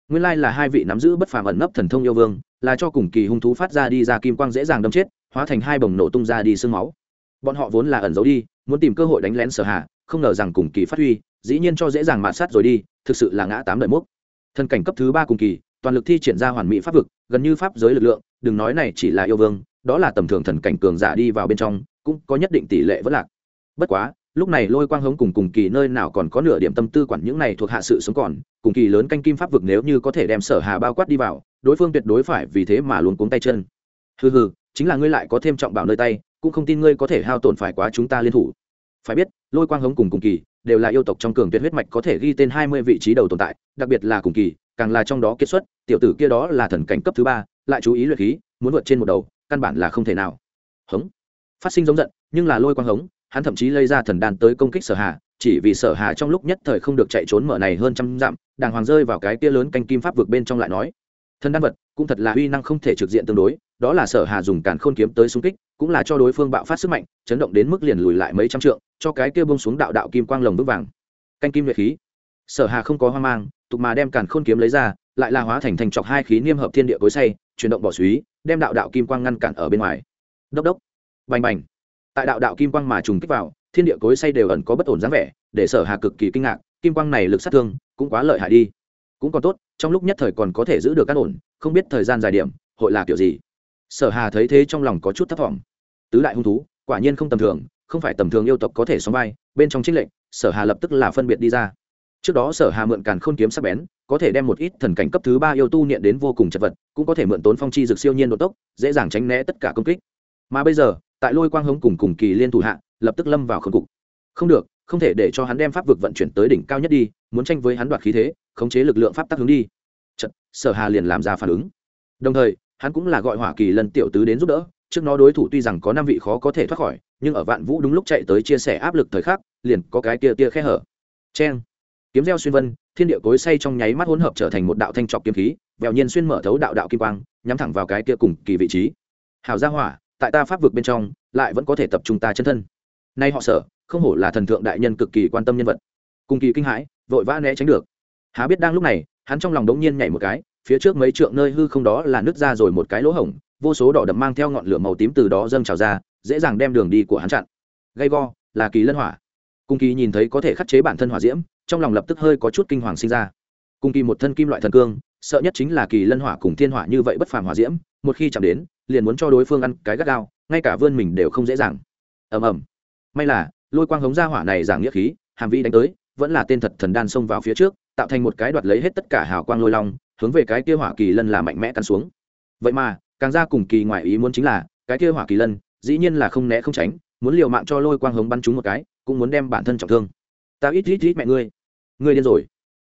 Nguyên lai là hai vị nắm giữ bất phàm ẩn nấp thần thông yêu vương, là cho cùng kỳ hung thú phát ra đi ra kim quang dễ dàng đâm chết, hóa thành hai bồng nổ tung ra đi sương máu. Bọn họ vốn là ẩn giấu đi, muốn tìm cơ hội đánh lén sở hạ không ngờ rằng cùng kỳ phát huy dĩ nhiên cho dễ dàng mạt sát rồi đi, thực sự là ngã tám đời mốc. Thần cảnh cấp thứ ba cùng kỳ, toàn lực thi triển ra hoàn mỹ pháp vực, gần như pháp giới lực lượng, đừng nói này chỉ là yêu vương, đó là tầm thường thần cảnh cường giả đi vào bên trong, cũng có nhất định tỷ lệ vẫn lạc. Bất quá, lúc này lôi quang hống cùng cùng kỳ nơi nào còn có nửa điểm tâm tư quản những này thuộc hạ sự sống còn, cùng kỳ lớn canh kim pháp vực nếu như có thể đem sở hà bao quát đi vào, đối phương tuyệt đối phải vì thế mà luôn cuống tay chân. Hừ hừ, chính là ngươi lại có thêm trọng bảo nơi tay, cũng không tin ngươi có thể hao tổn phải quá chúng ta liên thủ. Phải biết, lôi quang hống cùng cùng kỳ đều là yêu tộc trong cường tuyệt huyết mạch có thể ghi tên hai mươi vị trí đầu tồn tại, đặc biệt là cùng kỳ, càng là trong đó kết xuất, tiểu tử kia đó là thần cảnh cấp thứ ba, lại chú ý luyện khí, muốn vượt trên một đầu, căn bản là không thể nào. Hống. Phát sinh giống giận, nhưng là lôi quang hống, hắn thậm chí lây ra thần đàn tới công kích sở hà, chỉ vì sở hà trong lúc nhất thời không được chạy trốn mở này hơn trăm dặm, đàng hoàng rơi vào cái kia lớn canh kim pháp vực bên trong lại nói, thần đan vật cũng thật là uy năng không thể trực diện tương đối đó là sở hà dùng càn khôn kiếm tới xung kích, cũng là cho đối phương bạo phát sức mạnh, chấn động đến mức liền lùi lại mấy trăm trượng, cho cái kia bông xuống đạo đạo kim quang lồng vững vàng. Canh kim luyện khí. Sở hà không có hoang mang, tục mà đem càn khôn kiếm lấy ra, lại là hóa thành thành trọc hai khí niêm hợp thiên địa cối say chuyển động bỏ suý, đem đạo đạo kim quang ngăn cản ở bên ngoài. Đốc đốc. Bành bành. Tại đạo đạo kim quang mà trùng kích vào, thiên địa cối say đều ẩn có bất ổn dáng vẻ, để sở hà cực kỳ kinh ngạc, kim quang này lực sát thương, cũng quá lợi hại đi. Cũng còn tốt, trong lúc nhất thời còn có thể giữ được căn ổn, không biết thời gian dài điểm, hội là kiểu gì sở hà thấy thế trong lòng có chút thất vọng. Tứ đại hung thú quả nhiên không tầm thường không phải tầm thường yêu tộc có thể sống vai bên trong trích lệnh sở hà lập tức là phân biệt đi ra. Trước đó sở hà mượn càn khôn kiếm sắc bén có thể đem một ít thần cảnh cấp thứ ba yêu tu niệm đến vô cùng chật vật cũng có thể mượn tốn phong chi dược siêu nhiên độ tốc dễ dàng tránh né tất cả công kích. Mà bây giờ tại lôi quang hống cùng cùng kỳ liên thủ hạ lập tức lâm vào khẩn cục. Không được không thể để cho hắn đem pháp vực vận chuyển tới đỉnh cao nhất đi muốn tranh với hắn đoạt khí thế khống chế lực lượng pháp tắc hướng đi. Chật, sở hà liền làm ra phản ứng. Đồng thời hắn cũng là gọi hỏa kỳ lần tiểu tứ đến giúp đỡ, trước nó đối thủ tuy rằng có năm vị khó có thể thoát khỏi, nhưng ở vạn vũ đúng lúc chạy tới chia sẻ áp lực thời khắc, liền có cái tia tia khe hở. Cheng. Kiếm gieo xuyên vân, thiên địa cối say trong nháy mắt hỗn hợp trở thành một đạo thanh trọc kiếm khí, vẹo nhiên xuyên mở thấu đạo đạo kim quang, nhắm thẳng vào cái kia cùng kỳ vị trí. Hào gia hỏa, tại ta pháp vực bên trong, lại vẫn có thể tập trung ta chân thân. Nay họ sở, không hổ là thần thượng đại nhân cực kỳ quan tâm nhân vật. Cùng kỳ kinh hãi, vội vã né tránh được. Há biết đang lúc này, hắn trong lòng đống nhiên nhảy một cái phía trước mấy trượng nơi hư không đó là nứt ra rồi một cái lỗ hổng, vô số đỏ đậm mang theo ngọn lửa màu tím từ đó dâng trào ra, dễ dàng đem đường đi của hắn chặn. Gay go, là kỳ lân hỏa. Cung kỳ nhìn thấy có thể khắc chế bản thân hỏa diễm, trong lòng lập tức hơi có chút kinh hoàng sinh ra. Cung kỳ một thân kim loại thần cương, sợ nhất chính là kỳ lân hỏa cùng thiên hỏa như vậy bất phàm hỏa diễm, một khi chạm đến, liền muốn cho đối phương ăn cái gắt gao, ngay cả vươn mình đều không dễ dàng. Ầm ầm. May là, lôi quang hống ra hỏa này giảng nghĩa khí, hàm vi đánh tới, vẫn là tên thật thần đan xông vào phía trước, tạo thành một cái đoạt lấy hết tất cả hào quang lôi long hướng về cái kia hỏa kỳ lân là mạnh mẽ cắn xuống. Vậy mà, càng ra cùng kỳ ngoại ý muốn chính là, cái kia hỏa kỳ lân, dĩ nhiên là không né không tránh, muốn liều mạng cho lôi quang hống bắn trúng một cái, cũng muốn đem bản thân trọng thương. Ta ít ít ít mẹ ngươi. Ngươi điên rồi.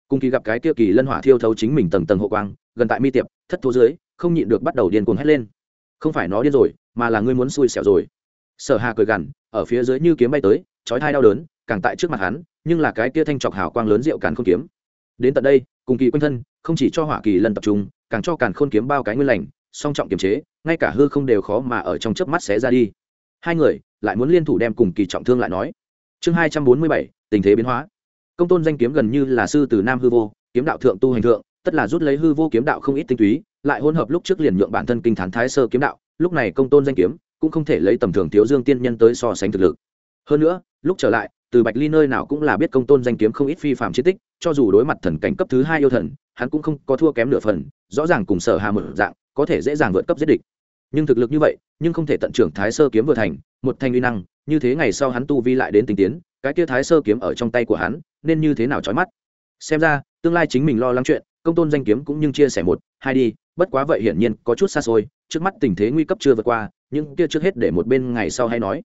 Cùng kỳ gặp cái kia kỳ lân hỏa thiêu thấu chính mình tầng tầng hộ quang, gần tại mi tiệp, thất thố dưới, không nhịn được bắt đầu điên cuồng hét lên. Không phải nó điên rồi, mà là ngươi muốn xui xẻo rồi. Sở hà cười gằn, ở phía dưới như kiếm bay tới, chói thai đau đớn, càng tại trước mặt hắn, nhưng là cái kia thanh trọc hào quang lớn rượu càn không kiếm đến tận đây, cùng kỳ quanh thân, không chỉ cho hỏa kỳ lần tập trung, càng cho càn khôn kiếm bao cái nguyên lành, song trọng kiềm chế, ngay cả hư không đều khó mà ở trong chớp mắt xé ra đi. Hai người lại muốn liên thủ đem cùng kỳ trọng thương lại nói. Chương hai trăm bốn mươi bảy, tình thế biến hóa. Công tôn danh kiếm gần như là sư từ nam hư vô, kiếm đạo thượng tu hành thượng, tất là rút lấy hư vô kiếm đạo không ít tinh túy, lại hỗn hợp lúc trước liền nhượng bản thân kinh thán thái sơ kiếm đạo, lúc này công tôn danh kiếm cũng không thể lấy tầm thường thiếu dương tiên nhân tới so sánh thực lực. Hơn nữa, lúc trở lại từ bạch ly nơi nào cũng là biết công tôn danh kiếm không ít phi phạm chiến tích, cho dù đối mặt thần cảnh cấp thứ hai yêu thần, hắn cũng không có thua kém nửa phần, rõ ràng cùng sở hà mở dạng, có thể dễ dàng vượt cấp giết địch. Nhưng thực lực như vậy, nhưng không thể tận trưởng thái sơ kiếm vừa thành, một thanh uy năng, như thế ngày sau hắn tu vi lại đến tình tiến, cái kia thái sơ kiếm ở trong tay của hắn, nên như thế nào trói mắt? Xem ra, tương lai chính mình lo lắng chuyện, công tôn danh kiếm cũng nhưng chia sẻ một, hai đi, bất quá vậy hiển nhiên có chút xa xôi, trước mắt tình thế nguy cấp chưa vượt qua nhưng kia trước hết để một bên ngày sau hay nói.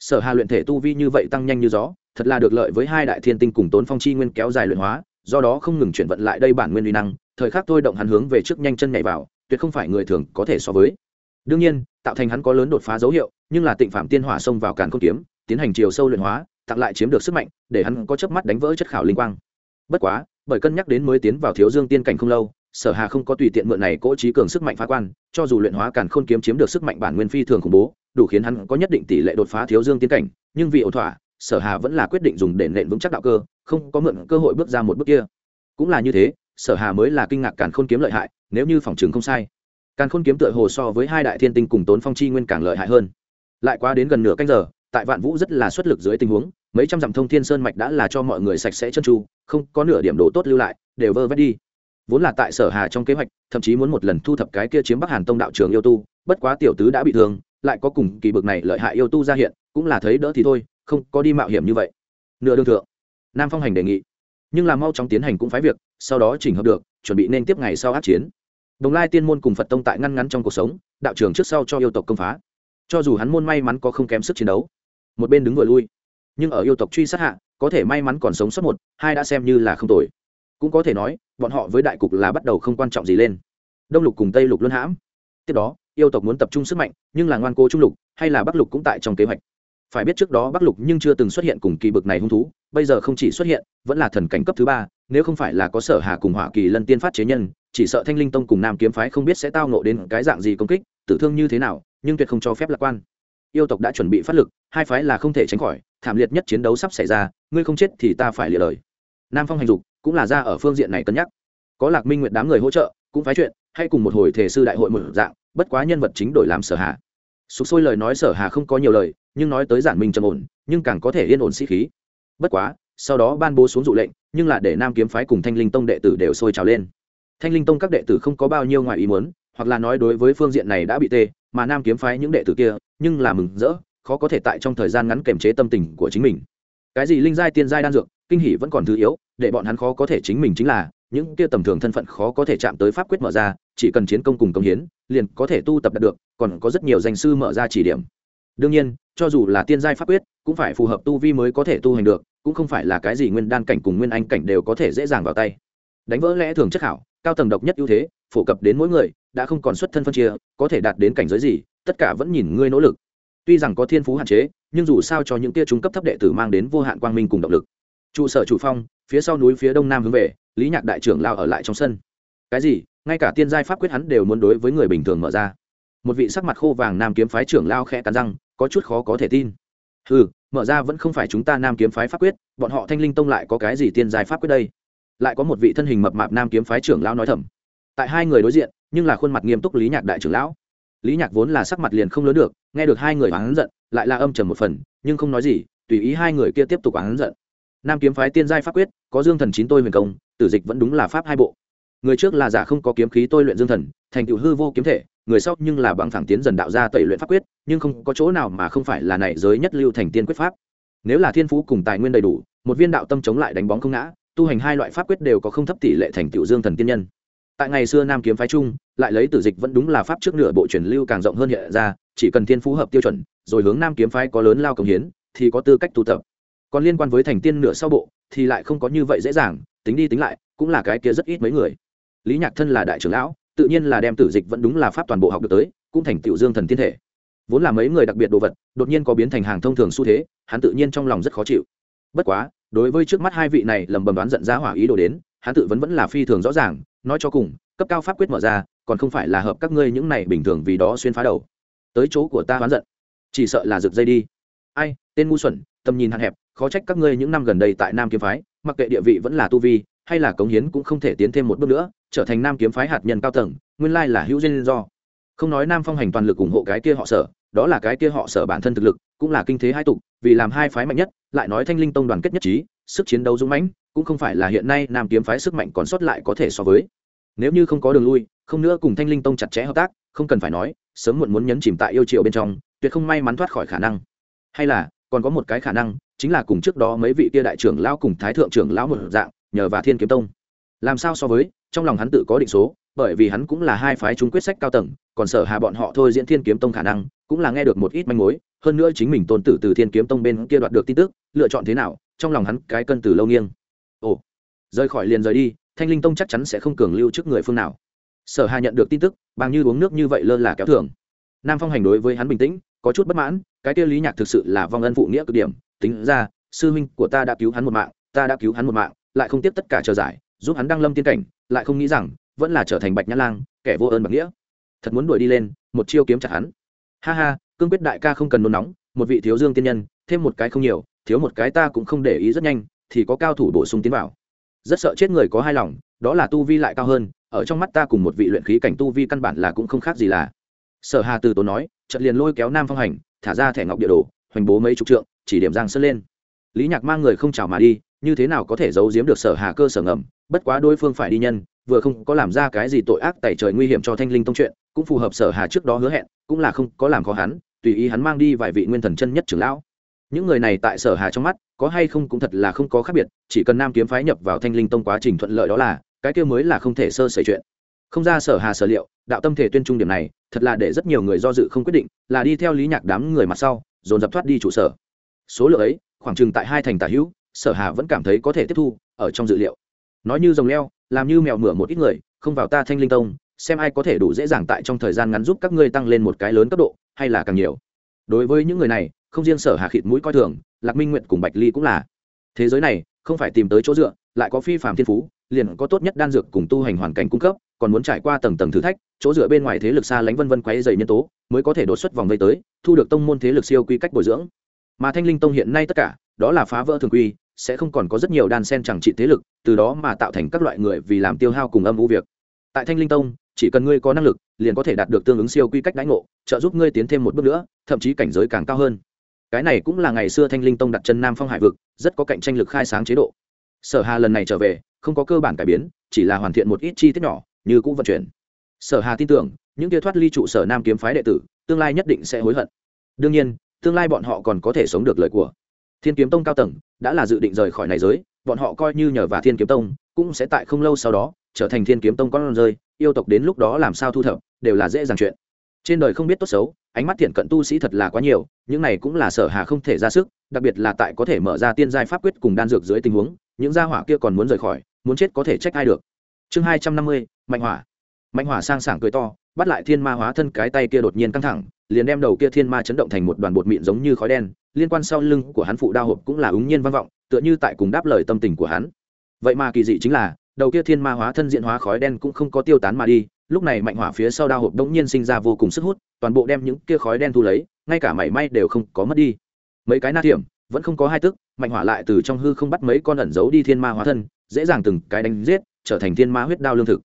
Sở hà luyện thể tu vi như vậy tăng nhanh như gió thật là được lợi với hai đại thiên tinh cùng tốn phong chi nguyên kéo dài luyện hóa, do đó không ngừng chuyển vận lại đây bản nguyên uy năng, thời khắc thôi động hắn hướng về trước nhanh chân nhảy vào, tuyệt không phải người thường có thể so với. Đương nhiên, tạo thành hắn có lớn đột phá dấu hiệu, nhưng là tịnh phạm tiên hỏa xông vào càn không kiếm, tiến hành chiều sâu luyện hóa, tặng lại chiếm được sức mạnh, để hắn có chớp mắt đánh vỡ chất khảo linh quang. Bất quá, bởi cân nhắc đến mới tiến vào thiếu dương tiên cảnh không lâu, sở hà không có tùy tiện mượn này cỗ trí cường sức mạnh phá quan, cho dù luyện hóa càn khôn kiếm chiếm được sức mạnh bản nguyên phi thường khủng bố, đủ khiến hắn có nhất định tỷ lệ đột phá thiếu dương tiên cảnh, nhưng vì ẩu thỏa sở hà vẫn là quyết định dùng để nện vững chắc đạo cơ, không có mượn cơ hội bước ra một bước kia. Cũng là như thế, sở hà mới là kinh ngạc càn khôn kiếm lợi hại, nếu như phòng trường không sai. Càn khôn kiếm tựa hồ so với hai đại thiên tinh cùng tốn phong chi nguyên càng lợi hại hơn. Lại qua đến gần nửa canh giờ, tại vạn vũ rất là xuất lực dưới tình huống, mấy trăm dặm thông thiên sơn mạch đã là cho mọi người sạch sẽ chân tru, không có nửa điểm đồ tốt lưu lại, đều vơ vét đi. Vốn là tại sở hà trong kế hoạch, thậm chí muốn một lần thu thập cái kia chiếm bắc hàn tông đạo trường yêu tu, bất quá tiểu tứ đã bị thương, lại có cùng kỳ bực này lợi hại yêu tu ra hiện, cũng là thấy đỡ thì thôi không có đi mạo hiểm như vậy. Nửa đương thượng, nam phong hành đề nghị, nhưng làm mau chóng tiến hành cũng phái việc, sau đó chỉnh hợp được, chuẩn bị nên tiếp ngày sau át chiến. Đồng lai tiên môn cùng phật tông tại ngăn ngắn trong cuộc sống, đạo trường trước sau cho yêu tộc công phá. Cho dù hắn môn may mắn có không kém sức chiến đấu, một bên đứng vừa lui, nhưng ở yêu tộc truy sát hạ, có thể may mắn còn sống sót một, hai đã xem như là không tồi. Cũng có thể nói, bọn họ với đại cục là bắt đầu không quan trọng gì lên. Đông lục cùng tây lục luân hãm. Tiếp đó, yêu tộc muốn tập trung sức mạnh, nhưng là ngoan cố trung lục, hay là bắc lục cũng tại trong kế hoạch phải biết trước đó bắc lục nhưng chưa từng xuất hiện cùng kỳ bực này hung thú, bây giờ không chỉ xuất hiện, vẫn là thần cảnh cấp thứ ba, nếu không phải là có sở hà cùng hỏa kỳ lân tiên phát chế nhân, chỉ sợ thanh linh tông cùng nam kiếm phái không biết sẽ tao nộ đến cái dạng gì công kích, tử thương như thế nào, nhưng tuyệt không cho phép lạc quan. Yêu tộc đã chuẩn bị phát lực, hai phái là không thể tránh khỏi, thảm liệt nhất chiến đấu sắp xảy ra, ngươi không chết thì ta phải lịa lời. Nam phong hành dục cũng là ra ở phương diện này cân nhắc. Có lạc minh nguyện đám người hỗ trợ, cũng phái chuyện, hay cùng một hồi thể sư đại hội một dạng, bất quá nhân vật chính đổi làm sở hà. Sục sôi lời nói sở hà không có nhiều lời nhưng nói tới giản minh trầm ổn, nhưng càng có thể yên ổn sĩ khí. Bất quá, sau đó ban bố xuống dụ lệnh, nhưng là để nam kiếm phái cùng thanh linh tông đệ tử đều sôi trào lên. Thanh linh tông các đệ tử không có bao nhiêu ngoài ý muốn, hoặc là nói đối với phương diện này đã bị tê, mà nam kiếm phái những đệ tử kia, nhưng là mừng rỡ, khó có thể tại trong thời gian ngắn kềm chế tâm tình của chính mình. Cái gì linh giai, tiên giai, đan dược, kinh hỷ vẫn còn thứ yếu, để bọn hắn khó có thể chính mình chính là, những kia tầm thường thân phận khó có thể chạm tới pháp quyết mở ra, chỉ cần chiến công cùng công hiến, liền có thể tu tập đạt được, còn có rất nhiều danh sư mở ra chỉ điểm. Đương nhiên cho dù là tiên giai pháp quyết, cũng phải phù hợp tu vi mới có thể tu hành được, cũng không phải là cái gì nguyên đan cảnh cùng nguyên anh cảnh đều có thể dễ dàng vào tay. Đánh vỡ lẽ thường chất hảo cao tầng độc nhất ưu thế, phổ cập đến mỗi người, đã không còn xuất thân phân chia, có thể đạt đến cảnh giới gì, tất cả vẫn nhìn ngươi nỗ lực. Tuy rằng có thiên phú hạn chế, nhưng dù sao cho những tia trung cấp thấp đệ tử mang đến vô hạn quang minh cùng động lực. Trụ sở chủ phong, phía sau núi phía đông nam hướng về, lý nhạc đại trưởng lao ở lại trong sân. Cái gì? Ngay cả tiên giai pháp quyết hắn đều muốn đối với người bình thường mở ra. Một vị sắc mặt khô vàng nam kiếm phái trưởng lao khẽ cắn răng có chút khó có thể tin. Ừ mở ra vẫn không phải chúng ta nam kiếm phái pháp quyết, bọn họ thanh linh tông lại có cái gì tiên giai pháp quyết đây? Lại có một vị thân hình mập mạp nam kiếm phái trưởng lão nói thầm. Tại hai người đối diện, nhưng là khuôn mặt nghiêm túc lý nhạc đại trưởng lão. Lý nhạc vốn là sắc mặt liền không lớn được, nghe được hai người oán giận, lại là âm trầm một phần, nhưng không nói gì, tùy ý hai người kia tiếp tục oán giận. Nam kiếm phái tiên giai pháp quyết, có dương thần chín tôi huyền công, tử dịch vẫn đúng là pháp hai bộ. Người trước là giả không có kiếm khí tôi luyện dương thần, thành tựu hư vô kiếm thể người sau nhưng là bằng thẳng tiến dần đạo ra tẩy luyện pháp quyết, nhưng không có chỗ nào mà không phải là này giới nhất lưu thành tiên quyết pháp. Nếu là thiên phú cùng tài nguyên đầy đủ, một viên đạo tâm chống lại đánh bóng không ngã, tu hành hai loại pháp quyết đều có không thấp tỷ lệ thành tiểu dương thần tiên nhân. Tại ngày xưa nam kiếm phái trung, lại lấy tử dịch vẫn đúng là pháp trước nửa bộ truyền lưu càng rộng hơn hiện ra, chỉ cần thiên phú hợp tiêu chuẩn, rồi hướng nam kiếm phái có lớn lao công hiến, thì có tư cách tu tập. Còn liên quan với thành tiên nửa sau bộ, thì lại không có như vậy dễ dàng, tính đi tính lại, cũng là cái kia rất ít mấy người. Lý nhạc thân là đại trưởng lão tự nhiên là đem tử dịch vẫn đúng là pháp toàn bộ học được tới, cũng thành tiểu dương thần tiên thể. Vốn là mấy người đặc biệt đồ vật, đột nhiên có biến thành hàng thông thường xu thế, hắn tự nhiên trong lòng rất khó chịu. Bất quá, đối với trước mắt hai vị này lầm bầm đoán giận ra hỏa ý đồ đến, hắn tự vấn vẫn là phi thường rõ ràng, nói cho cùng, cấp cao pháp quyết mở ra, còn không phải là hợp các ngươi những này bình thường vì đó xuyên phá đầu. Tới chỗ của ta đoán giận. Chỉ sợ là rực dây đi. Ai, tên ngu xuẩn, tầm nhìn hạn hẹp, khó trách các ngươi những năm gần đây tại nam kiếm phái, mặc kệ địa vị vẫn là tu vi, hay là cống hiến cũng không thể tiến thêm một bước nữa trở thành nam kiếm phái hạt nhân cao tầng, nguyên lai là hữu duyên do. Không nói nam phong hành toàn lực ủng hộ cái kia họ sở, đó là cái kia họ sở bản thân thực lực, cũng là kinh thế hai tục, vì làm hai phái mạnh nhất, lại nói thanh linh tông đoàn kết nhất trí, sức chiến đấu dũng mãnh, cũng không phải là hiện nay nam kiếm phái sức mạnh còn sót lại có thể so với. Nếu như không có đường lui, không nữa cùng thanh linh tông chặt chẽ hợp tác, không cần phải nói, sớm muộn muốn nhấn chìm tại yêu triệu bên trong, tuyệt không may mắn thoát khỏi khả năng. Hay là, còn có một cái khả năng, chính là cùng trước đó mấy vị kia đại trưởng lão cùng thái thượng trưởng lão một dạng, nhờ và thiên kiếm tông. Làm sao so với trong lòng hắn tự có định số, bởi vì hắn cũng là hai phái chúng quyết sách cao tầng, còn sở hà bọn họ thôi diễn thiên kiếm tông khả năng, cũng là nghe được một ít manh mối, hơn nữa chính mình tôn tử từ thiên kiếm tông bên kia đoạt được tin tức, lựa chọn thế nào, trong lòng hắn cái cân từ lâu nghiêng. Ồ, rời khỏi liền rời đi, thanh linh tông chắc chắn sẽ không cường lưu trước người phương nào. Sở hà nhận được tin tức, bằng như uống nước như vậy lơ là kéo thường. Nam phong hành đối với hắn bình tĩnh, có chút bất mãn, cái kia lý nhạc thực sự là vong ân phụ nghĩa cực điểm, tính ra, sư huynh của ta đã cứu hắn một mạng, ta đã cứu hắn một mạng, lại không tiếp tất cả chờ giải, giúp hắn đăng lâm tiên cảnh lại không nghĩ rằng vẫn là trở thành bạch nhã lang, kẻ vô ơn bạc nghĩa. Thật muốn đuổi đi lên, một chiêu kiếm chặt hắn. Ha ha, cương quyết đại ca không cần nôn nóng, một vị thiếu dương tiên nhân, thêm một cái không nhiều, thiếu một cái ta cũng không để ý rất nhanh, thì có cao thủ bổ sung tiến vào. Rất sợ chết người có hai lòng, đó là tu vi lại cao hơn, ở trong mắt ta cùng một vị luyện khí cảnh tu vi căn bản là cũng không khác gì là. Sở hà từ tốn nói, chợt liền lôi kéo nam phong hành, thả ra thẻ ngọc địa đồ, hoành bố mấy chục trượng, chỉ điểm giang sơn lên. Lý nhạc mang người không chào mà đi, như thế nào có thể giấu giếm được sở hà cơ sở ngầm? Bất quá đối phương phải đi nhân, vừa không có làm ra cái gì tội ác tẩy trời nguy hiểm cho thanh linh tông chuyện, cũng phù hợp sở hà trước đó hứa hẹn, cũng là không có làm khó hắn, tùy ý hắn mang đi vài vị nguyên thần chân nhất trưởng lão. Những người này tại sở hà trong mắt, có hay không cũng thật là không có khác biệt, chỉ cần nam kiếm phái nhập vào thanh linh tông quá trình thuận lợi đó là, cái kia mới là không thể sơ sẩy chuyện. Không ra sở hà sở liệu, đạo tâm thể tuyên trung điểm này, thật là để rất nhiều người do dự không quyết định, là đi theo lý nhạc đám người mặt sau, dồn dập thoát đi trụ sở. Số lượng ấy, khoảng chừng tại hai thành tả hữu, sở hà vẫn cảm thấy có thể tiếp thu, ở trong dự liệu nói như rồng leo, làm như mèo mửa một ít người, không vào ta thanh linh tông, xem ai có thể đủ dễ dàng tại trong thời gian ngắn giúp các ngươi tăng lên một cái lớn cấp độ, hay là càng nhiều. Đối với những người này, không riêng sở hạ khịt mũi coi thường, lạc minh nguyện cùng bạch ly cũng là. Thế giới này, không phải tìm tới chỗ dựa, lại có phi phạm thiên phú, liền có tốt nhất đan dược cùng tu hành hoàn cảnh cung cấp, còn muốn trải qua tầng tầng thử thách, chỗ dựa bên ngoài thế lực xa lánh vân vân quấy dày nhân tố, mới có thể đột xuất vòng vây tới, thu được tông môn thế lực siêu quy cách bồi dưỡng. Mà thanh linh tông hiện nay tất cả, đó là phá vỡ thường quy sẽ không còn có rất nhiều đan sen chẳng trị thế lực, từ đó mà tạo thành các loại người vì làm tiêu hao cùng âm vũ việc. Tại thanh linh tông, chỉ cần ngươi có năng lực, liền có thể đạt được tương ứng siêu quy cách đãi ngộ, trợ giúp ngươi tiến thêm một bước nữa, thậm chí cảnh giới càng cao hơn. Cái này cũng là ngày xưa thanh linh tông đặt chân nam phong hải vực, rất có cạnh tranh lực khai sáng chế độ. Sở hà lần này trở về, không có cơ bản cải biến, chỉ là hoàn thiện một ít chi tiết nhỏ, như cũng vận chuyển. Sở hà tin tưởng, những kia thoát ly trụ sở nam kiếm phái đệ tử, tương lai nhất định sẽ hối hận. Đương nhiên, tương lai bọn họ còn có thể sống được lời của thiên kiếm tông cao tầng, đã là dự định rời khỏi này giới, bọn họ coi như nhờ và thiên kiếm tông, cũng sẽ tại không lâu sau đó, trở thành thiên kiếm tông con rơi, yêu tộc đến lúc đó làm sao thu thập, đều là dễ dàng chuyện. Trên đời không biết tốt xấu, ánh mắt thiện cận tu sĩ thật là quá nhiều, những này cũng là sở hà không thể ra sức, đặc biệt là tại có thể mở ra tiên giai pháp quyết cùng đan dược dưới tình huống, những gia hỏa kia còn muốn rời khỏi, muốn chết có thể trách ai được. Chương hai trăm năm mươi, mạnh hỏa. Mạnh hỏa sang sảng cười to bắt lại thiên ma hóa thân cái tay kia đột nhiên căng thẳng, liền đem đầu kia thiên ma chấn động thành một đoàn bột mịn giống như khói đen, liên quan sau lưng của hắn phụ đao hộp cũng là ứng nhiên vang vọng, tựa như tại cùng đáp lời tâm tình của hắn. Vậy mà kỳ dị chính là, đầu kia thiên ma hóa thân diện hóa khói đen cũng không có tiêu tán mà đi, lúc này mạnh hỏa phía sau đao hộp đống nhiên sinh ra vô cùng sức hút, toàn bộ đem những kia khói đen thu lấy, ngay cả mảy may đều không có mất đi. Mấy cái na thiểm vẫn không có hai tức, mạnh hỏa lại từ trong hư không bắt mấy con ẩn giấu đi thiên ma hóa thân, dễ dàng từng cái đánh giết, trở thành thiên ma huyết đao lương thực.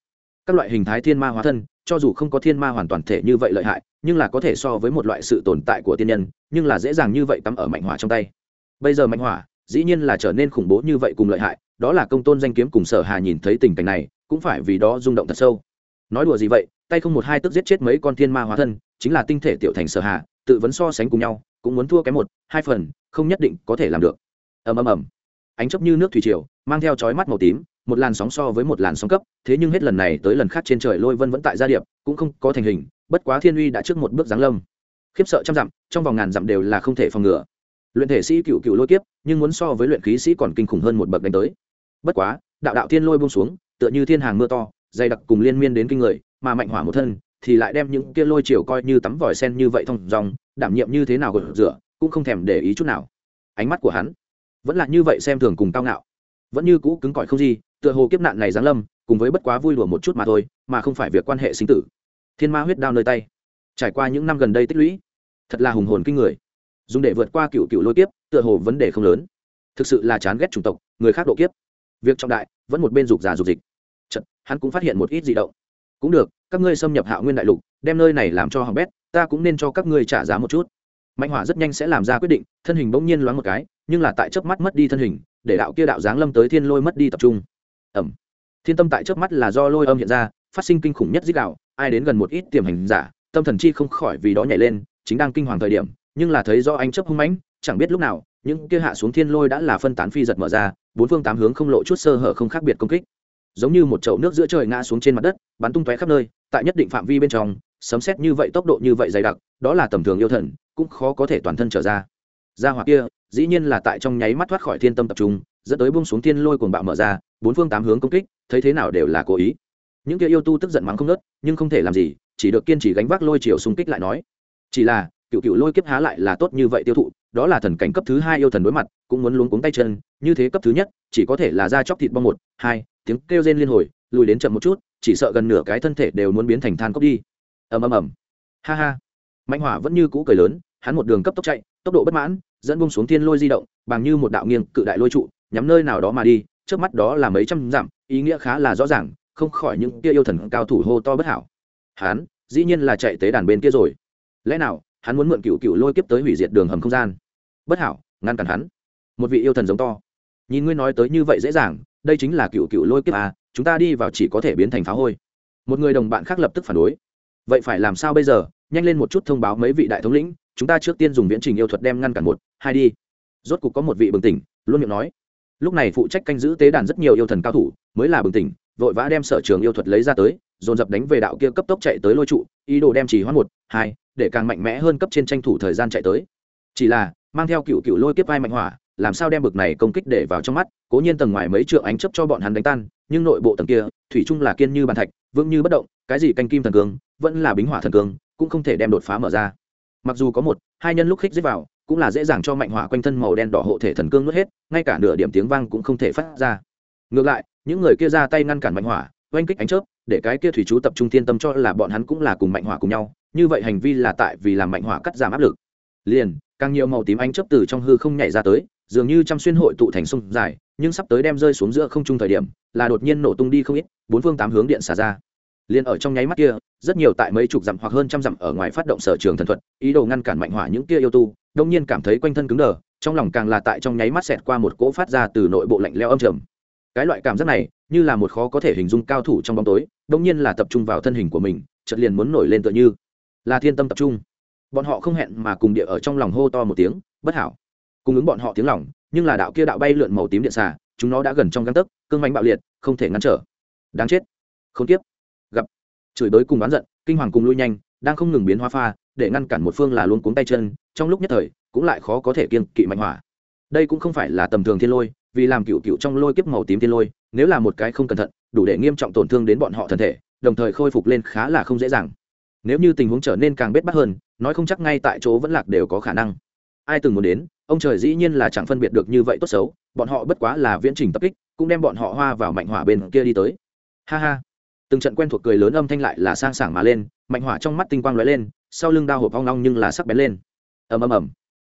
Các loại hình thái thiên ma hóa thân cho dù không có thiên ma hoàn toàn thể như vậy lợi hại, nhưng là có thể so với một loại sự tồn tại của tiên nhân, nhưng là dễ dàng như vậy tắm ở mạnh hỏa trong tay. Bây giờ mạnh hỏa, dĩ nhiên là trở nên khủng bố như vậy cùng lợi hại, đó là công tôn danh kiếm cùng sở hà nhìn thấy tình cảnh này, cũng phải vì đó rung động thật sâu. Nói đùa gì vậy, tay không một hai tức giết chết mấy con thiên ma hóa thân, chính là tinh thể tiểu thành sở hà, tự vấn so sánh cùng nhau, cũng muốn thua cái một, hai phần, không nhất định có thể làm được. Ầm ầm ầm. Ánh chấp như nước thủy triều, mang theo chói mắt màu tím một làn sóng so với một làn sóng cấp, thế nhưng hết lần này tới lần khác trên trời lôi vân vẫn tại gia điệp, cũng không có thành hình, bất quá thiên uy đã trước một bước giáng lâm. Khiếp sợ trăm dặm, trong vòng ngàn dặm đều là không thể phòng ngừa. Luyện thể sĩ cựu cựu lôi kiếp, nhưng muốn so với luyện khí sĩ còn kinh khủng hơn một bậc đánh tới. Bất quá, đạo đạo thiên lôi buông xuống, tựa như thiên hàng mưa to, dày đặc cùng liên miên đến kinh người, mà mạnh hỏa một thân, thì lại đem những kia lôi chiều coi như tắm vòi sen như vậy thông dòng, đảm nhiệm như thế nào gột rửa, cũng không thèm để ý chút nào. Ánh mắt của hắn vẫn là như vậy xem thường cùng cao ngạo, vẫn như cũ cứng cỏi không gì tựa hồ kiếp nạn này giáng lâm cùng với bất quá vui đùa một chút mà thôi mà không phải việc quan hệ sinh tử. Thiên ma huyết đao nơi tay. Trải qua những năm gần đây tích lũy thật là hùng hồn kinh người. Dùng để vượt qua cựu cựu lôi kiếp tựa hồ vấn đề không lớn. Thực sự là chán ghét chủng tộc người khác độ kiếp. Việc trọng đại vẫn một bên dục giả dục dịch. Chật, hắn cũng phát hiện một ít di động. Cũng được các ngươi xâm nhập hạ nguyên đại lục đem nơi này làm cho hỏng bét ta cũng nên cho các ngươi trả giá một chút. Mạnh hỏa rất nhanh sẽ làm ra quyết định thân hình bỗng nhiên loáng một cái nhưng là tại chớp mắt mất đi thân hình để đạo kia đạo giáng lâm tới thiên lôi mất đi tập trung ẩm. Thiên tâm tại trước mắt là do lôi âm hiện ra, phát sinh kinh khủng nhất dích đạo, ai đến gần một ít tiềm hành giả, tâm thần chi không khỏi vì đó nhảy lên, chính đang kinh hoàng thời điểm, nhưng là thấy do anh chấp hung mãnh, chẳng biết lúc nào, những kia hạ xuống thiên lôi đã là phân tán phi giật mở ra, bốn phương tám hướng không lộ chút sơ hở không khác biệt công kích. Giống như một chậu nước giữa trời ngã xuống trên mặt đất, bắn tung tóe khắp nơi, tại nhất định phạm vi bên trong, sấm xét như vậy tốc độ như vậy dày đặc, đó là tầm thường yêu thần, cũng khó có thể toàn thân trở ra. Ra hoặc kia dĩ nhiên là tại trong nháy mắt thoát khỏi thiên tâm tập trung, dẫn tới bung xuống thiên lôi cuồng bạo mở ra, bốn phương tám hướng công kích, thấy thế nào đều là cố ý. Những kia yêu tu tức giận mắng không nớt nhưng không thể làm gì, chỉ được kiên trì gánh vác lôi chiều xung kích lại nói. Chỉ là, cựu cựu lôi kiếp há lại là tốt như vậy tiêu thụ, đó là thần cảnh cấp thứ hai yêu thần đối mặt, cũng muốn luống cuống tay chân, như thế cấp thứ nhất, chỉ có thể là da chóc thịt bong một, hai, tiếng kêu rên liên hồi, lùi đến chậm một chút, chỉ sợ gần nửa cái thân thể đều muốn biến thành than cốc đi. Ầm ầm ầm. Ha ha. Mạnh hỏa vẫn như cũ cười lớn, hắn một đường cấp tốc chạy tốc độ bất mãn, dẫn bung xuống thiên lôi di động, bằng như một đạo nghiêng cự đại lôi trụ, nhắm nơi nào đó mà đi, trước mắt đó là mấy trăm dặm, ý nghĩa khá là rõ ràng, không khỏi những kia yêu thần cao thủ hô to bất hảo. Hắn, dĩ nhiên là chạy tới đàn bên kia rồi. Lẽ nào, hắn muốn mượn cựu cựu lôi kiếp tới hủy diệt đường hầm không gian? Bất hảo, ngăn cản hắn. Một vị yêu thần giống to. Nhìn ngươi nói tới như vậy dễ dàng, đây chính là cựu cựu lôi kiếp à chúng ta đi vào chỉ có thể biến thành phá hôi. Một người đồng bạn khác lập tức phản đối. Vậy phải làm sao bây giờ? Nhanh lên một chút thông báo mấy vị đại thống lĩnh chúng ta trước tiên dùng viễn trình yêu thuật đem ngăn cản một, hai đi. Rốt cục có một vị bừng tỉnh, luôn miệng nói. Lúc này phụ trách canh giữ tế đàn rất nhiều yêu thần cao thủ, mới là bừng tỉnh, vội vã đem sở trường yêu thuật lấy ra tới, dồn dập đánh về đạo kia cấp tốc chạy tới lôi trụ, ý đồ đem chỉ hoãn một, hai, để càng mạnh mẽ hơn cấp trên tranh thủ thời gian chạy tới. Chỉ là, mang theo cựu cựu lôi kiếp vai mạnh hỏa, làm sao đem bực này công kích để vào trong mắt, cố nhiên tầng ngoài mấy trượng ánh chấp cho bọn hắn đánh tan, nhưng nội bộ tầng kia, thủy chung là kiên như bàn thạch, vững như bất động, cái gì canh kim thần cương, vẫn là bính hỏa thần cương, cũng không thể đem đột phá mở ra mặc dù có một, hai nhân lúc khích giết vào, cũng là dễ dàng cho mạnh hỏa quanh thân màu đen đỏ hộ thể thần cương nuốt hết, ngay cả nửa điểm tiếng vang cũng không thể phát ra. Ngược lại, những người kia ra tay ngăn cản mạnh hỏa, oanh kích ánh chớp, để cái kia thủy chú tập trung thiên tâm cho là bọn hắn cũng là cùng mạnh hỏa cùng nhau, như vậy hành vi là tại vì làm mạnh hỏa cắt giảm áp lực. Liền, càng nhiều màu tím ánh chớp từ trong hư không nhảy ra tới, dường như trăm xuyên hội tụ thành sông dài, nhưng sắp tới đem rơi xuống giữa không trung thời điểm, là đột nhiên nổ tung đi không ít, bốn phương tám hướng điện xả ra liền ở trong nháy mắt kia, rất nhiều tại mấy chục dặm hoặc hơn trăm dặm ở ngoài phát động sở trường thần thuật, ý đồ ngăn cản mạnh hỏa những kia yêu tu, đông nhiên cảm thấy quanh thân cứng đờ, trong lòng càng là tại trong nháy mắt xẹt qua một cỗ phát ra từ nội bộ lạnh leo âm trầm. Cái loại cảm giác này, như là một khó có thể hình dung cao thủ trong bóng tối, đông nhiên là tập trung vào thân hình của mình, chợt liền muốn nổi lên tựa như là thiên tâm tập trung. Bọn họ không hẹn mà cùng địa ở trong lòng hô to một tiếng, bất hảo. Cung ứng bọn họ tiếng lòng, nhưng là đạo kia đạo bay lượn màu tím điện xà, chúng nó đã gần trong găng tấc, cương bánh bạo liệt, không thể ngăn trở. Đáng chết. Không tiếp chửi bới cùng oán giận, kinh hoàng cùng lui nhanh, đang không ngừng biến hóa pha, để ngăn cản một phương là luôn cuống tay chân, trong lúc nhất thời, cũng lại khó có thể kiên kỵ mạnh hỏa. Đây cũng không phải là tầm thường thiên lôi, vì làm cựu cựu trong lôi kiếp màu tím thiên lôi, nếu là một cái không cẩn thận, đủ để nghiêm trọng tổn thương đến bọn họ thân thể, đồng thời khôi phục lên khá là không dễ dàng. Nếu như tình huống trở nên càng bết bắt hơn, nói không chắc ngay tại chỗ vẫn lạc đều có khả năng. Ai từng muốn đến, ông trời dĩ nhiên là chẳng phân biệt được như vậy tốt xấu, bọn họ bất quá là viễn trình tập kích, cũng đem bọn họ hoa vào mạnh hỏa bên kia đi tới. Ha ha từng trận quen thuộc cười lớn âm thanh lại là sang sảng mà lên, mạnh hỏa trong mắt tinh quang lóe lên, sau lưng đao hộp hoang long nhưng là sắc bén lên. Ầm ầm ầm.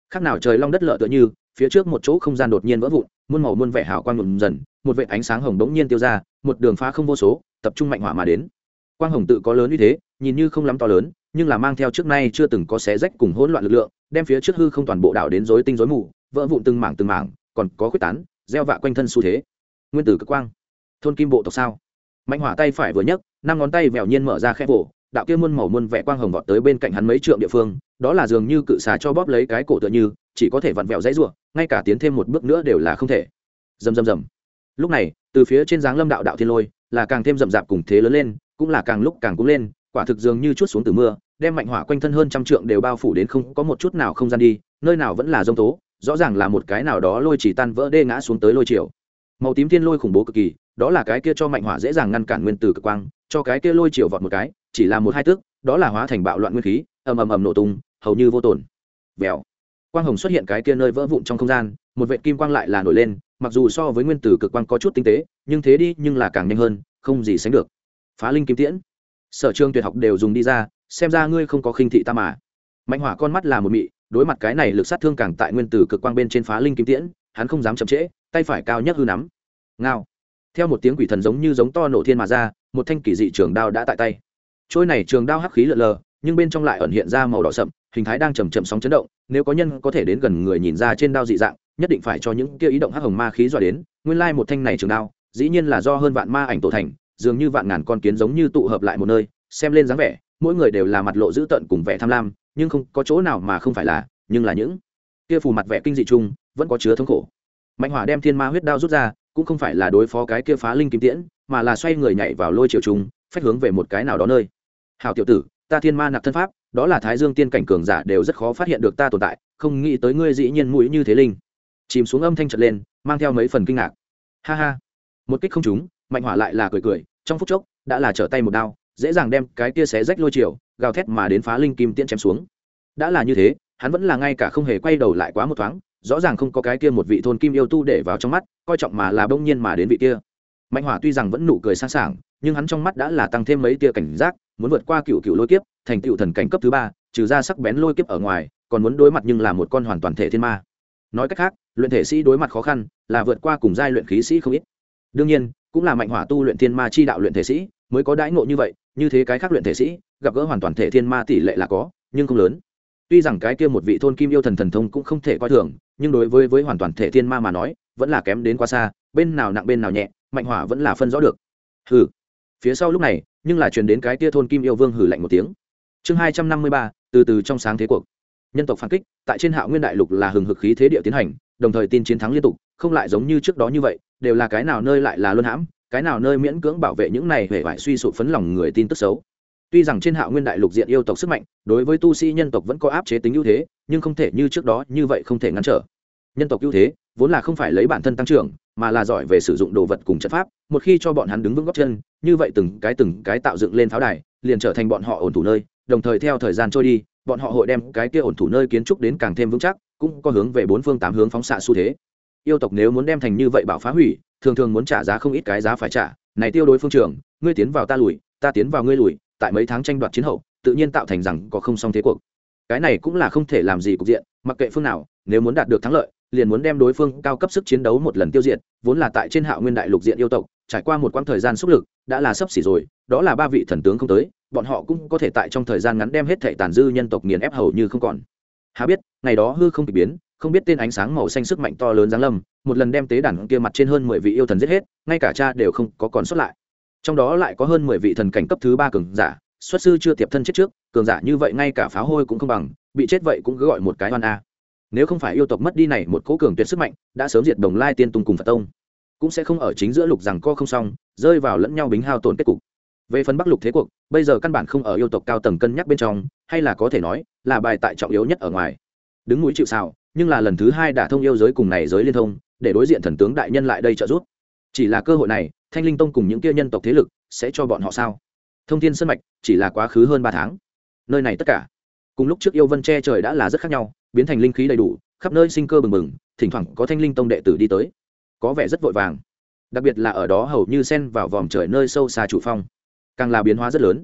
Khác nào trời long đất lợ tựa như, phía trước một chỗ không gian đột nhiên vỡ vụn, muôn màu muôn vẻ hào quang nhuộm dần, một vệ ánh sáng hồng đống nhiên tiêu ra, một đường phá không vô số, tập trung mạnh hỏa mà đến. Quang hồng tự có lớn như thế, nhìn như không lắm to lớn, nhưng là mang theo trước nay chưa từng có xé rách cùng hỗn loạn lực lượng, đem phía trước hư không toàn bộ đảo đến rối tinh rối mù, vỡ vụn từng mảng từng mảng, còn có quyết tán, gieo vạ quanh thân xu thế. Nguyên tử cực quang. Thôn kim bộ tộc sao? Mạnh hỏa tay phải vừa nhấc, năm ngón tay vẹo nhiên mở ra khe vỗ, đạo kia muôn màu muôn vẻ quang hồng vọt tới bên cạnh hắn mấy trượng địa phương, đó là dường như cự xà cho bóp lấy cái cổ tựa như, chỉ có thể vặn vẹo dãy ruộng ngay cả tiến thêm một bước nữa đều là không thể Dầm dầm dầm. lúc này, từ phía trên dáng lâm đạo đạo thiên lôi, là càng thêm rậm rạp cùng thế lớn lên, cũng là càng lúc càng cúng lên, quả thực dường như chút xuống từ mưa, đem mạnh hỏa quanh thân hơn trăm trượng đều bao phủ đến không có một chút nào không gian đi, nơi nào vẫn là rông tố, rõ ràng là một cái nào đó lôi chỉ tan vỡ đê ngã xuống tới lôi chiều màu tím thiên lôi khủng bố cực kỳ đó là cái kia cho mạnh hỏa dễ dàng ngăn cản nguyên tử cực quang, cho cái kia lôi chiều vọt một cái, chỉ là một hai tước đó là hóa thành bạo loạn nguyên khí, ầm ầm ầm nổ tung, hầu như vô tổn. Vèo. Quang hồng xuất hiện cái kia nơi vỡ vụn trong không gian, một vệ kim quang lại là nổi lên, mặc dù so với nguyên tử cực quang có chút tinh tế, nhưng thế đi, nhưng là càng nhanh hơn, không gì sánh được. Phá linh kim tiễn. Sở trường tuyệt học đều dùng đi ra, xem ra ngươi không có khinh thị ta mà. Mạnh hỏa con mắt là một mị, đối mặt cái này lực sát thương càng tại nguyên tử cực quang bên trên phá linh kim tiễn, hắn không dám chậm trễ, tay phải cao nhất hư nắm. Ngao theo một tiếng quỷ thần giống như giống to nổ thiên mà ra, một thanh kỳ dị trường đao đã tại tay. Trôi này trường đao hắc khí lợn lờ, nhưng bên trong lại ẩn hiện ra màu đỏ sậm, hình thái đang chầm chậm sóng chấn động, nếu có nhân có thể đến gần người nhìn ra trên đao dị dạng, nhất định phải cho những kia ý động hắc hồng ma khí dọa đến, nguyên lai một thanh này trường đao, dĩ nhiên là do hơn vạn ma ảnh tổ thành, dường như vạn ngàn con kiến giống như tụ hợp lại một nơi, xem lên dáng vẻ, mỗi người đều là mặt lộ dữ tợn cùng vẻ tham lam, nhưng không có chỗ nào mà không phải là, nhưng là những kia phù mặt vẻ kinh dị chung, vẫn có chứa thống khổ. Mạnh hỏa đem thiên ma huyết đao rút ra cũng không phải là đối phó cái kia phá linh kim tiễn, mà là xoay người nhảy vào lôi triều trung, phách hướng về một cái nào đó nơi. Hào tiểu tử, ta thiên ma nạp thân pháp, đó là thái dương tiên cảnh cường giả đều rất khó phát hiện được ta tồn tại, không nghĩ tới ngươi dĩ nhiên mũi như thế linh. Chìm xuống âm thanh trật lên, mang theo mấy phần kinh ngạc. Ha ha. Một kích không trúng, mạnh hỏa lại là cười cười, trong phút chốc, đã là trở tay một đao, dễ dàng đem cái kia xé rách lôi chiều gào thét mà đến phá linh kim tiễn chém xuống. Đã là như thế, hắn vẫn là ngay cả không hề quay đầu lại quá một thoáng rõ ràng không có cái kia một vị thôn kim yêu tu để vào trong mắt, coi trọng mà là bỗng nhiên mà đến vị kia. Mạnh hỏa tuy rằng vẫn nụ cười sáng sảng, nhưng hắn trong mắt đã là tăng thêm mấy tia cảnh giác, muốn vượt qua cựu cựu lôi kiếp, thành cựu thần cảnh cấp thứ ba, trừ ra sắc bén lôi kiếp ở ngoài, còn muốn đối mặt nhưng là một con hoàn toàn thể thiên ma. Nói cách khác, luyện thể sĩ đối mặt khó khăn, là vượt qua cùng giai luyện khí sĩ không ít. Đương nhiên, cũng là mạnh hỏa tu luyện thiên ma chi đạo luyện thể sĩ, mới có đãi ngộ như vậy, như thế cái khác luyện thể sĩ, gặp gỡ hoàn toàn thể thiên ma tỷ lệ là có, nhưng không lớn. Tuy rằng cái kia một vị thôn kim yêu thần thần thông cũng không thể coi thường nhưng đối với với hoàn toàn thể thiên ma mà nói, vẫn là kém đến quá xa, bên nào nặng bên nào nhẹ, mạnh hỏa vẫn là phân rõ được. Hừ. Phía sau lúc này, nhưng là truyền đến cái tia thôn kim yêu vương hử lạnh một tiếng. Chương hai trăm năm mươi ba, từ từ trong sáng thế cuộc. Nhân tộc phản kích, tại trên hạo nguyên đại lục là hừng hực khí thế địa tiến hành, đồng thời tin chiến thắng liên tục, không lại giống như trước đó như vậy, đều là cái nào nơi lại là luân hãm, cái nào nơi miễn cưỡng bảo vệ những này hề vải suy sụp phấn lòng người tin tức xấu tuy rằng trên hạo nguyên đại lục diện yêu tộc sức mạnh, đối với tu sĩ nhân tộc vẫn có áp chế tính ưu thế, nhưng không thể như trước đó như vậy không thể ngăn trở. Nhân tộc ưu thế vốn là không phải lấy bản thân tăng trưởng, mà là giỏi về sử dụng đồ vật cùng chất pháp, một khi cho bọn hắn đứng vững góc chân, như vậy từng cái từng cái tạo dựng lên pháo đài, liền trở thành bọn họ ổn thủ nơi, đồng thời theo thời gian trôi đi, bọn họ hội đem cái kia ổn thủ nơi kiến trúc đến càng thêm vững chắc, cũng có hướng về bốn phương tám hướng phóng xạ xu thế. Yêu tộc nếu muốn đem thành như vậy bảo phá hủy, thường thường muốn trả giá không ít cái giá phải trả. Này tiêu đối phương trường ngươi tiến vào ta lùi, ta tiến vào ngươi lùi tại mấy tháng tranh đoạt chiến hậu, tự nhiên tạo thành rằng có không xong thế cuộc. Cái này cũng là không thể làm gì cục diện, mặc kệ phương nào, nếu muốn đạt được thắng lợi, liền muốn đem đối phương cao cấp sức chiến đấu một lần tiêu diệt, vốn là tại trên hạo nguyên đại lục diện yêu tộc, trải qua một quãng thời gian xúc lực, đã là sấp xỉ rồi, đó là ba vị thần tướng không tới, bọn họ cũng có thể tại trong thời gian ngắn đem hết thệ tàn dư nhân tộc nghiền ép hầu như không còn. Há biết, ngày đó hư không bị biến, không biết tên ánh sáng màu xanh sức mạnh to lớn giáng lâm, một lần đem tế đàn kia mặt trên hơn mười vị yêu thần giết hết, ngay cả cha đều không có còn xuất lại trong đó lại có hơn mười vị thần cảnh cấp thứ ba cường giả, xuất sư chưa tiệp thân chết trước, cường giả như vậy ngay cả pháo hôi cũng không bằng, bị chết vậy cũng cứ gọi một cái oan a. Nếu không phải yêu tộc mất đi này một cố cường tuyệt sức mạnh, đã sớm diệt đồng lai tiên tung cùng phật tông. Cũng sẽ không ở chính giữa lục rằng co không xong, rơi vào lẫn nhau bính hao tổn kết cục. Về phần bắc lục thế cuộc, bây giờ căn bản không ở yêu tộc cao tầng cân nhắc bên trong, hay là có thể nói, là bài tại trọng yếu nhất ở ngoài. Đứng núi chịu xào nhưng là lần thứ hai đả thông yêu giới cùng này giới liên thông, để đối diện thần tướng đại nhân lại đây trợ giúp. Chỉ là cơ hội này thanh linh tông cùng những kia nhân tộc thế lực sẽ cho bọn họ sao? Thông tin sân mạch chỉ là quá khứ hơn ba tháng. Nơi này tất cả, cùng lúc trước yêu vân che trời đã là rất khác nhau, biến thành linh khí đầy đủ, khắp nơi sinh cơ bừng bừng, thỉnh thoảng có thanh linh tông đệ tử đi tới. Có vẻ rất vội vàng. Đặc biệt là ở đó hầu như sen vào vòm trời nơi sâu xa chủ phong. Càng là biến hóa rất lớn.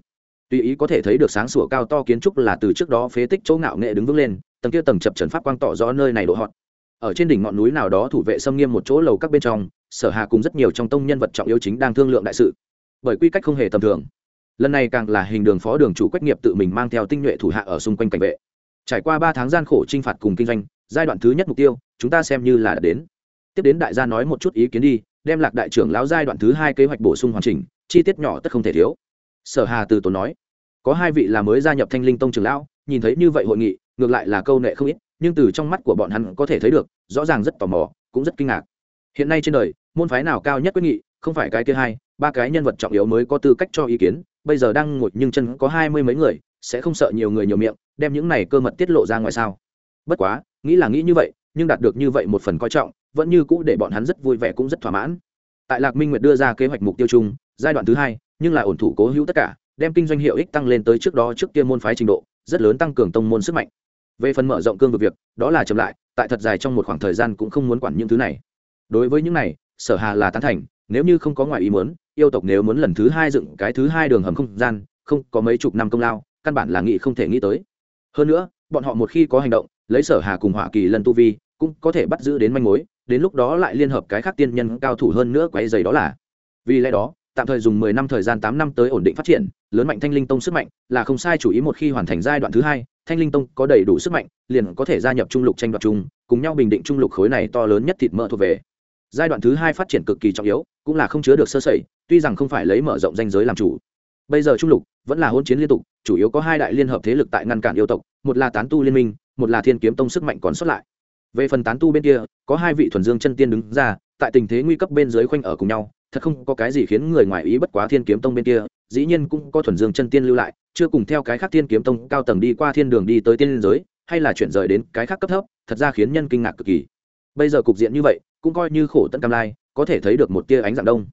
Tùy ý có thể thấy được sáng sủa cao to kiến trúc là từ trước đó phế tích chỗ ngạo nghệ đứng vững lên, tầng kia tầng chập trần pháp quang tỏ rõ nơi này độ hot ở trên đỉnh ngọn núi nào đó thủ vệ xâm nghiêm một chỗ lầu các bên trong, sở hà cùng rất nhiều trong tông nhân vật trọng yếu chính đang thương lượng đại sự. Bởi quy cách không hề tầm thường. Lần này càng là hình đường phó đường chủ quách nghiệp tự mình mang theo tinh nhuệ thủ hạ ở xung quanh cảnh vệ. Trải qua ba tháng gian khổ t r i n h phạt cùng kinh doanh, giai đoạn thứ nhất mục tiêu, chúng ta xem như là đã đến. Tiếp đến đại gia nói một chút ý kiến đi, đem lạc đại trưởng lão giai đoạn thứ hai kế hoạch bổ sung hoàn chỉnh, chi tiết nhỏ tất không thể thiếu. Sở hà từ tốn nói, có hai vị là mới gia nhập thanh linh tông trường lão, nhìn thấy như vậy hội nghị, ngược lại là câu nệ không ít nhưng từ trong mắt của bọn hắn có thể thấy được, rõ ràng rất tò mò, cũng rất kinh ngạc. Hiện nay trên đời, môn phái nào cao nhất quyết nghị, không phải cái kia hai, ba cái nhân vật trọng yếu mới có tư cách cho ý kiến, bây giờ đang ngồi nhưng chân có hai mươi mấy người, sẽ không sợ nhiều người nhiều miệng, đem những này cơ mật tiết lộ ra ngoài sao? Bất quá, nghĩ là nghĩ như vậy, nhưng đạt được như vậy một phần coi trọng, vẫn như cũ để bọn hắn rất vui vẻ cũng rất thỏa mãn. Tại lạc minh nguyệt đưa ra kế hoạch mục tiêu chung, giai đoạn thứ hai, nhưng là ổn thủ cố hữu tất cả, đem kinh doanh hiệu ích tăng lên tới trước đó trước kia môn phái trình độ, rất lớn tăng cường tông môn sức mạnh về phần mở rộng cương vực việc, đó là chậm lại, tại thật dài trong một khoảng thời gian cũng không muốn quản những thứ này. Đối với những này, sở hà là tán thành, nếu như không có ngoài ý muốn, yêu tộc nếu muốn lần thứ hai dựng cái thứ hai đường hầm không gian, không có mấy chục năm công lao, căn bản là nghĩ không thể nghĩ tới. Hơn nữa, bọn họ một khi có hành động, lấy sở hà cùng hỏa kỳ lần tu vi, cũng có thể bắt giữ đến manh mối, đến lúc đó lại liên hợp cái khác tiên nhân cao thủ hơn nữa quấy dày đó là. Vì lẽ đó, tạm thời dùng mười năm thời gian tám năm tới ổn định phát triển, lớn mạnh thanh linh tông sức mạnh là không sai chủ ý một khi hoàn thành giai đoạn thứ hai thanh linh tông có đầy đủ sức mạnh, liền có thể gia nhập trung lục tranh đoạt chung, cùng nhau bình định trung lục khối này to lớn nhất thịt mỡ thuộc về. Giai đoạn thứ hai phát triển cực kỳ trọng yếu, cũng là không chứa được sơ sẩy, tuy rằng không phải lấy mở rộng danh giới làm chủ. Bây giờ trung lục vẫn là hôn chiến liên tục, chủ yếu có hai đại liên hợp thế lực tại ngăn cản yêu tộc, một là tán tu liên minh, một là thiên kiếm tông sức mạnh còn sót lại. Về phần tán tu bên kia, có hai vị thuần dương chân tiên đứng ra, tại tình thế nguy cấp bên dưới khoanh ở cùng nhau, thật không có cái gì khiến người ngoài ý bất quá thiên kiếm tông bên kia dĩ nhiên cũng có thuần dương chân tiên lưu lại, chưa cùng theo cái khác thiên kiếm tông cao tầng đi qua thiên đường đi tới tiên liên giới, hay là chuyển rời đến cái khác cấp thấp, thật ra khiến nhân kinh ngạc cực kỳ. Bây giờ cục diện như vậy, cũng coi như khổ tận cam lai, có thể thấy được một tia ánh dạng đông.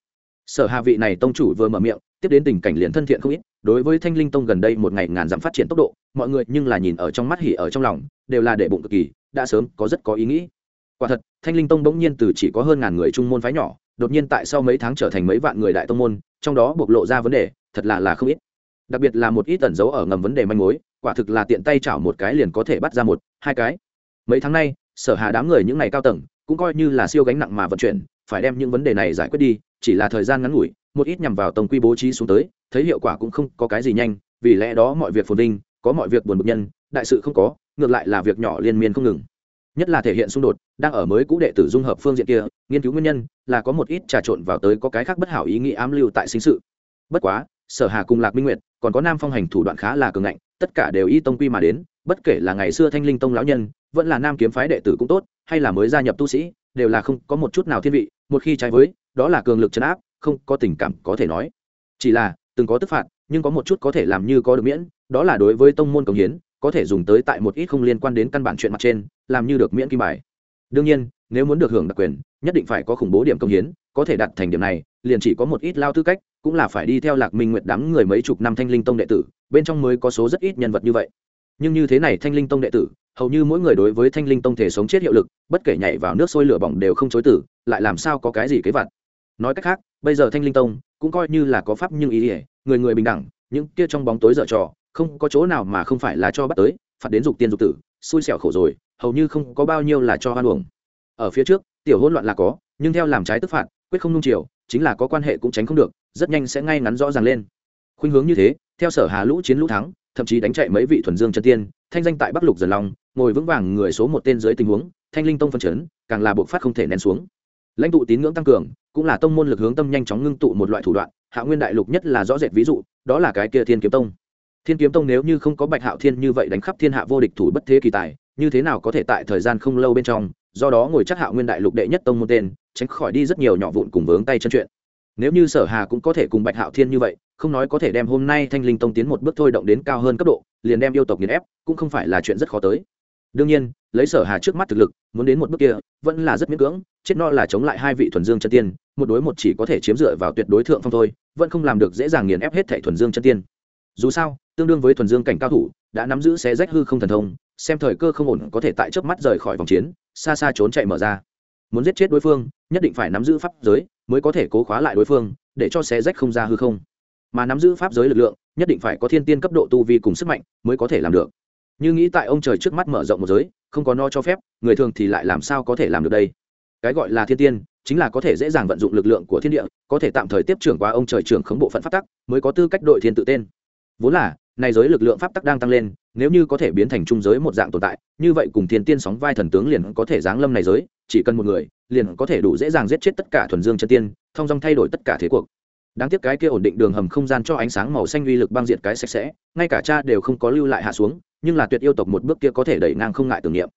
Sở hạ vị này tông chủ vừa mở miệng, tiếp đến tình cảnh liền thân thiện không ít, đối với thanh linh tông gần đây một ngày ngàn dặm phát triển tốc độ, mọi người nhưng là nhìn ở trong mắt hỉ ở trong lòng, đều là để bụng cực kỳ, đã sớm có rất có ý nghĩ. Quả thật, thanh linh tông bỗng nhiên từ chỉ có hơn ngàn người trung môn phái nhỏ, đột nhiên tại sau mấy tháng trở thành mấy vạn người đại tông môn, trong đó bộc lộ ra vấn đề thật là là không ít. Đặc biệt là một ít tẩn dấu ở ngầm vấn đề manh mối, quả thực là tiện tay chảo một cái liền có thể bắt ra một, hai cái. Mấy tháng nay, sở hà đám người những ngày cao tầng, cũng coi như là siêu gánh nặng mà vận chuyển, phải đem những vấn đề này giải quyết đi, chỉ là thời gian ngắn ngủi, một ít nhằm vào tổng quy bố trí xuống tới, thấy hiệu quả cũng không có cái gì nhanh, vì lẽ đó mọi việc phồn vinh, có mọi việc buồn bực nhân, đại sự không có, ngược lại là việc nhỏ liên miên không ngừng. Nhất là thể hiện xung đột, đang ở mới cũ đệ tử dung hợp phương diện kia, nghiên cứu nguyên nhân, là có một ít trà trộn vào tới có cái khác bất hảo ý nghĩ ám lưu tại sinh sự. Bất quá sở hà cùng lạc minh nguyệt, còn có nam phong hành thủ đoạn khá là cường ngạnh, tất cả đều y tông quy mà đến, bất kể là ngày xưa thanh linh tông lão nhân, vẫn là nam kiếm phái đệ tử cũng tốt, hay là mới gia nhập tu sĩ, đều là không có một chút nào thiên vị, một khi trái với, đó là cường lực chấn áp, không có tình cảm có thể nói. Chỉ là, từng có tức phạt, nhưng có một chút có thể làm như có được miễn, đó là đối với tông môn cống hiến, có thể dùng tới tại một ít không liên quan đến căn bản chuyện mặt trên, làm như được miễn kim bài. Đương nhiên, nếu muốn được hưởng đặc quyền, nhất định phải có khủng bố điểm công hiến, có thể đạt thành điểm này, liền chỉ có một ít lao tư cách cũng là phải đi theo lạc minh nguyệt đám người mấy chục năm thanh linh tông đệ tử, bên trong mới có số rất ít nhân vật như vậy. Nhưng như thế này thanh linh tông đệ tử, hầu như mỗi người đối với thanh linh tông thể sống chết hiệu lực, bất kể nhảy vào nước sôi lửa bỏng đều không chối tử lại làm sao có cái gì kế vặt. Nói cách khác, bây giờ thanh linh tông cũng coi như là có pháp nhưng ý ỉa người người bình đẳng, những kia trong bóng tối dở trò, không có chỗ nào mà không phải là cho bắt tới, phạt đến dục tiên dục tử, xui xẻo khổ rồi, hầu như không có bao nhiêu là cho hoan uổng. Ở phía trước, tiểu hỗn loạn là có, nhưng theo làm trái tức phạt, quyết không nung chiều, chính là có quan hệ cũng tránh không được rất nhanh sẽ ngay ngắn rõ ràng lên. Khuynh hướng như thế, theo sở hà lũ chiến lũ thắng, thậm chí đánh chạy mấy vị thuần dương chân tiên, thanh danh tại bắc lục dần long, ngồi vững vàng người số một tên dưới tình huống, thanh linh tông phân chấn, càng là buộc phát không thể nén xuống. Lãnh tụ tín ngưỡng tăng cường, cũng là tông môn lực hướng tâm nhanh chóng ngưng tụ một loại thủ đoạn, hạ nguyên đại lục nhất là rõ rệt ví dụ, đó là cái kia thiên kiếm tông. Thiên kiếm tông nếu như không có bạch hạo thiên như vậy đánh khắp thiên hạ vô địch thủ bất thế kỳ tài, như thế nào có thể tại thời gian không lâu bên trong, do đó ngồi chắc Hạ nguyên đại lục đệ nhất tông môn tên, tránh khỏi đi rất nhiều nhỏ vụn cùng vướng tay chân chuyện nếu như sở hà cũng có thể cùng bạch hạo thiên như vậy, không nói có thể đem hôm nay thanh linh tông tiến một bước thôi động đến cao hơn cấp độ, liền đem yêu tộc nghiền ép, cũng không phải là chuyện rất khó tới. Đương nhiên, lấy sở hà trước mắt thực lực, muốn đến một bước kia, vẫn là rất miễn cưỡng, chết no là chống lại hai vị thuần dương chân tiên, một đối một chỉ có thể chiếm dựa vào tuyệt đối thượng phong thôi, vẫn không làm được dễ dàng nghiền ép hết thảy thuần dương chân tiên. Dù sao, tương đương với thuần dương cảnh cao thủ, đã nắm giữ xé rách hư không thần thông, xem thời cơ không ổn có thể tại trước mắt rời khỏi vòng chiến, xa xa trốn chạy mở ra. Muốn giết chết đối phương, nhất định phải nắm giữ pháp giới mới có thể cố khóa lại đối phương, để cho xé rách không ra hư không. Mà nắm giữ pháp giới lực lượng, nhất định phải có thiên tiên cấp độ tu vi cùng sức mạnh mới có thể làm được. Như nghĩ tại ông trời trước mắt mở rộng một giới, không có no cho phép, người thường thì lại làm sao có thể làm được đây? Cái gọi là thiên tiên, chính là có thể dễ dàng vận dụng lực lượng của thiên địa, có thể tạm thời tiếp trưởng qua ông trời trưởng khống bộ phận pháp tắc, mới có tư cách đội thiên tự tên. Vốn là này giới lực lượng pháp tắc đang tăng lên, nếu như có thể biến thành trung giới một dạng tồn tại, như vậy cùng thiên tiên sóng vai thần tướng liền có thể giáng lâm này giới, chỉ cần một người liền có thể đủ dễ dàng giết chết tất cả thuần dương chân tiên, thông dong thay đổi tất cả thế cuộc. Đáng tiếc cái kia ổn định đường hầm không gian cho ánh sáng màu xanh uy lực băng diệt cái sạch sẽ, ngay cả cha đều không có lưu lại hạ xuống, nhưng là tuyệt yêu tộc một bước kia có thể đẩy ngang không ngại tưởng niệm.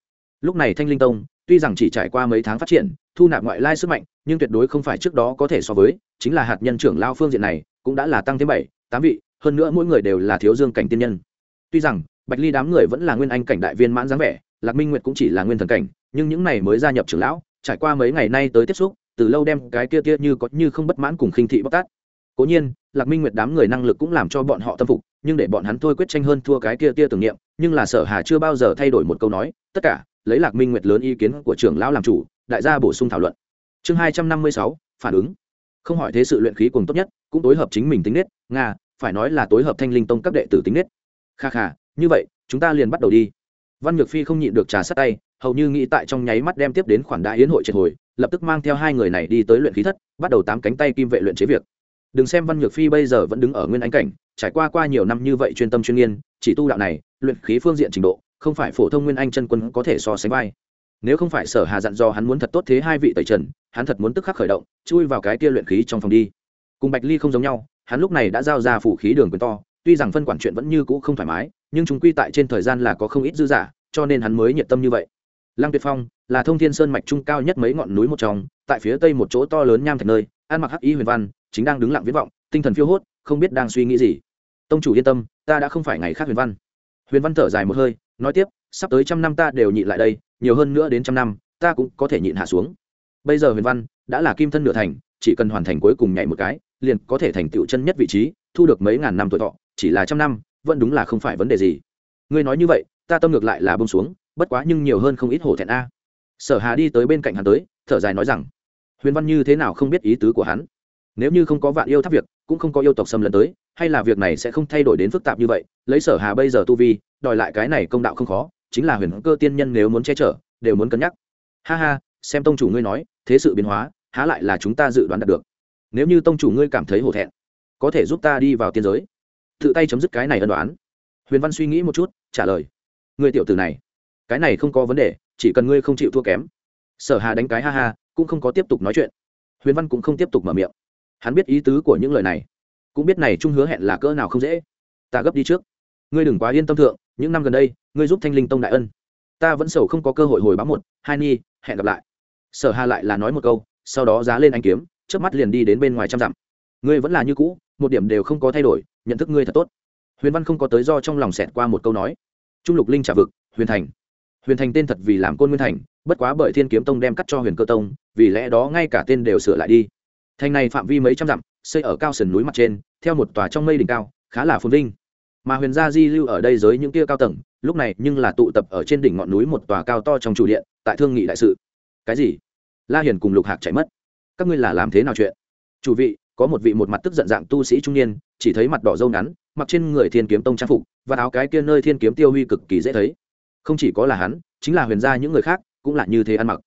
Lúc này thanh linh tông, tuy rằng chỉ trải qua mấy tháng phát triển, thu nạp ngoại lai sức mạnh, nhưng tuyệt đối không phải trước đó có thể so với, chính là hạt nhân trưởng lao phương diện này, cũng đã là tăng thêm bảy, tám vị, hơn nữa mỗi người đều là thiếu dương cảnh tiên nhân. Tuy rằng, bạch ly đám người vẫn là nguyên anh cảnh đại viên mãn dáng vẻ, lạc minh nguyệt cũng chỉ là nguyên thần cảnh, nhưng những này mới gia nhập trưởng lão trải qua mấy ngày nay tới tiếp xúc, từ lâu đem cái kia kia như có như không bất mãn cùng khinh thị bóc tát. Cố nhiên, lạc minh nguyệt đám người năng lực cũng làm cho bọn họ tâm phục, nhưng để bọn hắn thôi quyết tranh hơn thua cái kia tia tưởng niệm, nhưng là sở hà chưa bao giờ thay đổi một câu nói, tất cả, lấy lạc minh nguyệt lớn ý kiến của trưởng lão làm chủ, đại gia bổ sung thảo luận. Chương hai trăm năm mươi sáu, phản ứng. Không hỏi thế sự luyện khí cùng tốt nhất, cũng tối hợp chính mình tính nết, nga, phải nói là tối hợp thanh linh tông các đệ tử tính nết. Kha kha, như vậy, chúng ta liền bắt đầu đi. Văn nhược phi không nhịn được trà sát tay hầu như nghĩ tại trong nháy mắt đem tiếp đến khoản đại hiến hội triệt hồi, lập tức mang theo hai người này đi tới luyện khí thất, bắt đầu tám cánh tay kim vệ luyện chế việc. Đừng xem văn nhược phi bây giờ vẫn đứng ở nguyên ánh cảnh, trải qua qua nhiều năm như vậy chuyên tâm chuyên nghiên, chỉ tu đạo này, luyện khí phương diện trình độ, không phải phổ thông nguyên anh chân quân có thể so sánh vai. Nếu không phải sở hà dặn do hắn muốn thật tốt thế hai vị tẩy trần, hắn thật muốn tức khắc khởi động, chui vào cái kia luyện khí trong phòng đi. Cùng bạch ly không giống nhau, hắn lúc này đã giao ra phủ khí đường quyền to, tuy rằng phân quản chuyện vẫn như cũ không thoải mái, nhưng chúng quy tại trên thời gian là có không ít dư giả, cho nên hắn mới nhiệt tâm như vậy lăng tuyệt phong là thông thiên sơn mạch trung cao nhất mấy ngọn núi một trong, tại phía tây một chỗ to lớn nham thạch nơi, An mặc hắc y huyền văn chính đang đứng lặng viết vọng, tinh thần phiêu hốt, không biết đang suy nghĩ gì. Tông chủ yên tâm, ta đã không phải ngày khác huyền văn. Huyền văn thở dài một hơi, nói tiếp, sắp tới trăm năm ta đều nhịn lại đây, nhiều hơn nữa đến trăm năm, ta cũng có thể nhịn hạ xuống. Bây giờ huyền văn đã là kim thân nửa thành, chỉ cần hoàn thành cuối cùng nhảy một cái, liền có thể thành tựu chân nhất vị trí, thu được mấy ngàn năm tuổi thọ, chỉ là trăm năm, vẫn đúng là không phải vấn đề gì. Ngươi nói như vậy, ta tâm ngược lại là bông xuống bất quá nhưng nhiều hơn không ít hổ thẹn a. Sở hà đi tới bên cạnh hắn tới, thở dài nói rằng, huyền văn như thế nào không biết ý tứ của hắn? Nếu như không có vạn yêu tháp việc, cũng không có yêu tộc xâm lấn tới, hay là việc này sẽ không thay đổi đến phức tạp như vậy? Lấy sở hà bây giờ tu vi, đòi lại cái này công đạo không khó, chính là huyền cơ tiên nhân nếu muốn che chở, đều muốn cân nhắc. Ha ha, xem tông chủ ngươi nói, thế sự biến hóa, há lại là chúng ta dự đoán đạt được. Nếu như tông chủ ngươi cảm thấy hổ thẹn, có thể giúp ta đi vào tiên giới. Tự tay chấm dứt cái này ân đoán. Huyền văn suy nghĩ một chút, trả lời người tiểu tử này cái này không có vấn đề, chỉ cần ngươi không chịu thua kém. Sở hà đánh cái ha ha, cũng không có tiếp tục nói chuyện. Huyền văn cũng không tiếp tục mở miệng. Hắn biết ý tứ của những lời này, cũng biết này trung hứa hẹn là cỡ nào không dễ. Ta gấp đi trước. Ngươi đừng quá yên tâm thượng, những năm gần đây, ngươi giúp thanh linh tông đại ân. Ta vẫn sầu không có cơ hội hồi báo một, hai ni, hẹn gặp lại. Sở hà lại là nói một câu, sau đó giá lên anh kiếm trước mắt liền đi đến bên ngoài trăm dặm. Ngươi vẫn là như cũ, một điểm đều không có thay đổi, nhận thức ngươi thật tốt. Huyền văn không có tới do trong lòng xẹt qua một câu nói. Trung lục linh trả vực, huyền thành huyền thành tên thật vì làm côn nguyên thành, bất quá bởi thiên kiếm tông đem cắt cho huyền cơ tông, vì lẽ đó ngay cả tên đều sửa lại đi. Thành này phạm vi mấy trăm dặm, xây ở cao sườn núi mặt trên, theo một tòa trong mây đỉnh cao, khá là phồn vinh. Mà huyền gia di lưu ở đây dưới những kia cao tầng, lúc này nhưng là tụ tập ở trên đỉnh ngọn núi một tòa cao to trong chủ điện, tại thương nghị đại sự. Cái gì? La hiền cùng lục hạc chạy mất. Các ngươi là làm thế nào chuyện? Chủ vị, có một vị một mặt tức giận dạng tu sĩ trung niên, chỉ thấy mặt đỏ dâu ngắn, mặc trên người thiên kiếm tông trang phục, và áo cái kia nơi thiên kiếm tiêu huy cực kỳ dễ thấy không chỉ có là hắn, chính là huyền gia những người khác cũng là như thế ăn mặc.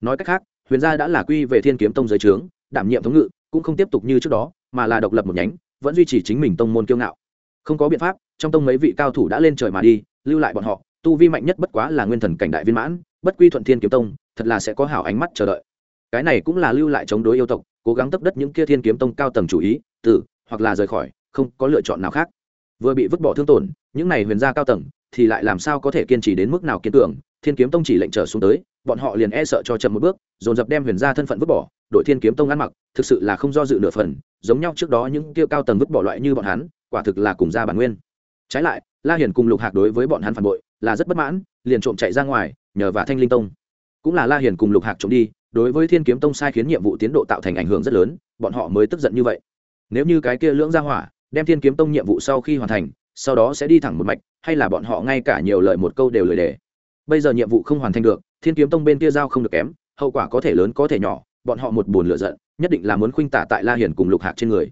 Nói cách khác, huyền gia đã là quy về thiên kiếm tông giới trướng, đảm nhiệm thống ngự, cũng không tiếp tục như trước đó, mà là độc lập một nhánh, vẫn duy trì chính mình tông môn kiêu ngạo. Không có biện pháp, trong tông mấy vị cao thủ đã lên trời mà đi, lưu lại bọn họ, tu vi mạnh nhất bất quá là nguyên thần cảnh đại viên mãn, bất quy thuận thiên kiếm tông, thật là sẽ có hảo ánh mắt chờ đợi. Cái này cũng là lưu lại chống đối yêu tộc, cố gắng tấp đất những kia thiên kiếm tông cao tầng chủ ý tử hoặc là rời khỏi, không có lựa chọn nào khác. Vừa bị vứt bỏ thương tổn, những này huyền gia cao tầng thì lại làm sao có thể kiên trì đến mức nào kiên tưởng thiên kiếm tông chỉ lệnh trở xuống tới, bọn họ liền e sợ cho chậm một bước, dồn dập đem huyền gia thân phận vứt bỏ, đội thiên kiếm tông ăn mặc, thực sự là không do dự nửa phần, giống nhau trước đó những kia cao tầng vứt bỏ loại như bọn hắn, quả thực là cùng ra bản nguyên. Trái lại, la hiển cùng lục hạc đối với bọn hắn phản bội, là rất bất mãn, liền trộm chạy ra ngoài, nhờ và thanh linh tông. Cũng là la hiển cùng lục hạc trộm đi, đối với thiên kiếm tông sai khiến nhiệm vụ tiến độ tạo thành ảnh hưởng rất lớn, bọn họ mới tức giận như vậy. Nếu như cái kia lưỡng ra hỏa, đem thiên kiếm tông nhiệm vụ sau khi hoàn thành sau đó sẽ đi thẳng một mạch, hay là bọn họ ngay cả nhiều lời một câu đều lời đề. bây giờ nhiệm vụ không hoàn thành được, thiên kiếm tông bên kia giao không được kém, hậu quả có thể lớn có thể nhỏ, bọn họ một buồn lựa giận, nhất định là muốn khuynh tả tại la hiển cùng lục hạc trên người.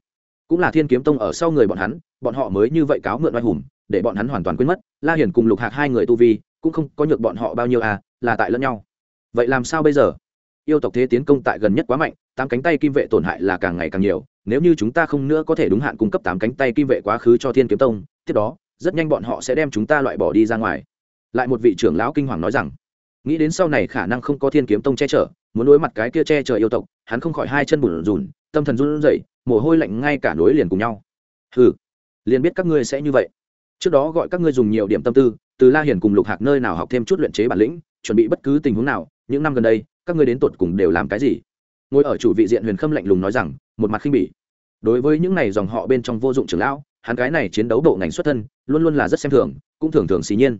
Cũng là thiên kiếm tông ở sau người bọn hắn, bọn họ mới như vậy cáo mượn oai hùng, để bọn hắn hoàn toàn quên mất, la hiển cùng lục hạc hai người tu vi, cũng không có nhược bọn họ bao nhiêu à là tại lẫn nhau. Vậy làm sao bây giờ? Yêu tộc thế tiến công tại gần nhất quá mạnh tám cánh tay kim vệ tổn hại là càng ngày càng nhiều, nếu như chúng ta không nữa có thể đúng hạn cung cấp tám cánh tay kim vệ quá khứ cho thiên kiếm tông, tiếp đó, rất nhanh bọn họ sẽ đem chúng ta loại bỏ đi ra ngoài. Lại một vị trưởng lão kinh hoàng nói rằng, nghĩ đến sau này khả năng không có thiên kiếm tông che chở, muốn đối mặt cái kia che chở yêu tộc, hắn không khỏi hai chân bùn rùn tâm thần run rẩy, mồ hôi lạnh ngay cả nối liền cùng nhau. Hừ, liền biết các ngươi sẽ như vậy. Trước đó gọi các ngươi dùng nhiều điểm tâm tư, từ la hiển cùng lục hạc nơi nào học thêm chút luyện chế bản lĩnh, chuẩn bị bất cứ tình huống nào, những năm gần đây, các ngươi đến tột cùng đều làm cái gì? Ngồi ở chủ vị diện huyền khâm lạnh lùng nói rằng, một mặt khinh bỉ. Đối với những này dòng họ bên trong vô dụng trưởng lão, hắn cái này chiến đấu bộ ngành xuất thân, luôn luôn là rất xem thường, cũng thường thường xì nhiên.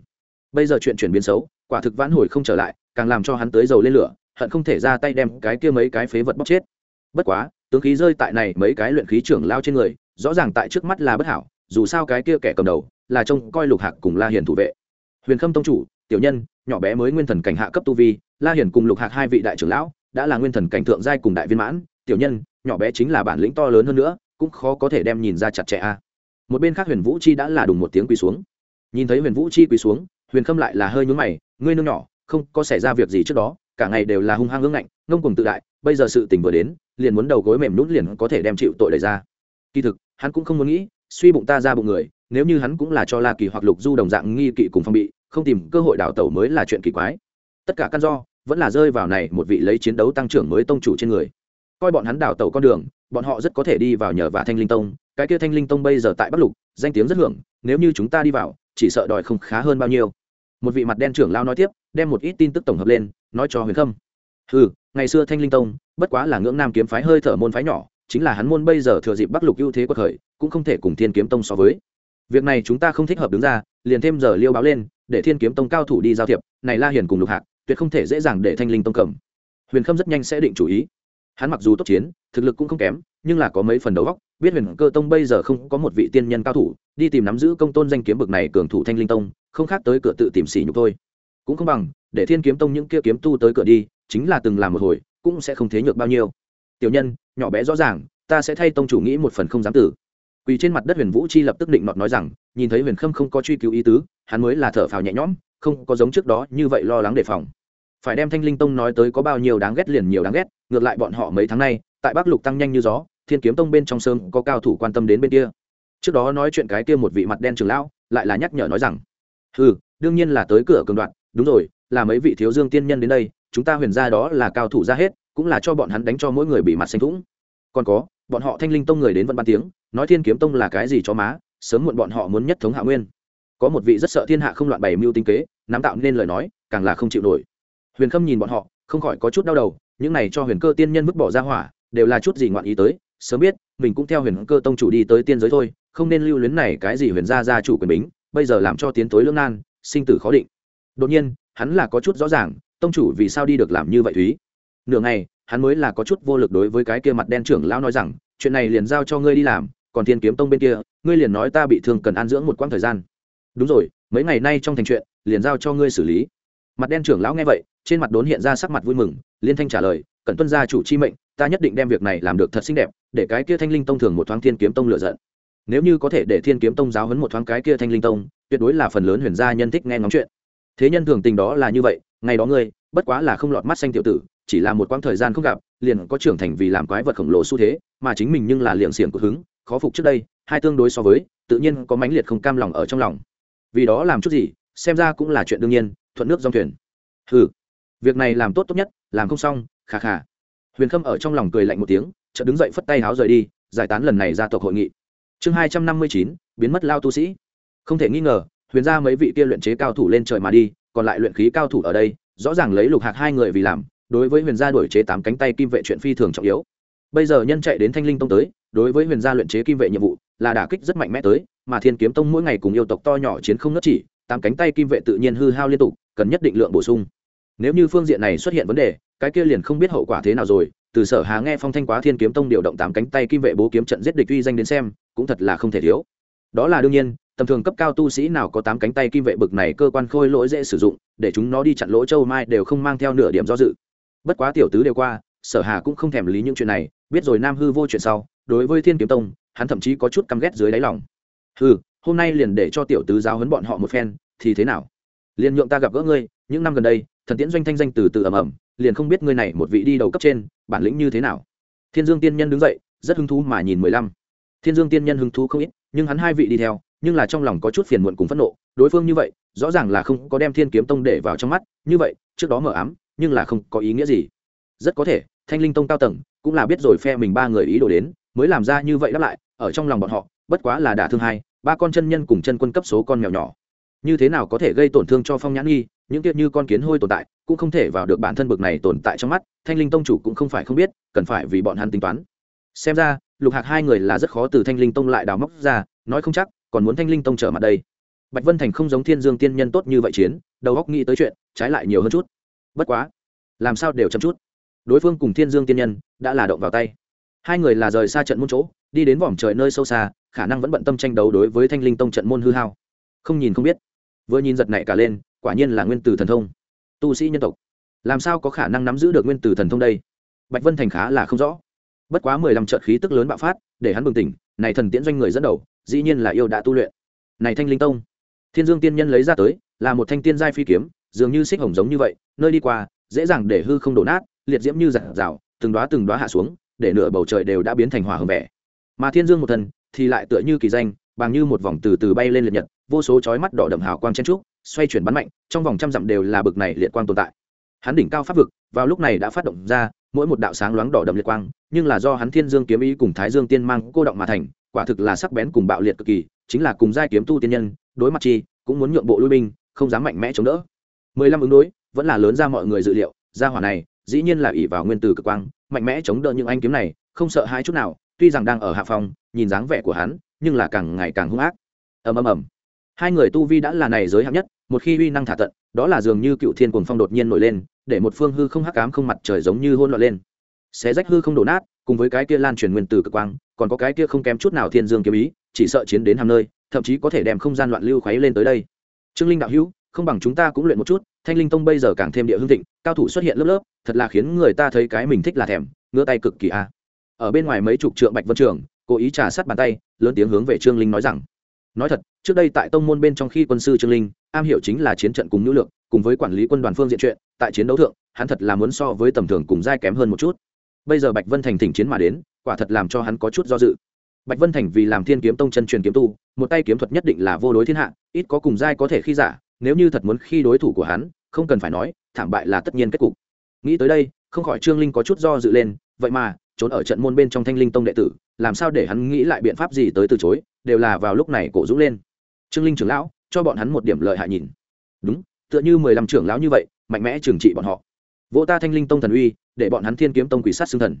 Bây giờ chuyện chuyển biến xấu, quả thực vãn hồi không trở lại, càng làm cho hắn tới dầu lên lửa, hận không thể ra tay đem cái kia mấy cái phế vật bóc chết. Bất quá, tướng khí rơi tại này mấy cái luyện khí trưởng lao trên người, rõ ràng tại trước mắt là bất hảo, dù sao cái kia kẻ cầm đầu, là trông coi lục hạc cùng la hiền thủ vệ. Huyền khâm tông chủ, tiểu nhân, nhỏ bé mới nguyên thần cảnh hạ cấp tu vi, la hiền cùng lục hạc hai vị đại trưởng lão đã là nguyên thần cảnh thượng giai cùng đại viên mãn, tiểu nhân, nhỏ bé chính là bản lĩnh to lớn hơn nữa, cũng khó có thể đem nhìn ra chặt chẽ a. Một bên khác huyền vũ chi đã là đùng một tiếng quỳ xuống. Nhìn thấy huyền vũ chi quỳ xuống, huyền khâm lại là hơi nhún mày, ngươi nương nhỏ, không có xảy ra việc gì trước đó, cả ngày đều là hung hăng ngưỡng ngạnh, ngông cùng tự đại, bây giờ sự tình vừa đến, liền muốn đầu gối mềm nhún liền có thể đem chịu tội đẩy ra. Kỳ thực, hắn cũng không muốn nghĩ, suy bụng ta ra bụng người, nếu như hắn cũng là cho la kỳ hoặc lục du đồng dạng nghi kỵ cùng phong bị, không tìm cơ hội đào tẩu mới là chuyện kỳ quái. Tất cả căn do vẫn là rơi vào này một vị lấy chiến đấu tăng trưởng mới tông chủ trên người. Coi bọn hắn đào tẩu con đường, bọn họ rất có thể đi vào nhờ và thanh linh tông, cái kia thanh linh tông bây giờ tại bắc lục, danh tiếng rất hưởng, nếu như chúng ta đi vào, chỉ sợ đòi không khá hơn bao nhiêu. Một vị mặt đen trưởng lao nói tiếp, đem một ít tin tức tổng hợp lên, nói cho huyền khâm. Ừ ngày xưa thanh linh tông, bất quá là ngưỡng nam kiếm phái hơi thở môn phái nhỏ, chính là hắn môn bây giờ thừa dịp bắc lục ưu thế quật khởi, cũng không thể cùng thiên kiếm tông so với. Việc này chúng ta không thích hợp đứng ra, liền thêm giờ liêu báo lên, để thiên kiếm tông cao thủ đi giao thiệp, này la hiền cùng lục hạc tuyệt không thể dễ dàng để thanh linh tông cầm. Huyền khâm rất nhanh sẽ định chủ ý. Hắn mặc dù tốt chiến, thực lực cũng không kém, nhưng là có mấy phần đầu góc biết huyền cơ tông bây giờ không có một vị tiên nhân cao thủ, đi tìm nắm giữ công tôn danh kiếm bực này cường thủ thanh linh tông, không khác tới cửa tự tìm xỉ nhục thôi. Cũng không bằng, để thiên kiếm tông những kia kiếm tu tới cửa đi, chính là từng làm một hồi, cũng sẽ không thế nhược bao nhiêu. Tiểu nhân, nhỏ bé rõ ràng, ta sẽ thay tông chủ nghĩ một phần không dám tử. Quỳ trên mặt đất huyền vũ chi lập tức định nọt nói rằng, nhìn thấy huyền khâm không có truy cứu ý tứ, hắn mới là thở phào nhẹ nhõm không có giống trước đó như vậy lo lắng đề phòng. Phải đem thanh linh tông nói tới có bao nhiêu đáng ghét liền nhiều đáng ghét, ngược lại bọn họ mấy tháng nay, tại bắc lục tăng nhanh như gió, thiên kiếm tông bên trong sơn có cao thủ quan tâm đến bên kia. Trước đó nói chuyện cái kia một vị mặt đen trường lão, lại là nhắc nhở nói rằng ừ đương nhiên là tới cửa cường đoạn, đúng rồi, là mấy vị thiếu dương tiên nhân đến đây, chúng ta huyền ra đó là cao thủ ra hết, cũng là cho bọn hắn đánh cho mỗi người bị mặt xanh thủng. Còn có, bọn họ thanh linh tông người đến vẫn ban tiếng, nói thiên kiếm tông là cái gì cho má, sớm muộn bọn họ muốn nhất thống hạ nguyên có một vị rất sợ thiên hạ không loạn bày mưu tinh kế, nắm tạo nên lời nói, càng là không chịu nổi. Huyền khâm nhìn bọn họ, không khỏi có chút đau đầu, những này cho huyền cơ tiên nhân vứt bỏ ra hỏa, đều là chút gì ngoạn ý tới, sớm biết, mình cũng theo huyền cơ tông chủ đi tới tiên giới thôi, không nên lưu luyến này cái gì huyền gia gia chủ quyền bính, bây giờ làm cho tiến tối lương nan, sinh tử khó định. Đột nhiên, hắn là có chút rõ ràng, tông chủ vì sao đi được làm như vậy thúy? Nửa ngày, hắn mới là có chút vô lực đối với cái kia mặt đen trưởng lão nói rằng, chuyện này liền giao cho ngươi đi làm, còn thiên kiếm tông bên kia, ngươi liền nói ta bị thương cần an dưỡng một quãng thời gian đúng rồi, mấy ngày nay trong thành chuyện, liền giao cho ngươi xử lý. Mặt đen trưởng lão nghe vậy, trên mặt đốn hiện ra sắc mặt vui mừng, liên thanh trả lời cần tuân gia chủ chi mệnh, ta nhất định đem việc này làm được thật xinh đẹp, để cái kia thanh linh tông thường một thoáng thiên kiếm tông lựa giận. Nếu như có thể để thiên kiếm tông giáo hấn một thoáng cái kia thanh linh tông, tuyệt đối là phần lớn huyền gia nhân thích nghe ngóng chuyện. Thế nhân thường tình đó là như vậy, ngày đó ngươi, bất quá là không lọt mắt xanh tiểu tử, chỉ là một quãng thời gian không gặp, liền có trưởng thành vì làm quái vật khổng lồ xu thế, mà chính mình nhưng là liệng xiềng của hứng, khó phục trước đây, hai tương đối so với, tự nhiên có mãnh liệt không cam lòng ở trong lòng vì đó làm chút gì, xem ra cũng là chuyện đương nhiên, thuận nước dòng thuyền. Ừ việc này làm tốt tốt nhất, làm không xong, khà khà. Huyền khâm ở trong lòng cười lạnh một tiếng, chợt đứng dậy phất tay háo rời đi, giải tán lần này ra tộc hội nghị. Chương hai trăm năm mươi chín, biến mất lao tu sĩ. Không thể nghi ngờ, huyền ra mấy vị kia luyện chế cao thủ lên trời mà đi, còn lại luyện khí cao thủ ở đây, rõ ràng lấy lục hạc hai người vì làm, đối với huyền gia đổi chế tám cánh tay kim vệ chuyện phi thường trọng yếu. Bây giờ nhân chạy đến thanh linh tông tới đối với huyền gia luyện chế kim vệ nhiệm vụ là đả kích rất mạnh mẽ tới, mà thiên kiếm tông mỗi ngày cùng yêu tộc to nhỏ chiến không ngất chỉ, tám cánh tay kim vệ tự nhiên hư hao liên tục, cần nhất định lượng bổ sung. Nếu như phương diện này xuất hiện vấn đề, cái kia liền không biết hậu quả thế nào rồi, từ sở hà nghe phong thanh quá thiên kiếm tông điều động tám cánh tay kim vệ bố kiếm trận giết địch uy danh đến xem, cũng thật là không thể thiếu. Đó là đương nhiên, tầm thường cấp cao tu sĩ nào có tám cánh tay kim vệ bực này cơ quan khôi lỗi dễ sử dụng, để chúng nó đi chặn lỗ châu mai đều không mang theo nửa điểm do dự. Bất quá tiểu tứ đều qua, sở hà cũng không thèm lý những chuyện này, biết rồi nam hư vô chuyện sau đối với thiên kiếm tông hắn thậm chí có chút căm ghét dưới đáy lòng. Hừ, hôm nay liền để cho tiểu tứ giáo huấn bọn họ một phen thì thế nào? Liền nhượng ta gặp gỡ ngươi những năm gần đây thần tiễn doanh thanh danh từ từ ầm ầm liền không biết ngươi này một vị đi đầu cấp trên bản lĩnh như thế nào. Thiên dương tiên nhân đứng dậy rất hứng thú mà nhìn mười lăm. Thiên dương tiên nhân hứng thú không ít nhưng hắn hai vị đi theo nhưng là trong lòng có chút phiền muộn cùng phẫn nộ đối phương như vậy rõ ràng là không có đem thiên kiếm tông để vào trong mắt như vậy trước đó mở ám nhưng là không có ý nghĩa gì. Rất có thể thanh linh tông cao tầng cũng là biết rồi phe mình ba người ý đồ đến mới làm ra như vậy đáp lại, ở trong lòng bọn họ, bất quá là đả thương hai, ba con chân nhân cùng chân quân cấp số con mèo nhỏ. Như thế nào có thể gây tổn thương cho phong nhãn nghi, những tiết như con kiến hôi tồn tại, cũng không thể vào được bản thân bực này tồn tại trong mắt, thanh linh tông chủ cũng không phải không biết, cần phải vì bọn hắn tính toán. Xem ra, lục hạc hai người là rất khó từ thanh linh tông lại đào móc ra, nói không chắc, còn muốn thanh linh tông trở mặt đây. Bạch vân thành không giống thiên dương tiên nhân tốt như vậy chiến, đầu góc nghĩ tới chuyện, trái lại nhiều hơn chút. Bất quá, làm sao đều chăm chút. Đối phương cùng thiên dương tiên nhân, đã là động vào tay hai người là rời xa trận môn chỗ, đi đến vòm trời nơi sâu xa, khả năng vẫn bận tâm tranh đấu đối với thanh linh tông trận môn hư hao. Không nhìn không biết. Vừa nhìn giật này cả lên, quả nhiên là nguyên tử thần thông. Tu sĩ nhân tộc. Làm sao có khả năng nắm giữ được nguyên tử thần thông đây? Bạch vân thành khá là không rõ. Bất quá mười lăm trợt khí tức lớn bạo phát, để hắn bừng tỉnh, này thần tiễn doanh người dẫn đầu, dĩ nhiên là yêu đã tu luyện. Này thanh linh tông. Thiên dương tiên nhân lấy ra tới, là một thanh tiên giai phi kiếm, dường như xích hồng giống như vậy, nơi đi qua, dễ dàng để hư không đổ nát, liệt diễm như giặt rào, từng đoá từng đoá hạ xuống để nửa bầu trời đều đã biến thành hỏa hồng vẻ. Mà thiên dương một thần thì lại tựa như kỳ danh, bằng như một vòng từ từ bay lên liệt nhật, vô số chói mắt đỏ đậm hào quang chen trúc, xoay chuyển bắn mạnh, trong vòng trăm dặm đều là bực này liệt quang tồn tại. Hắn đỉnh cao pháp vực, vào lúc này đã phát động ra mỗi một đạo sáng loáng đỏ đậm liệt quang, nhưng là do hắn thiên dương kiếm ý cùng thái dương tiên mang cô động mà thành, quả thực là sắc bén cùng bạo liệt cực kỳ, chính là cùng giai kiếm tu tiên nhân, đối mặt chi, cũng muốn nhượng bộ lui binh, không dám mạnh mẽ chống đỡ. Mười lăm ứng đối, vẫn là lớn ra mọi người dự liệu, gia hỏa này dĩ nhiên là ỷ vào nguyên tử cực quang mạnh mẽ chống đỡ những anh kiếm này, không sợ hai chút nào, tuy rằng đang ở hạ phòng, nhìn dáng vẻ của hắn, nhưng là càng ngày càng hung ác. Ầm ầm ầm. Hai người tu vi đã là này giới hạng nhất, một khi uy năng thả tận, đó là dường như cựu thiên cuồng phong đột nhiên nổi lên, để một phương hư không hắc ám không mặt trời giống như hôn loạn lên. Xé rách hư không đổ nát, cùng với cái kia lan truyền nguyên tử cực quang, còn có cái kia không kém chút nào thiên dương kiếm ý, chỉ sợ chiến đến hàm nơi, thậm chí có thể đem không gian loạn lưu khuấy lên tới đây. Trương linh đạo hữu, không bằng chúng ta cũng luyện một chút thanh linh tông bây giờ càng thêm địa hương thịnh, cao thủ xuất hiện lớp lớp, thật là khiến người ta thấy cái mình thích là thèm, ngứa tay cực kỳ a ở bên ngoài mấy chục trượng bạch vân trường, cố ý trà sát bàn tay, lớn tiếng hướng về trương linh nói rằng, nói thật, trước đây tại tông môn bên trong khi quân sư trương linh, am hiểu chính là chiến trận cùng nữ lượng, cùng với quản lý quân đoàn phương diện chuyện, tại chiến đấu thượng, hắn thật là muốn so với tầm thường cùng giai kém hơn một chút. Bây giờ bạch vân thành thỉnh chiến mà đến, quả thật làm cho hắn có chút do dự. Bạch vân thành vì làm thiên kiếm tông chân truyền kiếm tu, một tay kiếm thuật nhất định là vô đối thiên hạ, ít có cùng giai có thể khi giả nếu như thật muốn khi đối thủ của hắn, không cần phải nói, thảm bại là tất nhiên kết cục. Nghĩ tới đây, không khỏi trương linh có chút do dự lên, vậy mà, trốn ở trận môn bên trong thanh linh tông đệ tử, làm sao để hắn nghĩ lại biện pháp gì tới từ chối, đều là vào lúc này cổ dũng lên. Trương linh trưởng lão, cho bọn hắn một điểm lợi hại nhìn. Đúng, tựa như mười lăm trưởng lão như vậy, mạnh mẽ trừng trị bọn họ. Vỗ ta thanh linh tông thần uy, để bọn hắn thiên kiếm tông quỷ sát xương thần.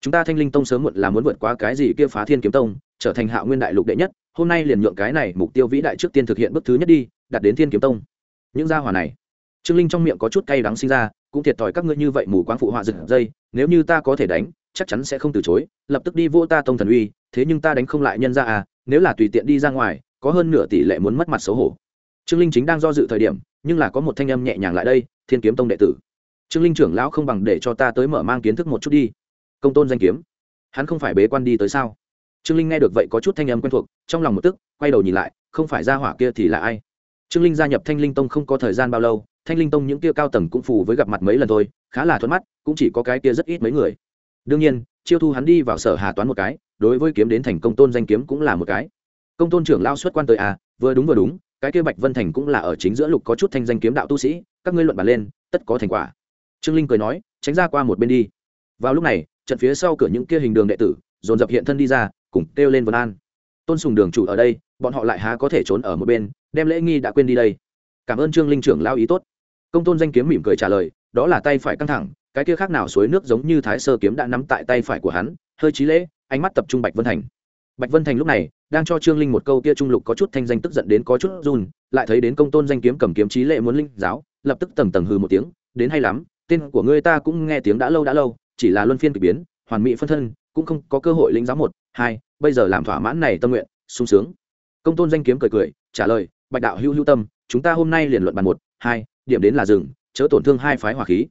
Chúng ta thanh linh tông sớm muộn là muốn vượt qua cái gì kia phá thiên kiếm tông, trở thành hạ nguyên đại lục đệ nhất, hôm nay liền nhượng cái này mục tiêu vĩ đại trước tiên thực hiện bước thứ nhất đi đặt đến thiên kiếm tông. Những gia hỏa này, trương linh trong miệng có chút cay đắng sinh ra, cũng thiệt thòi các ngươi như vậy mù quáng phụ họa rực dây, nếu như ta có thể đánh, chắc chắn sẽ không từ chối, lập tức đi vô ta tông thần uy, thế nhưng ta đánh không lại nhân ra à nếu là tùy tiện đi ra ngoài, có hơn nửa tỷ lệ muốn mất mặt xấu hổ. Trương linh chính đang do dự thời điểm, nhưng là có một thanh âm nhẹ nhàng lại đây, thiên kiếm tông đệ tử. Trương linh trưởng lão không bằng để cho ta tới mở mang kiến thức một chút đi. Công tôn danh kiếm. Hắn không phải bế quan đi tới sao? Trương linh nghe được vậy có chút thanh âm quen thuộc, trong lòng một tức, quay đầu nhìn lại, không phải ra hỏa kia thì là ai? Trương linh gia nhập thanh linh tông không có thời gian bao lâu, thanh linh tông những kia cao tầng cũng phù với gặp mặt mấy lần thôi, khá là thuận mắt, cũng chỉ có cái kia rất ít mấy người. Đương nhiên, chiêu thu hắn đi vào sở hà toán một cái, đối với kiếm đến thành công tôn danh kiếm cũng là một cái. Công tôn trưởng lao xuất quan tới à vừa đúng vừa đúng, cái kia bạch vân thành cũng là ở chính giữa lục có chút thanh danh kiếm đạo tu sĩ, các ngươi luận bàn lên, tất có thành quả. Trương linh cười nói, tránh ra qua một bên đi. Vào lúc này, trận phía sau cửa những kia hình đường đệ tử, dồn dập hiện thân đi ra, cùng kêu lên vân an tôn sùng đường chủ ở đây, bọn họ lại há có thể trốn ở một bên, đem lễ nghi đã quên đi đây. Cảm ơn trương linh trưởng lao ý tốt. Công tôn danh kiếm mỉm cười trả lời, đó là tay phải căng thẳng, cái kia khác nào suối nước giống như thái sơ kiếm đã nắm tại tay phải của hắn, hơi trí lễ, ánh mắt tập trung bạch vân thành. Bạch vân thành lúc này, đang cho trương linh một câu kia trung lục có chút thanh danh tức giận đến có chút run, lại thấy đến công tôn danh kiếm cầm kiếm trí lệ muốn linh giáo, lập tức tầng tầng hư một tiếng, đến hay lắm, tên của ngươi ta cũng nghe tiếng đã lâu đã lâu, chỉ là luân phiên k ỳ biến, hoàn mỹ phân thân, cũng không có cơ hội linh giáo một, hai bây giờ làm thỏa mãn này tâm nguyện, sung sướng. Công tôn danh kiếm cười cười, trả lời, bạch đạo hữu hữu tâm, chúng ta hôm nay liền luận bàn một, hai, điểm đến là rừng chớ tổn thương hai phái hỏa khí.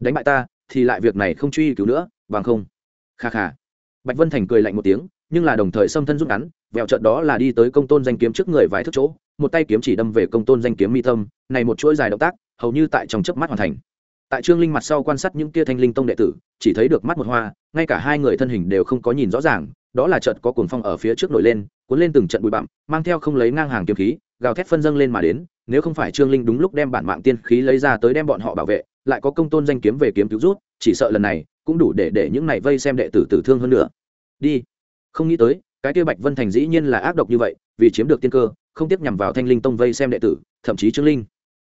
Đánh bại ta, thì lại việc này không truy cứu nữa, bằng không. Kha kha. Bạch vân thành cười lạnh một tiếng, nhưng là đồng thời xâm thân rút ngắn, vẹo trận đó là đi tới công tôn danh kiếm trước người vài thước chỗ, một tay kiếm chỉ đâm về công tôn danh kiếm mi tâm, này một chuỗi dài động tác, hầu như tại trong chớp mắt hoàn thành. Tại trương linh mặt sau quan sát những kia thanh linh tông đệ tử, chỉ thấy được mắt một hoa, ngay cả hai người thân hình đều không có nhìn rõ ràng đó là trận có cuồng phong ở phía trước nổi lên, cuốn lên từng trận bụi bặm, mang theo không lấy ngang hàng kiếm khí, gào thét phân dâng lên mà đến, nếu không phải trương linh đúng lúc đem bản mạng tiên khí lấy ra tới đem bọn họ bảo vệ, lại có công tôn danh kiếm về kiếm cứu rút, chỉ sợ lần này cũng đủ để để những này vây xem đệ tử tử thương hơn nữa. Đi. Không nghĩ tới, cái kia bạch vân thành dĩ nhiên là ác độc như vậy, vì chiếm được tiên cơ, không tiếp nhằm vào thanh linh tông vây xem đệ tử, thậm chí trương linh.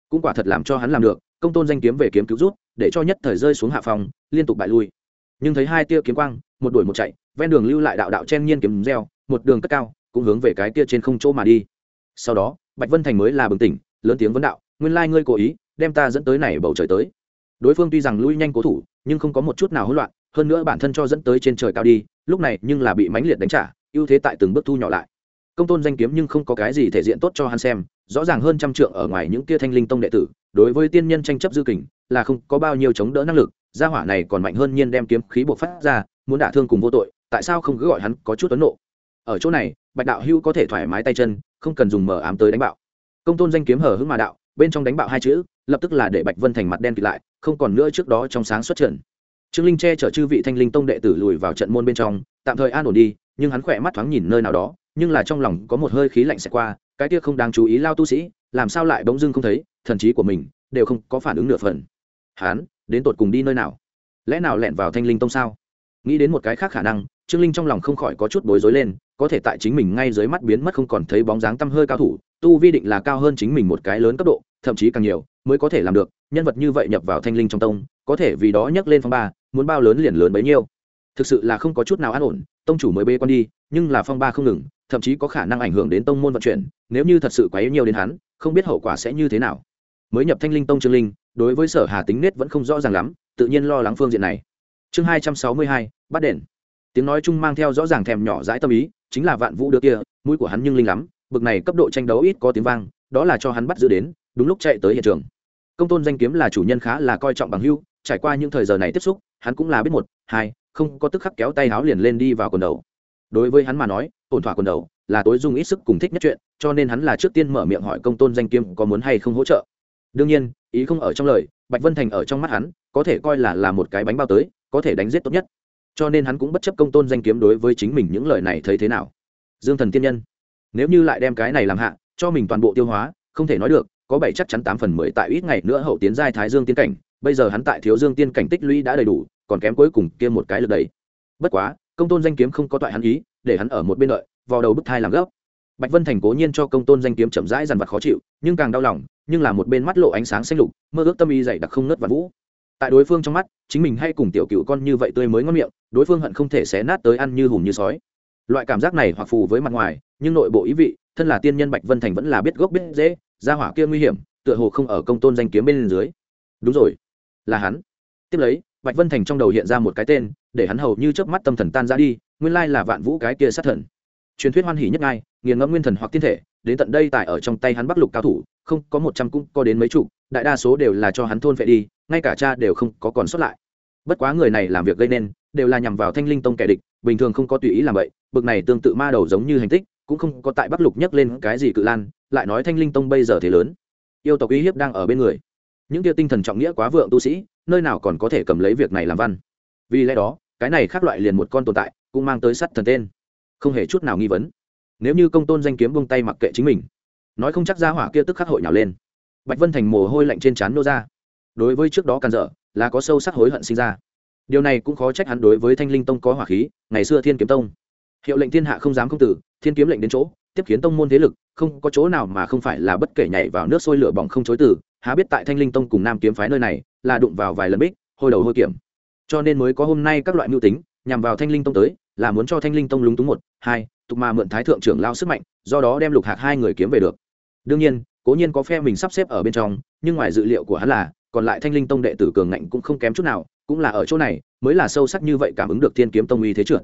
Cũng quả thật làm cho hắn làm được, công tôn danh kiếm về kiếm cứu rút, để cho nhất thời rơi xuống hạ phòng, liên tục bại lui. Nhưng thấy hai tia kiếm quang, một đuổi một chạy ven đường lưu lại đạo đạo chen nhiên kiếm reo, một đường cất cao, cũng hướng về cái kia trên không chỗ mà đi. Sau đó, bạch vân thành mới là bừng tỉnh, lớn tiếng vấn đạo, nguyên lai ngươi cố ý đem ta dẫn tới này bầu trời tới. Đối phương tuy rằng lui nhanh cố thủ, nhưng không có một chút nào hỗn loạn, hơn nữa bản thân cho dẫn tới trên trời cao đi, lúc này nhưng là bị mãnh liệt đánh trả, ưu thế tại từng bước thu nhỏ lại. Công tôn danh kiếm nhưng không có cái gì thể diện tốt cho hắn xem, rõ ràng hơn trăm trượng ở ngoài những kia thanh linh tông đệ tử, đối với tiên nhân tranh chấp dư kình, là không có bao nhiêu chống đỡ năng lực, gia hỏa này còn mạnh hơn nhiên đem kiếm khí buộc phát ra, muốn đả thương cùng vô tội tại sao không cứ gọi hắn có chút ấn nộ? Ở chỗ này, bạch đạo hưu có thể thoải mái tay chân, không cần dùng mở ám tới đánh bạo. Công tôn danh kiếm hở hững mà đạo, bên trong đánh bạo hai chữ, lập tức là để bạch vân thành mặt đen kịt lại, không còn nữa trước đó trong sáng xuất trận. Trương linh che chở chư vị thanh linh tông đệ tử lùi vào trận môn bên trong, tạm thời an ổn đi, nhưng hắn khỏe mắt thoáng nhìn nơi nào đó, nhưng là trong lòng có một hơi khí lạnh sẽ qua, cái kia không đáng chú ý lao tu sĩ, làm sao lại bỗng dưng không thấy, thần trí của mình đều không có phản ứng nửa phần. Hắn, đến tột cùng đi nơi nào? Lẽ nào lẹn vào thanh linh tông sao? Nghĩ đến một cái khác khả năng, trương linh trong lòng không khỏi có chút bối rối lên, có thể tại chính mình ngay dưới mắt biến mất không còn thấy bóng dáng tăm hơi cao thủ, tu vi định là cao hơn chính mình một cái lớn cấp độ, thậm chí càng nhiều, mới có thể làm được, nhân vật như vậy nhập vào thanh linh trong tông, có thể vì đó nhấc lên phong ba, muốn bao lớn liền lớn bấy nhiêu. Thực sự là không có chút nào an ổn, tông chủ mới bê quan đi, nhưng là phong ba không ngừng, thậm chí có khả năng ảnh hưởng đến tông môn vận chuyển, nếu như thật sự quá yếu nhiều đến hắn, không biết hậu quả sẽ như thế nào. Mới nhập thanh linh tông trương linh, đối với sở hà tính nết vẫn không rõ ràng lắm, tự nhiên lo lắng phương diện này chương hai trăm sáu mươi hai, bắt đền. Tiếng nói chung mang theo rõ ràng thèm nhỏ dãi tâm ý, chính là vạn vũ đưa kia, mũi của hắn nhưng linh lắm, bực này cấp độ tranh đấu ít có tiếng vang, đó là cho hắn bắt giữ đến, đúng lúc chạy tới hiện trường. Công tôn danh kiếm là chủ nhân khá là coi trọng bằng hưu trải qua những thời giờ này tiếp xúc, hắn cũng là biết một, hai, không có tức khắc kéo tay háo liền lên đi vào quần đầu. Đối với hắn mà nói, ổn thỏa quần đầu là tối dung ít sức cùng thích nhất chuyện, cho nên hắn là trước tiên mở miệng hỏi công tôn danh kiếm có muốn hay không hỗ trợ. Đương nhiên, ý không ở trong lời, bạch vân thành ở trong mắt hắn, có thể coi là là một cái bánh bao tới có thể đánh giết tốt nhất. Cho nên hắn cũng bất chấp công tôn danh kiếm đối với chính mình những lời này thấy thế nào. Dương thần tiên nhân, nếu như lại đem cái này làm hạ, cho mình toàn bộ tiêu hóa, không thể nói được, có bảy chắc chắn tám phần mười tại ít ngày nữa hậu tiến giai thái dương tiên cảnh, bây giờ hắn tại thiếu dương tiên cảnh tích lũy đã đầy đủ, còn kém cuối cùng kia một cái lực đầy bất quá, công tôn danh kiếm không có toại hắn ý, để hắn ở một bên đợi, vào đầu bức thai làm gấp. Bạch vân thành cố nhiên cho công tôn danh kiếm chậm rãi dằn vặt khó chịu, nhưng càng đau lòng, nhưng là một bên mắt lộ ánh sáng xanh lục, mơ ước tâm ý dày đặc không nớt và vũ tại đối phương trong mắt, chính mình hay cùng tiểu cựu con như vậy tươi mới ngon miệng, đối phương hận không thể xé nát tới ăn như hùm như sói. Loại cảm giác này hoặc phù với mặt ngoài, nhưng nội bộ ý vị, thân là tiên nhân bạch vân thành vẫn là biết gốc biết dễ ra hỏa kia nguy hiểm, tựa hồ không ở công tôn danh kiếm bên dưới. Đúng rồi, là hắn. Tiếp lấy, bạch vân thành trong đầu hiện ra một cái tên, để hắn hầu như chớp mắt tâm thần tan ra đi, nguyên lai là vạn vũ cái kia sát thần. Truyền thuyết hoan hỉ nhất ngay nghiền ngẫm nguyên thần hoặc tiên thể, đến tận đây tại ở trong tay hắn bắc lục cao thủ, không có một trăm cũng có đến mấy chục, đại đa số đều là cho hắn thôn phệ đi ngay cả cha đều không có còn xuất lại. Bất quá người này làm việc gây nên, đều là nhằm vào thanh linh tông kẻ địch, bình thường không có tùy ý làm vậy, bực này tương tự ma đầu giống như hành tích, cũng không có tại bắc lục nhắc lên cái gì cự lan, lại nói thanh linh tông bây giờ thế lớn. Yêu tộc uy hiếp đang ở bên người. Những kia tinh thần trọng nghĩa quá vượng tu sĩ, nơi nào còn có thể cầm lấy việc này làm văn. Vì lẽ đó, cái này khác loại liền một con tồn tại, cũng mang tới sắt thần tên. Không hề chút nào nghi vấn. Nếu như công tôn danh kiếm buông tay mặc kệ chính mình, nói không chắc ra hỏa kia tức khắc hội nhào lên. Bạch vân thành mồ hôi lạnh trên trán nô ra đối với trước đó càn dở, là có sâu sắc hối hận sinh ra. Điều này cũng khó trách hắn đối với thanh linh tông có hỏa khí, ngày xưa thiên kiếm tông. Hiệu lệnh thiên hạ không dám không tử, thiên kiếm lệnh đến chỗ, tiếp kiến tông môn thế lực, không có chỗ nào mà không phải là bất kể nhảy vào nước sôi lửa bỏng không chối từ, há biết tại thanh linh tông cùng nam kiếm phái nơi này, là đụng vào vài lần bích, hôi đầu hôi kiểm. Cho nên mới có hôm nay các loại mưu tính, nhằm vào thanh linh tông tới, là muốn cho thanh linh tông lúng túng một, hai, tục mà mượn thái thượng trưởng lao sức mạnh, do đó đem lục hạc hai người kiếm về được. Đương nhiên, cố nhiên có phe mình sắp xếp ở bên trong, nhưng ngoài dự liệu của hắn là còn lại thanh linh tông đệ tử cường ngạnh cũng không kém chút nào, cũng là ở chỗ này, mới là sâu sắc như vậy cảm ứng được thiên kiếm tông uy thế trượt.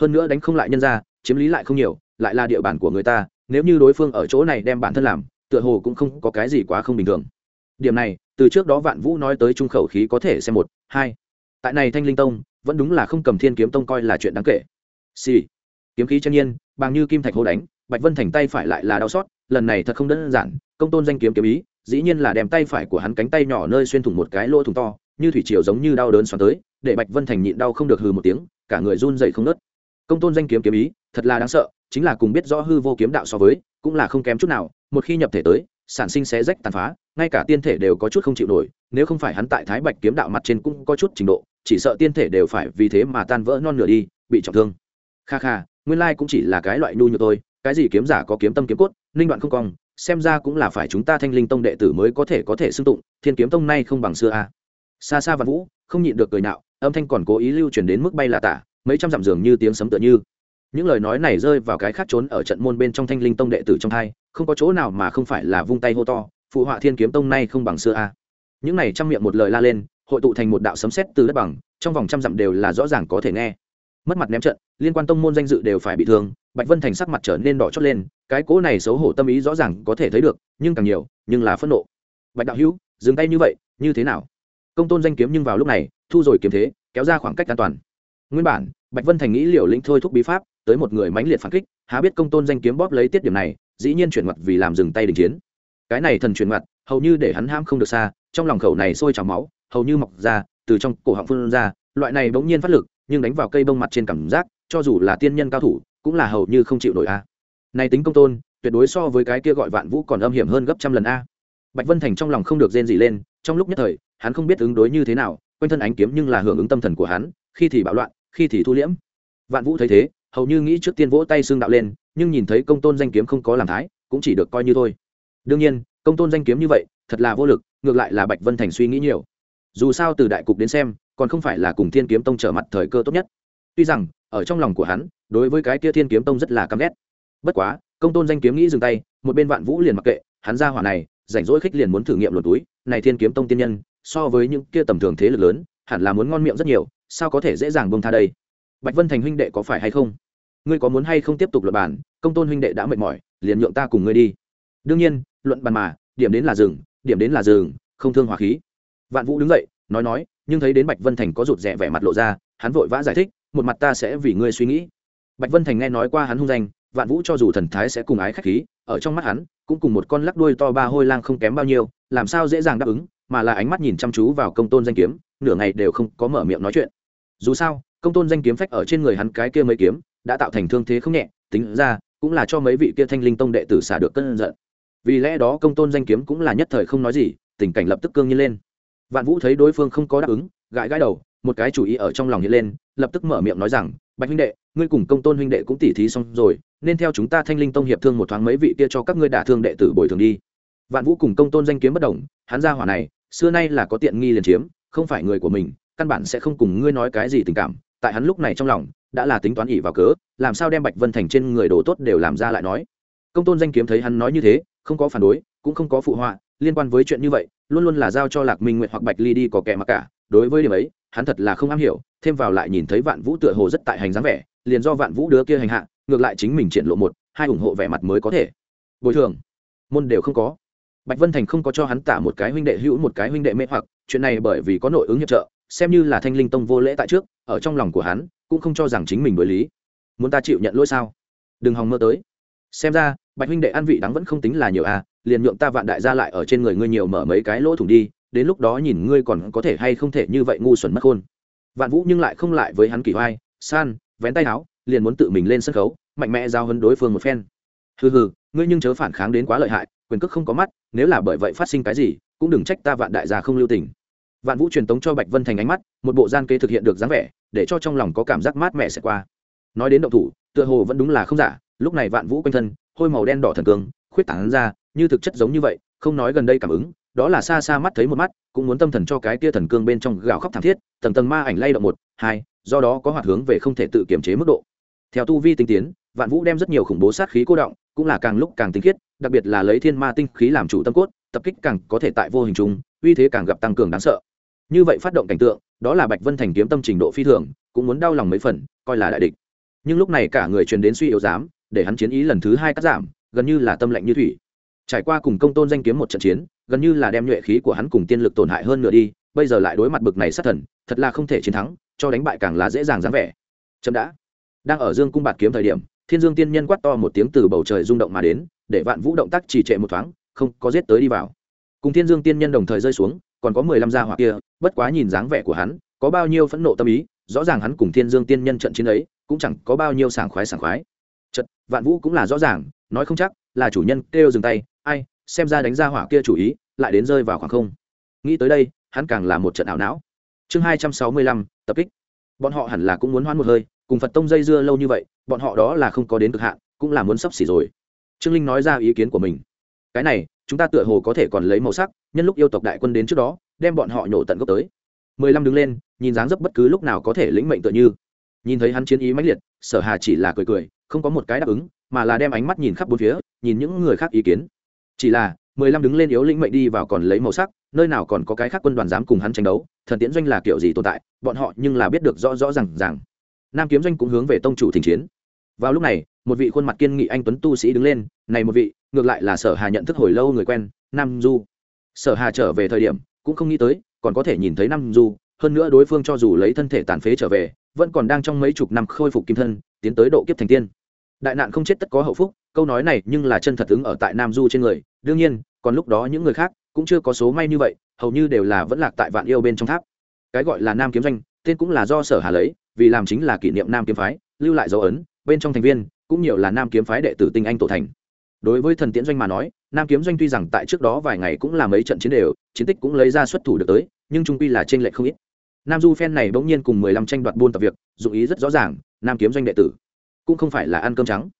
Hơn nữa đánh không lại nhân ra chiếm lý lại không nhiều, lại là địa bàn của người ta, nếu như đối phương ở chỗ này đem bản thân làm, tựa hồ cũng không có cái gì quá không bình thường. Điểm này, từ trước đó vạn vũ nói tới trung khẩu khí có thể xem một, hai. Tại này thanh linh tông, vẫn đúng là không cầm thiên kiếm tông coi là chuyện đáng kể. Xì、sì. kiếm khí chân nhiên, bằng như kim thạch hô đánh, bạch vân thành tay phải lại là đau xót, lần này thật không đơn giản, công tôn danh kiếm kiếm ý dĩ nhiên là đem tay phải của hắn cánh tay nhỏ nơi xuyên thủng một cái lỗ thủng to, như thủy triều giống như đau đớn xoắn tới, để bạch vân thành nhịn đau không được hừ một tiếng, cả người run dậy không nớt công tôn danh kiếm kiếm ý, thật là đáng sợ, chính là cùng biết rõ hư vô kiếm đạo so với, cũng là không kém chút nào, một khi nhập thể tới, sản sinh xé rách tàn phá, ngay cả tiên thể đều có chút không chịu nổi, nếu không phải hắn tại thái bạch kiếm đạo mặt trên cũng có chút trình độ, chỉ sợ tiên thể đều phải vì thế mà tan vỡ non nửa đi, bị trọng thương. Kha kha, nguyên lai cũng chỉ là cái loại nhu như tôi cái gì kiếm giả có kiếm tâm kiếm cốt, linh đoạn không cong xem ra cũng là phải chúng ta thanh linh tông đệ tử mới có thể có thể xưng tụng, thiên kiếm tông nay không bằng xưa a à. xa xa văn vũ, không nhịn được cười nạo, âm thanh còn cố ý lưu truyền đến mức bay là tả, mấy trăm dặm giường như tiếng sấm tựa như những lời nói này rơi vào cái khác trốn ở trận môn bên trong thanh linh tông đệ tử trong thai không có chỗ nào mà không phải là vung tay hô to, phụ họa thiên kiếm tông nay không bằng xưa a à. những này trăm miệng một lời la lên, hội tụ thành một đạo sấm sét từ đất bằng, trong vòng trăm dặm đều là rõ ràng có thể nghe mất mặt ném trận, liên quan tông môn danh dự đều phải bị thương, bạch vân thành sắc mặt trở nên đỏ chót lên cái cỗ này xấu hổ tâm ý rõ ràng có thể thấy được, nhưng càng nhiều, nhưng là phẫn nộ. Bạch đạo hữu, dừng tay như vậy, như thế nào? Công tôn danh kiếm nhưng vào lúc này, thu rồi kiếm thế, kéo ra khoảng cách an toàn. Nguyên bản, bạch vân thành nghĩ liều lĩnh thôi thúc bí pháp, tới một người mãnh liệt phản kích, há biết công tôn danh kiếm bóp lấy tiết điểm này, dĩ nhiên chuyển mặt vì làm dừng tay đình chiến. Cái này thần chuyển mặt, hầu như để hắn ham không được xa, trong lòng khẩu này sôi trào máu, hầu như mọc ra, từ trong cổ họng phương ra, loại này bỗng nhiên phát lực, nhưng đánh vào cây bông mặt trên cảm giác, cho dù là tiên nhân cao thủ, cũng là hầu như không chịu nổi a này tính công tôn, tuyệt đối so với cái kia gọi vạn vũ còn âm hiểm hơn gấp trăm lần a. Bạch vân thành trong lòng không được rên gì lên, trong lúc nhất thời, hắn không biết ứng đối như thế nào, quanh thân ánh kiếm nhưng là hưởng ứng tâm thần của hắn, khi thì bạo loạn, khi thì thu liễm. Vạn vũ thấy thế, hầu như nghĩ trước tiên vỗ tay xương đạo lên, nhưng nhìn thấy công tôn danh kiếm không có làm thái, cũng chỉ được coi như thôi. Đương nhiên, công tôn danh kiếm như vậy, thật là vô lực, ngược lại là bạch vân thành suy nghĩ nhiều. Dù sao từ đại cục đến xem, còn không phải là cùng thiên kiếm tông trở mặt thời cơ tốt nhất. Tuy rằng, ở trong lòng của hắn, đối với cái kia thiên kiếm tông rất là căm ghét bất quá, công tôn danh kiếm nghĩ dừng tay, một bên vạn vũ liền mặc kệ, hắn ra hỏa này, rảnh rỗi khích liền muốn thử nghiệm luồn túi, này thiên kiếm tông tiên nhân, so với những kia tầm thường thế lực lớn, hẳn là muốn ngon miệng rất nhiều, sao có thể dễ dàng bông tha đây? Bạch vân thành huynh đệ có phải hay không? Ngươi có muốn hay không tiếp tục luận bàn, công tôn huynh đệ đã mệt mỏi, liền nhượng ta cùng ngươi đi. Đương nhiên, luận bàn mà, điểm đến là rừng điểm đến là rừng không thương hòa khí. Vạn vũ đứng dậy, nói nói, nhưng thấy đến bạch vân thành có rụt rè vẻ mặt lộ ra, hắn vội vã giải thích, một mặt ta sẽ vì ngươi suy nghĩ. Bạch vân thành nghe nói qua hắn hung danh vạn vũ cho dù thần thái sẽ cùng ái khách khí, ở trong mắt hắn, cũng cùng một con lắc đuôi to ba hôi lang không kém bao nhiêu, làm sao dễ dàng đáp ứng, mà là ánh mắt nhìn chăm chú vào công tôn danh kiếm, nửa ngày đều không có mở miệng nói chuyện. Dù sao, công tôn danh kiếm phách ở trên người hắn cái kia mấy kiếm, đã tạo thành thương thế không nhẹ, tính ra, cũng là cho mấy vị kia thanh linh tông đệ tử xả được cơn giận. Vì lẽ đó công tôn danh kiếm cũng là nhất thời không nói gì, tình cảnh lập tức cương nhiên lên. Vạn vũ thấy đối phương không có đáp ứng, gãi gãi đầu, một cái chủ ý ở trong lòng hiện lên, lập tức mở miệng nói rằng, bạch huynh đệ, ngươi cùng công tôn huynh đệ cũng tỉ thí xong rồi nên theo chúng ta thanh linh tông hiệp thương một thoáng mấy vị kia cho các ngươi đả thương đệ tử bồi thường đi. Vạn vũ cùng công tôn danh kiếm bất đồng hắn ra hỏa này, xưa nay là có tiện nghi liền chiếm, không phải người của mình, căn bản sẽ không cùng ngươi nói cái gì tình cảm. Tại hắn lúc này trong lòng, đã là tính toán ỉ vào cớ, làm sao đem bạch vân thành trên người đồ tốt đều làm ra lại nói. Công tôn danh kiếm thấy hắn nói như thế, không có phản đối, cũng không có phụ họa, liên quan với chuyện như vậy, luôn luôn là giao cho lạc minh nguyện hoặc bạch ly đi có kẻ mặc cả. Đối với điểm ấy, hắn thật là không am hiểu, thêm vào lại nhìn thấy vạn vũ tựa hồ rất tại hành dáng vẻ, liền do vạn vũ đứa kia hành hạ ngược lại chính mình triển lộ một, hai ủng hộ vẻ mặt mới có thể. Bồi thường. Môn đều không có. Bạch vân thành không có cho hắn tả một cái huynh đệ hữu một cái huynh đệ mê hoặc, chuyện này bởi vì có nội ứng hiệp trợ, xem như là thanh linh tông vô lễ tại trước, ở trong lòng của hắn, cũng không cho rằng chính mình đối lý. Muốn ta chịu nhận lỗi sao? Đừng hòng mơ tới. Xem ra, bạch huynh đệ ăn vị đắng vẫn không tính là nhiều à liền nhượng ta vạn đại gia lại ở trên người ngươi nhiều mở mấy cái lỗ thủng đi, đến lúc đó nhìn ngươi còn có thể hay không thể như vậy ngu xuẩn mất khôn. Vạn vũ nhưng lại không lại với hắn kỳ hoai san, vén tay áo liền muốn tự mình lên sân khấu mạnh mẽ giao hấn đối phương một phen. Hừ hừ ngươi nhưng chớ phản kháng đến quá lợi hại quyền cước không có mắt nếu là bởi vậy phát sinh cái gì cũng đừng trách ta vạn đại gia không lưu tình. Vạn vũ truyền tống cho bạch vân thành ánh mắt một bộ gian kế thực hiện được dáng vẻ để cho trong lòng có cảm giác mát mẻ sẽ qua. Nói đến động thủ tựa hồ vẫn đúng là không giả lúc này vạn vũ quanh thân hôi màu đen đỏ thần cường, khuyết tảng ra như thực chất giống như vậy không nói gần đây cảm ứng đó là xa xa mắt thấy một mắt cũng muốn tâm thần cho cái tia thần cương bên trong gào khóc thảm thiết tầng tầng ma ảnh lay động một hai do đó có hoạt hướng về không thể tự kiểm chế mức độ theo tu vi tinh tiến, vạn vũ đem rất nhiều khủng bố sát khí cô động, cũng là càng lúc càng tinh khiết, đặc biệt là lấy thiên ma tinh khí làm chủ tâm cốt, tập kích càng có thể tại vô hình chung, uy thế càng gặp tăng cường đáng sợ. Như vậy phát động cảnh tượng, đó là bạch vân thành kiếm tâm trình độ phi thường, cũng muốn đau lòng mấy phần, coi là đại địch. Nhưng lúc này cả người truyền đến suy yếu dám để hắn chiến ý lần thứ hai cắt giảm, gần như là tâm lệnh như thủy. Trải qua cùng công tôn danh kiếm một trận chiến, gần như là đem nhuệ khí của hắn cùng tiên lực tổn hại hơn nửa đi, bây giờ lại đối mặt bực này sát thần, thật là không thể chiến thắng, cho đánh bại càng là dễ dàng dáng vẻ. Chậm đã đang ở dương cung bạt kiếm thời điểm, thiên dương tiên nhân quát to một tiếng từ bầu trời rung động mà đến, để vạn vũ động tác trì trệ một thoáng, không có giết tới đi vào. Cùng thiên dương tiên nhân đồng thời rơi xuống, còn có mười lăm gia hỏa kia, bất quá nhìn dáng vẻ của hắn, có bao nhiêu phẫn nộ tâm ý, rõ ràng hắn cùng thiên dương tiên nhân trận chiến ấy, cũng chẳng có bao nhiêu sảng khoái sảng khoái. Chật vạn vũ cũng là rõ ràng, nói không chắc là chủ nhân kêu dừng tay, ai, xem ra đánh ra hỏa kia chủ ý, lại đến rơi vào khoảng không. Nghĩ tới đây, hắn càng là một trận ảo não. Chương hai trăm sáu mươi lăm, tập kích. Bọn họ hẳn là cũng muốn hoãn một hơi cùng phật tông dây dưa lâu như vậy, bọn họ đó là không có đến cực hạn, cũng là muốn sắp xỉ rồi. Trương linh nói ra ý kiến của mình. Cái này, chúng ta tựa hồ có thể còn lấy màu sắc, nhân lúc yêu tộc đại quân đến trước đó, đem bọn họ nhổ tận gốc tới. Mười lăm đứng lên, nhìn dáng dấp bất cứ lúc nào có thể lĩnh mệnh tựa như. Nhìn thấy hắn chiến ý mãnh liệt, sở hà chỉ là cười cười, không có một cái đáp ứng, mà là đem ánh mắt nhìn khắp bốn phía, nhìn những người khác ý kiến. Chỉ là, mười lăm đứng lên yếu lĩnh mệnh đi vào còn lấy màu sắc, nơi nào còn có cái khác quân đoàn dám cùng hắn tranh đấu, thần tiễn doanh là kiểu gì tồn tại, bọn họ nhưng là biết được rõ rõ rằng rằng nam kiếm doanh cũng hướng về tông chủ thỉnh chiến. Vào lúc này, một vị khuôn mặt kiên nghị anh tuấn tu sĩ đứng lên, này một vị, ngược lại là sở hà nhận thức hồi lâu người quen, nam du. Sở hà trở về thời điểm, cũng không nghĩ tới, còn có thể nhìn thấy nam du, hơn nữa đối phương cho dù lấy thân thể tàn phế trở về, vẫn còn đang trong mấy chục năm khôi phục kim thân, tiến tới độ kiếp thành tiên. Đại nạn không chết tất có hậu phúc, câu nói này nhưng là chân thật ứng ở tại nam du trên người, đương nhiên, còn lúc đó những người khác cũng chưa có số may như vậy, hầu như đều là vẫn lạc tại vạn yêu bên trong tháp. Cái gọi là nam kiếm doanh tên cũng là do sở hà lấy, vì làm chính là kỷ niệm nam kiếm phái, lưu lại dấu ấn, bên trong thành viên, cũng nhiều là nam kiếm phái đệ tử tinh anh tổ thành. Đối với thần tiễn doanh mà nói, nam kiếm doanh tuy rằng tại trước đó vài ngày cũng là mấy trận chiến đều, chiến tích cũng lấy ra xuất thủ được tới, nhưng trung quy là trên lệch không ít. Nam du phen này bỗng nhiên cùng mười lăm tranh đoạt buôn tập việc dụng ý rất rõ ràng, nam kiếm doanh đệ tử cũng không phải là ăn cơm trắng.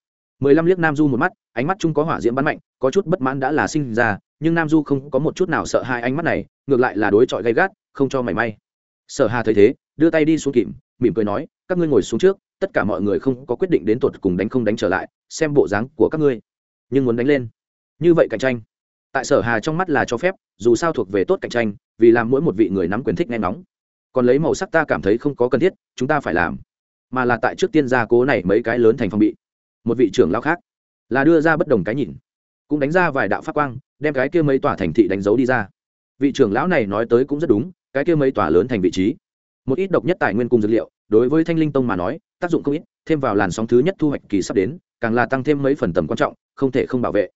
mười lăm liếc nam du một mắt, ánh mắt chung có hỏa diễm bắn mạnh, có chút bất mãn đã là sinh ra, nhưng nam du không có một chút nào sợ hai ánh mắt này, ngược lại là đối chọi gay gắt, không cho mảy may. Sở hà thấy thế đưa tay đi xuống kìm, mỉm cười nói, các ngươi ngồi xuống trước, tất cả mọi người không có quyết định đến tuột cùng đánh không đánh trở lại, xem bộ dáng của các ngươi. Nhưng muốn đánh lên. Như vậy cạnh tranh. Tại sở hà trong mắt là cho phép, dù sao thuộc về tốt cạnh tranh, vì làm mỗi một vị người nắm quyền thích nghe ngóng. Còn lấy màu sắc ta cảm thấy không có cần thiết, chúng ta phải làm. Mà là tại trước tiên gia cố này mấy cái lớn thành phong bị. Một vị trưởng lao khác. Là đưa ra bất đồng cái nhìn. Cũng đánh ra vài đạo phát quang, đem cái kia mấy tòa thành thị đánh dấu đi ra. Vị trưởng lão này nói tới cũng rất đúng, cái kia mấy tòa lớn thành vị trí một ít độc nhất tài nguyên cùng dược liệu, đối với thanh linh tông mà nói, tác dụng không ít, thêm vào làn sóng thứ nhất thu hoạch kỳ sắp đến, càng là tăng thêm mấy phần tầm quan trọng, không thể không bảo vệ.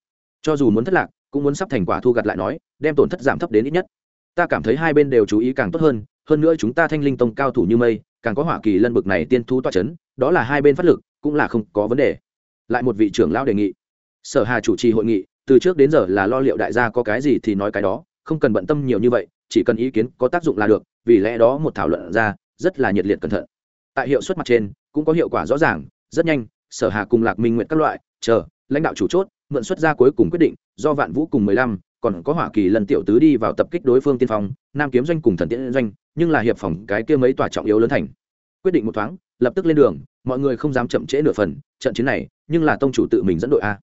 Cho dù muốn thất lạc, cũng muốn sắp thành quả thu gặt lại nói, đem tổn thất giảm thấp đến ít nhất. Ta cảm thấy hai bên đều chú ý càng tốt hơn hơn nữa chúng ta thanh linh tông cao thủ như mây, càng có hỏa kỳ lân bực này tiên thu toa c h ấ n đó là hai bên phát lực, cũng là không có vấn đề. Lại một vị trưởng lão đề nghị. Sở hà chủ trì hội nghị, từ trước đến giờ là lo liệu đại gia có cái gì thì nói cái đó, không cần bận tâm nhiều như vậy, chỉ cần ý kiến có tác dụng là được vì lẽ đó một thảo luận ra, rất là nhiệt liệt cẩn thận. Tại hiệu suất mặt trên, cũng có hiệu quả rõ ràng, rất nhanh, sở hà cùng lạc minh nguyện các loại, chờ, lãnh đạo chủ chốt, mượn xuất ra cuối cùng quyết định, do vạn vũ cùng mười lăm, còn có hỏa kỳ lần tiểu tứ đi vào tập kích đối phương tiên phong, nam kiếm doanh cùng thần tiễn doanh, nhưng là hiệp phòng cái kia mấy tòa trọng yếu lớn thành. Quyết định một thoáng, lập tức lên đường, mọi người không dám chậm trễ nửa phần, trận chiến này, nhưng là tông chủ tự mình dẫn đội a.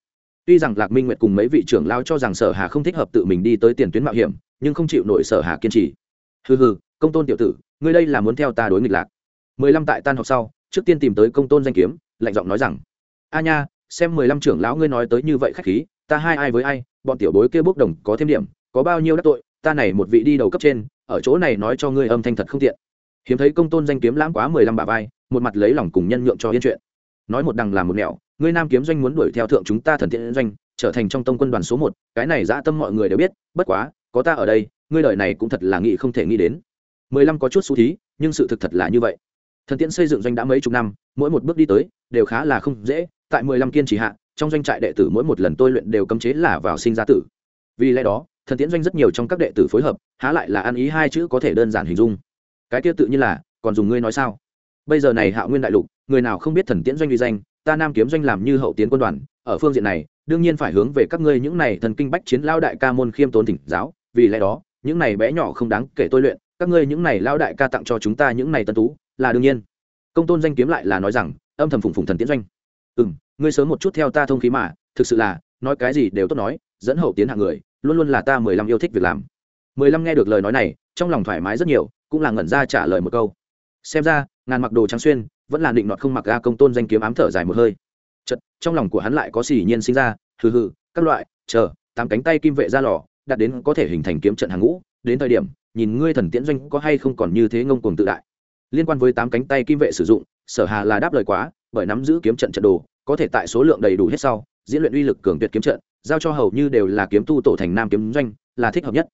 Tuy rằng lạc minh nguyệt cùng mấy vị trưởng lao cho rằng sở hà không thích hợp tự mình đi tới tiền tuyến mạo hiểm, nhưng không chịu nổi sở hà kiên trì. Hừ hừ công tôn tiểu tử, ngươi đây là muốn theo ta đối nghịch lạc. Mười lăm tại tan học sau, trước tiên tìm tới công tôn danh kiếm, lạnh giọng nói rằng, a nha, xem mười lăm trưởng lão ngươi nói tới như vậy khách khí, ta hai ai với ai, bọn tiểu bối kia bốc đồng có thêm điểm, có bao nhiêu đắc tội, ta này một vị đi đầu cấp trên, ở chỗ này nói cho ngươi âm thanh thật không tiện. Hiếm thấy công tôn danh kiếm lãng quá mười lăm bà vai, một mặt lấy lòng cùng nhân nhượng cho yên chuyện. Nói một đằng làm một nẻo, ngươi nam kiếm doanh muốn đuổi theo thượng chúng ta thần thiện doanh, trở thành trong tông quân đoàn số một, cái này dã tâm mọi người đều biết, bất quá, có ta ở đây, ngươi đời này cũng thật là nghĩ không thể nghĩ đến mười lăm có chút xu thí, nhưng sự thực thật là như vậy. Thần tiễn xây dựng doanh đã mấy chục năm, mỗi một bước đi tới, đều khá là không dễ. Tại mười lăm kiên trì hạ, trong doanh trại đệ tử mỗi một lần tôi luyện đều cấm chế là vào sinh ra tử. Vì lẽ đó, thần tiễn doanh rất nhiều trong các đệ tử phối hợp, há lại là ăn ý hai chữ có thể đơn giản hình dung. Cái kia tự nhiên là, còn dùng ngươi nói sao? Bây giờ này hạ nguyên đại lục, người nào không biết thần tiễn doanh uy danh, ta nam kiếm doanh làm như hậu tiến quân đoàn, ở phương diện này, đương nhiên phải hướng về các ngươi những này thần kinh bách chiến lao đại ca môn khiêm tốn thỉnh giáo. Vì lẽ đó, những này bé nhỏ không đáng kể tôi luyện các ngươi những này lao đại ca tặng cho chúng ta những này tân tú, là đương nhiên. Công tôn danh kiếm lại là nói rằng, âm thầm phụng phụng thần tiễn doanh. Ừ ngươi sớm một chút theo ta thông khí mà, thực sự là, nói cái gì đều tốt nói, dẫn hậu tiến hạng người, luôn luôn là ta mười lăm yêu thích việc làm. Mười lăm nghe được lời nói này, trong lòng thoải mái rất nhiều, cũng là ngẩn ra trả lời một câu. Xem ra, ngàn mặc đồ trắng xuyên, vẫn là định nọt không mặc ga công tôn danh kiếm ám thở dài một hơi. Chật trong lòng của hắn lại có xỉ nhiên sinh ra, hừ hừ, các loại, chờ, tám cánh tay kim vệ ra lò, đặt đến có thể hình thành kiếm trận hàng ngũ, đến thời điểm nhìn ngươi thần tiễn doanh có hay không còn như thế ngông cuồng tự đại. Liên quan với tám cánh tay kim vệ sử dụng, sở hà là đáp lời quá, bởi nắm giữ kiếm trận trận đồ, có thể tại số lượng đầy đủ hết sau, diễn luyện uy lực cường tuyệt kiếm trận, giao cho hầu như đều là kiếm tu tổ thành nam kiếm doanh, là thích hợp nhất.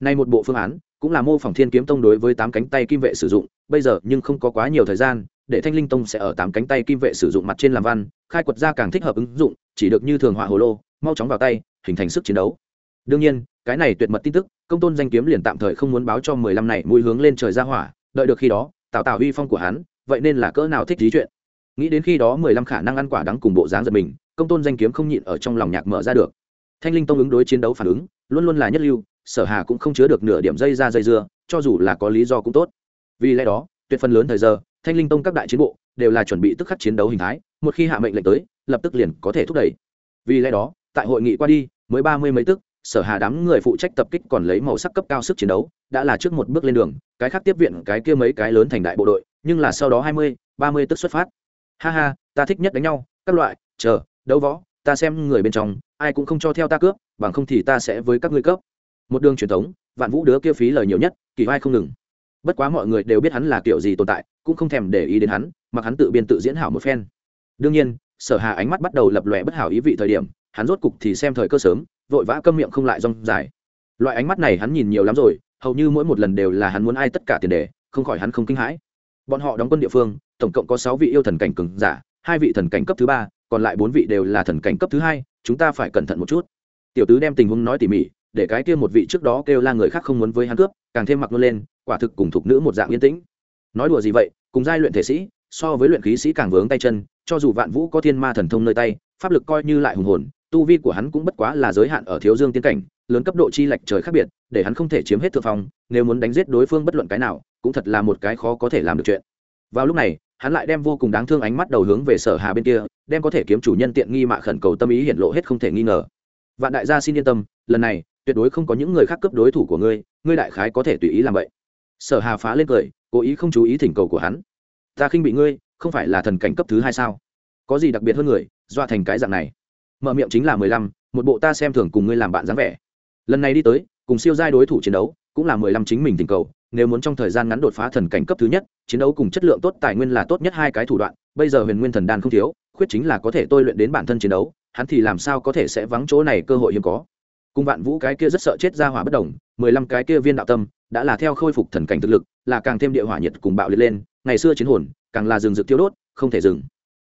Nay một bộ phương án, cũng là mô phỏng thiên kiếm tông đối với tám cánh tay kim vệ sử dụng, bây giờ nhưng không có quá nhiều thời gian, để thanh linh tông sẽ ở tám cánh tay kim vệ sử dụng mặt trên làm văn, khai quật ra càng thích hợp ứng dụng, chỉ được như thường họa hồ lô, mau chóng vào tay, hình thành sức chiến đấu. Đương nhiên cái này tuyệt mật tin tức, công tôn danh kiếm liền tạm thời không muốn báo cho mười lăm này mũi hướng lên trời ra hỏa, đợi được khi đó tạo tạo uy phong của hắn, vậy nên là cỡ nào thích lý chuyện? Nghĩ đến khi đó mười lăm khả năng ăn quả đắng cùng bộ dáng giật mình, công tôn danh kiếm không nhịn ở trong lòng nhạc mở ra được. Thanh linh tông ứng đối chiến đấu phản ứng, luôn luôn là nhất lưu, sở hà cũng không chứa được nửa điểm dây ra dây dưa, cho dù là có lý do cũng tốt. Vì lẽ đó, tuyệt phần lớn thời giờ, thanh linh tông các đại chiến bộ đều là chuẩn bị tức khắc chiến đấu hình thái, một khi hạ mệnh lệnh tới, lập tức liền có thể thúc đẩy. Vì lẽ đó, tại hội nghị qua đi, mới ba mươi mấy tức sở hà đám người phụ trách tập kích còn lấy màu sắc cấp cao sức chiến đấu, đã là trước một bước lên đường, cái khác tiếp viện cái kia mấy cái lớn thành đại bộ đội, nhưng là sau đó hai mươi, ba mươi tức xuất phát. Ha ha, ta thích nhất đánh nhau, các loại, chờ, đấu võ, ta xem người bên trong, ai cũng không cho theo ta cướp, bằng không thì ta sẽ với các ngươi cấp một đường truyền thống, vạn vũ đứa kia phí lời nhiều nhất, kỳ vai không ngừng. Bất quá mọi người đều biết hắn là kiểu gì tồn tại, cũng không thèm để ý đến hắn, mặc hắn tự biên tự diễn hảo một phen. Đương nhiên, sở hà ánh mắt bắt đầu lập lòe bất hảo ý vị thời điểm hắn rốt cục thì xem thời cơ sớm, vội vã câm miệng không lại rong dài. Loại ánh mắt này hắn nhìn nhiều lắm rồi, hầu như mỗi một lần đều là hắn muốn ai tất cả tiền đề, không khỏi hắn không kinh hãi. Bọn họ đóng quân địa phương, tổng cộng có sáu vị yêu thần cảnh cường giả, hai vị thần cảnh cấp thứ ba, còn lại bốn vị đều là thần cảnh cấp thứ hai, chúng ta phải cẩn thận một chút. Tiểu tứ đem tình huống nói tỉ mỉ, để cái kia một vị trước đó kêu la người khác không muốn với hắn cướp, càng thêm mặc luôn lên, quả thực cùng thuộc nữ một dạng yên tĩnh. Nói đùa gì vậy, cùng giai luyện thể sĩ, so với luyện khí sĩ càng vướng tay chân, cho dù vạn vũ có thiên ma thần thông nơi tay, pháp lực coi như lại hùng hồn tu vi của hắn cũng bất quá là giới hạn ở thiếu dương tiên cảnh, lớn cấp độ chi lệch trời khác biệt, để hắn không thể chiếm hết thượng phong, nếu muốn đánh giết đối phương bất luận cái nào, cũng thật là một cái khó có thể làm được chuyện. Vào lúc này, hắn lại đem vô cùng đáng thương ánh mắt đầu hướng về sở hà bên kia, đem có thể kiếm chủ nhân tiện nghi mạ khẩn cầu tâm ý hiện lộ hết không thể nghi ngờ. Vạn đại gia xin yên tâm, lần này, tuyệt đối không có những người khác cấp đối thủ của ngươi ngươi đại khái có thể tùy ý làm vậy. Sở hà phá lên cười, cố ý không chú ý thỉnh cầu của hắn. Ta khinh bị ngươi, không phải là thần cảnh cấp thứ hai sao? Có gì đặc biệt hơn người dọa thành cái dạng này? Mở miệng chính là mười lăm, một bộ ta xem thường cùng ngươi làm bạn dáng vẻ. Lần này đi tới, cùng siêu giai đối thủ chiến đấu, cũng là mười lăm chính mình tình cầu, nếu muốn trong thời gian ngắn đột phá thần cảnh cấp thứ nhất, chiến đấu cùng chất lượng tốt, tài nguyên là tốt nhất hai cái thủ đoạn, bây giờ huyền nguyên thần đan không thiếu, khuyết chính là có thể tôi luyện đến bản thân chiến đấu, hắn thì làm sao có thể sẽ vắng chỗ này cơ hội hiếm có. Cùng vạn vũ cái kia rất sợ chết ra hỏa bất đồng, mười lăm cái kia viên đạo tâm, đã là theo khôi phục thần cảnh thực lực, là càng thêm địa hỏa nhiệt cùng bạo liệt lên, ngày xưa chiến hồn, càng là rừng rực tiêu đốt, không thể dừng.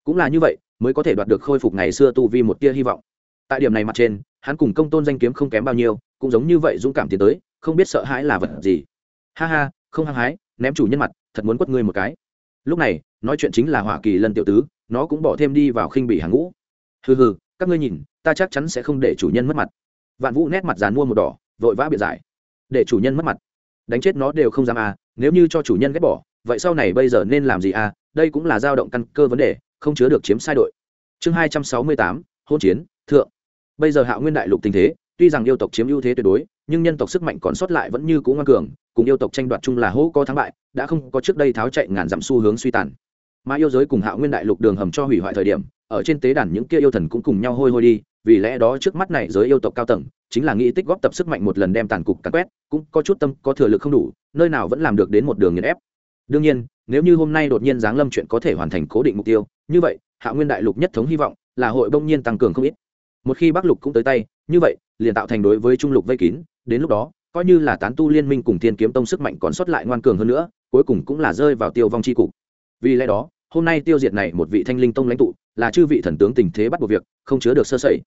Cũng là như vậy mới có thể đoạt được khôi phục ngày xưa tu vi một tia hy vọng. Tại điểm này mặt trên, hắn cùng công tôn danh kiếm không kém bao nhiêu, cũng giống như vậy dũng cảm tiến tới, không biết sợ hãi là vật gì. Ha ha, không hăng hái, ném chủ nhân mặt, thật muốn quất ngươi một cái. Lúc này, nói chuyện chính là hỏa kỳ lân tiểu tứ, nó cũng bỏ thêm đi vào khinh bị hàng ngũ. Hừ hừ, các ngươi nhìn, ta chắc chắn sẽ không để chủ nhân mất mặt. Vạn vũ nét mặt dàn mua một đỏ, vội vã biện giải. Để chủ nhân mất mặt. Đánh chết nó đều không dám à nếu như cho chủ nhân ghét bỏ, vậy sau này bây giờ nên làm gì à đây cũng là dao động căn cơ vấn đề không chứa được chiếm sai đội. Chương hai trăm sáu mươi tám hôn chiến, thượng. Bây giờ hạ nguyên đại lục tình thế, tuy rằng yêu tộc chiếm ưu thế tuyệt đối, nhưng nhân tộc sức mạnh còn sót lại vẫn như cũ ngoan cường, cùng yêu tộc tranh đoạt chung là hỗ có thắng bại, đã không có trước đây tháo chạy ngàn dặm xu hướng suy tàn. Mà yêu giới cùng hạ nguyên đại lục đường hầm cho hủy hoại thời điểm, ở trên tế đàn những kia yêu thần cũng cùng nhau hôi hôi đi, vì lẽ đó trước mắt này giới yêu tộc cao tầng, chính là nghĩ tích góp tập sức mạnh một lần đem tàn cục cắn quét, cũng có chút tâm, có thừa lực không đủ, nơi nào vẫn làm được đến một đường nghiền ép. Đương nhiên, nếu như hôm nay đột nhiên giáng lâm chuyện có thể hoàn thành cố định mục tiêu như vậy, hạ nguyên đại lục nhất thống hy vọng là hội bỗng nhiên tăng cường không ít. Một khi bắc lục cũng tới tay, như vậy, liền tạo thành đối với trung lục vây kín, đến lúc đó, coi như là tán tu liên minh cùng thiên kiếm tông sức mạnh còn sót lại ngoan cường hơn nữa, cuối cùng cũng là rơi vào tiêu vong c h i cục. Vì lẽ đó, hôm nay tiêu diệt này một vị thanh linh tông lãnh tụ, là chư vị thần tướng tình thế bắt buộc việc, không chứa được sơ sẩy.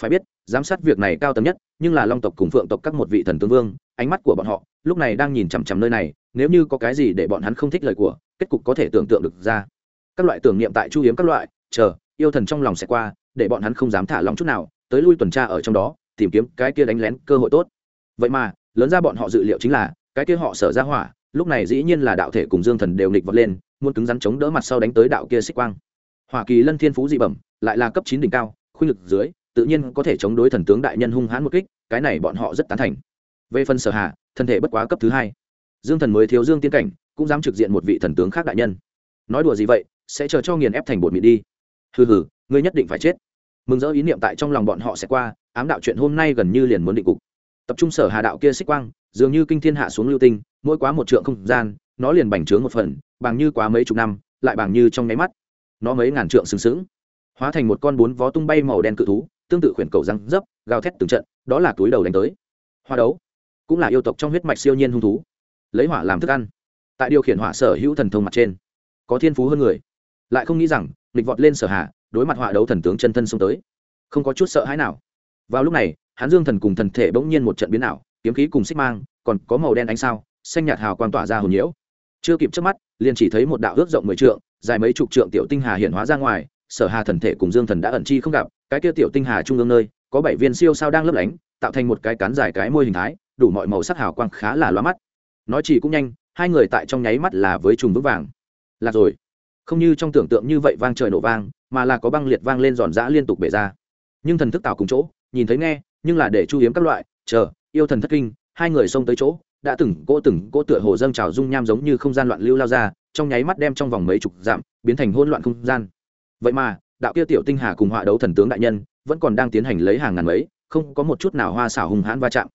Phải biết, giám sát việc này cao tầm nhất, nhưng là long tộc cùng phượng tộc các một vị thần tướng vương, ánh mắt của bọn họ, lúc này đang nhìn chằm chằm nơi này, nếu như có cái gì để bọn hắn không thích lời của, kết cục có thể tưởng tượng được ra các loại tưởng niệm tại chu hiếm các loại, chờ, yêu thần trong lòng sẽ qua, để bọn hắn không dám thả lòng chút nào, tới lui tuần tra ở trong đó, tìm kiếm cái kia đánh lén cơ hội tốt. Vậy mà, lớn ra bọn họ dự liệu chính là, cái kia họ sở ra hỏa, lúc này dĩ nhiên là đạo thể cùng dương thần đều nghịch vật lên, muốn cứng rắn chống đỡ mặt sau đánh tới đạo kia xích quang. Hoa kỳ lân thiên phú dị bẩm, lại là cấp chín đỉnh cao khuynh lực dưới, tự nhiên có thể chống đối thần tướng đại nhân hung hãn một kích, cái này bọn họ rất tán thành. Về phần sở hạ thân thể bất quá cấp thứ hai. Dương thần mới thiếu dương tiên cảnh, cũng dám trực diện một vị thần tướng khác đại nhân. Nói đùa gì vậy sẽ chờ cho nghiền ép thành bột mịn đi. Hừ hừ, ngươi nhất định phải chết. Mừng rỡ ý niệm tại trong lòng bọn họ sẽ qua, ám đạo chuyện hôm nay gần như liền muốn định cục. Tập trung sở hà đạo kia xích quang, dường như kinh thiên hạ xuống lưu tinh, mỗi quá một trượng không gian, nó liền bành trướng một phần, bằng như quá mấy chục năm, lại bằng như trong nháy mắt. Nó mấy ngàn trượng sừng sững, hóa thành một con bốn vó tung bay màu đen cự thú, tương tự khuyển cầu răng dấp, gào thét từng trận, đó là túi đầu đánh tới. Hoa đấu, cũng là yêu tộc trong huyết mạch siêu nhiên hung thú, lấy hỏa làm thức ăn. Tại điều khiển hỏa sở hữu thần thông mặt trên, có thiên phú hơn người lại không nghĩ rằng nghịch vọt lên sở hạ đối mặt họa đấu thần tướng chân thân xông tới. Không có chút sợ hãi nào. Vào lúc này hắn dương thần cùng thần thể bỗng nhiên một trận biến ảo, kiếm khí cùng xích mang, còn có màu đen ánh sao, xanh nhạt hào quang tỏa ra hồn nhiễu. Chưa kịp trước mắt, liền chỉ thấy một đạo ước rộng mười trượng, dài mấy chục trượng tiểu tinh hà hiện hóa ra ngoài, sở hà thần thể cùng dương thần đã ẩn chi không gặp, cái kia tiểu tinh hà trung ương nơi, có bảy viên siêu sao đang lấp lánh, tạo thành một cái cán dài cái môi hình thái, đủ mọi màu sắc hào quang khá là loa mắt. Nói chỉ cũng nhanh, hai người tại trong nháy mắt là với trùng vững vàng. Là rồi không như trong tưởng tượng như vậy vang trời nổ vang, mà là có băng liệt vang lên giòn giã liên tục bể ra. Nhưng thần thức tạo cùng chỗ, nhìn thấy nghe, nhưng là để chu hiếm các loại, chờ, yêu thần thất kinh, hai người xông tới chỗ, đã từng cỗ từng cỗ tựa hồ dâng trào dung nham giống như không gian loạn lưu lao ra, trong nháy mắt đem trong vòng mấy chục dặm, biến thành hỗn loạn không gian. Vậy mà, đạo kia tiểu tinh hà cùng họa đấu thần tướng đại nhân, vẫn còn đang tiến hành lấy hàng ngàn mấy, không có một chút nào hoa xảo hùng hãn va chạm.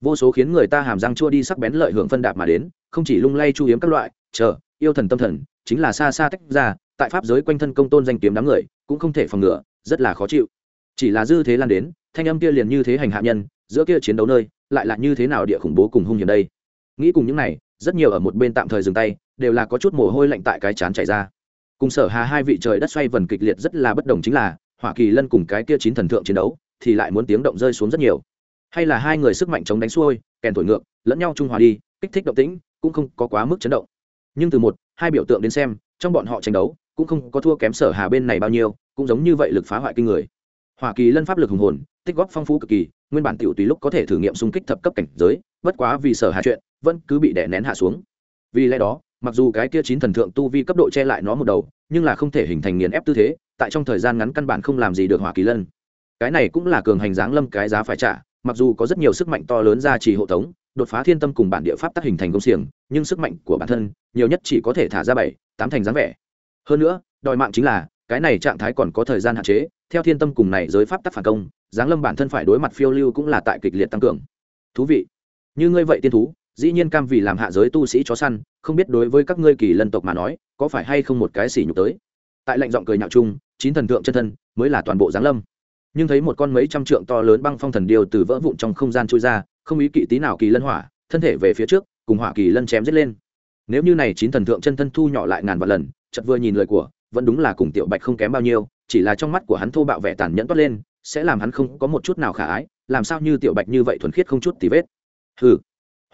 Vô số khiến người ta hàm răng chua đi sắc bén lợi hưởng phân đạp mà đến, không chỉ lung lay chu hiếm các loại, chờ, yêu thần tâm thần chính là xa xa tách ra, tại pháp giới quanh thân công tôn danh kiếm đám người, cũng không thể phòng ngừa, rất là khó chịu. Chỉ là dư thế lan đến, thanh âm kia liền như thế hành hạ nhân, giữa kia chiến đấu nơi, lại là như thế nào địa khủng bố cùng hung hiểm đây? Nghĩ cùng những này, rất nhiều ở một bên tạm thời dừng tay, đều là có chút mồ hôi lạnh tại cái chán chảy ra. Cùng sở hà hai vị trời đất xoay vần kịch liệt rất là bất đồng chính là, hỏa kỳ lân cùng cái kia chín thần thượng chiến đấu, thì lại muốn tiếng động rơi xuống rất nhiều. Hay là hai người sức mạnh chống đánh xuôi, kèn thổi ngược, lẫn nhau trung hòa đi, kích thích động tĩnh, cũng không có quá mức chấn động. Nhưng từ một hai biểu tượng đến xem, trong bọn họ tranh đấu, cũng không có thua kém sở hà bên này bao nhiêu, cũng giống như vậy lực phá hoại kinh người. Hoa kỳ lân pháp lực hùng hồn, tích góp phong phú cực kỳ, nguyên bản tiểu tùy lúc có thể thử nghiệm xung kích thập cấp cảnh giới, bất quá vì sở hà chuyện, vẫn cứ bị đè nén hạ xuống. Vì lẽ đó, mặc dù cái kia chín thần thượng tu vi cấp độ che lại nó một đầu, nhưng là không thể hình thành nghiền ép tư thế, tại trong thời gian ngắn căn bản không làm gì được hỏa kỳ lân. Cái này cũng là cường hành dáng lâm cái giá phải trả, mặc dù có rất nhiều sức mạnh to lớn ra chỉ hộ tống đột phá thiên tâm cùng bản địa pháp tác hình thành công xiềng, nhưng sức mạnh của bản thân nhiều nhất chỉ có thể thả ra bảy, tám thành dáng vẻ. Hơn nữa, đòi mạng chính là, cái này trạng thái còn có thời gian hạn chế, theo thiên tâm cùng này giới pháp tác phản công, giáng lâm bản thân phải đối mặt phiêu lưu cũng là tại kịch liệt tăng cường. Thú vị. Như ngươi vậy tiên thú, dĩ nhiên cam vì làm hạ giới tu sĩ chó săn, không biết đối với các ngươi kỳ lân tộc mà nói, có phải hay không một cái xỉ nhục tới? Tại lệnh giọng cười nhạo chung, chín thần tượng chân thân mới là toàn bộ giáng lâm. Nhưng thấy một con mấy trăm trượng to lớn băng phong thần điêu từ vỡ vụn trong không gian trôi ra không ý kỵ tí nào kỳ lân hỏa, thân thể về phía trước, cùng hỏa kỳ lân chém giết lên. Nếu như này chín thần thượng chân thân thu nhỏ lại ngàn vạn lần chật vừa nhìn lời của, vẫn đúng là cùng tiểu bạch không kém bao nhiêu, chỉ là trong mắt của hắn thô bạo vẻ tàn nhẫn toát lên, sẽ làm hắn không có một chút nào khả ái, làm sao như tiểu bạch như vậy thuần khiết không chút tì vết. Hừ.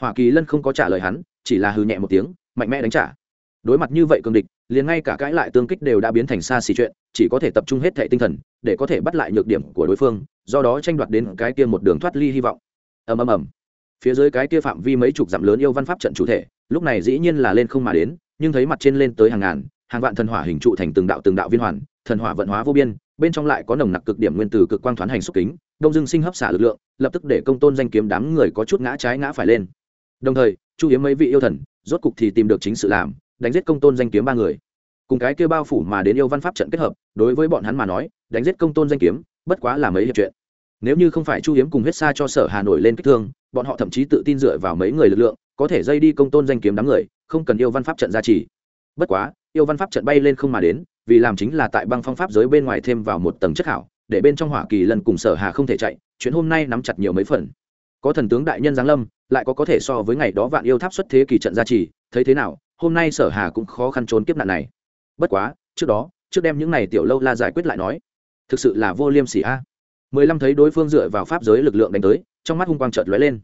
Hỏa kỳ lân không có trả lời hắn, chỉ là hừ nhẹ một tiếng, mạnh mẽ đánh trả. Đối mặt như vậy cường địch, liền ngay cả cãi lại tương kích đều đã biến thành xa xì chuyện, chỉ có thể tập trung hết thệ tinh thần, để có thể bắt lại nhược điểm của đối phương, do đó tranh đoạt đến cái kia một đường thoát ly hy vọng ầm ầm ầm. Phía dưới cái kia phạm vi mấy chục dặm lớn yêu văn pháp trận chủ thể, lúc này dĩ nhiên là lên không mà đến, nhưng thấy mặt trên lên tới hàng ngàn, hàng vạn thần hỏa hình trụ thành từng đạo từng đạo viên hoàn, thần hỏa vận hóa vô biên, bên trong lại có nồng nặc cực điểm nguyên tử cực quang thoán hành xúc kính, đông dương sinh hấp xả lực lượng, lập tức để công tôn danh kiếm đám người có chút ngã trái ngã phải lên. Đồng thời, chu hiếm mấy vị yêu thần, rốt cục thì tìm được chính sự làm, đánh giết công tôn danh kiếm ba người. Cùng cái kia bao phủ mà đến yêu văn pháp trận kết hợp, đối với bọn hắn mà nói, đánh giết công tôn danh kiếm, bất quá là mấy hiệp chuyện nếu như không phải chu hiếm cùng huyết xa cho sở hà nổi lên kích thương, bọn họ thậm chí tự tin dựa vào mấy người lực lượng, có thể dây đi công tôn danh kiếm đám người, không cần yêu văn pháp trận gia trì. Bất quá, yêu văn pháp trận bay lên không mà đến, vì làm chính là tại băng phong pháp giới bên ngoài thêm vào một tầng chất hảo, để bên trong hỏa kỳ lần cùng sở hà không thể chạy chuyến hôm nay nắm chặt nhiều mấy phần. Có thần tướng đại nhân giáng lâm, lại có có thể so với ngày đó vạn yêu tháp xuất thế kỳ trận gia trì, thấy thế nào, hôm nay sở hà cũng khó khăn trốn kiếp nạn này. Bất quá, trước đó, trước đem những này tiểu lâu la giải quyết lại nói, thực sự là vô liêm sỉ a mười lăm thấy đối phương dựa vào pháp giới lực lượng đánh tới, trong mắt hung quang chợt lóe lên.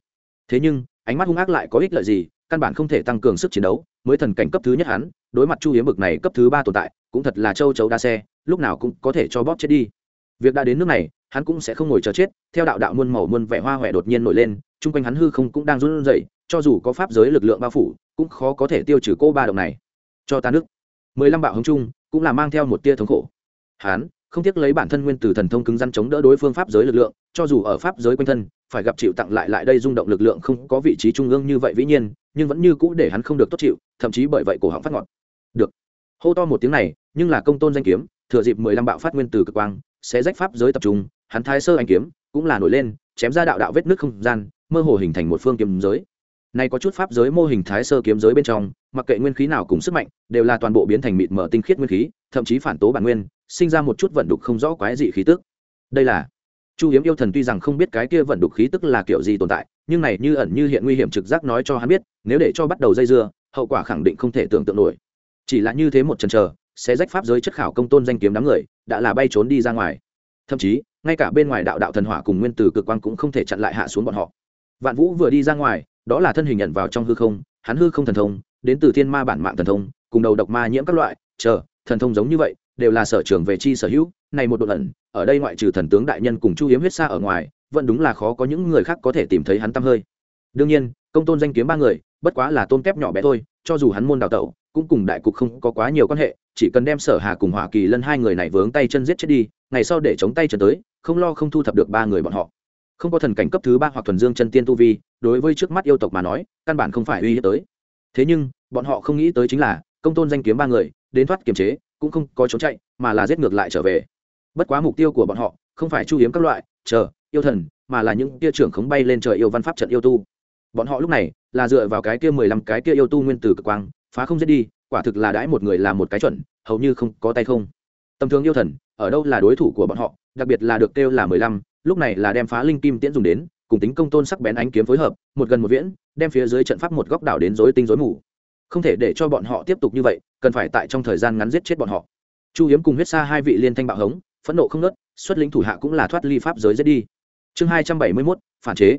Thế nhưng, ánh mắt hung ác lại có ích lợi gì, căn bản không thể tăng cường sức chiến đấu, mới thần cảnh cấp thứ nhất hắn, đối mặt chu hiếm bực này cấp thứ ba tồn tại, cũng thật là châu chấu đa xe, lúc nào cũng có thể cho bóp chết đi. Việc đã đến nước này, hắn cũng sẽ không ngồi chờ chết, theo đạo đạo muôn màu muôn vẻ hoa huệ đột nhiên nổi lên, chung quanh hắn hư không cũng đang run rẩy, cho dù có pháp giới lực lượng bao phủ, cũng khó có thể tiêu trừ cô ba động này. Cho ta nước. Mười lăm bạo hứng chung, cũng là mang theo một tia thống khổ. Hắn không tiếc lấy bản thân nguyên từ thần thông cứng rắn chống đỡ đối phương pháp giới lực lượng, cho dù ở pháp giới quanh thân, phải gặp chịu tặng lại lại đây rung động lực lượng không có vị trí trung ương như vậy vĩ nhiên, nhưng vẫn như cũ để hắn không được tốt chịu, thậm chí bởi vậy cổ họng phát ngọt. Được. Hô to một tiếng này, nhưng là công tôn danh kiếm, thừa dịp mười lăm bạo phát nguyên từ cực quang, sẽ rách pháp giới tập trung, hắn thái sơ anh kiếm cũng là nổi lên, chém ra đạo đạo vết nước không gian, mơ hồ hình thành một phương kiếm giới. Này có chút pháp giới mô hình thái sơ kiếm giới bên trong, mặc kệ nguyên khí nào cùng sức mạnh, đều là toàn bộ biến thành mịt mở tinh khiết nguyên khí thậm chí phản tố bản nguyên, sinh ra một chút vận đục không rõ quái dị khí tức. Đây là, chu hiếm yêu thần tuy rằng không biết cái kia vận đục khí tức là kiểu gì tồn tại, nhưng này như ẩn như hiện nguy hiểm trực giác nói cho hắn biết, nếu để cho bắt đầu dây dưa, hậu quả khẳng định không thể tưởng tượng nổi. Chỉ là như thế một chần chờ sẽ rách pháp giới chất khảo công tôn danh kiếm đám người, đã là bay trốn đi ra ngoài. Thậm chí, ngay cả bên ngoài đạo đạo thần hỏa cùng nguyên tử cực quang cũng không thể chặn lại hạ xuống bọn họ. Vạn vũ vừa đi ra ngoài, đó là thân hình nhận vào trong hư không, hắn hư không thần thông, đến từ thiên ma bản mạng thần thông, cùng đầu độc ma nhiễm các loại, chờ thần thông giống như vậy, đều là sở trường về chi sở hữu, này một độ ẩn, ở đây ngoại trừ thần tướng đại nhân cùng chu hiếm huyết xa ở ngoài, vẫn đúng là khó có những người khác có thể tìm thấy hắn tăm hơi. Đương nhiên, công tôn danh kiếm ba người, bất quá là tôn kép nhỏ bé thôi, cho dù hắn môn đào tẩu, cũng cùng đại cục không có quá nhiều quan hệ, chỉ cần đem sở hà cùng hỏa kỳ lân hai người này vướng tay chân giết chết đi, ngày sau để chống tay trở tới, không lo không thu thập được ba người bọn họ. Không có thần cảnh cấp thứ ba hoặc thuần dương chân tiên tu vi, đối với trước mắt yêu tộc mà nói, căn bản không phải uy hiếp tới. Thế nhưng, bọn họ không nghĩ tới chính là, công tôn danh kiếm ba người đến thoát kiềm chế, cũng không có trốn chạy, mà là giết ngược lại trở về. Bất quá mục tiêu của bọn họ không phải chu hiếm các loại, chờ, yêu thần, mà là những tia trưởng khống bay lên trời yêu văn pháp trận yêu tu. Bọn họ lúc này là dựa vào cái kia mười lăm cái kia yêu tu nguyên tử cực quang, phá không giết đi, quả thực là đãi một người làm một cái chuẩn, hầu như không có tay không. Tầm thường yêu thần, ở đâu là đối thủ của bọn họ, đặc biệt là được kêu là mười lăm, lúc này là đem phá linh kim tiễn dùng đến, cùng tính công tôn sắc bén ánh kiếm phối hợp, một gần một viễn, đem phía dưới trận pháp một góc đảo đến rối tinh rối mù không thể để cho bọn họ tiếp tục như vậy, cần phải tại trong thời gian ngắn giết chết bọn họ. Chu hiếm cùng huyết xa hai vị liên thanh bạo hống, phẫn nộ không nớt xuất lĩnh thủ hạ cũng là thoát ly pháp giới giết đi. Chương hai trăm bảy mươi mốt, phản chế.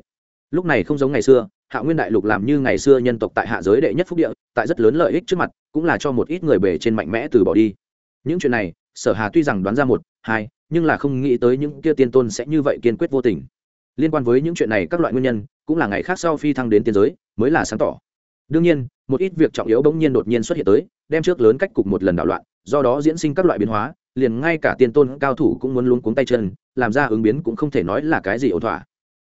Lúc này không giống ngày xưa, hạ nguyên đại lục làm như ngày xưa nhân tộc tại hạ giới đệ nhất phúc địa, tại rất lớn lợi ích trước mặt, cũng là cho một ít người bề trên mạnh mẽ từ bỏ đi. Những chuyện này, sở hà tuy rằng đoán ra một, hai, nhưng là không nghĩ tới những kia tiên tôn sẽ như vậy kiên quyết vô tình. Liên quan với những chuyện này các loại nguyên nhân, cũng là ngày khác sau phi thăng đến tiên giới, mới là sáng tỏ. Đương nhiên một ít việc trọng yếu bỗng nhiên đột nhiên xuất hiện tới, đem trước lớn cách cục một lần đảo loạn, do đó diễn sinh các loại biến hóa, liền ngay cả tiên tôn cao thủ cũng muốn luống cuống tay chân, làm ra ứng biến cũng không thể nói là cái gì ổn thỏa.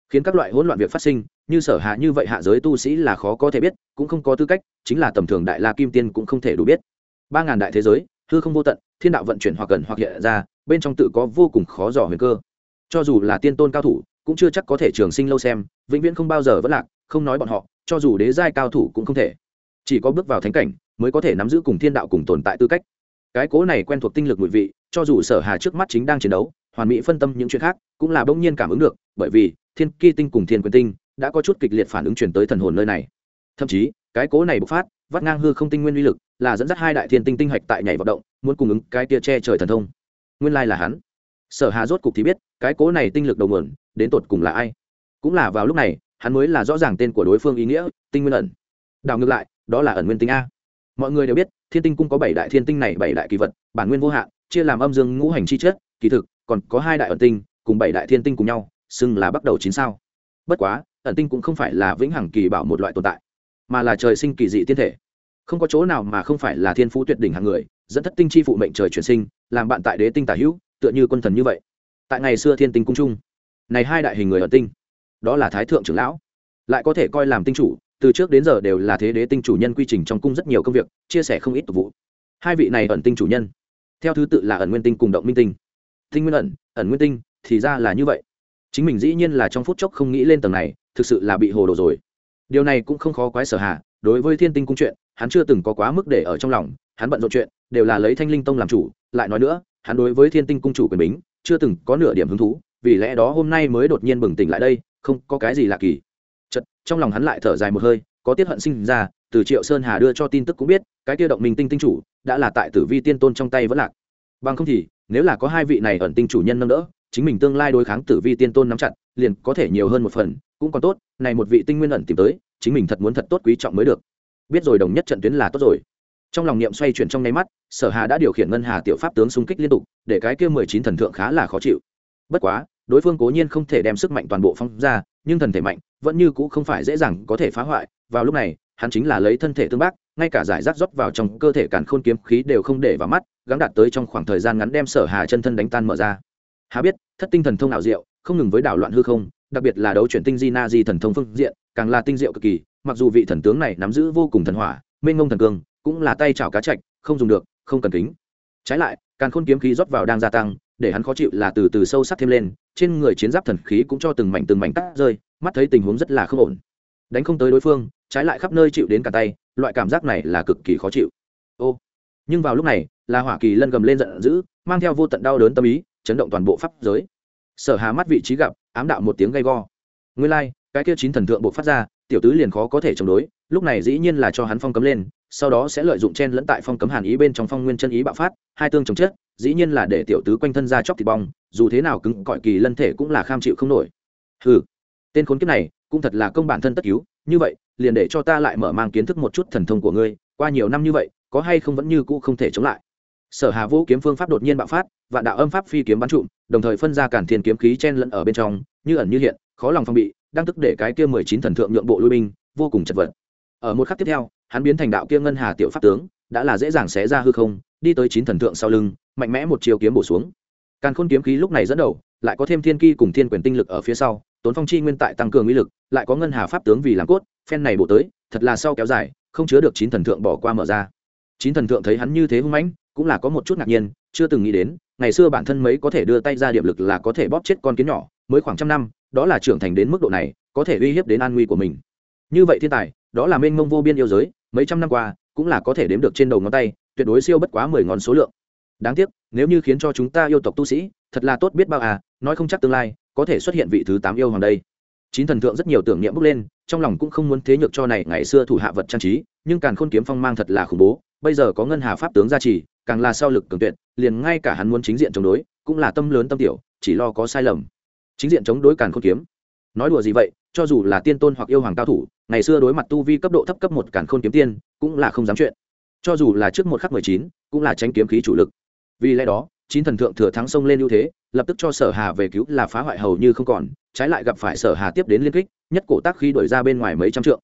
Khiến các loại hỗn loạn việc phát sinh, như sở hạ như vậy hạ giới tu sĩ là khó có thể biết, cũng không có tư cách, chính là tầm thường đại la kim tiên cũng không thể đủ biết. Ba ngàn đại thế giới, hư không vô tận, thiên đạo vận chuyển hoặc gần hoặc hiện ra, bên trong tự có vô cùng khó dò huyền cơ. Cho dù là tiên tôn cao thủ, cũng chưa chắc có thể trường sinh lâu xem, vĩnh viễn không bao giờ vẫn lạc, không nói bọn họ, cho dù đế giai cao thủ cũng không thể chỉ có bước vào thánh cảnh mới có thể nắm giữ cùng thiên đạo cùng tồn tại tư cách. Cái cố này quen thuộc tinh lực mùi vị, cho dù sở hà trước mắt chính đang chiến đấu, hoàn mỹ phân tâm những chuyện khác cũng là bỗng nhiên cảm ứng được, bởi vì thiên ki tinh cùng thiên quyền tinh đã có chút kịch liệt phản ứng chuyển tới thần hồn nơi này. Thậm chí, cái cố này bộc phát, vắt ngang hư không tinh nguyên uy lực, là dẫn dắt hai đại thiên tinh tinh hạch tại nhảy vận động, muốn cung ứng cái tia che trời thần thông. Nguyên lai là hắn. Sở hà rốt cục thì biết, cái cố này tinh lực đầu nguồn, đến tột cùng là ai? Cũng là vào lúc này, hắn mới là rõ ràng tên của đối phương ý nghĩa, tinh nguyên ẩn. Đảo ngược lại đó là ẩn nguyên tinh a. Mọi người đều biết, thiên tinh cung có bảy đại thiên tinh này, bảy đại kỳ vật, bản nguyên vô hạn, chia làm âm dương ngũ hành chi chất, kỳ thực, còn có hai đại ẩn tinh, cùng bảy đại thiên tinh cùng nhau, xưng là bắt đầu chín sao. Bất quá, ẩn tinh cũng không phải là vĩnh hằng kỳ bảo một loại tồn tại, mà là trời sinh kỳ dị tiên thể. Không có chỗ nào mà không phải là thiên phú tuyệt đỉnh hàng người, dẫn thất tinh chi phụ mệnh trời chuyển sinh, làm bạn tại đế tinh tả hữu, tựa như quân thần như vậy. Tại ngày xưa thiên tinh cung trung này hai đại hình người ẩn tinh, đó là thái thượng trưởng lão, lại có thể coi làm tinh chủ từ trước đến giờ đều là thế đế tinh chủ nhân quy trình trong cung rất nhiều công việc, chia sẻ không ít tục vụ. Hai vị này ẩn tinh chủ nhân. Theo thứ tự là ẩn nguyên tinh cùng động minh tinh. Tinh nguyên ẩn ẩn nguyên tinh, thì ra là như vậy. Chính mình dĩ nhiên là trong phút chốc không nghĩ lên tầng này, thực sự là bị hồ đồ rồi. Điều này cũng không khó quái sở hạ, đối với thiên tinh cung chuyện, hắn chưa từng có quá mức để ở trong lòng, hắn bận rộn chuyện, đều là lấy thanh linh tông làm chủ, lại nói nữa, hắn đối với thiên tinh cung chủ quyền bính, chưa từng có nửa điểm hứng thú, vì lẽ đó hôm nay mới đột nhiên bừng tỉnh lại đây, không có cái gì lạ kỳ trong lòng hắn lại thở dài một hơi, có tiết hận sinh ra, từ triệu sơn hà đưa cho tin tức cũng biết, cái kia động minh tinh tinh chủ, đã là tại tử vi tiên tôn trong tay vẫn lạc. Bằng không thì, nếu là có hai vị này ẩn tinh chủ nhân nâng đỡ, chính mình tương lai đối kháng tử vi tiên tôn nắm chặt, liền có thể nhiều hơn một phần, cũng còn tốt, này một vị tinh nguyên ẩn tìm tới, chính mình thật muốn thật tốt quý trọng mới được. Biết rồi đồng nhất trận tuyến là tốt rồi. Trong lòng niệm xoay chuyển trong nháy mắt, sở hà đã điều khiển ngân hà tiểu pháp tướng xung kích liên tục, để cái kia mười chín thần thượng khá là khó chịu. Bất quá, đối phương cố nhiên không thể đem sức mạnh toàn bộ phong ra nhưng thần thể mạnh, vẫn như cũ không phải dễ dàng có thể phá hoại. Vào lúc này, hắn chính là lấy thân thể tương bác, ngay cả giải rác rót vào trong cơ thể càn khôn kiếm khí đều không để vào mắt, gắng đạt tới trong khoảng thời gian ngắn đem sở hà chân thân đánh tan mở ra. Hà biết, thất tinh thần thông ảo diệu, không ngừng với đảo loạn hư không, đặc biệt là đấu chuyển tinh di na di thần thông phương diện, càng là tinh diệu cực kỳ, mặc dù vị thần tướng này nắm giữ vô cùng thần hỏa, mênh ngông thần cương, cũng là tay chảo cá chạch, không dùng được, không cần kính. Trái lại càng khôn kiếm khí rót vào đang gia tăng để hắn khó chịu là từ từ sâu sắc thêm lên trên người chiến giáp thần khí cũng cho từng mảnh từng mảnh cắt rơi mắt thấy tình huống rất là không ổn. Đánh không tới đối phương trái lại khắp nơi chịu đến cả tay loại cảm giác này là cực kỳ khó chịu. Ô nhưng vào lúc này là hỏa kỳ lân gầm lên giận dữ mang theo vô tận đau đớn tâm ý chấn động toàn bộ pháp giới. Sở hà mắt vị trí gặp ám đạo một tiếng gay go. Nguyên lai like, cái kia chín thần thượng bộ phát ra tiểu tứ liền khó có thể chống đối lúc này dĩ nhiên là cho hắn phong cấm lên, sau đó sẽ lợi dụng chen lẫn tại phong cấm hàn ý bên trong phong nguyên chân ý bạo phát, hai tương chống chết, dĩ nhiên là để tiểu tứ quanh thân ra chóc thịt bong, dù thế nào cứng cỏi kỳ lân thể cũng là kham chịu không nổi. Hừ, tên khốn kiếp này, cũng thật là công bản thân tất cứu, như vậy, liền để cho ta lại mở mang kiến thức một chút thần thông của ngươi, qua nhiều năm như vậy, có hay không vẫn như cũ không thể chống lại. Sở hà vũ kiếm phương pháp đột nhiên bạo phát, vạn đạo âm pháp phi kiếm bắn trụm, đồng thời phân ra cản thiền kiếm khí chen lẫn ở bên trong, như ẩn như hiện, khó lòng phong bị, đang tức để cái kia mười chín thần thượng nhượng bộ lui binh, vô cùng chật vật ở một khắc tiếp theo, hắn biến thành đạo kia ngân hà tiểu pháp tướng, đã là dễ dàng xé ra hư không, đi tới chín thần tượng sau lưng, mạnh mẽ một chiều kiếm bổ xuống. Càn khôn kiếm khí lúc này dẫn đầu, lại có thêm thiên ki cùng thiên quyền tinh lực ở phía sau, tốn phong chi nguyên tại tăng cường uy lực, lại có ngân hà pháp tướng vì làm cốt, phen này bổ tới, thật là sau kéo dài, không chứa được chín thần thượng bỏ qua mở ra. Chín thần thượng thấy hắn như thế hung mãnh, cũng là có một chút ngạc nhiên, chưa từng nghĩ đến, ngày xưa bản thân mấy có thể đưa tay ra điểm lực là có thể bóp chết con kiến nhỏ, mới khoảng trăm năm, đó là trưởng thành đến mức độ này, có thể uy hiếp đến an nguy của mình. Như vậy thiên tài đó là mênh mông vô biên yêu giới, mấy trăm năm qua, cũng là có thể đếm được trên đầu ngón tay, tuyệt đối siêu bất quá mười ngón số lượng. Đáng tiếc, nếu như khiến cho chúng ta yêu tộc tu sĩ, thật là tốt biết bao à nói không chắc tương lai, có thể xuất hiện vị thứ tám yêu hoàng đây. Chín thần thượng rất nhiều tưởng niệm bước lên, trong lòng cũng không muốn thế nhược cho này ngày xưa thủ hạ vật trang trí, nhưng càn khôn kiếm phong mang thật là khủng bố, bây giờ có ngân hà pháp tướng gia trì, càng là sau lực cường tuyệt, liền ngay cả hắn muốn chính diện chống đối, cũng là tâm lớn tâm tiểu, chỉ lo có sai lầm. Chính diện chống đối càn khôn kiếm. Nói đùa gì vậy cho dù là tiên tôn hoặc yêu hoàng cao thủ, ngày xưa đối mặt tu vi cấp độ thấp cấp một càn khôn kiếm tiên, cũng là không dám chuyện. Cho dù là trước một khắc mười chín, cũng là tranh kiếm khí chủ lực. Vì lẽ đó, chín thần thượng thừa thắng sông lên ưu thế, lập tức cho sở hà về cứu là phá hoại hầu như không còn, trái lại gặp phải sở hà tiếp đến liên kích, nhất cổ tác khi đuổi ra bên ngoài mấy trăm trượng.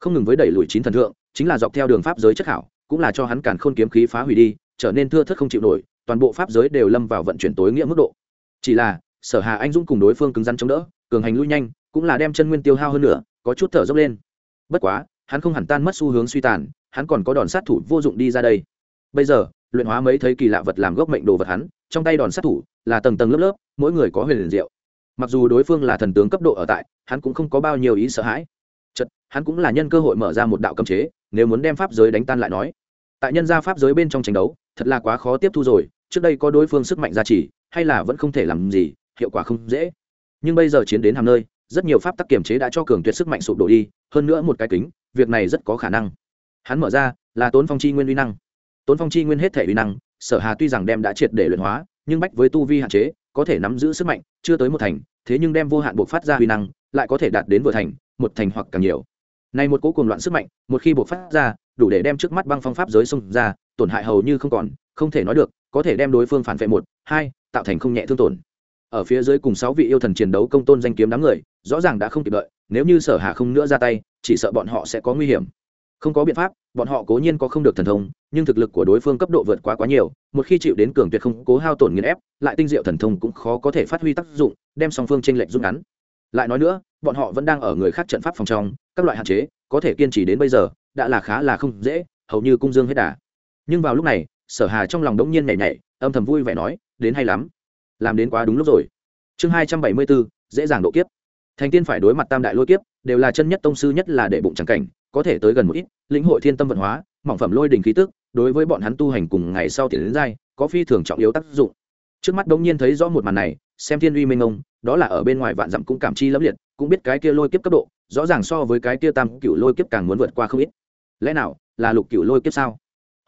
Không ngừng với đẩy lùi chín thần thượng, chính là dọc theo đường pháp giới chất hảo cũng là cho hắn càn khôn kiếm khí phá hủy đi, trở nên thưa thất không chịu nổi, toàn bộ pháp giới đều lâm vào vận chuyển tối nghĩa mức độ. Chỉ là, sở hà anh dũng cùng đối phương cứng rắn chống đỡ, cường hành lui nhanh cũng là đem chân nguyên tiêu hao hơn nữa, có chút thở dốc lên. Bất quá, hắn không hẳn tan mất xu hướng suy tàn, hắn còn có đòn sát thủ vô dụng đi ra đây. Bây giờ, luyện hóa mấy thấy kỳ lạ vật làm gốc mệnh đồ vật hắn, trong tay đòn sát thủ là tầng tầng lớp lớp, mỗi người có huyền liền diệu. Mặc dù đối phương là thần tướng cấp độ ở tại, hắn cũng không có bao nhiêu ý sợ hãi. Chật hắn cũng là nhân cơ hội mở ra một đạo cấm chế, nếu muốn đem pháp giới đánh tan lại nói. Tại nhân gia pháp giới bên trong tranh đấu, thật là quá khó tiếp thu rồi, trước đây có đối phương sức mạnh gia trì, hay là vẫn không thể làm gì, hiệu quả không dễ. Nhưng bây giờ chiến đến hàm nơi rất nhiều pháp tắc kiểm chế đã cho cường tuyệt sức mạnh sụp đổ đi, hơn nữa một cái kính, việc này rất có khả năng. Hắn mở ra, là tốn phong chi nguyên uy năng. Tốn phong chi nguyên hết thể uy năng, sở hà tuy rằng đem đã triệt để luyện hóa, nhưng bách với tu vi hạn chế, có thể nắm giữ sức mạnh, chưa tới một thành, thế nhưng đem vô hạn buộc phát ra uy năng, lại có thể đạt đến vừa thành, một thành hoặc càng nhiều. Này một cố cùng loạn sức mạnh, một khi buộc phát ra, đủ để đem trước mắt băng phong pháp giới xông ra, tổn hại hầu như không còn, không thể nói được, có thể đem đối phương phản vệ một, hai, tạo thành không nhẹ thương tổn ở phía dưới cùng sáu vị yêu thần chiến đấu công tôn danh kiếm đám người, rõ ràng đã không kịp đợi, nếu như sở hà không nữa ra tay, chỉ sợ bọn họ sẽ có nguy hiểm. Không có biện pháp, bọn họ cố nhiên có không được thần thông, nhưng thực lực của đối phương cấp độ vượt quá quá nhiều, một khi chịu đến cường tuyệt không cố hao tổn nghiền ép, lại tinh diệu thần thông cũng khó có thể phát huy tác dụng, đem song phương tranh lệch rút ngắn. Lại nói nữa, bọn họ vẫn đang ở người khác trận pháp phòng trong, các loại hạn chế, có thể kiên trì đến bây giờ, đã là khá là không dễ, hầu như cung dương hết đà. Nhưng vào lúc này, sở hà trong lòng đống nhiên nhảy nhảy, âm thầm vui vẻ nói, đến hay lắm làm đến quá đúng lúc rồi. Chương hai trăm bảy mươi bốn, dễ dàng độ kiếp. Thành tiên phải đối mặt tam đại lôi kiếp, đều là chân nhất tông sư nhất là để bụng trắng cảnh, có thể tới gần một ít, lĩnh hội thiên tâm vận hóa, mỏng phẩm lôi đình khí tức, đối với bọn hắn tu hành cùng ngày sau tiền đến giai, có phi thường trọng yếu tác dụng. Trước mắt đống nhiên thấy rõ một màn này, xem thiên uy minh ông đó là ở bên ngoài vạn dặm cũng cảm chi lẫm liệt, cũng biết cái kia lôi kiếp cấp độ, rõ ràng so với cái kia tam cựu lôi kiếp càng muốn vượt qua không ít. Lẽ nào, là lục cựu lôi kiếp sao?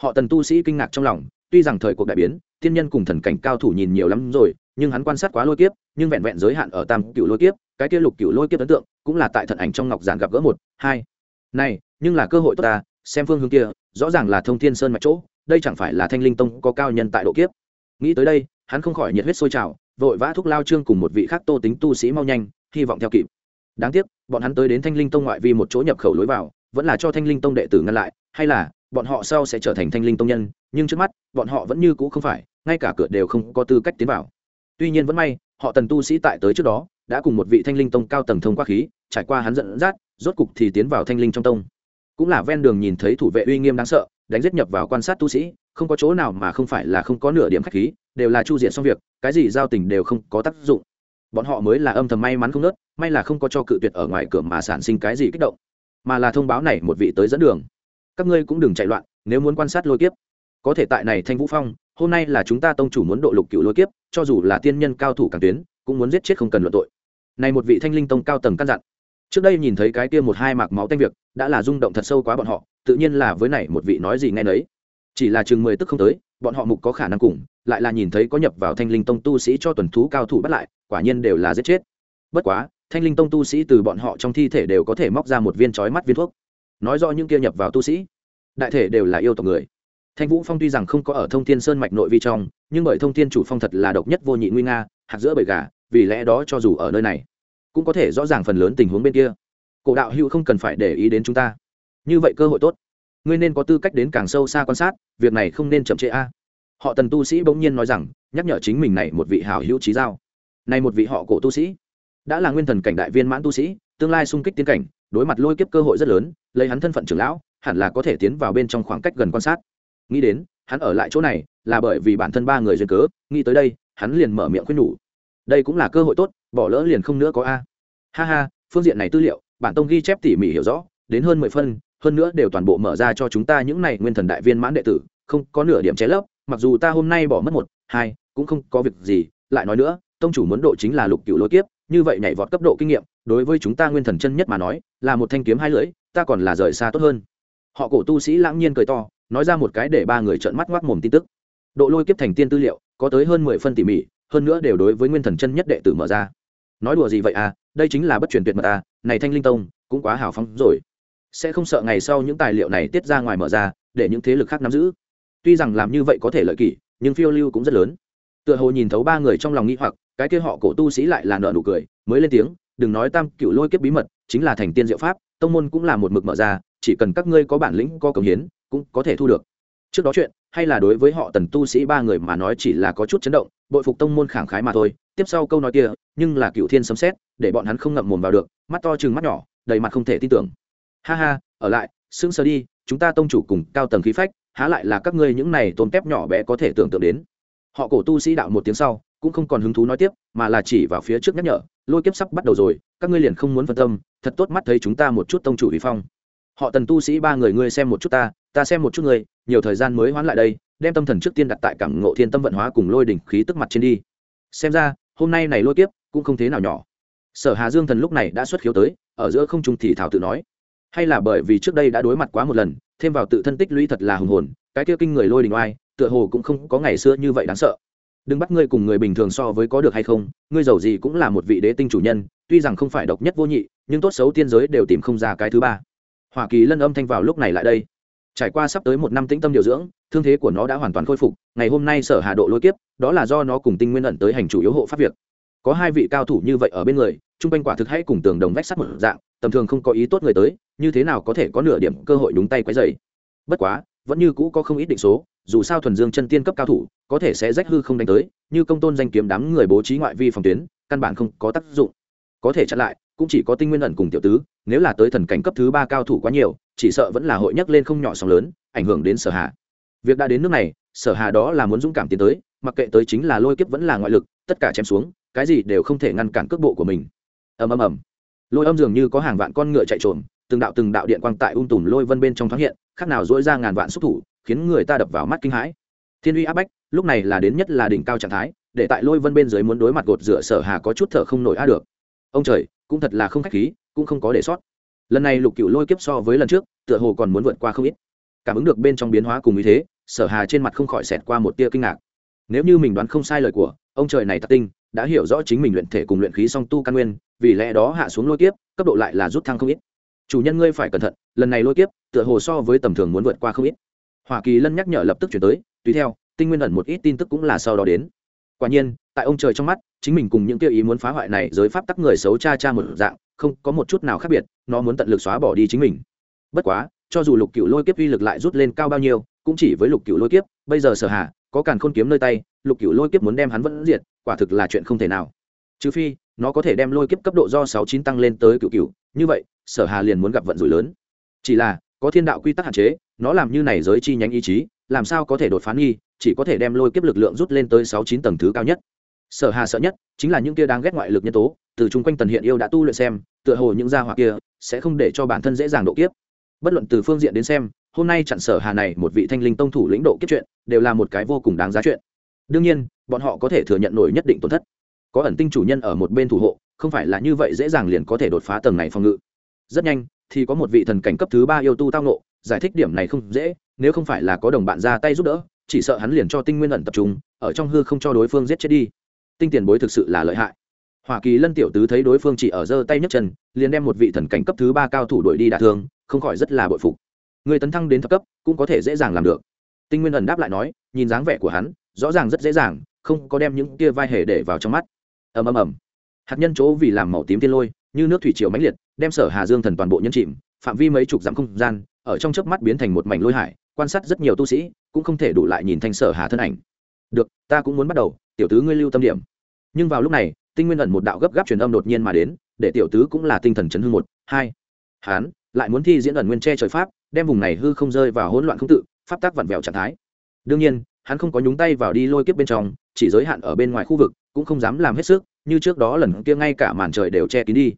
Họ tần tu sĩ kinh ngạc trong lòng, tuy rằng thời cuộc đại biến, tiên nhân cùng thần cảnh cao thủ nhìn nhiều lắm rồi nhưng hắn quan sát quá lôi kiếp, nhưng vẹn vẹn giới hạn ở tam cựu lôi kiếp, cái kia lục cựu lôi kiếp ấn tượng cũng là tại thận ảnh trong ngọc giản gặp gỡ một, hai. Này, nhưng là cơ hội tốt ta, xem phương hướng kia, rõ ràng là thông thiên sơn mạch chỗ, đây chẳng phải là thanh linh tông có cao nhân tại độ kiếp. Nghĩ tới đây, hắn không khỏi nhiệt huyết sôi trào, vội vã thúc lao trương cùng một vị khác tô tính tu sĩ mau nhanh, hy vọng theo kịp. Đáng tiếc, bọn hắn tới đến thanh linh tông ngoại vi một chỗ nhập khẩu lối vào, vẫn là cho thanh linh tông đệ tử ngăn lại, hay là, bọn họ sau sẽ trở thành thanh linh tông nhân, nhưng trước mắt, bọn họ vẫn như cũ không phải, ngay cả cửa đều không có tư cách tiến vào tuy nhiên vẫn may, họ tần tu sĩ tại tới trước đó, đã cùng một vị thanh linh tông cao tầng thông qua khí, trải qua hắn dẫn dắt, rốt cục thì tiến vào thanh linh trong tông. Cũng là ven đường nhìn thấy thủ vệ uy nghiêm đáng sợ, đánh giết nhập vào quan sát tu sĩ, không có chỗ nào mà không phải là không có nửa điểm khách khí, đều là chu diện xong việc, cái gì giao tình đều không có tác dụng. Bọn họ mới là âm thầm may mắn không nớt, may là không có cho cự tuyệt ở ngoài cửa mà sản sinh cái gì kích động, mà là thông báo này một vị tới dẫn đường. Các ngươi cũng đừng chạy loạn, nếu muốn quan sát lôi kiếp, có thể tại này thanh vũ phong hôm nay là chúng ta tông chủ muốn độ lục cựu lôi kiếp, cho dù là tiên nhân cao thủ càng tuyến, cũng muốn giết chết không cần luận tội. Này một vị thanh linh tông cao tầng căn dặn. Trước đây nhìn thấy cái kia một hai mạc máu tanh việc, đã là rung động thật sâu quá bọn họ, tự nhiên là với này một vị nói gì nghe nấy. Chỉ là chừng mười tức không tới, bọn họ mục có khả năng cùng, lại là nhìn thấy có nhập vào thanh linh tông tu sĩ cho tuần thú cao thủ bắt lại, quả nhiên đều là giết chết. Bất quá, thanh linh tông tu sĩ từ bọn họ trong thi thể đều có thể móc ra một viên trói mắt viên thuốc. Nói rõ những kia nhập vào tu sĩ, đại thể đều là yêu tộc người thanh vũ phong tuy rằng không có ở thông thiên sơn mạch nội vi trong, nhưng bởi thông thiên chủ phong thật là độc nhất vô nhị nguy nga, hạt giữa bầy gà, vì lẽ đó cho dù ở nơi này, cũng có thể rõ ràng phần lớn tình huống bên kia. Cổ đạo hữu không cần phải để ý đến chúng ta. Như vậy cơ hội tốt. Ngươi nên có tư cách đến càng sâu xa quan sát, việc này không nên chậm trễ a. Họ tần tu sĩ bỗng nhiên nói rằng, nhắc nhở chính mình này một vị hảo hữu trí giao. Này một vị họ cổ tu sĩ, đã là nguyên thần cảnh đại viên mãn tu sĩ, tương lai sung kích tiến cảnh, đối mặt lôi kiếp cơ hội rất lớn, lấy hắn thân phận trưởng lão, hẳn là có thể tiến vào bên trong khoảng cách gần quan sát nghĩ đến, hắn ở lại chỗ này là bởi vì bản thân ba người duyên cớ, nghĩ tới đây, hắn liền mở miệng khuyên nhủ. Đây cũng là cơ hội tốt, bỏ lỡ liền không nữa có a. Ha ha, phương diện này tư liệu, bản tông ghi chép tỉ mỉ hiểu rõ, đến hơn mười phân, hơn nữa đều toàn bộ mở ra cho chúng ta những này nguyên thần đại viên mãn đệ tử, không có nửa điểm ché lấp, mặc dù ta hôm nay bỏ mất một, hai, cũng không có việc gì, lại nói nữa, tông chủ muốn độ chính là lục cựu lối kiếp, như vậy nhảy vọt cấp độ kinh nghiệm, đối với chúng ta nguyên thần chân nhất mà nói, là một thanh kiếm hai lưỡi, ta còn là rời xa tốt hơn. Họ cổ tu sĩ lãng nhiên cười to nói ra một cái để ba người trợn mắt ngoác mồm tin tức. Độ lôi kiếp thành tiên tư liệu, có tới hơn mười phân tỉ mỉ, hơn nữa đều đối với nguyên thần chân nhất đệ tử mở ra. Nói đùa gì vậy à đây chính là bất truyền tuyệt mật à này thanh linh tông, cũng quá hào phóng rồi. Sẽ không sợ ngày sau những tài liệu này tiết ra ngoài mở ra, để những thế lực khác nắm giữ. Tuy rằng làm như vậy có thể lợi kỷ, nhưng phiêu lưu cũng rất lớn. Tựa hồ nhìn thấu ba người trong lòng nghĩ hoặc, cái kia họ cổ tu sĩ lại là nợ nụ cười, mới lên tiếng, đừng nói tam cựu lôi kiếp bí mật, chính là thành tiên diệu pháp, tông môn cũng là một mực mở ra, chỉ cần các ngươi có bản lĩnh, có cống hiến cũng có thể thu được. Trước đó chuyện, hay là đối với họ tần tu sĩ ba người mà nói chỉ là có chút chấn động, bội phục tông môn khẳng khái mà thôi, tiếp sau câu nói kia, nhưng là cựu thiên sấm xét để bọn hắn không ngậm mồm vào được, mắt to chừng mắt nhỏ, đầy mặt không thể tin tưởng. Ha ha, ở lại, sững sờ đi, chúng ta tông chủ cùng cao tầng khí phách, há lại là các ngươi những này tôm tép nhỏ bé có thể tưởng tượng đến. Họ cổ tu sĩ đạo một tiếng sau, cũng không còn hứng thú nói tiếp, mà là chỉ vào phía trước nhắc nhở, lôi kiếp sắp bắt đầu rồi, các ngươi liền không muốn phân tâm, thật tốt mắt thấy chúng ta một chút tông chủ uy phong họ tần tu sĩ ba người ngươi xem một chút ta ta xem một chút ngươi, nhiều thời gian mới hoán lại đây, đem tâm thần trước tiên đặt tại cảng ngộ thiên tâm vận hóa cùng lôi đỉnh khí tức mặt trên đi. Xem ra, hôm nay này lôi kiếp cũng không thế nào nhỏ. Sở hà dương thần lúc này đã xuất khiếu tới, ở giữa không trung thì thảo tự nói. Hay là bởi vì trước đây đã đối mặt quá một lần, thêm vào tự thân tích lũy thật là hùng hồn, cái kia kinh người lôi đình oai, tựa hồ cũng không có ngày xưa như vậy đáng sợ. Đừng bắt ngươi cùng người bình thường so với có được hay không, ngươi giàu gì cũng là một vị đế tinh chủ nhân, tuy rằng không phải độc nhất vô nhị, nhưng tốt xấu tiên giới đều tìm không ra cái thứ ba hoa kỳ lân âm thanh vào lúc này lại đây. Trải qua sắp tới một năm tĩnh tâm điều dưỡng, thương thế của nó đã hoàn toàn khôi phục, ngày hôm nay sở hà độ lôi kiếp, đó là do nó cùng tinh nguyên ẩn tới hành chủ yếu hộ pháp việc. Có hai vị cao thủ như vậy ở bên người trung quanh quả thực hãy cùng tường đồng vách sắt một dạng, tầm thường không có ý tốt người tới, như thế nào có thể có nửa điểm cơ hội đúng tay quấy dày bất quá, vẫn như cũ có không ít định số, dù sao thuần dương chân tiên cấp cao thủ, có thể sẽ rách hư không đánh tới, như công tôn danh kiếm đám người bố trí ngoại vi phòng tuyến, căn bản không có tác dụng. Có thể chặn lại, cũng chỉ có tinh nguyên ẩn cùng tiểu tứ nếu là tới thần cảnh cấp thứ ba cao thủ quá nhiều, chỉ sợ vẫn là hội nhắc lên không nhỏ sóng lớn, ảnh hưởng đến sở hà. Việc đã đến nước này, sở hà đó là muốn dũng cảm tiến tới, mặc kệ tới chính là lôi kiếp vẫn là ngoại lực, tất cả chém xuống, cái gì đều không thể ngăn cản cước bộ của mình. Ầm ầm ầm. Lôi âm dường như có hàng vạn con ngựa chạy trộm từng đạo từng đạo điện quang tại ung tùm lôi vân bên trong thoáng hiện, khác nào dỗi ra ngàn vạn xúc thủ, khiến người ta đập vào mắt kinh hãi. Thiên uy áp bách, lúc này là đến nhất là đỉnh cao trạng thái, để tại lôi vân bên dưới muốn đối mặt gột rửa sở hà có chút thở không nổi a được. Ông trời, cũng thật là không khách khí cũng không có để sót. Lần này lục cựu lôi kiếp so với lần trước, tựa hồ còn muốn vượt qua không ít. Cảm ứng được bên trong biến hóa cùng ý thế, sở hà trên mặt không khỏi xẹt qua một tia kinh ngạc. Nếu như mình đoán không sai lời của, ông trời này tạc tinh, đã hiểu rõ chính mình luyện thể cùng luyện khí song tu căn nguyên, vì lẽ đó hạ xuống lôi kiếp, cấp độ lại là rút thăng không ít. Chủ nhân ngươi phải cẩn thận, lần này lôi kiếp, tựa hồ so với tầm thường muốn vượt qua không ít. Hoa kỳ lân nhắc nhở lập tức chuyển tới, tùy theo, tinh nguyên ẩn một ít tin tức cũng là sau đó đến. Quả nhiên, tại ông trời trong mắt, chính mình cùng những tiêu ý muốn phá hoại này, giới pháp tắc người xấu cha cha một dạng không có một chút nào khác biệt, nó muốn tận lực xóa bỏ đi chính mình. Bất quá, cho dù lục cựu lôi kiếp uy lực lại rút lên cao bao nhiêu, cũng chỉ với lục cựu lôi kiếp, bây giờ sở hà, có càn khôn kiếm nơi tay, lục cựu lôi kiếp muốn đem hắn vẫn diệt, quả thực là chuyện không thể nào. Trừ phi, nó có thể đem lôi kiếp cấp độ do sáu chín tăng lên tới cựu cựu như vậy, sở hà liền muốn gặp vận rủi lớn. Chỉ là, có thiên đạo quy tắc hạn chế, nó làm như này giới chi nhánh ý chí, làm sao có thể đột phá nghi, chỉ có thể đem lôi kiếp lực lượng rút lên tới sáu chín tầng thứ cao nhất. Sở hà sợ nhất chính là những kia đang ghét ngoại lực nhân tố từ chung quanh tần hiện yêu đã tu luyện xem, tựa hồ những gia hỏa kia sẽ không để cho bản thân dễ dàng độ kiếp. Bất luận từ phương diện đến xem, hôm nay chặn sở hà này một vị thanh linh tông thủ lĩnh độ kiếp chuyện, đều là một cái vô cùng đáng giá chuyện. Đương nhiên, bọn họ có thể thừa nhận nổi nhất định tổn thất. Có ẩn tinh chủ nhân ở một bên thủ hộ, không phải là như vậy dễ dàng liền có thể đột phá tầng này phòng ngự. Rất nhanh, thì có một vị thần cảnh cấp thứ ba yêu tu tao nộ giải thích điểm này không dễ, nếu không phải là có đồng bạn ra tay giúp đỡ, chỉ sợ hắn liền cho tinh nguyên ẩn tập trung, ở trong hư không cho đối phương giết chết đi. Tinh tiền bối thực sự là lợi hại hoa kỳ lân tiểu tứ thấy đối phương chỉ ở giơ tay nhấc chân, liền đem một vị thần cảnh cấp thứ ba cao thủ đuổi đi đả thương, không khỏi rất là bội phục. Người tấn thăng đến thấp cấp, cũng có thể dễ dàng làm được. Tinh nguyên ẩn đáp lại nói, nhìn dáng vẻ của hắn, rõ ràng rất dễ dàng, không có đem những kia vai hề để vào trong mắt. Ầm ầm ầm. Hạt nhân chỗ vì làm màu tím tiên lôi, như nước thủy triều mãnh liệt, đem sở hà dương thần toàn bộ nhân chìm, phạm vi mấy chục dặm không gian, ở trong chớp mắt biến thành một mảnh lôi hải, quan sát rất nhiều tu sĩ, cũng không thể đủ lại nhìn thanh sở hà thân ảnh. Được, ta cũng muốn bắt đầu, tiểu tứ ngươi lưu tâm điểm. Nhưng vào lúc này tinh nguyên ẩn một đạo gấp gáp truyền âm đột nhiên mà đến, để tiểu tứ cũng là tinh thần chấn hưng một, hai. Hán, lại muốn thi diễn ẩn nguyên che trời pháp, đem vùng này hư không rơi vào hỗn loạn không tự, pháp tác vặn vẹo trạng thái. Đương nhiên, hắn không có nhúng tay vào đi lôi kiếp bên trong, chỉ giới hạn ở bên ngoài khu vực, cũng không dám làm hết sức, như trước đó lần kia ngay cả màn trời đều che kín đi.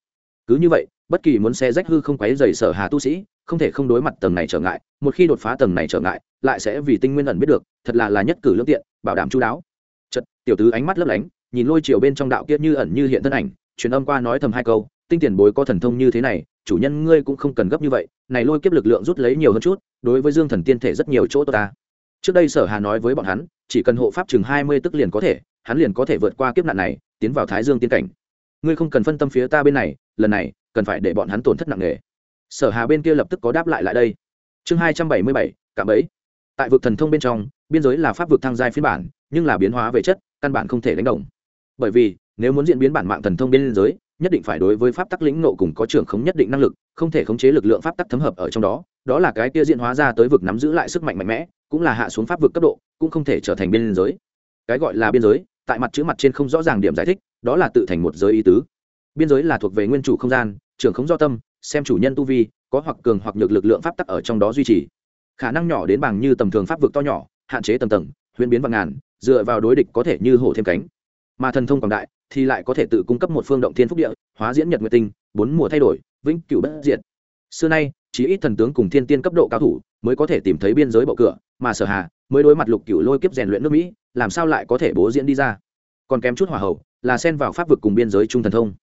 Cứ như vậy, bất kỳ muốn xe rách hư không quấy dày sở hà tu sĩ, không thể không đối mặt tầng này trở ngại, một khi đột phá tầng này trở ngại, lại sẽ vì tinh nguyên ẩn biết được, thật là là nhất cử lương tiện, bảo đảm chú đáo. Chật tiểu tứ ánh mắt lấp lánh nhìn lôi chiều bên trong đạo kiết như ẩn như hiện thân ảnh, truyền âm qua nói thầm hai câu, tinh tiền bối có thần thông như thế này, chủ nhân ngươi cũng không cần gấp như vậy, này lôi kiếp lực lượng rút lấy nhiều hơn chút, đối với dương thần tiên thể rất nhiều chỗ tốt ta. Trước đây sở hà nói với bọn hắn, chỉ cần hộ pháp chừng hai mươi tức liền có thể, hắn liền có thể vượt qua kiếp nạn này, tiến vào thái dương tiên cảnh. Ngươi không cần phân tâm phía ta bên này, lần này, cần phải để bọn hắn tổn thất nặng nề. Sở hà bên kia lập tức có đáp lại lại đây. Chương hai trăm bảy mươi bảy cảm ấy tại vực thần thông bên trong, biên giới là pháp vực thăng giai phiên bản, nhưng là biến hóa về chất, căn bản không thể đánh đồng bởi vì, nếu muốn diễn biến bản mạng thần thông biên giới, nhất định phải đối với pháp tắc lĩnh nộ cùng có trưởng khống nhất định năng lực, không thể khống chế lực lượng pháp tắc thấm hợp ở trong đó. Đó là cái kia diễn hóa ra tới vực nắm giữ lại sức mạnh mạnh mẽ, cũng là hạ xuống pháp vực cấp độ, cũng không thể trở thành biên giới. Cái gọi là biên giới, tại mặt chữ mặt trên không rõ ràng điểm giải thích, đó là tự thành một giới ý tứ. Biên giới là thuộc về nguyên chủ không gian, trưởng khống do tâm, xem chủ nhân tu vi, có hoặc cường hoặc nhược lực lượng pháp tắc ở trong đó duy trì. Khả năng nhỏ đến bằng như tầm thường pháp vực to nhỏ, hạn chế tầm tầng, huyễn biến vạn ngàn, dựa vào đối địch có thể như hổ thêm cánh mà thần thông quảng đại thì lại có thể tự cung cấp một phương động thiên phúc địa, hóa diễn nhật nguyệt tinh, bốn mùa thay đổi, vĩnh cửu bất diệt. Xưa nay chỉ ít thần tướng cùng thiên tiên cấp độ cao thủ mới có thể tìm thấy biên giới bậu cửa, mà sở hà mới đối mặt lục cửu lôi kiếp rèn luyện nước mỹ, làm sao lại có thể bố diễn đi ra? Còn kém chút hỏa hậu là xen vào pháp vực cùng biên giới trung thần thông.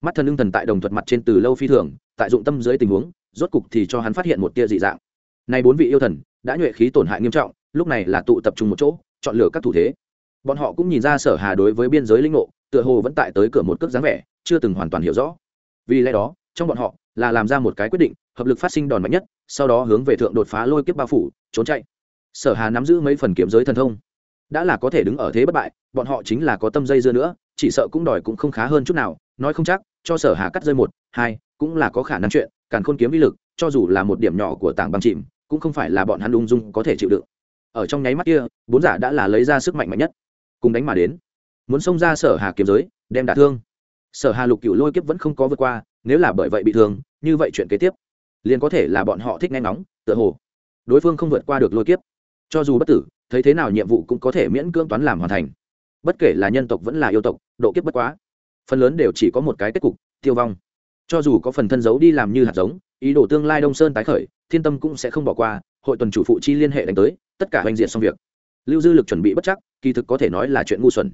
Mắt thần lưng thần tại đồng thuật mặt trên từ lâu phi thường, tại dụng tâm dưới tình huống, rốt cục thì cho hắn phát hiện một tia dị dạng. Nay bốn vị yêu thần đã nhuệ khí tổn hại nghiêm trọng, lúc này là tụ tập trung một chỗ, chọn lựa các thủ thế bọn họ cũng nhìn ra sở hà đối với biên giới linh ngộ, tựa hồ vẫn tại tới cửa một cước dáng vẻ, chưa từng hoàn toàn hiểu rõ. Vì lẽ đó, trong bọn họ là làm ra một cái quyết định, hợp lực phát sinh đòn mạnh nhất, sau đó hướng về thượng đột phá lôi kiếp bao phủ, trốn chạy. Sở hà nắm giữ mấy phần kiếm giới thần thông. Đã là có thể đứng ở thế bất bại, bọn họ chính là có tâm dây dưa nữa, chỉ sợ cũng đòi cũng không khá hơn chút nào, nói không chắc, cho sở hà cắt rơi một, hai, cũng là có khả năng chuyện càng khôn kiếm vi lực, cho dù là một điểm nhỏ của tảng băng chìm, cũng không phải là bọn hắn ung dung có thể chịu đựng. Ở trong nháy mắt kia, bốn giả đã là lấy ra sức mạnh mạnh nhất cùng đánh mà đến. Muốn xông ra sở hà kiếm giới, đem đả thương. Sở hà lục cựu lôi kiếp vẫn không có vượt qua, nếu là bởi vậy bị thương, như vậy chuyện kế tiếp, liền có thể là bọn họ thích nghe ngóng, tựa hồ. Đối phương không vượt qua được lôi kiếp. Cho dù bất tử, thấy thế nào nhiệm vụ cũng có thể miễn cưỡng toán làm hoàn thành. Bất kể là nhân tộc vẫn là yêu tộc, độ kiếp bất quá. Phần lớn đều chỉ có một cái kết cục, tiêu vong. Cho dù có phần thân giấu đi làm như hạt giống, ý đồ tương lai đông sơn tái khởi, thiên tâm cũng sẽ không bỏ qua, hội tuần chủ phụ chi liên hệ đánh tới, tất cả hoành diện xong việc lưu dư lực chuẩn bị bất chắc, kỳ thực có thể nói là chuyện ngu xuẩn.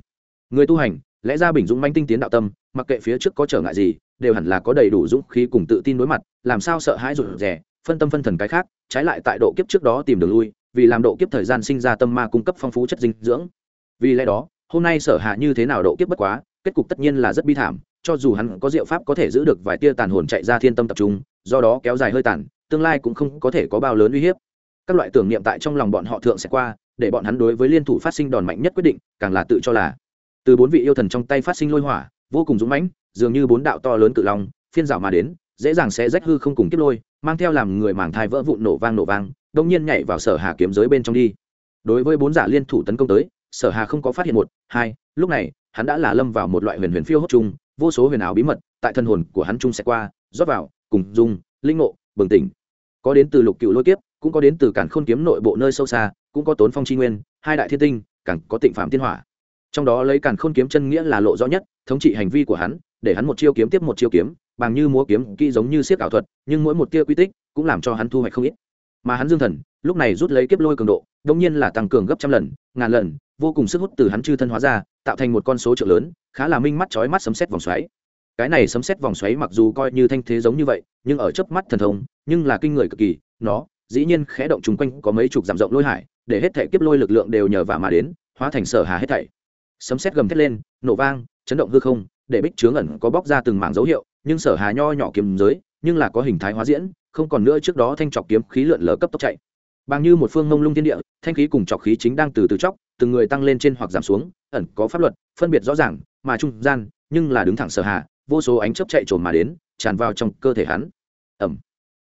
Người tu hành, lẽ ra bình dũng manh tinh tiến đạo tâm, mặc kệ phía trước có trở ngại gì, đều hẳn là có đầy đủ dũng khí cùng tự tin đối mặt, làm sao sợ hãi rụt rè, phân tâm phân thần cái khác, trái lại tại độ kiếp trước đó tìm đường lui, vì làm độ kiếp thời gian sinh ra tâm ma cung cấp phong phú chất dinh dưỡng. Vì lẽ đó, hôm nay sở hạ như thế nào độ kiếp bất quá, kết cục tất nhiên là rất bi thảm, cho dù hắn có diệu pháp có thể giữ được vài tia tàn hồn chạy ra thiên tâm tập trung, do đó kéo dài hơi tàn, tương lai cũng không có thể có bao lớn uy hiếp. Các loại tưởng niệm tại trong lòng bọn họ thượng sẽ qua để bọn hắn đối với liên thủ phát sinh đòn mạnh nhất quyết định, càng là tự cho là. Từ bốn vị yêu thần trong tay phát sinh lôi hỏa, vô cùng dũng mãnh, dường như bốn đạo to lớn cự long, phiên rào mà đến, dễ dàng sẽ rách hư không cùng kiếp lôi, mang theo làm người màng thai vỡ vụn nổ vang nổ vang, đông nhiên nhảy vào sở hà kiếm giới bên trong đi. Đối với bốn giả liên thủ tấn công tới, sở hà không có phát hiện một, hai, lúc này, hắn đã là lâm vào một loại huyền huyền phiêu hốt chung, vô số huyền ảo bí mật tại thân hồn của hắn chung sẽ qua, rót vào, cùng dung, linh ngộ, bừng tỉnh. Có đến từ lục cựu lôi kiếp, cũng có đến từ cản khôn kiếm nội bộ nơi sâu xa cũng có tốn phong tri nguyên, hai đại thiên tinh, càng có tịnh phạm tiên hỏa. Trong đó lấy cản khôn kiếm chân nghĩa là lộ rõ nhất, thống trị hành vi của hắn, để hắn một chiêu kiếm tiếp một chiêu kiếm, bằng như múa kiếm kỹ giống như siết ảo thuật, nhưng mỗi một tia quy tích cũng làm cho hắn thu hoạch không ít. Mà hắn dương thần, lúc này rút lấy kiếp lôi cường độ đông nhiên là tăng cường gấp trăm lần, ngàn lần, vô cùng sức hút từ hắn chư thân hóa ra, tạo thành một con số trợ lớn, khá là minh mắt chói mắt sấm xét vòng xoáy. Cái này sấm xét vòng xoáy mặc dù coi như thanh thế giống như vậy, nhưng ở chớp mắt thần thông, nhưng là kinh người cực kỳ, nó dĩ nhiên khẽ động chung quanh có mấy chục dặm rộng lôi hải, để hết thể kiếp lôi lực lượng đều nhờ vả mà đến, hóa thành sở hà hết thảy. Sấm xét gầm thét lên, nổ vang, chấn động hư không, để bích trướng ẩn có bóc ra từng mảng dấu hiệu, nhưng sở hà nho nhỏ kiếm giới, nhưng là có hình thái hóa diễn, không còn nữa trước đó thanh trọc kiếm khí lượn lờ cấp tốc chạy. Bằng như một phương mông lung thiên địa, thanh khí cùng trọc khí chính đang từ từ chóc, từng người tăng lên trên hoặc giảm xuống, ẩn có pháp luật, phân biệt rõ ràng, mà trung gian, nhưng là đứng thẳng sở hà, vô số ánh chớp chạy trồn mà đến, tràn vào trong cơ thể hắn. Ẩm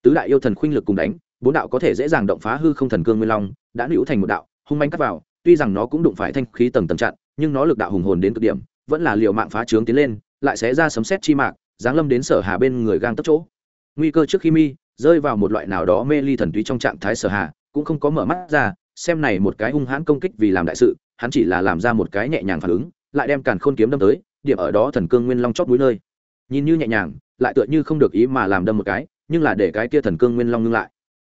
tứ đại yêu thần khuynh lực cùng đánh bốn đạo có thể dễ dàng động phá hư không thần cương nguyên long, đã nữu thành một đạo, hung manh cắt vào, tuy rằng nó cũng đụng phải thanh khí tầng tầng chặn, nhưng nó lực đạo hùng hồn đến cực điểm, vẫn là liều mạng phá trướng tiến lên, lại sẽ ra sấm xét chi mạc, giáng lâm đến sở hà bên người gang tấp chỗ. Nguy cơ trước khi mi, rơi vào một loại nào đó mê ly thần túy trong trạng thái sở hà, cũng không có mở mắt ra, xem này một cái hung hãn công kích vì làm đại sự, hắn chỉ là làm ra một cái nhẹ nhàng phản ứng, lại đem càn khôn kiếm đâm tới, điểm ở đó thần cương nguyên long chót núi nơi. Nhìn như nhẹ nhàng, lại tựa như không được ý mà làm đâm một cái, nhưng là để cái kia thần cương nguyên long ngưng lại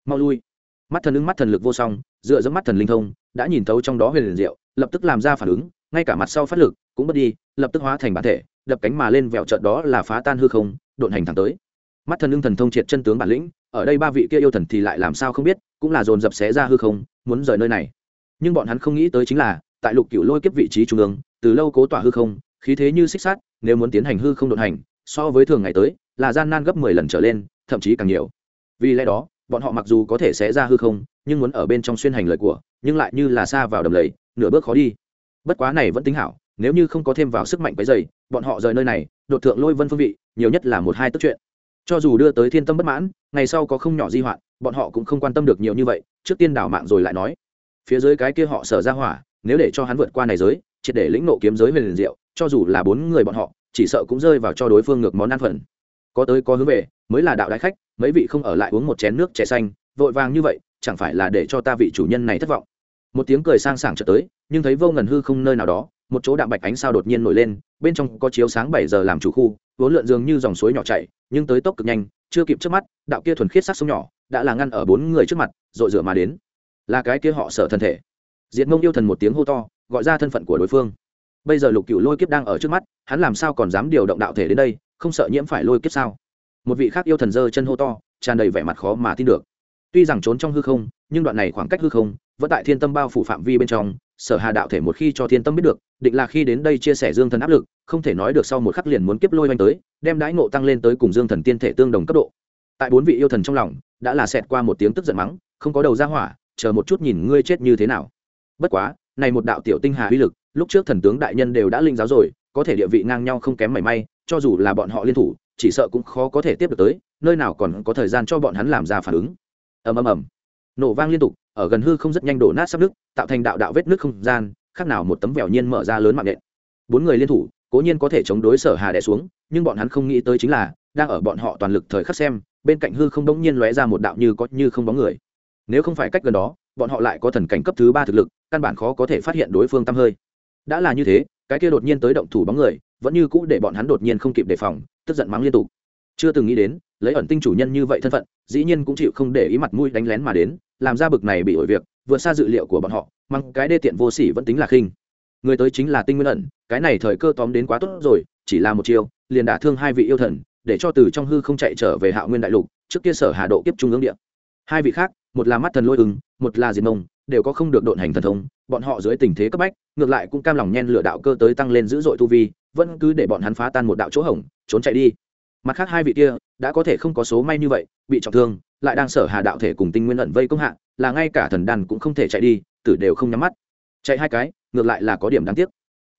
mau lui. Mắt thần ứng mắt thần lực vô song, dựa dẫm mắt thần linh thông, đã nhìn thấu trong đó huyền liền diệu, lập tức làm ra phản ứng, ngay cả mặt sau phát lực cũng mất đi, lập tức hóa thành bản thể, đập cánh mà lên vẹo trợt đó là phá tan hư không, độn hành thẳng tới. Mắt thần ưng thần thông triệt chân tướng bản lĩnh, ở đây ba vị kia yêu thần thì lại làm sao không biết, cũng là dồn dập xé ra hư không, muốn rời nơi này. Nhưng bọn hắn không nghĩ tới chính là, tại lục cựu lôi kiếp vị trí trung ương, từ lâu cố tỏa hư không, khí thế như xích sát nếu muốn tiến hành hư không đột hành, so với thường ngày tới, là gian nan gấp mười lần trở lên, thậm chí càng nhiều. Vì lẽ đó bọn họ mặc dù có thể sẽ ra hư không, nhưng muốn ở bên trong xuyên hành lời của, nhưng lại như là xa vào đầm lầy, nửa bước khó đi. Bất quá này vẫn tính hảo, nếu như không có thêm vào sức mạnh cái dày bọn họ rời nơi này, đột thượng lôi vân phương vị, nhiều nhất là một hai tức chuyện. Cho dù đưa tới thiên tâm bất mãn, ngày sau có không nhỏ di hoạn, bọn họ cũng không quan tâm được nhiều như vậy, trước tiên đảo mạng rồi lại nói. Phía dưới cái kia họ sở ra hỏa, nếu để cho hắn vượt qua này giới, triệt để lĩnh nộ kiếm giới về liền diệu, cho dù là bốn người bọn họ, chỉ sợ cũng rơi vào cho đối phương ngược món ăn phần có tới có hướng về, mới là đạo đại khách, mấy vị không ở lại uống một chén nước trẻ xanh, vội vàng như vậy, chẳng phải là để cho ta vị chủ nhân này thất vọng. Một tiếng cười sang sảng trở tới, nhưng thấy vô ngần hư không nơi nào đó, một chỗ đạm bạch ánh sao đột nhiên nổi lên, bên trong có chiếu sáng bảy giờ làm chủ khu, vốn lượn dường như dòng suối nhỏ chảy, nhưng tới tốc cực nhanh, chưa kịp trước mắt, đạo kia thuần khiết sắc sông nhỏ, đã là ngăn ở bốn người trước mặt, rội rửa mà đến. Là cái kia họ sợ thân thể. Diệt mông yêu thần một tiếng hô to, gọi ra thân phận của đối phương. Bây giờ lục cựu lôi kiếp đang ở trước mắt, hắn làm sao còn dám điều động đạo thể đến đây? Không sợ nhiễm phải lôi kiếp sao? Một vị khác yêu thần dơ chân hô to, tràn đầy vẻ mặt khó mà tin được. Tuy rằng trốn trong hư không, nhưng đoạn này khoảng cách hư không, vẫn tại thiên tâm bao phủ phạm vi bên trong, sở hà đạo thể một khi cho thiên tâm biết được, định là khi đến đây chia sẻ dương thần áp lực, không thể nói được sau một khắc liền muốn kiếp lôi oanh tới, đem đãi ngộ tăng lên tới cùng dương thần tiên thể tương đồng cấp độ. Tại bốn vị yêu thần trong lòng, đã là xẹt qua một tiếng tức giận mắng, không có đầu ra hỏa, chờ một chút nhìn ngươi chết như thế nào. Bất quá, này một đạo tiểu tinh hà uy lực, lúc trước thần tướng đại nhân đều đã linh giáo rồi, có thể địa vị ngang nhau không kém mảy may cho dù là bọn họ liên thủ, chỉ sợ cũng khó có thể tiếp được tới, nơi nào còn có thời gian cho bọn hắn làm ra phản ứng. Ầm ầm ầm. Nổ vang liên tục, ở gần hư không rất nhanh đổ nát sắp nước tạo thành đạo đạo vết nước không gian, khác nào một tấm vẻo nhiên mở ra lớn mạng nện. Bốn người liên thủ, cố nhiên có thể chống đối sở hà đẻ xuống, nhưng bọn hắn không nghĩ tới chính là, đang ở bọn họ toàn lực thời khắc xem, bên cạnh hư không đống nhiên lóe ra một đạo như có như không bóng người. Nếu không phải cách gần đó, bọn họ lại có thần cảnh cấp thứ ba thực lực, căn bản khó có thể phát hiện đối phương tăm hơi. Đã là như thế cái kia đột nhiên tới động thủ bóng người, vẫn như cũ để bọn hắn đột nhiên không kịp đề phòng, tức giận mắng liên tục. Chưa từng nghĩ đến, lấy ẩn tinh chủ nhân như vậy thân phận, dĩ nhiên cũng chịu không để ý mặt mũi đánh lén mà đến, làm ra bực này bị ổi việc, vượt xa dự liệu của bọn họ măng cái đê tiện vô sỉ vẫn tính là khinh. Người tới chính là tinh nguyên ẩn, cái này thời cơ tóm đến quá tốt rồi, chỉ là một chiều liền đả thương hai vị yêu thần, để cho từ trong hư không chạy trở về hạ nguyên đại lục, trước kia sở hà độ kiếp trung ương địa. Hai vị khác, một là mắt thần lôi ứng một là diệt mông, đều có không được độn hành thần thông bọn họ dưới tình thế cấp bách, ngược lại cũng cam lòng nhen lửa đạo cơ tới tăng lên dữ dội tu vi, vẫn cứ để bọn hắn phá tan một đạo chỗ hổng, trốn chạy đi. Mặt khác hai vị kia, đã có thể không có số may như vậy, bị trọng thương, lại đang sở hà đạo thể cùng tinh nguyên ẩn vây công hạ, là ngay cả thần đàn cũng không thể chạy đi, tử đều không nhắm mắt. Chạy hai cái, ngược lại là có điểm đáng tiếc.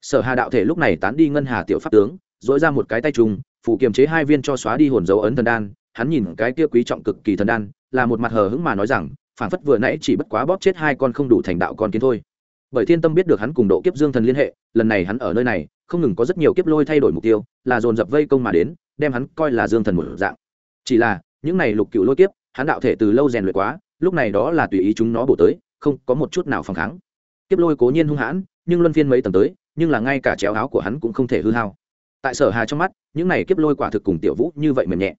Sở hà đạo thể lúc này tán đi ngân hà tiểu pháp tướng dỗi ra một cái tay trùng phụ kiềm chế hai viên cho xóa đi hồn dấu ấn thần đan, hắn nhìn cái kia quý trọng cực kỳ thần đan, là một mặt hờ hững mà nói rằng phản phất vừa nãy chỉ bất quá bóp chết hai con không đủ thành đạo con kiến thôi bởi thiên tâm biết được hắn cùng độ kiếp dương thần liên hệ, lần này hắn ở nơi này, không ngừng có rất nhiều kiếp lôi thay đổi mục tiêu, là dồn dập vây công mà đến, đem hắn coi là dương thần một dạng. Chỉ là, những này lục cựu lôi kiếp, hắn đạo thể từ lâu rèn luyện quá, lúc này đó là tùy ý chúng nó bổ tới, không có một chút nào phòng kháng. Kiếp lôi cố nhiên hung hãn, nhưng luân phiên mấy tầng tới, nhưng là ngay cả chéo áo của hắn cũng không thể hư hao. Tại sở hà trong mắt, những này kiếp lôi quả thực cùng tiểu vũ như vậy mềm nhẹ.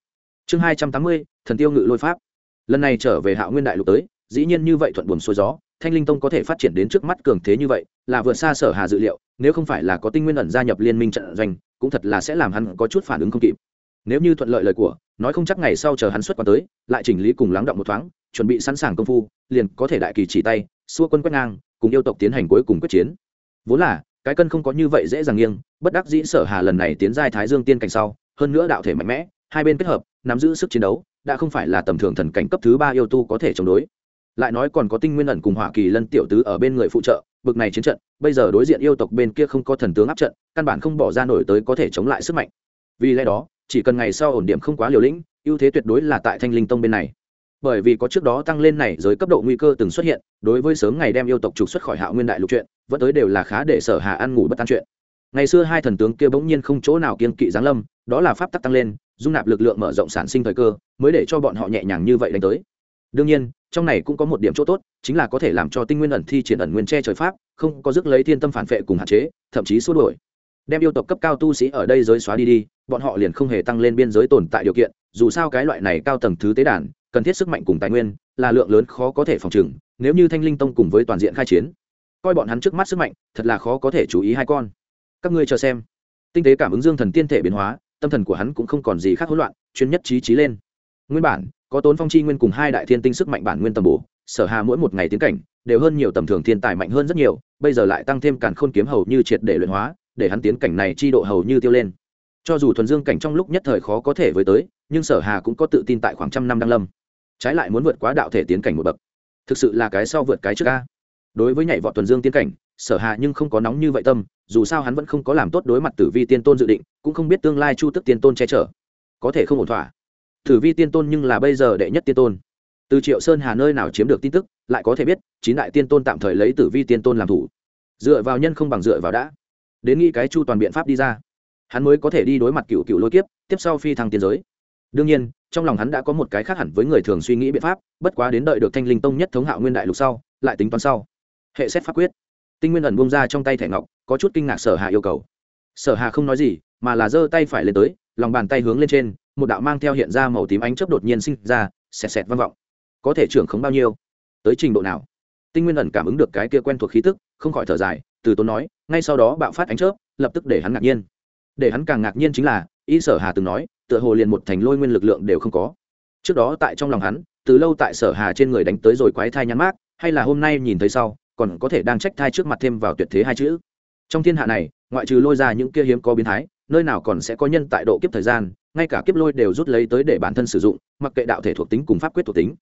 Chương hai trăm tám mươi, thần tiêu ngự lôi pháp. Lần này trở về Hạo nguyên đại lục tới dĩ nhiên như vậy thuận buồm xuôi gió, thanh linh tông có thể phát triển đến trước mắt cường thế như vậy, là vượt xa sở hà dự liệu, nếu không phải là có tinh nguyên ẩn gia nhập liên minh trận doanh, cũng thật là sẽ làm hắn có chút phản ứng không kịp. Nếu như thuận lợi lời của, nói không chắc ngày sau chờ hắn xuất quan tới, lại chỉnh lý cùng lắng động một thoáng, chuẩn bị sẵn sàng công phu, liền có thể đại kỳ chỉ tay, xua quân quét ngang, cùng yêu tộc tiến hành cuối cùng quyết chiến. Vốn là, cái cân không có như vậy dễ dàng nghiêng, bất đắc dĩ sở hà lần này tiến giai thái dương tiên cảnh sau, hơn nữa đạo thể mạnh mẽ, hai bên kết hợp, nắm giữ sức chiến đấu, đã không phải là tầm thường thần cảnh cấp thứ ba yêu tu có thể chống đối lại nói còn có tinh nguyên ẩn cùng hỏa kỳ lân tiểu tứ ở bên người phụ trợ, bực này chiến trận, bây giờ đối diện yêu tộc bên kia không có thần tướng áp trận, căn bản không bỏ ra nổi tới có thể chống lại sức mạnh. Vì lẽ đó, chỉ cần ngày sau ổn điểm không quá liều lĩnh, ưu thế tuyệt đối là tại thanh linh tông bên này. Bởi vì có trước đó tăng lên này giới cấp độ nguy cơ từng xuất hiện, đối với sớm ngày đem yêu tộc trục xuất khỏi hạo nguyên đại lục chuyện, vẫn tới đều là khá để sở hà ăn ngủ bất tan chuyện. Ngày xưa hai thần tướng kia bỗng nhiên không chỗ nào kiên kỵ giáng lâm, đó là pháp tắc tăng lên, dung nạp lực lượng mở rộng sản sinh thời cơ, mới để cho bọn họ nhẹ nhàng như vậy đánh tới đương nhiên, trong này cũng có một điểm chỗ tốt, chính là có thể làm cho tinh nguyên ẩn thi triển ẩn nguyên che trời pháp, không có dứt lấy thiên tâm phản vệ cùng hạn chế, thậm chí xua đổi đem yêu tộc cấp cao tu sĩ ở đây giới xóa đi đi, bọn họ liền không hề tăng lên biên giới tồn tại điều kiện, dù sao cái loại này cao tầng thứ tế đàn, cần thiết sức mạnh cùng tài nguyên, là lượng lớn khó có thể phòng trừng, nếu như thanh linh tông cùng với toàn diện khai chiến, coi bọn hắn trước mắt sức mạnh, thật là khó có thể chú ý hai con. Các ngươi chờ xem. Tinh tế cảm ứng dương thần tiên thể biến hóa, tâm thần của hắn cũng không còn gì khác hỗn loạn, chuyên nhất trí trí lên. Nguyên bản có tốn phong chi nguyên cùng hai đại thiên tinh sức mạnh bản nguyên tầm bổ, sở hà mỗi một ngày tiến cảnh, đều hơn nhiều tầm thường thiên tài mạnh hơn rất nhiều, bây giờ lại tăng thêm càn khôn kiếm hầu như triệt để luyện hóa, để hắn tiến cảnh này chi độ hầu như tiêu lên. Cho dù thuần dương cảnh trong lúc nhất thời khó có thể với tới, nhưng sở hà cũng có tự tin tại khoảng trăm năm đăng lâm. Trái lại muốn vượt quá đạo thể tiến cảnh một bậc. Thực sự là cái sau vượt cái trước ca đối với nhảy vọt thuần dương tiến cảnh, sở hà nhưng không có nóng như vậy tâm, dù sao hắn vẫn không có làm tốt đối mặt tử vi tiên tôn dự định, cũng không biết tương lai chu tức tiên tôn che chở. Có thể không ổn thỏa tử vi tiên tôn nhưng là bây giờ đệ nhất tiên tôn. Từ triệu sơn hà nơi nào chiếm được tin tức, lại có thể biết, chín đại tiên tôn tạm thời lấy tử vi tiên tôn làm thủ. Dựa vào nhân không bằng dựa vào đã. Đến nghĩ cái chu toàn biện pháp đi ra. Hắn mới có thể đi đối mặt cựu cựu lôi kiếp, tiếp sau phi thăng tiên giới. Đương nhiên, trong lòng hắn đã có một cái khác hẳn với người thường suy nghĩ biện pháp, bất quá đến đợi được thanh linh tông nhất thống hạo nguyên đại lục sau, lại tính toán sau. Hệ xét pháp quyết. Tinh nguyên ẩn bông ra trong tay thẻ ngọc, có chút kinh ngạc sở hà yêu cầu. Sở hà không nói gì, mà là giơ tay phải lên tới, lòng bàn tay hướng lên trên một đạo mang theo hiện ra màu tím ánh chớp đột nhiên sinh ra, xẹt xẹt vang vọng. Có thể trưởng không bao nhiêu? Tới trình độ nào? Tinh nguyên ẩn cảm ứng được cái kia quen thuộc khí tức, không khỏi thở dài, từ tốn nói, ngay sau đó bạo phát ánh chớp, lập tức để hắn ngạc nhiên. Để hắn càng ngạc nhiên chính là, y sở hà từng nói, tựa hồ liền một thành lôi nguyên lực lượng đều không có. Trước đó tại trong lòng hắn, từ lâu tại sở hà trên người đánh tới rồi quái thai nhắn mát hay là hôm nay nhìn thấy sau, còn có thể đang trách thai trước mặt thêm vào tuyệt thế hai chữ. Trong thiên hạ này, ngoại trừ lôi ra những kia hiếm có biến thái, nơi nào còn sẽ có nhân tại độ kiếp thời gian ngay cả kiếp lôi đều rút lấy tới để bản thân sử dụng, mặc kệ đạo thể thuộc tính cùng pháp quyết thuộc tính.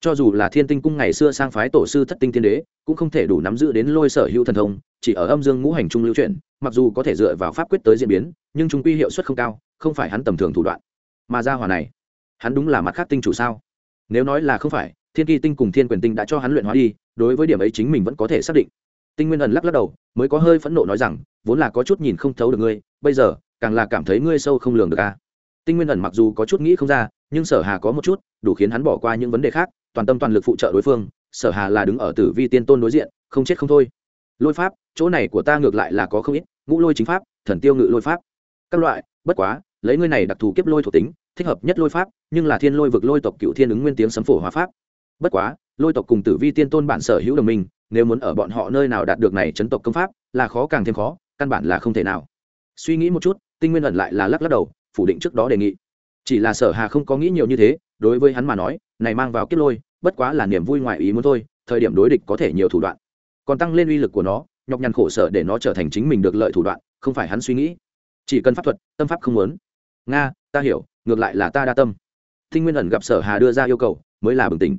Cho dù là thiên tinh cung ngày xưa sang phái tổ sư thất tinh thiên đế, cũng không thể đủ nắm giữ đến lôi sở hữu thần thông, chỉ ở âm dương ngũ hành trung lưu chuyển, mặc dù có thể dựa vào pháp quyết tới diễn biến, nhưng chúng quy hiệu suất không cao, không phải hắn tầm thường thủ đoạn. Mà ra hòa này, hắn đúng là mặt khác tinh chủ sao? Nếu nói là không phải, thiên kỳ tinh cùng thiên quyền tinh đã cho hắn luyện hóa đi, đối với điểm ấy chính mình vẫn có thể xác định. Tinh nguyên ẩn lắc lắc đầu, mới có hơi phẫn nộ nói rằng, vốn là có chút nhìn không thấu được ngươi, bây giờ, càng là cảm thấy ngươi sâu không lường được a tinh nguyên ẩn mặc dù có chút nghĩ không ra, nhưng sở hà có một chút, đủ khiến hắn bỏ qua những vấn đề khác, toàn tâm toàn lực phụ trợ đối phương, sở hà là đứng ở tử vi tiên tôn đối diện, không chết không thôi. Lôi pháp, chỗ này của ta ngược lại là có không ít, ngũ lôi chính pháp, thần tiêu ngự lôi pháp. Các loại, bất quá, lấy ngươi này đặc thù kiếp lôi thuộc tính, thích hợp nhất lôi pháp, nhưng là thiên lôi vực lôi tộc cựu thiên ứng nguyên tiếng sấm phổ hóa pháp. Bất quá, lôi tộc cùng tử vi tiên tôn bản sở hữu đồng minh, nếu muốn ở bọn họ nơi nào đạt được này chấn tộc công pháp, là khó càng thêm khó, căn bản là không thể nào. Suy nghĩ một chút, tinh nguyên ẩn lại là lắc lắc đầu phủ định trước đó đề nghị. Chỉ là sở hà không có nghĩ nhiều như thế, đối với hắn mà nói, này mang vào kiếp lôi, bất quá là niềm vui ngoại ý muốn thôi, thời điểm đối địch có thể nhiều thủ đoạn. Còn tăng lên uy lực của nó, nhọc nhằn khổ sở để nó trở thành chính mình được lợi thủ đoạn, không phải hắn suy nghĩ. Chỉ cần pháp thuật, tâm pháp không muốn. Nga, ta hiểu, ngược lại là ta đa tâm. Tinh nguyên ẩn gặp sở hà đưa ra yêu cầu, mới là bừng tỉnh.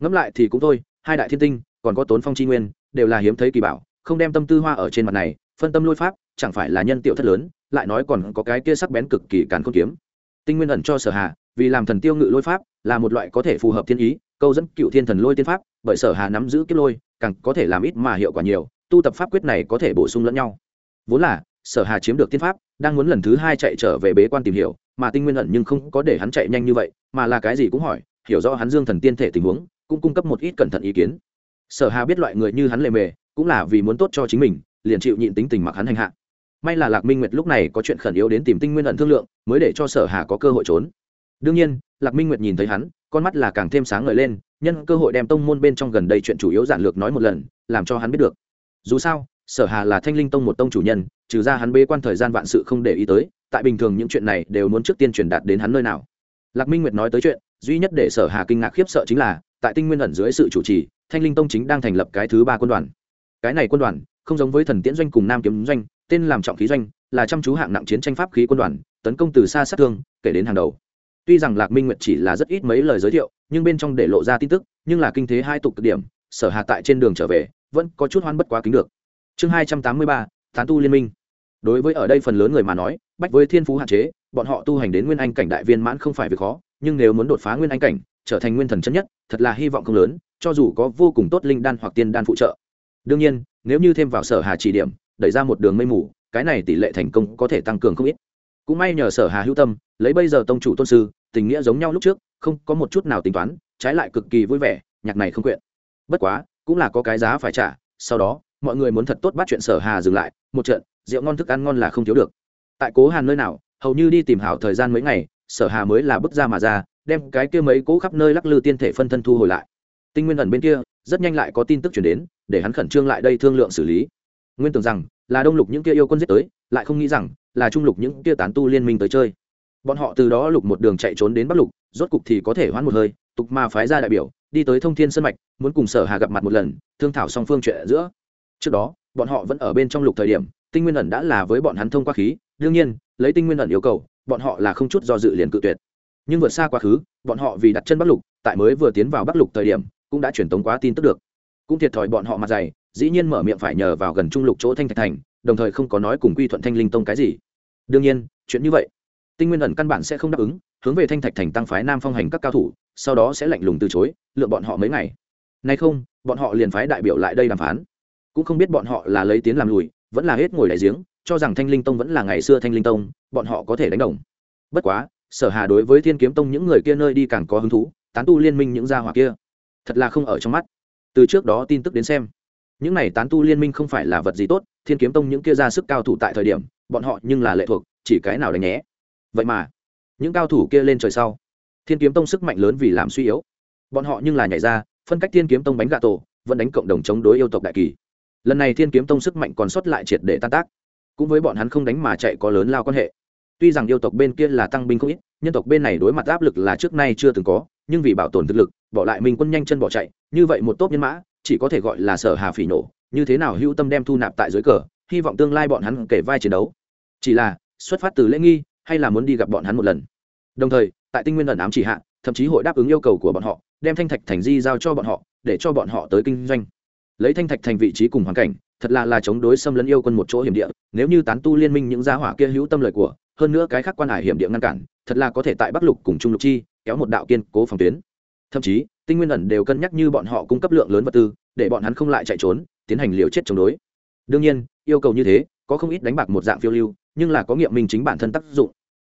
Ngẫm lại thì cũng thôi, hai đại thiên tinh, còn có tốn phong chi nguyên, đều là hiếm thấy kỳ bảo, không đem tâm tư hoa ở trên mặt này, phân tâm lôi pháp, chẳng phải là nhân tiểu thất lớn lại nói còn có cái kia sắc bén cực kỳ càn khôn kiếm. Tinh nguyên ẩn cho sở hà, vì làm thần tiêu ngự lôi pháp, là một loại có thể phù hợp thiên ý, câu dẫn cựu thiên thần lôi tiên pháp, bởi sở hà nắm giữ kiếp lôi, càng có thể làm ít mà hiệu quả nhiều, tu tập pháp quyết này có thể bổ sung lẫn nhau. Vốn là, sở hà chiếm được tiên pháp, đang muốn lần thứ hai chạy trở về bế quan tìm hiểu, mà tinh nguyên ẩn nhưng không có để hắn chạy nhanh như vậy, mà là cái gì cũng hỏi, hiểu rõ hắn dương thần tiên thể tình huống, cũng cung cấp một ít cẩn thận ý kiến. Sở hà biết loại người như hắn lề mề, cũng là vì muốn tốt cho chính mình, liền chịu nhịn tính tình mặc hắn hành hạ may là lạc minh nguyệt lúc này có chuyện khẩn yếu đến tìm tinh nguyên ẩn thương lượng, mới để cho sở hà có cơ hội trốn. Đương nhiên, lạc minh nguyệt nhìn thấy hắn, con mắt là càng thêm sáng ngời lên, nhân cơ hội đem tông môn bên trong gần đây chuyện chủ yếu giản lược nói một lần, làm cho hắn biết được. Dù sao, sở hà là thanh linh tông một tông chủ nhân, trừ ra hắn bê quan thời gian vạn sự không để ý tới, tại bình thường những chuyện này đều muốn trước tiên truyền đạt đến hắn nơi nào. Lạc minh nguyệt nói tới chuyện, duy nhất để sở hà kinh ngạc khiếp sợ chính là, tại tinh nguyên ẩn dưới sự chủ trì, thanh linh tông chính đang thành lập cái thứ ba quân đoàn. Cái này quân đoàn, không giống với thần tiễn doanh cùng nam kiếm doanh tên làm trọng khí doanh, là chăm chú hạng nặng chiến tranh pháp khí quân đoàn, tấn công từ xa sát thương, kể đến hàng đầu. Tuy rằng lạc minh nguyệt chỉ là rất ít mấy lời giới thiệu, nhưng bên trong để lộ ra tin tức, nhưng là kinh thế hai tục cực điểm, sở hạ tại trên đường trở về, vẫn có chút hoan bất quá kính được. Chương hai trăm tám mươi ba, tán tu liên minh. Đối với ở đây phần lớn người mà nói, bách với thiên phú hạn chế, bọn họ tu hành đến nguyên anh cảnh đại viên mãn không phải việc khó, nhưng nếu muốn đột phá nguyên anh cảnh, trở thành nguyên thần chân nhất, thật là hy vọng không lớn, cho dù có vô cùng tốt linh đan hoặc tiên đan phụ trợ. Đương nhiên, nếu như thêm vào sở hà chỉ điểm đẩy ra một đường mây mù, cái này tỷ lệ thành công có thể tăng cường không ít. Cũng may nhờ sở hà hữu tâm, lấy bây giờ tông chủ tôn sư, tình nghĩa giống nhau lúc trước, không có một chút nào tính toán, trái lại cực kỳ vui vẻ, nhạc này không quyện. Bất quá, cũng là có cái giá phải trả, sau đó, mọi người muốn thật tốt bắt chuyện sở hà dừng lại, một trận, rượu ngon thức ăn ngon là không thiếu được. Tại cố hàn nơi nào, hầu như đi tìm hảo thời gian mấy ngày, sở hà mới là bước ra mà ra, đem cái kia mấy cố khắp nơi lắc lư tiên thể phân thân thu hồi lại. Tinh nguyên ẩn bên kia, rất nhanh lại có tin tức chuyển đến, để hắn khẩn trương lại đây thương lượng xử lý nguyên tưởng rằng là đông lục những kia yêu quân giết tới, lại không nghĩ rằng là trung lục những kia tán tu liên minh tới chơi. Bọn họ từ đó lục một đường chạy trốn đến bắc lục, rốt cục thì có thể hoãn một hơi, tục mà phái ra đại biểu, đi tới thông thiên sân mạch, muốn cùng sở hà gặp mặt một lần, thương thảo song phương chuyện giữa. Trước đó, bọn họ vẫn ở bên trong lục thời điểm, tinh nguyên ẩn đã là với bọn hắn thông qua khí, đương nhiên, lấy tinh nguyên ẩn yêu cầu, bọn họ là không chút do dự liền cự tuyệt. Nhưng vượt xa quá khứ, bọn họ vì đặt chân bắc lục, tại mới vừa tiến vào bắc lục thời điểm, cũng đã truyền tống quá tin tức được cũng thiệt thòi bọn họ mặt dày, dĩ nhiên mở miệng phải nhờ vào gần trung lục chỗ thanh thạch thành, đồng thời không có nói cùng quy thuận thanh linh tông cái gì. Đương nhiên, chuyện như vậy, tinh nguyên ẩn căn bản sẽ không đáp ứng, hướng về thanh thạch thành tăng phái nam phong hành các cao thủ, sau đó sẽ lạnh lùng từ chối, lựa bọn họ mấy ngày. Nay không, bọn họ liền phái đại biểu lại đây đàm phán. Cũng không biết bọn họ là lấy tiến làm lùi, vẫn là hết ngồi đại giếng, cho rằng thanh linh tông vẫn là ngày xưa thanh linh tông, bọn họ có thể đánh đồng. Bất quá, sở hà đối với thiên kiếm tông những người kia nơi đi càng có hứng thú, tán tu liên minh những gia hỏa kia, thật là không ở trong mắt từ trước đó tin tức đến xem. Những này tán tu liên minh không phải là vật gì tốt, thiên kiếm tông những kia ra sức cao thủ tại thời điểm, bọn họ nhưng là lệ thuộc, chỉ cái nào đánh nhé. Vậy mà, những cao thủ kia lên trời sau, thiên kiếm tông sức mạnh lớn vì làm suy yếu. Bọn họ nhưng là nhảy ra, phân cách thiên kiếm tông bánh gà tổ, vẫn đánh cộng đồng chống đối yêu tộc đại kỳ. Lần này thiên kiếm tông sức mạnh còn sót lại triệt để tan tác. Cũng với bọn hắn không đánh mà chạy có lớn lao quan hệ. Tuy rằng yêu tộc bên kia là tăng binh không ít, nhân tộc bên này đối mặt áp lực là trước nay chưa từng có nhưng vì bảo tồn thực lực, bỏ lại minh quân nhanh chân bỏ chạy, như vậy một tốp nhân mã, chỉ có thể gọi là sở hà phỉ nổ, như thế nào hữu tâm đem thu nạp tại dưới cờ, hy vọng tương lai bọn hắn kể vai chiến đấu. Chỉ là, xuất phát từ lễ nghi, hay là muốn đi gặp bọn hắn một lần. Đồng thời, tại tinh nguyên ẩn ám chỉ hạ, thậm chí hội đáp ứng yêu cầu của bọn họ, đem thanh thạch thành di giao cho bọn họ, để cho bọn họ tới kinh doanh. Lấy thanh thạch thành vị trí cùng hoàn cảnh, thật là là chống đối xâm lấn yêu quân một chỗ hiểm địa, nếu như tán tu liên minh những gia hỏa kia hữu tâm lời của, hơn nữa cái khác quan hải hiểm địa ngăn cản, thật là có thể tại bắc lục cùng trung lục chi kéo một đạo kiên cố phòng tuyến. Thậm chí, tinh nguyên ẩn đều cân nhắc như bọn họ cung cấp lượng lớn vật tư, để bọn hắn không lại chạy trốn, tiến hành liều chết chống đối. Đương nhiên, yêu cầu như thế, có không ít đánh bạc một dạng phiêu lưu, nhưng là có nghiệm minh chính bản thân tác dụng.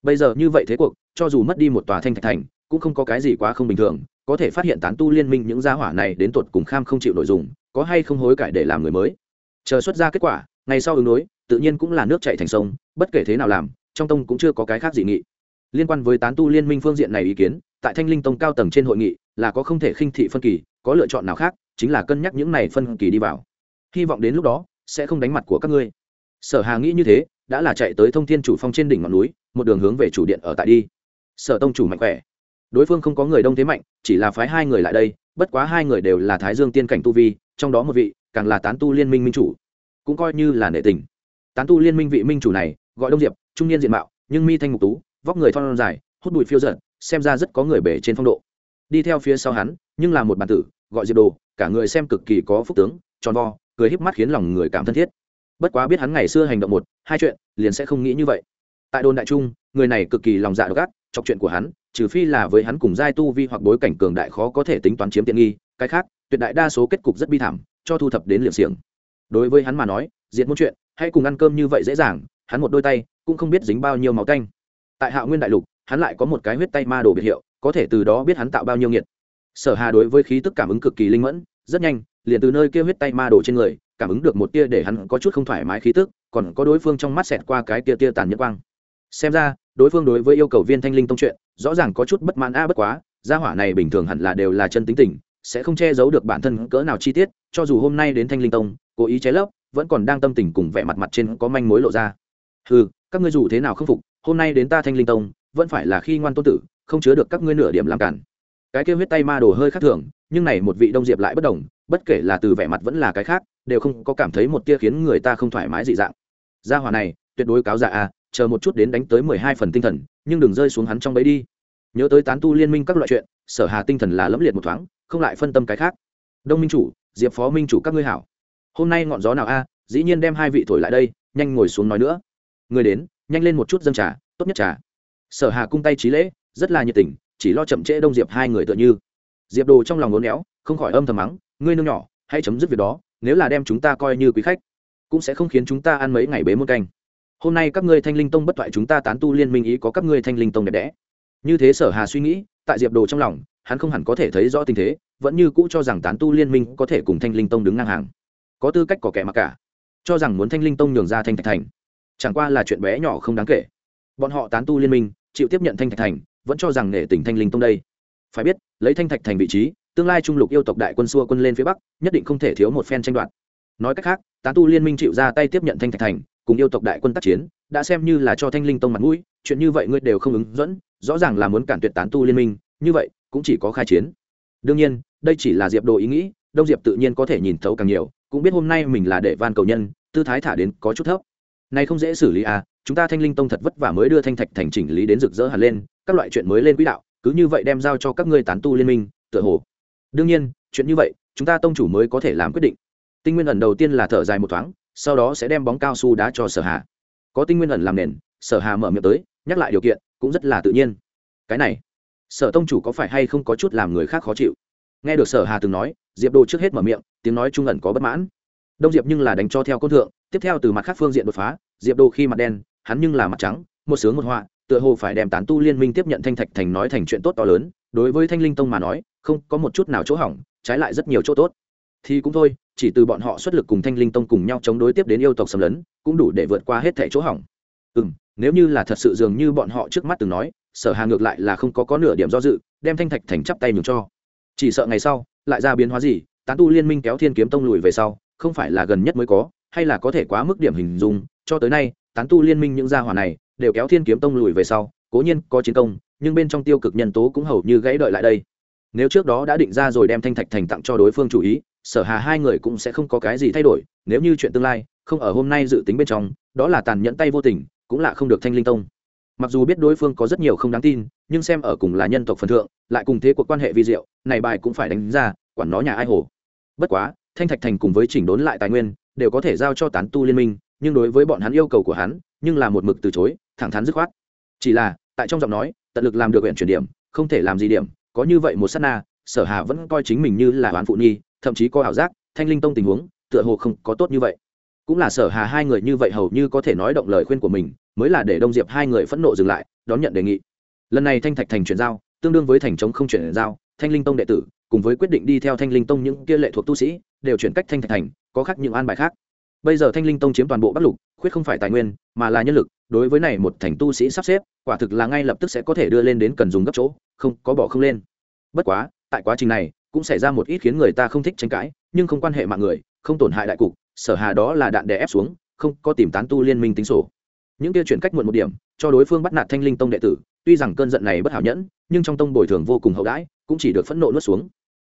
Bây giờ như vậy thế cuộc, cho dù mất đi một tòa thanh thạch thành, cũng không có cái gì quá không bình thường, có thể phát hiện tán tu liên minh những gia hỏa này đến tột cùng kham không chịu nội dung có hay không hối cải để làm người mới. Chờ xuất ra kết quả, ngày sau ứng đối, tự nhiên cũng là nước chạy thành sông, bất kể thế nào làm, trong tông cũng chưa có cái khác gì nghị liên quan với tán tu liên minh phương diện này ý kiến, tại thanh linh tông cao tầng trên hội nghị, là có không thể khinh thị phân kỳ, có lựa chọn nào khác, chính là cân nhắc những này phân kỳ đi vào. Hy vọng đến lúc đó, sẽ không đánh mặt của các ngươi. Sở hà nghĩ như thế, đã là chạy tới thông thiên chủ phong trên đỉnh ngọn núi, một đường hướng về chủ điện ở tại đi. Sở tông chủ mạnh khỏe. Đối phương không có người đông thế mạnh, chỉ là phái hai người lại đây, bất quá hai người đều là thái dương tiên cảnh tu vi, trong đó một vị, càng là tán tu liên minh minh chủ. Cũng coi như là nệ tình. Tán tu liên minh vị minh chủ này, gọi đông diệp, trung niên diện mạo, nhưng mi thanh ngục tú vóc người thon dài, hút bụi phiêu giận xem ra rất có người bể trên phong độ. Đi theo phía sau hắn, nhưng là một bản tử, gọi diệp đồ, cả người xem cực kỳ có phúc tướng, tròn vo, cười híp mắt khiến lòng người cảm thân thiết. Bất quá biết hắn ngày xưa hành động một, hai chuyện, liền sẽ không nghĩ như vậy. Tại đồn đại trung, người này cực kỳ lòng dạ độc ác, chọc chuyện của hắn, trừ phi là với hắn cùng giai tu vi hoặc bối cảnh cường đại khó có thể tính toán chiếm tiện nghi, cái khác, tuyệt đại đa số kết cục rất bi thảm, cho thu thập đến liệm xiềng. Đối với hắn mà nói, diệt muốn chuyện, hay cùng ăn cơm như vậy dễ dàng, hắn một đôi tay, cũng không biết dính bao nhiêu máu canh tại hạ nguyên đại lục, hắn lại có một cái huyết tay ma đồ biệt hiệu, có thể từ đó biết hắn tạo bao nhiêu nghiệt. Sở hà đối với khí tức cảm ứng cực kỳ linh mẫn, rất nhanh, liền từ nơi kia huyết tay ma đồ trên người, cảm ứng được một tia để hắn có chút không thoải mái khí tức, còn có đối phương trong mắt xẹt qua cái tia tia tàn nhẫn quang. Xem ra, đối phương đối với yêu cầu viên thanh linh tông chuyện, rõ ràng có chút bất mãn a, bất quá, gia hỏa này bình thường hẳn là đều là chân tính tình, sẽ không che giấu được bản thân cỡ nào chi tiết, cho dù hôm nay đến thanh linh tông, cố ý che lấp, vẫn còn đang tâm tình cùng vẻ mặt mặt trên có manh mối lộ ra. Ừ các ngươi dù thế nào không phục hôm nay đến ta thanh linh tông, vẫn phải là khi ngoan tôn tử, không chứa được các ngươi nửa điểm làm cản. Cái kêu huyết tay ma đồ hơi khác thường, nhưng này một vị đông diệp lại bất đồng, bất kể là từ vẻ mặt vẫn là cái khác, đều không có cảm thấy một tia khiến người ta không thoải mái dị dạng. Gia hỏa này, tuyệt đối cáo dạ a, chờ một chút đến đánh tới mười hai phần tinh thần, nhưng đừng rơi xuống hắn trong bẫy đi. Nhớ tới tán tu liên minh các loại chuyện, sở hà tinh thần là lẫm liệt một thoáng, không lại phân tâm cái khác. Đông minh chủ, diệp phó minh chủ các ngươi hảo. Hôm nay ngọn gió nào a, dĩ nhiên đem hai vị thổi lại đây, nhanh ngồi xuống nói nữa. Người đến nhanh lên một chút dâng trà, tốt nhất trà. Sở hà cung tay trí lễ, rất là nhiệt tình, chỉ lo chậm trễ đông diệp hai người tựa như. Diệp đồ trong lòng ngốn éo, không khỏi âm thầm mắng, ngươi nương nhỏ, hãy chấm dứt việc đó, nếu là đem chúng ta coi như quý khách, cũng sẽ không khiến chúng ta ăn mấy ngày bế một canh. Hôm nay các ngươi thanh linh tông bất thoại chúng ta tán tu liên minh ý có các ngươi thanh linh tông đẹp đẽ. Như thế sở hà suy nghĩ, tại diệp đồ trong lòng, hắn không hẳn có thể thấy rõ tình thế, vẫn như cũ cho rằng tán tu liên minh có thể cùng thanh linh tông đứng ngang hàng. Có tư cách có kẻ mặc cả, cho rằng muốn thanh linh tông nhường ra thanh thạch thành chẳng qua là chuyện bé nhỏ không đáng kể. Bọn họ tán tu liên minh, chịu tiếp nhận thanh thạch thành, vẫn cho rằng nể tình thanh linh tông đây. Phải biết, lấy thanh thạch thành vị trí, tương lai trung lục yêu tộc đại quân xua quân lên phía bắc, nhất định không thể thiếu một phen tranh đoạt. Nói cách khác, tán tu liên minh chịu ra tay tiếp nhận thanh thạch thành, cùng yêu tộc đại quân tác chiến, đã xem như là cho thanh linh tông mặt mũi, chuyện như vậy ngươi đều không ứng dẫn, rõ ràng là muốn cản tuyệt tán tu liên minh, như vậy, cũng chỉ có khai chiến. Đương nhiên, đây chỉ là diệp đồ ý nghĩ, đông diệp tự nhiên có thể nhìn thấu càng nhiều, cũng biết hôm nay mình là để van cầu nhân, tư thái thả đến có chút thấp này không dễ xử lý à chúng ta thanh linh tông thật vất vả mới đưa thanh thạch thành chỉnh lý đến rực rỡ hẳn lên, các loại chuyện mới lên quỹ đạo, cứ như vậy đem giao cho các ngươi tán tu liên minh, tựa hồ. Đương nhiên, chuyện như vậy, chúng ta tông chủ mới có thể làm quyết định. Tinh nguyên ẩn đầu tiên là thở dài một thoáng, sau đó sẽ đem bóng cao su đá cho sở hà. Có tinh nguyên ẩn làm nền, sở hà mở miệng tới, nhắc lại điều kiện, cũng rất là tự nhiên. Cái này, sở tông chủ có phải hay không có chút làm người khác khó chịu? Nghe được sở hà từng nói, diệp đồ trước hết mở miệng, tiếng nói trung ẩn có bất mãn. Đông diệp nhưng là đánh cho theo côn thượng tiếp theo từ mặt khác phương diện đột phá, diệp đô khi mặt đen, hắn nhưng là mặt trắng, một sướng một họa, tựa hồ phải đem tán tu liên minh tiếp nhận thanh thạch thành nói thành chuyện tốt to lớn, đối với thanh linh tông mà nói, không có một chút nào chỗ hỏng, trái lại rất nhiều chỗ tốt. Thì cũng thôi, chỉ từ bọn họ xuất lực cùng thanh linh tông cùng nhau chống đối tiếp đến yêu tộc xâm lấn, cũng đủ để vượt qua hết thẻ chỗ hỏng. Ừ m nếu như là thật sự dường như bọn họ trước mắt từng nói, sở hà ngược lại là không có có nửa điểm do dự, đem thanh thạch thành chắp tay nhường cho. Chỉ sợ ngày sau, lại ra biến hóa gì, tán tu liên minh kéo thiên kiếm tông lùi về sau, không phải là gần nhất mới có hay là có thể quá mức điểm hình dung, cho tới nay, tán tu liên minh những gia hỏa này đều kéo thiên kiếm tông lùi về sau, cố nhiên có chiến công, nhưng bên trong tiêu cực nhân tố cũng hầu như gãy đợi lại đây. Nếu trước đó đã định ra rồi đem thanh thạch thành tặng cho đối phương chủ ý, sở hà hai người cũng sẽ không có cái gì thay đổi, nếu như chuyện tương lai không ở hôm nay dự tính bên trong, đó là tàn nhẫn tay vô tình, cũng là không được thanh linh tông. Mặc dù biết đối phương có rất nhiều không đáng tin, nhưng xem ở cùng là nhân tộc phần thượng, lại cùng thế cuộc quan hệ vi diệu, này bài cũng phải đánh ra, quản nó nhà ai hồ bất quá, thanh thạch thành cùng với chỉnh đốn lại tài nguyên đều có thể giao cho tán tu liên minh, nhưng đối với bọn hắn yêu cầu của hắn, nhưng là một mực từ chối, thẳng thắn dứt khoát. Chỉ là, tại trong giọng nói, tận lực làm được huyện chuyển điểm, không thể làm gì điểm, có như vậy một sát na, sở hà vẫn coi chính mình như là oán phụ nhi, thậm chí có ảo giác, thanh linh tông tình huống, tựa hồ không có tốt như vậy. Cũng là sở hà hai người như vậy hầu như có thể nói động lời khuyên của mình, mới là để đông diệp hai người phẫn nộ dừng lại, đón nhận đề nghị. Lần này thanh thạch thành chuyển giao, tương đương với thành chống không chuyển giao, thanh linh tông đệ tử, cùng với quyết định đi theo thanh linh tông những kia lệ thuộc tu sĩ, đều chuyển cách thanh thạch thành có khác những an bài khác. Bây giờ thanh linh tông chiếm toàn bộ bắc lục, khuyết không phải tài nguyên, mà là nhân lực, đối với này một thành tu sĩ sắp xếp, quả thực là ngay lập tức sẽ có thể đưa lên đến cần dùng gấp chỗ, không, có bỏ không lên. Bất quá, tại quá trình này, cũng xảy ra một ít khiến người ta không thích tranh cãi, nhưng không quan hệ mạng người, không tổn hại đại cục, sở hà đó là đạn đè ép xuống, không có tìm tán tu liên minh tính sổ. Những kia chuyển cách muộn một điểm, cho đối phương bắt nạt thanh linh tông đệ tử, tuy rằng cơn giận này bất hảo nhẫn, nhưng trong tông bồi thường vô cùng hậu đãi, cũng chỉ được phẫn nộ nuốt xuống.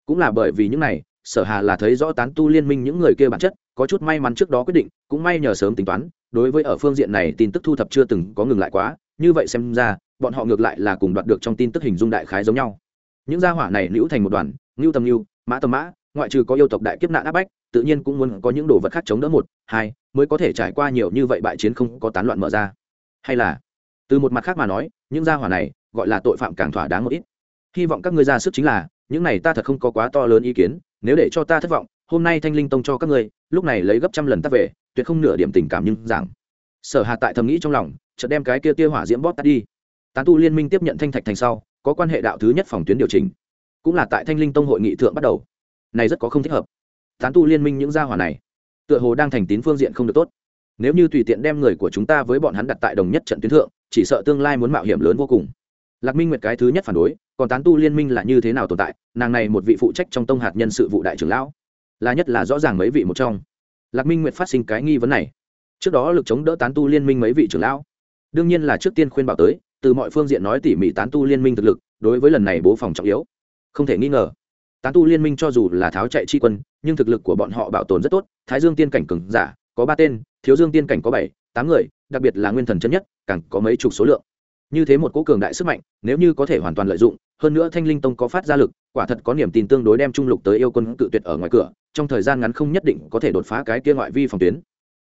Cũng là bởi vì những này sở hà là thấy rõ tán tu liên minh những người kia bản chất, có chút may mắn trước đó quyết định, cũng may nhờ sớm tính toán, đối với ở phương diện này tin tức thu thập chưa từng có ngừng lại quá, như vậy xem ra, bọn họ ngược lại là cùng đoạt được trong tin tức hình dung đại khái giống nhau. Những gia hỏa này nữ thành một đoàn, ngưu tầm ngưu, mã tầm mã, ngoại trừ có yêu tộc đại kiếp nạn áp bách, tự nhiên cũng muốn có những đồ vật khác chống đỡ một, hai, mới có thể trải qua nhiều như vậy bại chiến không có tán loạn mở ra. Hay là, từ một mặt khác mà nói, những gia hỏa này, gọi là tội phạm càng thỏa đáng một ít. Hy vọng các ngươi ra sức chính là, những này ta thật không có quá to lớn ý kiến nếu để cho ta thất vọng, hôm nay thanh linh tông cho các ngươi, lúc này lấy gấp trăm lần tắt về, tuyệt không nửa điểm tình cảm nhưng rằng sở Hà tại thầm nghĩ trong lòng, chợt đem cái kia tia hỏa diễm bóp tắt đi. Tán tu liên minh tiếp nhận thanh thạch thành sau, có quan hệ đạo thứ nhất phòng tuyến điều chỉnh. Cũng là tại thanh linh tông hội nghị thượng bắt đầu. Này rất có không thích hợp. Tán tu liên minh những gia hỏa này, tựa hồ đang thành tín phương diện không được tốt. Nếu như tùy tiện đem người của chúng ta với bọn hắn đặt tại đồng nhất trận tuyến thượng, chỉ sợ tương lai muốn mạo hiểm lớn vô cùng. Lạc minh nguyệt cái thứ nhất phản đối còn tán tu liên minh là như thế nào tồn tại, nàng này một vị phụ trách trong tông hạt nhân sự vụ đại trưởng lão, là nhất là rõ ràng mấy vị một trong. Lạc minh nguyệt phát sinh cái nghi vấn này. Trước đó lực chống đỡ tán tu liên minh mấy vị trưởng lão, đương nhiên là trước tiên khuyên bảo tới, từ mọi phương diện nói tỉ mỉ tán tu liên minh thực lực, đối với lần này bố phòng trọng yếu. Không thể nghi ngờ, tán tu liên minh cho dù là tháo chạy chi quân, nhưng thực lực của bọn họ bảo tồn rất tốt, thái dương tiên cảnh cường giả, có ba tên, thiếu dương tiên cảnh có bảy, tám người, đặc biệt là nguyên thần chân nhất, càng có mấy chục số lượng như thế một cỗ cường đại sức mạnh, nếu như có thể hoàn toàn lợi dụng, hơn nữa thanh linh tông có phát ra lực, quả thật có niềm tin tương đối đem trung lục tới yêu quân cự tuyệt ở ngoài cửa, trong thời gian ngắn không nhất định có thể đột phá cái kia ngoại vi phòng tuyến.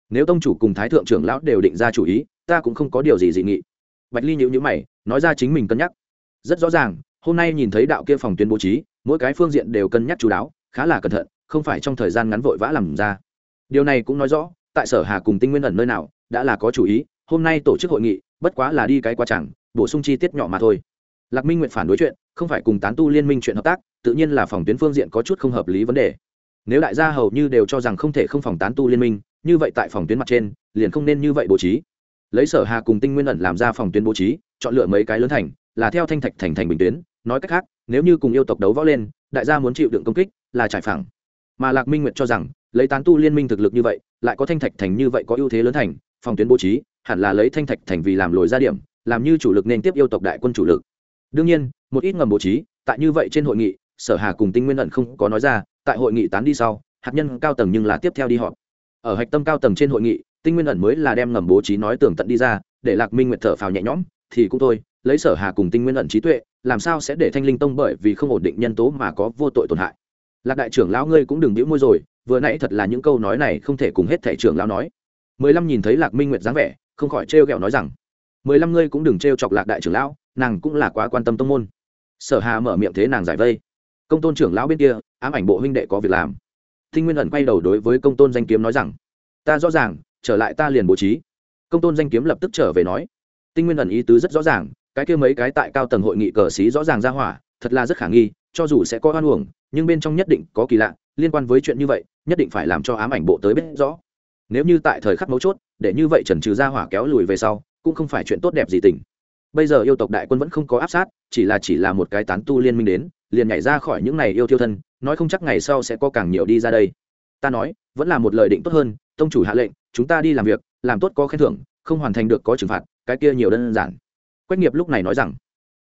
Nếu tông chủ cùng thái thượng trưởng lão đều định ra chủ ý, ta cũng không có điều gì dị nghị. Bạch ly nhữ nhữ mày, nói ra chính mình cân nhắc. Rất rõ ràng, hôm nay nhìn thấy đạo kia phòng tuyến bố trí, mỗi cái phương diện đều cân nhắc chú đáo, khá là cẩn thận, không phải trong thời gian ngắn vội vã làm ra. Điều này cũng nói rõ, tại sở hà cùng tinh nguyên ẩn nơi nào, đã là có chủ ý, hôm nay tổ chức hội nghị, bất quá là đi cái quá chẳng bổ sung chi tiết nhỏ mà thôi. Lạc minh nguyện phản đối chuyện, không phải cùng tán tu liên minh chuyện hợp tác, tự nhiên là phòng tuyến phương diện có chút không hợp lý vấn đề. Nếu đại gia hầu như đều cho rằng không thể không phòng tán tu liên minh, như vậy tại phòng tuyến mặt trên, liền không nên như vậy bố trí. Lấy sở hà cùng tinh nguyên ẩn làm ra phòng tuyến bố trí, chọn lựa mấy cái lớn thành, là theo thanh thạch thành thành bình tuyến, nói cách khác, nếu như cùng yêu tộc đấu võ lên, đại gia muốn chịu đựng công kích, là trải phẳng. Mà lạc minh nguyệt cho rằng, lấy tán tu liên minh thực lực như vậy, lại có thanh thạch thành như vậy có ưu thế lớn thành, phòng tuyến bố trí, hẳn là lấy thanh thạch thành vì làm lồi ra điểm làm như chủ lực nên tiếp yêu tộc đại quân chủ lực. Đương nhiên, một ít ngầm bố trí, tại như vậy trên hội nghị, sở hà cùng tinh nguyên ẩn không có nói ra, tại hội nghị tán đi sau, hạt nhân cao tầng nhưng là tiếp theo đi họp. Ở hạch tâm cao tầng trên hội nghị, tinh nguyên ẩn mới là đem ngầm bố trí nói tường tận đi ra, để lạc minh nguyệt thở phào nhẹ nhõm, thì cũng thôi, lấy sở hà cùng tinh nguyên ẩn trí tuệ, làm sao sẽ để thanh linh tông bởi vì không ổn định nhân tố mà có vô tội tổn hại. Lạc đại trưởng lão ngươi cũng đừng đĩu môi rồi, vừa nãy thật là những câu nói này không thể cùng hết thẻ trưởng lão nói. Mười lăm nhìn thấy lạc minh nguyệt dáng vẻ, không khỏi trêu ghẹo nói rằng mười lăm ngươi cũng đừng trêu chọc lạc đại trưởng lão, nàng cũng là quá quan tâm tông môn. Sở hà mở miệng thế nàng giải vây. Công tôn trưởng lão bên kia, ám ảnh bộ huynh đệ có việc làm. Tinh nguyên ẩn quay đầu đối với công tôn danh kiếm nói rằng, ta rõ ràng, trở lại ta liền bố trí. Công tôn danh kiếm lập tức trở về nói tinh nguyên ẩn ý tứ rất rõ ràng, cái kia mấy cái tại cao tầng hội nghị cờ xí rõ ràng ra hỏa, thật là rất khả nghi, cho dù sẽ có oan uổng, nhưng bên trong nhất định có kỳ lạ, liên quan với chuyện như vậy, nhất định phải làm cho ám ảnh bộ tới biết rõ. Nếu như tại thời khắc mấu chốt, để như vậy trần trừ ra hỏa kéo lùi về sau cũng không phải chuyện tốt đẹp gì tình. Bây giờ yêu tộc đại quân vẫn không có áp sát, chỉ là chỉ là một cái tán tu liên minh đến, liền nhảy ra khỏi những này yêu tiêu thân, nói không chắc ngày sau sẽ có càng nhiều đi ra đây. Ta nói, vẫn là một lời định tốt hơn, tông chủ hạ lệnh, chúng ta đi làm việc, làm tốt có khen thưởng, không hoàn thành được có trừng phạt, cái kia nhiều đơn giản. Quách nghiệp lúc này nói rằng,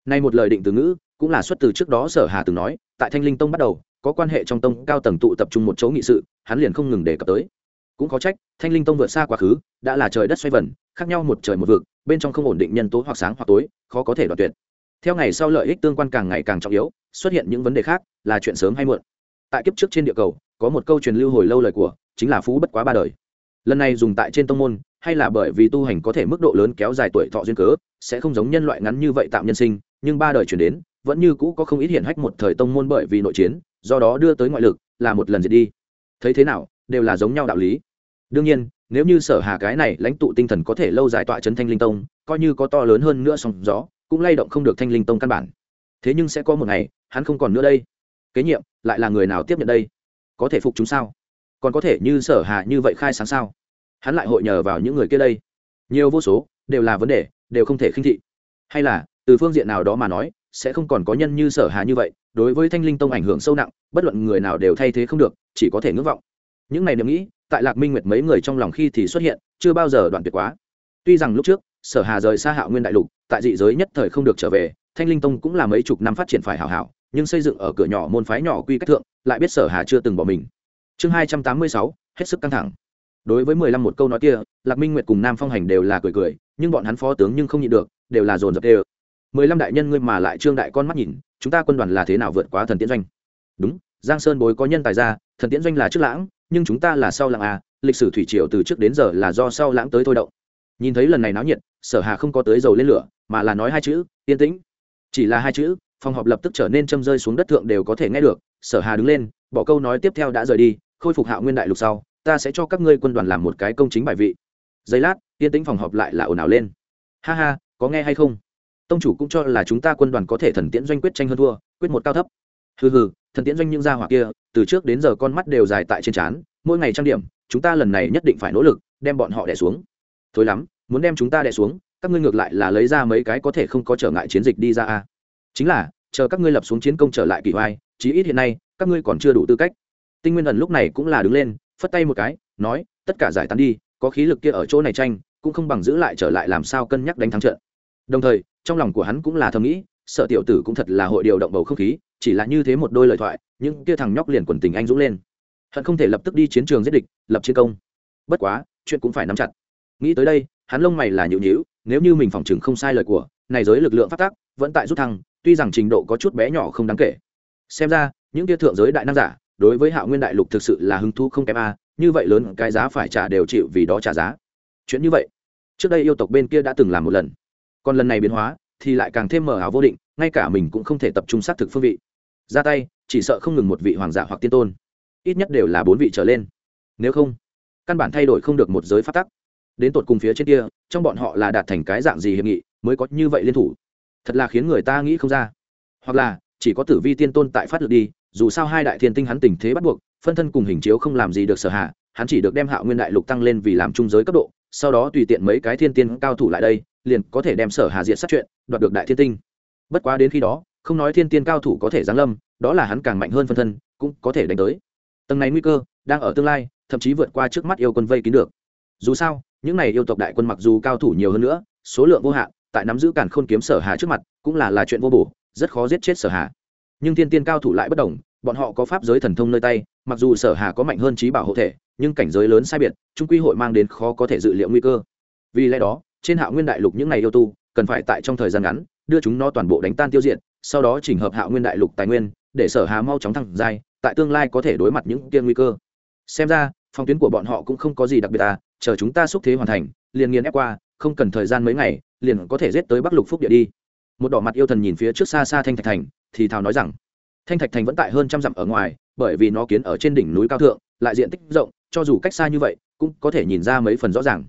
nay một lời định từ ngữ, cũng là xuất từ trước đó sở hà từng nói, tại thanh linh tông bắt đầu, có quan hệ trong tông cao tầng tụ tập trung một chỗ nghị sự, hắn liền không ngừng đề cập tới cũng có trách, thanh linh tông vượt xa quá khứ, đã là trời đất xoay vần, khác nhau một trời một vực, bên trong không ổn định nhân tố hoặc sáng hoặc tối, khó có thể đoạt tuyệt. Theo ngày sau lợi ích tương quan càng ngày càng trọng yếu, xuất hiện những vấn đề khác, là chuyện sớm hay muộn. Tại kiếp trước trên địa cầu, có một câu truyền lưu hồi lâu lời của, chính là phú bất quá ba đời. Lần này dùng tại trên tông môn, hay là bởi vì tu hành có thể mức độ lớn kéo dài tuổi thọ duyên cớ, sẽ không giống nhân loại ngắn như vậy tạm nhân sinh, nhưng ba đời chuyển đến, vẫn như cũ có không ít hiện hách một thời tông môn bởi vì nội chiến, do đó đưa tới ngoại lực, là một lần diệt đi. Thấy thế nào, đều là giống nhau đạo lý đương nhiên, nếu như sở hà cái này lãnh tụ tinh thần có thể lâu dài tọa chấn thanh linh tông, coi như có to lớn hơn nữa sóng gió, cũng lay động không được thanh linh tông căn bản. Thế nhưng sẽ có một ngày, hắn không còn nữa đây. Kế nhiệm, lại là người nào tiếp nhận đây? Có thể phục chúng sao? Còn có thể như sở hà như vậy khai sáng sao? Hắn lại hội nhờ vào những người kia đây. Nhiều vô số, đều là vấn đề, đều không thể khinh thị. Hay là, từ phương diện nào đó mà nói, sẽ không còn có nhân như sở hà như vậy, đối với thanh linh tông ảnh hưởng sâu nặng, bất luận người nào đều thay thế không được, chỉ có thể ngưỡng vọng. Những này niệm nghĩ tại lạc minh nguyệt mấy người trong lòng khi thì xuất hiện, chưa bao giờ đoạn tuyệt quá. Tuy rằng lúc trước, sở hà rời xa hạo nguyên đại lục, tại dị giới nhất thời không được trở về, thanh linh tông cũng là mấy chục năm phát triển phải hảo hảo, nhưng xây dựng ở cửa nhỏ môn phái nhỏ quy cách thượng, lại biết sở hà chưa từng bỏ mình. Chương hai trăm tám mươi sáu, hết sức căng thẳng. Đối với mười lăm một câu nói kia, lạc minh nguyệt cùng nam phong hành đều là cười cười, nhưng bọn hắn phó tướng nhưng không nhịn được, đều là dồn dập đều. Mười lăm đại nhân ngươi mà lại trương đại con mắt nhìn, chúng ta quân đoàn là thế nào vượt quá thần tiến doanh? Đúng giang sơn bối có nhân tài ra, thần tiễn doanh là trước lãng, nhưng chúng ta là sau lãng à lịch sử thủy triều từ trước đến giờ là do sau lãng tới thôi động. Nhìn thấy lần này náo nhiệt, sở hà không có tới dầu lên lửa, mà là nói hai chữ, yên tĩnh. Chỉ là hai chữ, phòng họp lập tức trở nên châm rơi xuống đất thượng đều có thể nghe được, sở hà đứng lên, bỏ câu nói tiếp theo đã rời đi, khôi phục hạo nguyên đại lục sau, ta sẽ cho các ngươi quân đoàn làm một cái công chính bài vị. Giây lát, yên tĩnh phòng họp lại là ồn ào lên. Ha ha, có nghe hay không? Tông chủ cũng cho là chúng ta quân đoàn có thể thần tiễn doanh quyết tranh hơn thua, quyết một cao thấp. Hừ hừ thần tiễn doanh những gia hỏa kia, từ trước đến giờ con mắt đều dài tại trên trán, mỗi ngày trang điểm, chúng ta lần này nhất định phải nỗ lực, đem bọn họ đẻ xuống. Thối lắm, muốn đem chúng ta đẻ xuống, các ngươi ngược lại là lấy ra mấy cái có thể không có trở ngại chiến dịch đi ra a. Chính là, chờ các ngươi lập xuống chiến công trở lại kỳ hoai. chí ít hiện nay, các ngươi còn chưa đủ tư cách. Tinh nguyên ẩn lúc này cũng là đứng lên, phất tay một cái, nói, tất cả giải tán đi, có khí lực kia ở chỗ này tranh, cũng không bằng giữ lại trở lại làm sao cân nhắc đánh thắng trận. Đồng thời, trong lòng của hắn cũng là thầm nghĩ, sợ tiểu tử cũng thật là hội điều động bầu không khí chỉ là như thế một đôi lời thoại, những kia thằng nhóc liền quần tình anh dũng lên. Hận không thể lập tức đi chiến trường giết địch, lập chiến công. Bất quá, chuyện cũng phải nắm chặt. Nghĩ tới đây, hắn lông mày là nhịu nhịu nếu như mình phòng chừng không sai lời của, này giới lực lượng phát tác, vẫn tại rút thăng, tuy rằng trình độ có chút bé nhỏ không đáng kể. Xem ra, những kia thượng giới đại nam giả, đối với hạo nguyên đại lục thực sự là hứng thú không kém a, như vậy lớn cái giá phải trả đều chịu vì đó trả giá. Chuyện như vậy, trước đây yêu tộc bên kia đã từng làm một lần. Còn lần này biến hóa, thì lại càng thêm mờ ảo vô định, ngay cả mình cũng không thể tập trung xác thực phương vị ra tay, chỉ sợ không ngừng một vị hoàng giả hoặc tiên tôn. Ít nhất đều là bốn vị trở lên. Nếu không, căn bản thay đổi không được một giới phát tắc. Đến tột cùng phía trên kia, trong bọn họ là đạt thành cái dạng gì hiệp nghị, mới có như vậy liên thủ? Thật là khiến người ta nghĩ không ra. Hoặc là, chỉ có tử vi tiên tôn tại phát lực đi, dù sao hai đại thiên tinh hắn tình thế bắt buộc, phân thân cùng hình chiếu không làm gì được sở hạ, hắn chỉ được đem hạo nguyên đại lục tăng lên vì làm trung giới cấp độ, sau đó tùy tiện mấy cái thiên tiên cao thủ lại đây, liền có thể đem sở hà diện sát chuyện, đoạt được đại thiên tinh. Bất quá đến khi đó không nói thiên tiên cao thủ có thể giáng lâm, đó là hắn càng mạnh hơn phân thân, cũng có thể đánh tới. Tầng này nguy cơ đang ở tương lai, thậm chí vượt qua trước mắt yêu quân vây kín được. Dù sao, những này yêu tộc đại quân mặc dù cao thủ nhiều hơn nữa, số lượng vô hạn, tại nắm giữ cản khôn kiếm sở hà trước mặt, cũng là là chuyện vô bổ, rất khó giết chết sở hà. Nhưng thiên tiên cao thủ lại bất đồng, bọn họ có pháp giới thần thông nơi tay, mặc dù sở hà có mạnh hơn trí bảo hộ thể, nhưng cảnh giới lớn sai biệt, trung quy hội mang đến khó có thể dự liệu nguy cơ. Vì lẽ đó, trên hạ nguyên đại lục những ngày yêu tu, cần phải tại trong thời gian ngắn đưa chúng nó toàn bộ đánh tan tiêu diệt, sau đó chỉnh hợp hạo nguyên đại lục tài nguyên, để sở hà mau chóng thăng giai, tại tương lai có thể đối mặt những kia nguy cơ. Xem ra phong tuyến của bọn họ cũng không có gì đặc biệt à chờ chúng ta xúc thế hoàn thành, liền nghiền ép qua, không cần thời gian mấy ngày, liền có thể giết tới bắc lục phúc địa đi. Một đỏ mặt yêu thần nhìn phía trước xa xa thanh thạch thành, thì thào nói rằng, thanh thạch thành vẫn tại hơn trăm dặm ở ngoài, bởi vì nó kiến ở trên đỉnh núi cao thượng, lại diện tích rộng, cho dù cách xa như vậy, cũng có thể nhìn ra mấy phần rõ ràng.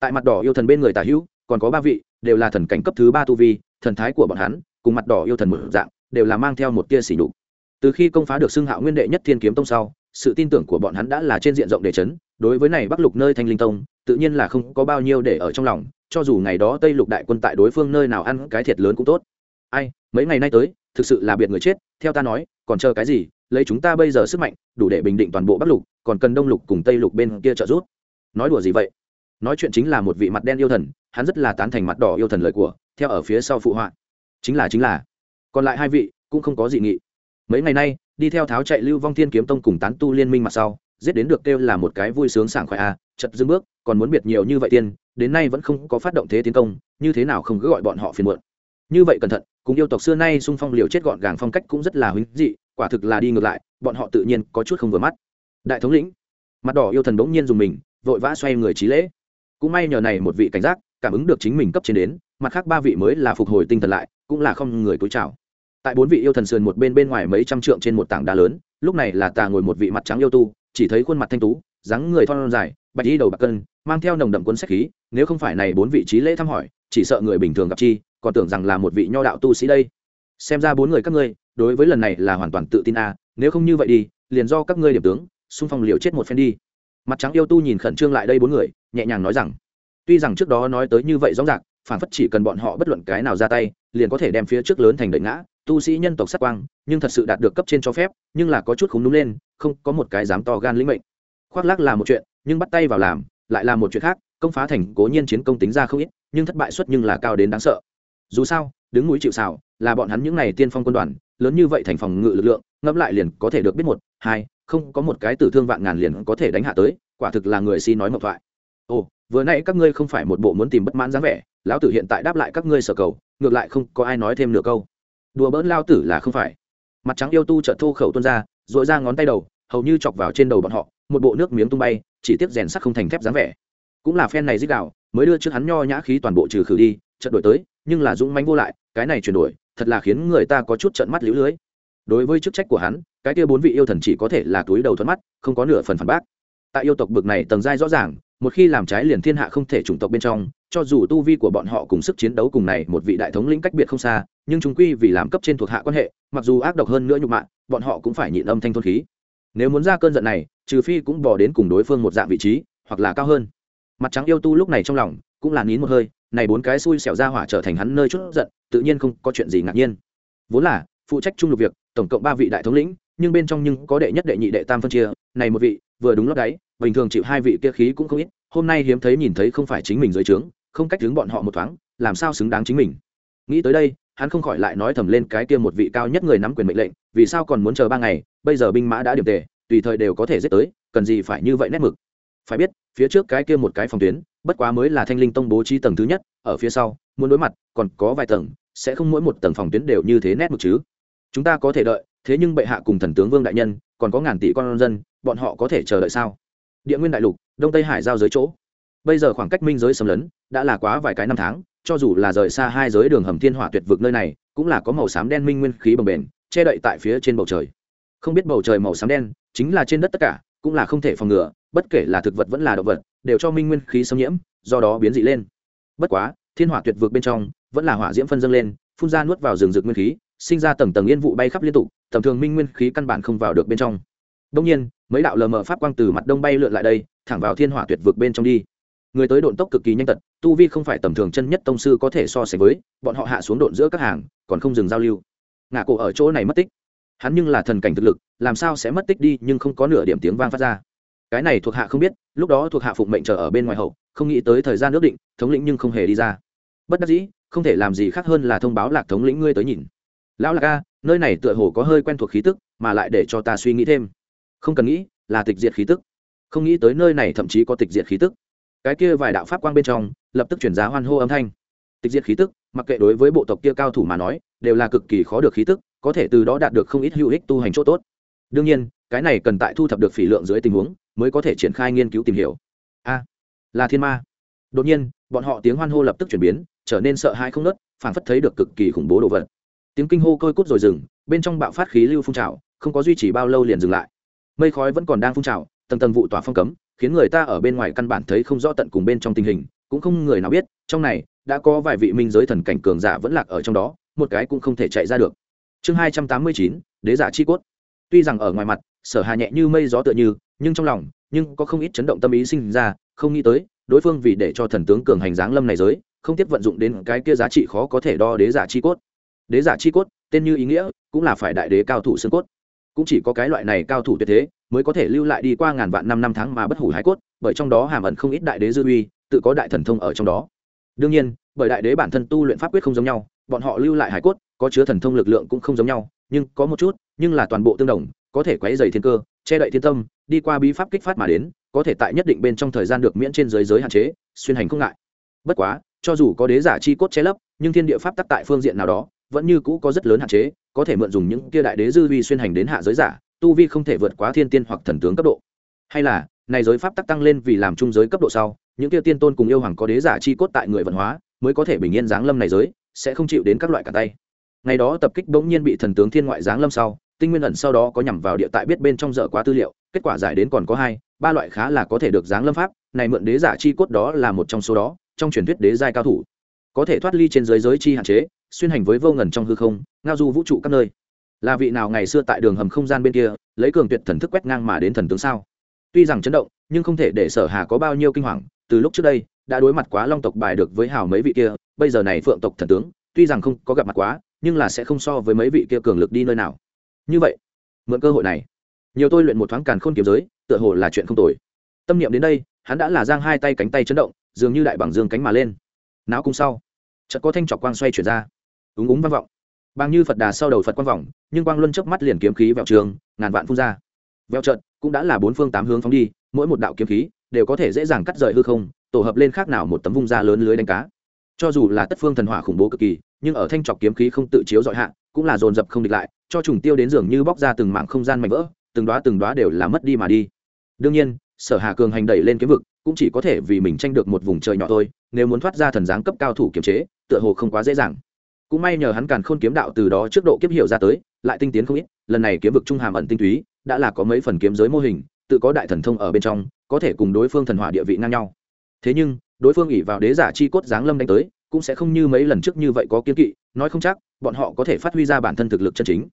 Tại mặt đỏ yêu thần bên người tả hữu còn có ba vị, đều là thần cảnh cấp thứ ba tu vi, thần thái của bọn hắn, cùng mặt đỏ yêu thần một dạng, đều là mang theo một tia xỉ đục từ khi công phá được xưng hạo nguyên đệ nhất thiên kiếm tông sau, sự tin tưởng của bọn hắn đã là trên diện rộng để chấn, đối với này bắc lục nơi thanh linh tông, tự nhiên là không có bao nhiêu để ở trong lòng, cho dù ngày đó tây lục đại quân tại đối phương nơi nào ăn cái thiệt lớn cũng tốt. Ai, mấy ngày nay tới, thực sự là biệt người chết, theo ta nói, còn chờ cái gì, lấy chúng ta bây giờ sức mạnh, đủ để bình định toàn bộ bắc lục, còn cần đông lục cùng tây lục bên kia trợ giúp. Nói đùa gì vậy? Nói chuyện chính là một vị mặt đen yêu thần hắn rất là tán thành mặt đỏ yêu thần lời của theo ở phía sau phụ họa. Chính là chính là. Còn lại hai vị cũng không có gì nghị. Mấy ngày nay đi theo tháo chạy lưu vong thiên kiếm tông cùng tán tu liên minh mặt sau giết đến được kêu là một cái vui sướng sảng khoái a à, chật dưng bước còn muốn biệt nhiều như vậy tiên đến nay vẫn không có phát động thế tiến công như thế nào không cứ gọi bọn họ phiền muộn. Như vậy cẩn thận cùng yêu tộc xưa nay xung phong liều chết gọn gàng phong cách cũng rất là huynh dị quả thực là đi ngược lại bọn họ tự nhiên có chút không vừa mắt. Đại thống lĩnh mặt đỏ yêu thần bỗng nhiên dùng mình vội vã xoay người trí lễ. Cũng may nhờ này một vị cảnh giác cảm ứng được chính mình cấp trên đến, mặt khác ba vị mới là phục hồi tinh thần lại, cũng là không người cúi chào. Tại bốn vị yêu thần sườn một bên bên ngoài mấy trăm trượng trên một tảng đá lớn, lúc này là tà ngồi một vị mặt trắng yêu tu, chỉ thấy khuôn mặt thanh tú, dáng người thon dài, bạch y đầu bạc cân, mang theo nồng đậm cuốn sách khí, nếu không phải này bốn vị trí lễ thăm hỏi, chỉ sợ người bình thường gặp chi, còn tưởng rằng là một vị nho đạo tu sĩ đây. Xem ra bốn người các ngươi, đối với lần này là hoàn toàn tự tin a, nếu không như vậy đi, liền do các ngươi điểm tướng, xung phong liều chết một phen đi. Mặt trắng yêu tu nhìn khẩn trương lại đây bốn người, nhẹ nhàng nói rằng tuy rằng trước đó nói tới như vậy rõ ràng phản phất chỉ cần bọn họ bất luận cái nào ra tay, liền có thể đem phía trước lớn thành đợi ngã, tu sĩ nhân tộc sắc quang, nhưng thật sự đạt được cấp trên cho phép, nhưng là có chút khúng đúng lên, không có một cái dám to gan lĩnh mệnh. Khoác lác là một chuyện, nhưng bắt tay vào làm, lại là một chuyện khác, công phá thành cố nhiên chiến công tính ra không ít, nhưng thất bại suất nhưng là cao đến đáng sợ. Dù sao, đứng núi chịu xào là bọn hắn những n à y tiên phong quân đoàn, lớn như vậy thành phòng ngự lực lượng, ngẫm lại liền có thể được biết một, hai, không có một cái tử thương vạn ngàn liền có thể đánh hạ tới, quả thực là người si nói mộc thoại. Ồ vừa nãy các ngươi không phải một bộ muốn tìm bất mãn dáng vẻ, lão tử hiện tại đáp lại các ngươi sở cầu, ngược lại không có ai nói thêm nửa câu. Đùa bỡn lao tử là không phải. Mặt trắng yêu tu trợ thô khẩu tuôn ra dội ra ngón tay đầu, hầu như chọc vào trên đầu bọn họ, một bộ nước miếng tung bay, chỉ tiếc rèn sắt không thành thép dáng vẻ. Cũng là phen này dích đạo, mới đưa trước hắn nho nhã khí toàn bộ trừ khử đi trận đổi tới, nhưng là dũng manh vô lại, cái này chuyển đổi, thật là khiến người ta có chút trận mắt lũ lưới. Đối với chức trách của hắn, cái kia bốn vị yêu thần chỉ có thể là túi đầu thoát mắt, không có nửa phần phản bác. Tại yêu tộc bực này tầng giai rõ ràng một khi làm trái liền thiên hạ không thể chủng tộc bên trong, cho dù tu vi của bọn họ cùng sức chiến đấu cùng này một vị đại thống lĩnh cách biệt không xa, nhưng chúng quy vì làm cấp trên thuộc hạ quan hệ, mặc dù ác độc hơn nữa nhục mạ, bọn họ cũng phải nhịn âm thanh thôn khí. Nếu muốn ra cơn giận này, trừ phi cũng bỏ đến cùng đối phương một dạng vị trí, hoặc là cao hơn. Mặt trắng yêu tu lúc này trong lòng cũng là nín một hơi, này bốn cái xui xẻo ra hỏa trở thành hắn nơi chút giận, tự nhiên không có chuyện gì ngạc nhiên. Vốn là, phụ trách chung lục việc, tổng cộng ba vị đại thống lĩnh, nhưng bên trong nhưng có đệ nhất đệ nhị đệ tam phân chia, này một vị, vừa đúng lót đáy bình thường chịu hai vị kia khí cũng không ít, hôm nay hiếm thấy nhìn thấy không phải chính mình dưới trướng, không cách đứng bọn họ một thoáng, làm sao xứng đáng chính mình. Nghĩ tới đây, hắn không khỏi lại nói thầm lên cái kia một vị cao nhất người nắm quyền mệnh lệnh, vì sao còn muốn chờ ba ngày, bây giờ binh mã đã điểm tề, tùy thời đều có thể giết tới, cần gì phải như vậy nét mực. Phải biết, phía trước cái kia một cái phòng tuyến, bất quá mới là thanh linh tông bố trí tầng thứ nhất, ở phía sau, muốn đối mặt, còn có vài tầng, sẽ không mỗi một tầng phòng tuyến đều như thế nét mực chứ. Chúng ta có thể đợi, thế nhưng bệ hạ cùng thần tướng vương đại nhân, còn có ngàn tỷ con dân, bọn họ có thể chờ đợi sao? Địa nguyên đại lục, đông tây hải giao giới chỗ. Bây giờ khoảng cách minh giới xâm lấn đã là quá vài cái năm tháng, cho dù là rời xa hai giới đường hầm thiên hỏa tuyệt vực nơi này, cũng là có màu xám đen minh nguyên khí bồng bềnh, che đậy tại phía trên bầu trời. Không biết bầu trời màu xám đen chính là trên đất tất cả, cũng là không thể phòng ngừa, bất kể là thực vật vẫn là động vật, đều cho minh nguyên khí xâm nhiễm, do đó biến dị lên. Bất quá, thiên hỏa tuyệt vực bên trong vẫn là hỏa diễm phân dâng lên, phun ra nuốt vào rừng rực nguyên khí, sinh ra tầng tầng yên vụ bay khắp liên tục, tầm thường minh nguyên khí căn bản không vào được bên trong. Đông nhiên mấy đạo lờ mờ pháp quang từ mặt đông bay lượn lại đây, thẳng vào thiên hỏa tuyệt vực bên trong đi. Người tới độn tốc cực kỳ nhanh tật, tu vi không phải tầm thường chân nhất tông sư có thể so sánh với, bọn họ hạ xuống độn giữa các hàng, còn không dừng giao lưu. Ngã cổ ở chỗ này mất tích. Hắn nhưng là thần cảnh thực lực, làm sao sẽ mất tích đi, nhưng không có nửa điểm tiếng vang phát ra. Cái này thuộc hạ không biết, lúc đó thuộc hạ phụng mệnh chờ ở bên ngoài hậu, không nghĩ tới thời gian ước định, thống lĩnh nhưng không hề đi ra. Bất đắc dĩ, không thể làm gì khác hơn là thông báo lạc thống lĩnh ngươi tới nhìn. Lão lạc ca nơi này tựa hồ có hơi quen thuộc khí tức, mà lại để cho ta suy nghĩ thêm không cần nghĩ, là tịch diệt khí tức. Không nghĩ tới nơi này thậm chí có tịch diệt khí tức. Cái kia vài đạo pháp quang bên trong, lập tức chuyển giá hoan hô âm thanh. Tịch diệt khí tức, mặc kệ đối với bộ tộc kia cao thủ mà nói, đều là cực kỳ khó được khí tức, có thể từ đó đạt được không ít hữu ích tu hành chỗ tốt. Đương nhiên, cái này cần tại thu thập được phỉ lượng dưới tình huống, mới có thể triển khai nghiên cứu tìm hiểu. A, là thiên ma. Đột nhiên, bọn họ tiếng hoan hô lập tức chuyển biến, trở nên sợ hãi không nớt, phảng phất thấy được cực kỳ khủng bố đồ vật. Tiếng kinh hô côi cút rồi dừng, bên trong bạo phát khí lưu phun trào, không có duy trì bao lâu liền dừng lại mây khói vẫn còn đang phun trào, tầng tầng vụ tỏa phong cấm, khiến người ta ở bên ngoài căn bản thấy không rõ tận cùng bên trong tình hình, cũng không người nào biết, trong này, đã có vài vị minh giới thần cảnh cường giả vẫn lạc ở trong đó, một cái cũng không thể chạy ra được. Chương hai trăm tám mươi chín, đế giả chi cốt. Tuy rằng ở ngoài mặt, sở hà nhẹ như mây gió tựa như, nhưng trong lòng, nhưng có không ít chấn động tâm ý sinh ra, không nghĩ tới, đối phương vì để cho thần tướng cường hành dáng lâm này giới, không tiếp vận dụng đến cái kia giá trị khó có thể đo đế giả chi cốt. Đế giả chi cốt, tên như ý nghĩa, cũng là phải đại đế cao thủ xương cốt cũng chỉ có cái loại này cao thủ tuyệt thế mới có thể lưu lại đi qua ngàn vạn năm năm tháng mà bất hủ hải cốt, bởi trong đó hàm ẩn không ít đại đế dư uy, tự có đại thần thông ở trong đó. Đương nhiên, bởi đại đế bản thân tu luyện pháp quyết không giống nhau, bọn họ lưu lại hải cốt, có chứa thần thông lực lượng cũng không giống nhau, nhưng có một chút, nhưng là toàn bộ tương đồng, có thể quấy dày thiên cơ, che đậy thiên tâm, đi qua bí pháp kích phát mà đến, có thể tại nhất định bên trong thời gian được miễn trên giới giới hạn chế, xuyên hành không ngại. Bất quá, cho dù có đế giả chi cốt che lấp, nhưng thiên địa pháp tắc tại phương diện nào đó vẫn như cũ có rất lớn hạn chế, có thể mượn dùng những kia đại đế dư vi xuyên hành đến hạ giới giả, tu vi không thể vượt quá thiên tiên hoặc thần tướng cấp độ. Hay là, này giới pháp tắc tăng lên vì làm trung giới cấp độ sau, những kia tiên tôn cùng yêu hoàng có đế giả chi cốt tại người vận hóa, mới có thể bình yên giáng lâm này giới, sẽ không chịu đến các loại cả tay. Ngày đó tập kích bỗng nhiên bị thần tướng thiên ngoại giáng lâm sau, tinh nguyên ẩn sau đó có nhằm vào địa tại biết bên trong dở quá tư liệu, kết quả giải đến còn có hai, ba loại khá là có thể được giáng lâm pháp, này mượn đế giả chi cốt đó là một trong số đó, trong truyền thuyết đế giai cao thủ. Có thể thoát ly trên giới giới chi hạn chế xuyên hành với vô ngần trong hư không, ngao du vũ trụ các nơi. Là vị nào ngày xưa tại đường hầm không gian bên kia, lấy cường tuyệt thần thức quét ngang mà đến thần tướng sao? Tuy rằng chấn động, nhưng không thể để sở hà có bao nhiêu kinh hoàng, từ lúc trước đây, đã đối mặt quá long tộc bài được với hào mấy vị kia, bây giờ này phượng tộc thần tướng, tuy rằng không có gặp mặt quá, nhưng là sẽ không so với mấy vị kia cường lực đi nơi nào. Như vậy, mượn cơ hội này, nhiều tôi luyện một thoáng càn khôn kiếm giới, tựa hồ là chuyện không tồi. Tâm niệm đến đây, hắn đã là giang hai tay cánh tay chấn động, dường như đại bằng dương cánh mà lên. Não cung sau, chợt có thanh trọc quang xoay chuyển ra úng úng vang vọng. Bằng như phật đà sau đầu phật quang vọng, nhưng quang luân chớp mắt liền kiếm khí vẹo trường, ngàn vạn phun ra. Vẹo trận cũng đã là bốn phương tám hướng phóng đi, mỗi một đạo kiếm khí đều có thể dễ dàng cắt rời hư không, tổ hợp lên khác nào một tấm vung da lớn lưới đánh cá. Cho dù là tất phương thần hỏa khủng bố cực kỳ, nhưng ở thanh trọc kiếm khí không tự chiếu dọi hạ, cũng là dồn dập không địch lại, cho trùng tiêu đến dường như bóc ra từng mảng không gian mạnh vỡ, từng đoá từng đoá đều là mất đi mà đi. Đương nhiên, sở hà cường hành đẩy lên kiếm vực, cũng chỉ có thể vì mình tranh được một vùng trời nhỏ thôi, nếu muốn thoát ra thần giáng cấp cao thủ kiềm chế, tựa hồ không quá dễ dàng cũng may nhờ hắn càn khôn kiếm đạo từ đó trước độ kiếp hiểu ra tới, lại tinh tiến không ít, lần này kiếm vực trung hàm ẩn tinh túy, đã là có mấy phần kiếm giới mô hình, tự có đại thần thông ở bên trong, có thể cùng đối phương thần hỏa địa vị ngang nhau. Thế nhưng, đối phương ỉ vào đế giả chi cốt giáng lâm đánh tới, cũng sẽ không như mấy lần trước như vậy có kiếm kỵ, nói không chắc, bọn họ có thể phát huy ra bản thân thực lực chân chính.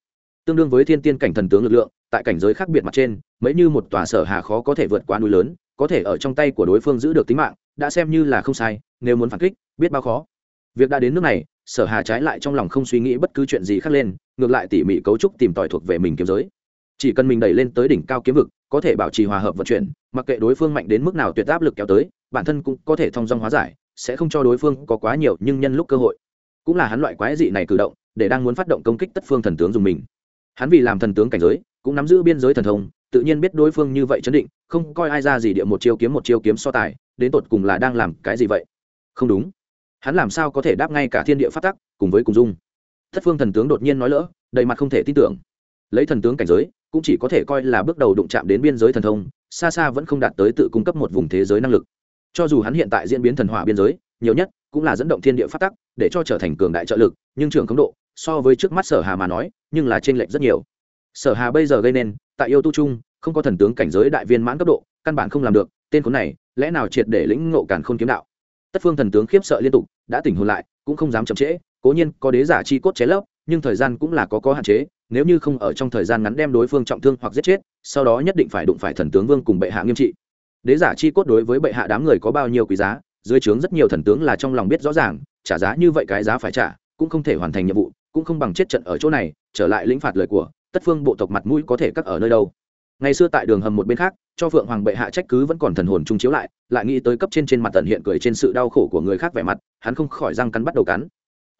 Tương đương với thiên tiên cảnh thần tướng lực lượng, tại cảnh giới khác biệt mặt trên, mấy như một tòa sở hà khó có thể vượt qua núi lớn, có thể ở trong tay của đối phương giữ được tính mạng, đã xem như là không sai, nếu muốn phản kích, biết bao khó. Việc đã đến nước này sở hà trái lại trong lòng không suy nghĩ bất cứ chuyện gì khác lên, ngược lại tỉ mỉ cấu trúc tìm tòi thuộc về mình kiếm giới. Chỉ cần mình đẩy lên tới đỉnh cao kiếm vực, có thể bảo trì hòa hợp vận chuyển, mặc kệ đối phương mạnh đến mức nào tuyệt áp lực kéo tới, bản thân cũng có thể thông dong hóa giải, sẽ không cho đối phương có quá nhiều nhưng nhân lúc cơ hội. Cũng là hắn loại quái dị này cử động, để đang muốn phát động công kích tất phương thần tướng dùng mình. Hắn vì làm thần tướng cảnh giới, cũng nắm giữ biên giới thần thông, tự nhiên biết đối phương như vậy chấn định, không coi ai ra gì địa một chiêu kiếm một chiêu kiếm so tài, đến tột cùng là đang làm cái gì vậy? Không đúng hắn làm sao có thể đáp ngay cả thiên địa phát tắc, cùng với cùng dung? Thất phương thần tướng đột nhiên nói lỡ, đầy mặt không thể tin tưởng. Lấy thần tướng cảnh giới, cũng chỉ có thể coi là bước đầu đụng chạm đến biên giới thần thông, xa xa vẫn không đạt tới tự cung cấp một vùng thế giới năng lực. Cho dù hắn hiện tại diễn biến thần hỏa biên giới, nhiều nhất cũng là dẫn động thiên địa phát tắc, để cho trở thành cường đại trợ lực, nhưng trường khống độ, so với trước mắt sở hà mà nói, nhưng là trên lệch rất nhiều. Sở hà bây giờ gây nên, tại yêu tu trung không có thần tướng cảnh giới đại viên mãn cấp độ, căn bản không làm được, tên khốn này, lẽ nào triệt để lĩnh ngộ càn khôn kiếm đạo? Tất phương thần tướng khiếp sợ liên tục, đã tỉnh hồn lại, cũng không dám chậm trễ, cố nhiên có đế giả chi cốt chế lấp, nhưng thời gian cũng là có có hạn chế, nếu như không ở trong thời gian ngắn đem đối phương trọng thương hoặc giết chết, sau đó nhất định phải đụng phải thần tướng vương cùng bệ hạ nghiêm trị. Đế giả chi cốt đối với bệ hạ đám người có bao nhiêu quý giá, dưới trướng rất nhiều thần tướng là trong lòng biết rõ ràng, trả giá như vậy cái giá phải trả, cũng không thể hoàn thành nhiệm vụ, cũng không bằng chết trận ở chỗ này, trở lại lĩnh phạt lời của, tất phương bộ tộc mặt mũi có thể cắt ở nơi đâu ngày xưa tại đường hầm một bên khác, cho phượng hoàng bệ hạ trách cứ vẫn còn thần hồn trung chiếu lại lại nghĩ tới cấp trên trên mặt tận hiện cười trên sự đau khổ của người khác vẻ mặt, hắn không khỏi răng cắn bắt đầu cắn.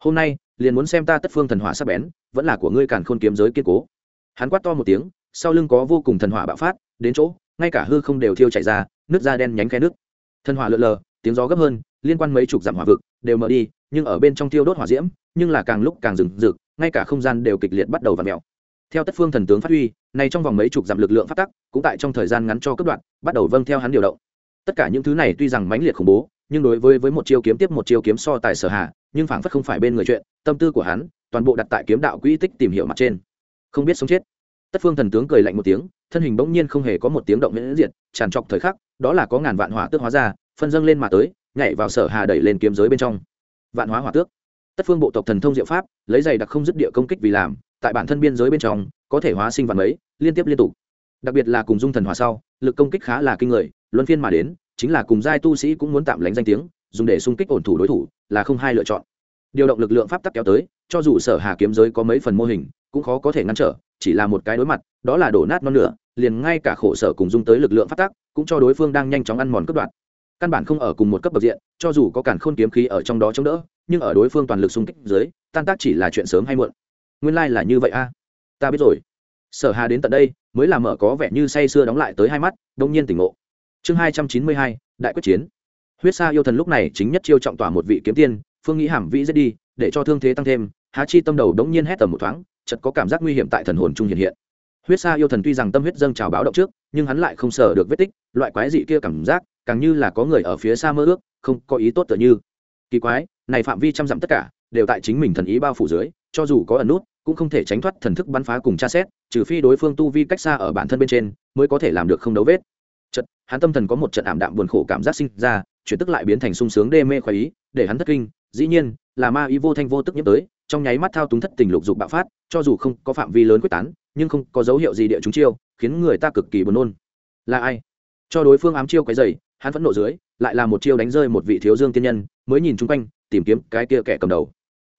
Hôm nay, liền muốn xem ta tất phương thần hỏa sắp bén, vẫn là của ngươi càn khôn kiếm giới kiên cố. Hắn quát to một tiếng, sau lưng có vô cùng thần hỏa bạo phát, đến chỗ, ngay cả hư không đều thiêu chạy ra, nước da đen nhánh khe nước. Thần hỏa lượn lờ, tiếng gió gấp hơn, liên quan mấy chục dặm hỏa vực, đều mở đi, nhưng ở bên trong thiêu đốt hỏa diễm, nhưng là càng lúc càng rừng rực ngay cả không gian đều kịch liệt bắt đầu và mèo theo tất phương thần tướng phát huy này trong vòng mấy chục dặm lực lượng phát tắc, cũng tại trong thời gian ngắn cho cấp đoạn, bắt đầu vâng theo hắn điều động. Tất cả những thứ này tuy rằng mãnh liệt khủng bố, nhưng đối với với một chiêu kiếm tiếp một chiêu kiếm so tài sở hạ, nhưng phảng phất không phải bên người chuyện, tâm tư của hắn, toàn bộ đặt tại kiếm đạo quỹ tích tìm hiểu mặt trên. Không biết sống chết. Tất phương thần tướng cười lạnh một tiếng, thân hình bỗng nhiên không hề có một tiếng động miễn diệt, tràn trọc thời khắc, đó là có ngàn vạn hỏa tước hóa ra, phân dâng lên mà tới, nhảy vào sở hà đẩy lên kiếm giới bên trong. Vạn hóa hỏa tước. Tất phương bộ tộc thần thông diệu pháp, lấy giày đặc không dứt địa công kích vì làm tại bản thân biên giới bên trong, có thể hóa sinh vạn mấy, liên tiếp liên tục. Đặc biệt là cùng dung thần hòa sau, lực công kích khá là kinh người, luân phiên mà đến, chính là cùng giai tu sĩ cũng muốn tạm lánh danh tiếng, dùng để xung kích ổn thủ đối thủ, là không hai lựa chọn. Điều động lực lượng pháp tắc kéo tới, cho dù sở hà kiếm giới có mấy phần mô hình, cũng khó có thể ngăn trở, chỉ là một cái đối mặt, đó là đổ nát non nửa liền ngay cả khổ sở cùng dung tới lực lượng pháp tắc, cũng cho đối phương đang nhanh chóng ăn mòn cấp đoạn căn bản không ở cùng một cấp bậc diện, cho dù có cản khôn kiếm khí ở trong đó chống đỡ, nhưng ở đối phương toàn lực xung kích dưới, tan tác chỉ là chuyện sớm hay muộn nguyên lai là như vậy a. Ta biết rồi. Sở hà đến tận đây, mới làm mở có vẻ như say sưa đóng lại tới hai mắt, đông nhiên tỉnh ngộ. Chương hai trăm chín mươi hai, đại quyết chiến. Huyết sa yêu thần lúc này chính nhất chiêu trọng tỏa một vị kiếm tiên, phương nghĩ hàm vĩ giết đi, để cho thương thế tăng thêm, há chi tâm đầu đống nhiên hét tầm một thoáng, chợt có cảm giác nguy hiểm tại thần hồn trung hiện hiện. Huyết sa yêu thần tuy rằng tâm huyết dâng trào báo động trước, nhưng hắn lại không sờ được vết tích, loại quái dị kia cảm giác, càng như là có người ở phía xa mơ ước, không có ý tốt tựa như. Kỳ quái, này phạm vi trăm dặm tất cả, đều tại chính mình thần ý bao phủ dưới, cho dù có ẩn nút cũng không thể tránh thoát thần thức bắn phá cùng tra xét, trừ phi đối phương tu vi cách xa ở bản thân bên trên, mới có thể làm được không đấu vết. Trận hắn tâm thần có một trận ảm đạm buồn khổ cảm giác sinh ra, chuyển tức lại biến thành sung sướng đê mê khoái ý, để hắn thất kinh. Dĩ nhiên, là ma ý vô thanh vô tức nhiễm tới, trong nháy mắt thao túng thất tình lục dục bạo phát, cho dù không có phạm vi lớn quyết tán, nhưng không có dấu hiệu gì địa chúng chiêu, khiến người ta cực kỳ buồn nôn. Là ai? Cho đối phương ám chiêu cái dày hắn vẫn nộ dưới, lại là một chiêu đánh rơi một vị thiếu dương tiên nhân, mới nhìn chung quanh, tìm kiếm cái kia kẻ cầm đầu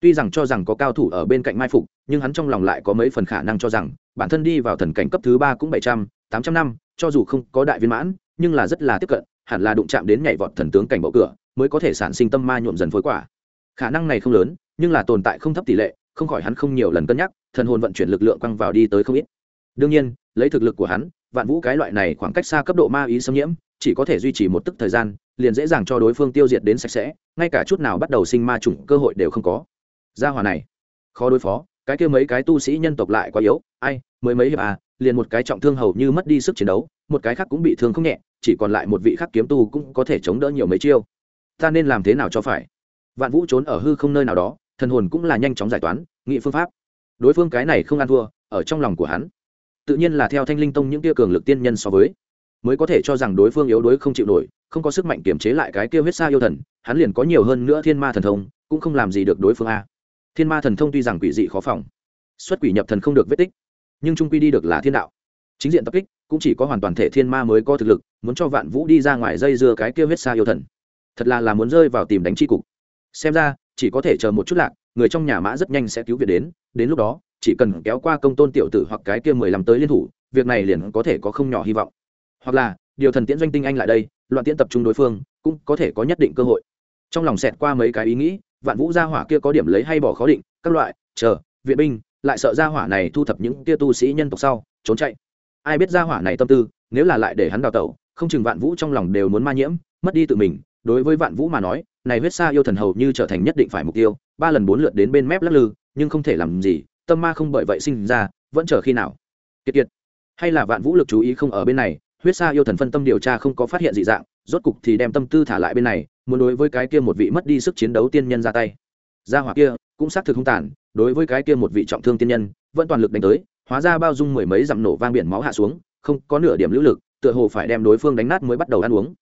tuy rằng cho rằng có cao thủ ở bên cạnh mai phục, nhưng hắn trong lòng lại có mấy phần khả năng cho rằng, bản thân đi vào thần cảnh cấp thứ ba cũng bảy trăm, tám trăm năm, cho dù không có đại viên mãn, nhưng là rất là tiếp cận, hẳn là đụng chạm đến nhảy vọt thần tướng cảnh bầu cửa, mới có thể sản sinh tâm ma nhuộm dần phối quả. Khả năng này không lớn, nhưng là tồn tại không thấp tỷ lệ, không khỏi hắn không nhiều lần cân nhắc, thần hồn vận chuyển lực lượng quăng vào đi tới không ít. Đương nhiên, lấy thực lực của hắn, vạn vũ cái loại này khoảng cách xa cấp độ ma ý xâm nhiễm, chỉ có thể duy trì một tức thời gian, liền dễ dàng cho đối phương tiêu diệt đến sạch sẽ, ngay cả chút nào bắt đầu sinh ma chủng cơ hội đều không có gia hỏa này, khó đối phó, cái kia mấy cái tu sĩ nhân tộc lại quá yếu, ai mới mấy hiệp à liền một cái trọng thương hầu như mất đi sức chiến đấu, một cái khác cũng bị thương không nhẹ, chỉ còn lại một vị khác kiếm tu cũng có thể chống đỡ nhiều mấy chiêu. Ta nên làm thế nào cho phải? Vạn vũ trốn ở hư không nơi nào đó, thần hồn cũng là nhanh chóng giải toán, nghị phương pháp. Đối phương cái này không ăn thua, ở trong lòng của hắn, tự nhiên là theo thanh linh tông những kia cường lực tiên nhân so với, mới có thể cho rằng đối phương yếu đuối không chịu nổi, không có sức mạnh kiểm chế lại cái kia huyết xa yêu thần, hắn liền có nhiều hơn nữa thiên ma thần thông, cũng không làm gì được đối phương a thiên ma thần thông tuy rằng quỷ dị khó phòng, xuất quỷ nhập thần không được vết tích, nhưng trung quy đi được là thiên đạo. Chính diện tập kích cũng chỉ có hoàn toàn thể thiên ma mới có thực lực, muốn cho vạn vũ đi ra ngoài dây dưa cái kia huyết xa yêu thần. Thật là là muốn rơi vào tìm đánh c cục. Xem ra, chỉ có thể chờ một chút lạc, người trong nhà mã rất nhanh sẽ cứu viện đến đến lúc đó, chỉ cần kéo qua công tôn tiểu tử hoặc cái kia mười lăm tới liên thủ, việc này liền có thể có không nhỏ hy vọng. Hoặc là, điều thần tiễn doanh tinh anh lại đây, loạn tiễn tập trung đối phương, cũng có thể có nhất định cơ hội. Trong lòng xẹt qua mấy cái ý nghĩ vạn vũ gia hỏa kia có điểm lấy hay bỏ khó định, các loại, chờ, viện binh, lại sợ gia hỏa này thu thập những kia tu sĩ nhân tộc sau, trốn chạy. Ai biết gia hỏa này tâm tư, nếu là lại để hắn đào tẩu, không chừng vạn vũ trong lòng đều muốn ma nhiễm, mất đi tự mình. Đối với vạn vũ mà nói, này huyết sa yêu thần hầu như trở thành nhất định phải mục tiêu, ba lần bốn lượt đến bên mép lắc lư, nhưng không thể làm gì, tâm ma không bởi vậy sinh ra, vẫn chờ khi nào. Kiệt kiệt. Hay là vạn vũ lực chú ý không ở bên này, huyết sa yêu thần phân tâm điều tra không có phát hiện dị dạng, rốt cục thì đem tâm tư thả lại bên này muốn đối với cái kia một vị mất đi sức chiến đấu tiên nhân ra tay. Gia hỏa kia cũng xác thực không tàn, đối với cái kia một vị trọng thương tiên nhân, vẫn toàn lực đánh tới, hóa ra bao dung mười mấy dặm nổ vang biển máu hạ xuống, không có nửa điểm lưu lực, tựa hồ phải đem đối phương đánh nát mới bắt đầu ăn uống.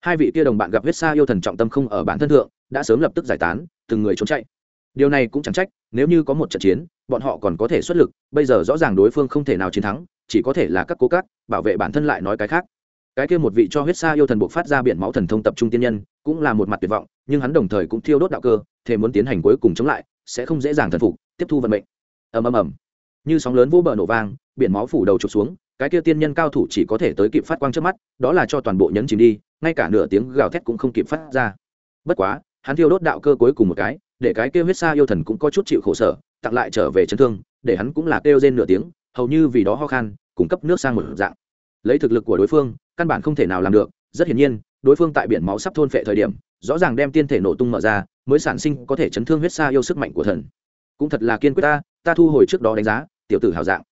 Hai vị kia đồng bạn gặp huyết sa yêu thần trọng tâm không ở bản thân thượng, đã sớm lập tức giải tán, từng người trốn chạy. Điều này cũng chẳng trách, nếu như có một trận chiến, bọn họ còn có thể xuất lực, bây giờ rõ ràng đối phương không thể nào chiến thắng, chỉ có thể là các cố cắt bảo vệ bản thân lại nói cái khác cái kia một vị cho huyết sa yêu thần buộc phát ra biển máu thần thông tập trung tiên nhân, cũng là một mặt tuyệt vọng, nhưng hắn đồng thời cũng thiêu đốt đạo cơ, thế muốn tiến hành cuối cùng chống lại, sẽ không dễ dàng thần phục, tiếp thu vận mệnh. Ầm ầm ầm. Như sóng lớn vô bờ nổ vang, biển máu phủ đầu trục xuống, cái kia tiên nhân cao thủ chỉ có thể tới kịp phát quang trước mắt, đó là cho toàn bộ nhấn chìm đi, ngay cả nửa tiếng gào thét cũng không kịp phát ra. Bất quá, hắn thiêu đốt đạo cơ cuối cùng một cái, để cái kia huyết sa yêu thần cũng có chút chịu khổ sở, tặng lại trở về chấn thương, để hắn cũng là kêu rên nửa tiếng, hầu như vì đó ho khan cung cấp nước sang một dạng. Lấy thực lực của đối phương căn bản không thể nào làm được, rất hiển nhiên, đối phương tại biển máu sắp thôn phệ thời điểm, rõ ràng đem tiên thể nổ tung mở ra, mới sản sinh có thể chấn thương huyết sa yêu sức mạnh của thần. Cũng thật là kiên quyết ta ta thu hồi trước đó đánh giá, tiểu tử hào dạng.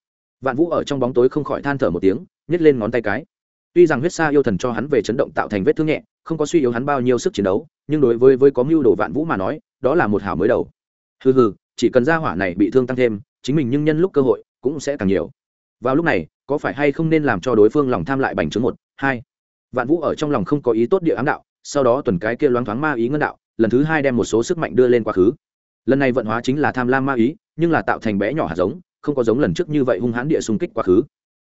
Vạn vũ ở trong bóng tối không khỏi than thở một tiếng nhét lên ngón tay cái. Tuy rằng huyết sa yêu thần cho hắn về chấn động tạo thành vết thương nhẹ, không có suy yếu hắn bao nhiêu sức chiến đấu, nhưng đối với với có mưu đồ vạn vũ mà nói, đó là một hảo mới đầu. Hừ hừ, chỉ cần ra hỏa này bị thương tăng thêm, chính mình nhưng nhân lúc cơ hội, cũng sẽ càng nhiều vào lúc này, có phải hay không nên làm cho đối phương lòng tham lại bành trướng một, hai? Vạn vũ ở trong lòng không có ý tốt địa ám đạo, sau đó tuần cái kia loáng thoáng ma ý ngân đạo, lần thứ hai đem một số sức mạnh đưa lên quá khứ. Lần này vận hóa chính là tham lam ma ý, nhưng là tạo thành bé nhỏ hạt giống, không có giống lần trước như vậy hung hãn địa xung kích quá khứ.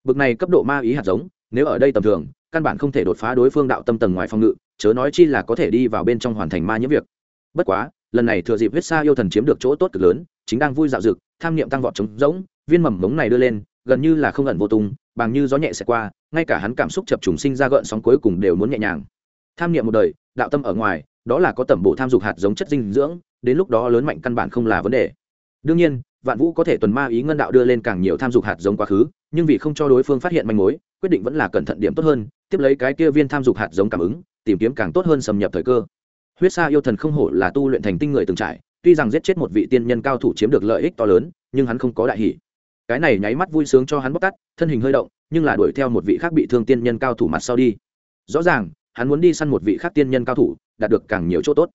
Bực này cấp độ ma ý hạt giống, nếu ở đây tầm thường, căn bản không thể đột phá đối phương đạo tâm tầng ngoài phòng ngự, chớ nói chi là có thể đi vào bên trong hoàn thành ma nhiễm việc. Bất quá, lần này thừa dịp huyết sa yêu thần chiếm được chỗ tốt cực lớn, chính đang vui dạo dực, tham niệm tăng vọt trống rỗng, viên mầm mống này đưa lên gần như là không ẩn vô tung, bằng như gió nhẹ sẽ qua, ngay cả hắn cảm xúc chập trùng sinh ra gợn sóng cuối cùng đều muốn nhẹ nhàng. Tham niệm một đời, đạo tâm ở ngoài, đó là có tẩm bộ tham dục hạt giống chất dinh dưỡng, đến lúc đó lớn mạnh căn bản không là vấn đề. Đương nhiên, vạn vũ có thể tuần ma ý ngân đạo đưa lên càng nhiều tham dục hạt giống quá khứ, nhưng vì không cho đối phương phát hiện manh mối, quyết định vẫn là cẩn thận điểm tốt hơn, tiếp lấy cái kia viên tham dục hạt giống cảm ứng, tìm kiếm càng tốt hơn xâm nhập thời cơ. Huyết sa yêu thần không hổ là tu luyện thành tinh người từng trải, tuy rằng giết chết một vị tiên nhân cao thủ chiếm được lợi ích to lớn, nhưng hắn không có đại hỷ cái này nháy mắt vui sướng cho hắn bóc tắt thân hình hơi động, nhưng là đuổi theo một vị khác bị thương tiên nhân cao thủ mặt sau đi. Rõ ràng, hắn muốn đi săn một vị khác tiên nhân cao thủ, đạt được càng nhiều chỗ tốt.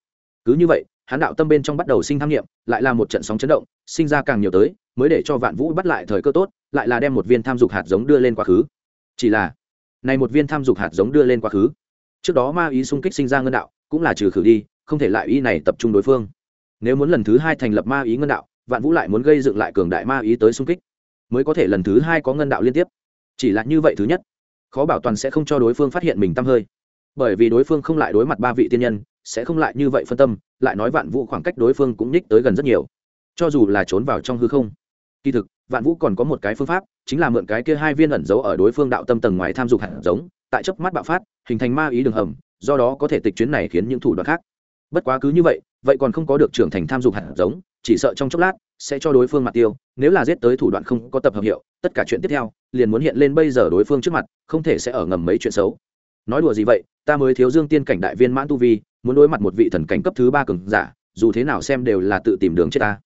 Cứ như vậy, hắn đạo tâm bên trong bắt đầu sinh tham nghiệm, lại là một trận sóng chấn động, sinh ra càng nhiều tới, mới để cho vạn vũ bắt lại thời cơ tốt, lại là đem một viên tham dục hạt giống đưa lên quá khứ. Chỉ là, này một viên tham dục hạt giống đưa lên quá khứ. Trước đó ma ý xung kích sinh ra ngân đạo, cũng là trừ khử đi, không thể lại ý này tập trung đối phương. Nếu muốn lần thứ hai thành lập ma ý ngân đạo, vạn vũ lại muốn gây dựng lại cường đại ma ý tới xung kích mới có thể lần thứ hai có ngân đạo liên tiếp. Chỉ là như vậy thứ nhất, khó bảo toàn sẽ không cho đối phương phát hiện mình tăm hơi. Bởi vì đối phương không lại đối mặt ba vị tiên nhân, sẽ không lại như vậy phân tâm, lại nói vạn vũ khoảng cách đối phương cũng nhích tới gần rất nhiều. Cho dù là trốn vào trong hư không, kỳ thực, vạn vũ còn có một cái phương pháp, chính là mượn cái kia hai viên ẩn giấu ở đối phương đạo tâm tầng ngoài tham dục hạt giống, tại chớp mắt bạo phát, hình thành ma ý đường hầm, do đó có thể tịch chuyến này khiến những thủ đoạn khác. Bất quá cứ như vậy vậy còn không có được trưởng thành tham dục hạt giống chỉ sợ trong chốc lát sẽ cho đối phương mặt tiêu, nếu là giết tới thủ đoạn không có tập hợp hiệu, tất cả chuyện tiếp theo liền muốn hiện lên bây giờ đối phương trước mặt, không thể sẽ ở ngầm mấy chuyện xấu. Nói đùa gì vậy, ta mới thiếu dương tiên cảnh đại viên mãn tu vi, muốn đối mặt một vị thần cảnh cấp thứ ba cường giả, dù thế nào xem đều là tự tìm đường chết ta.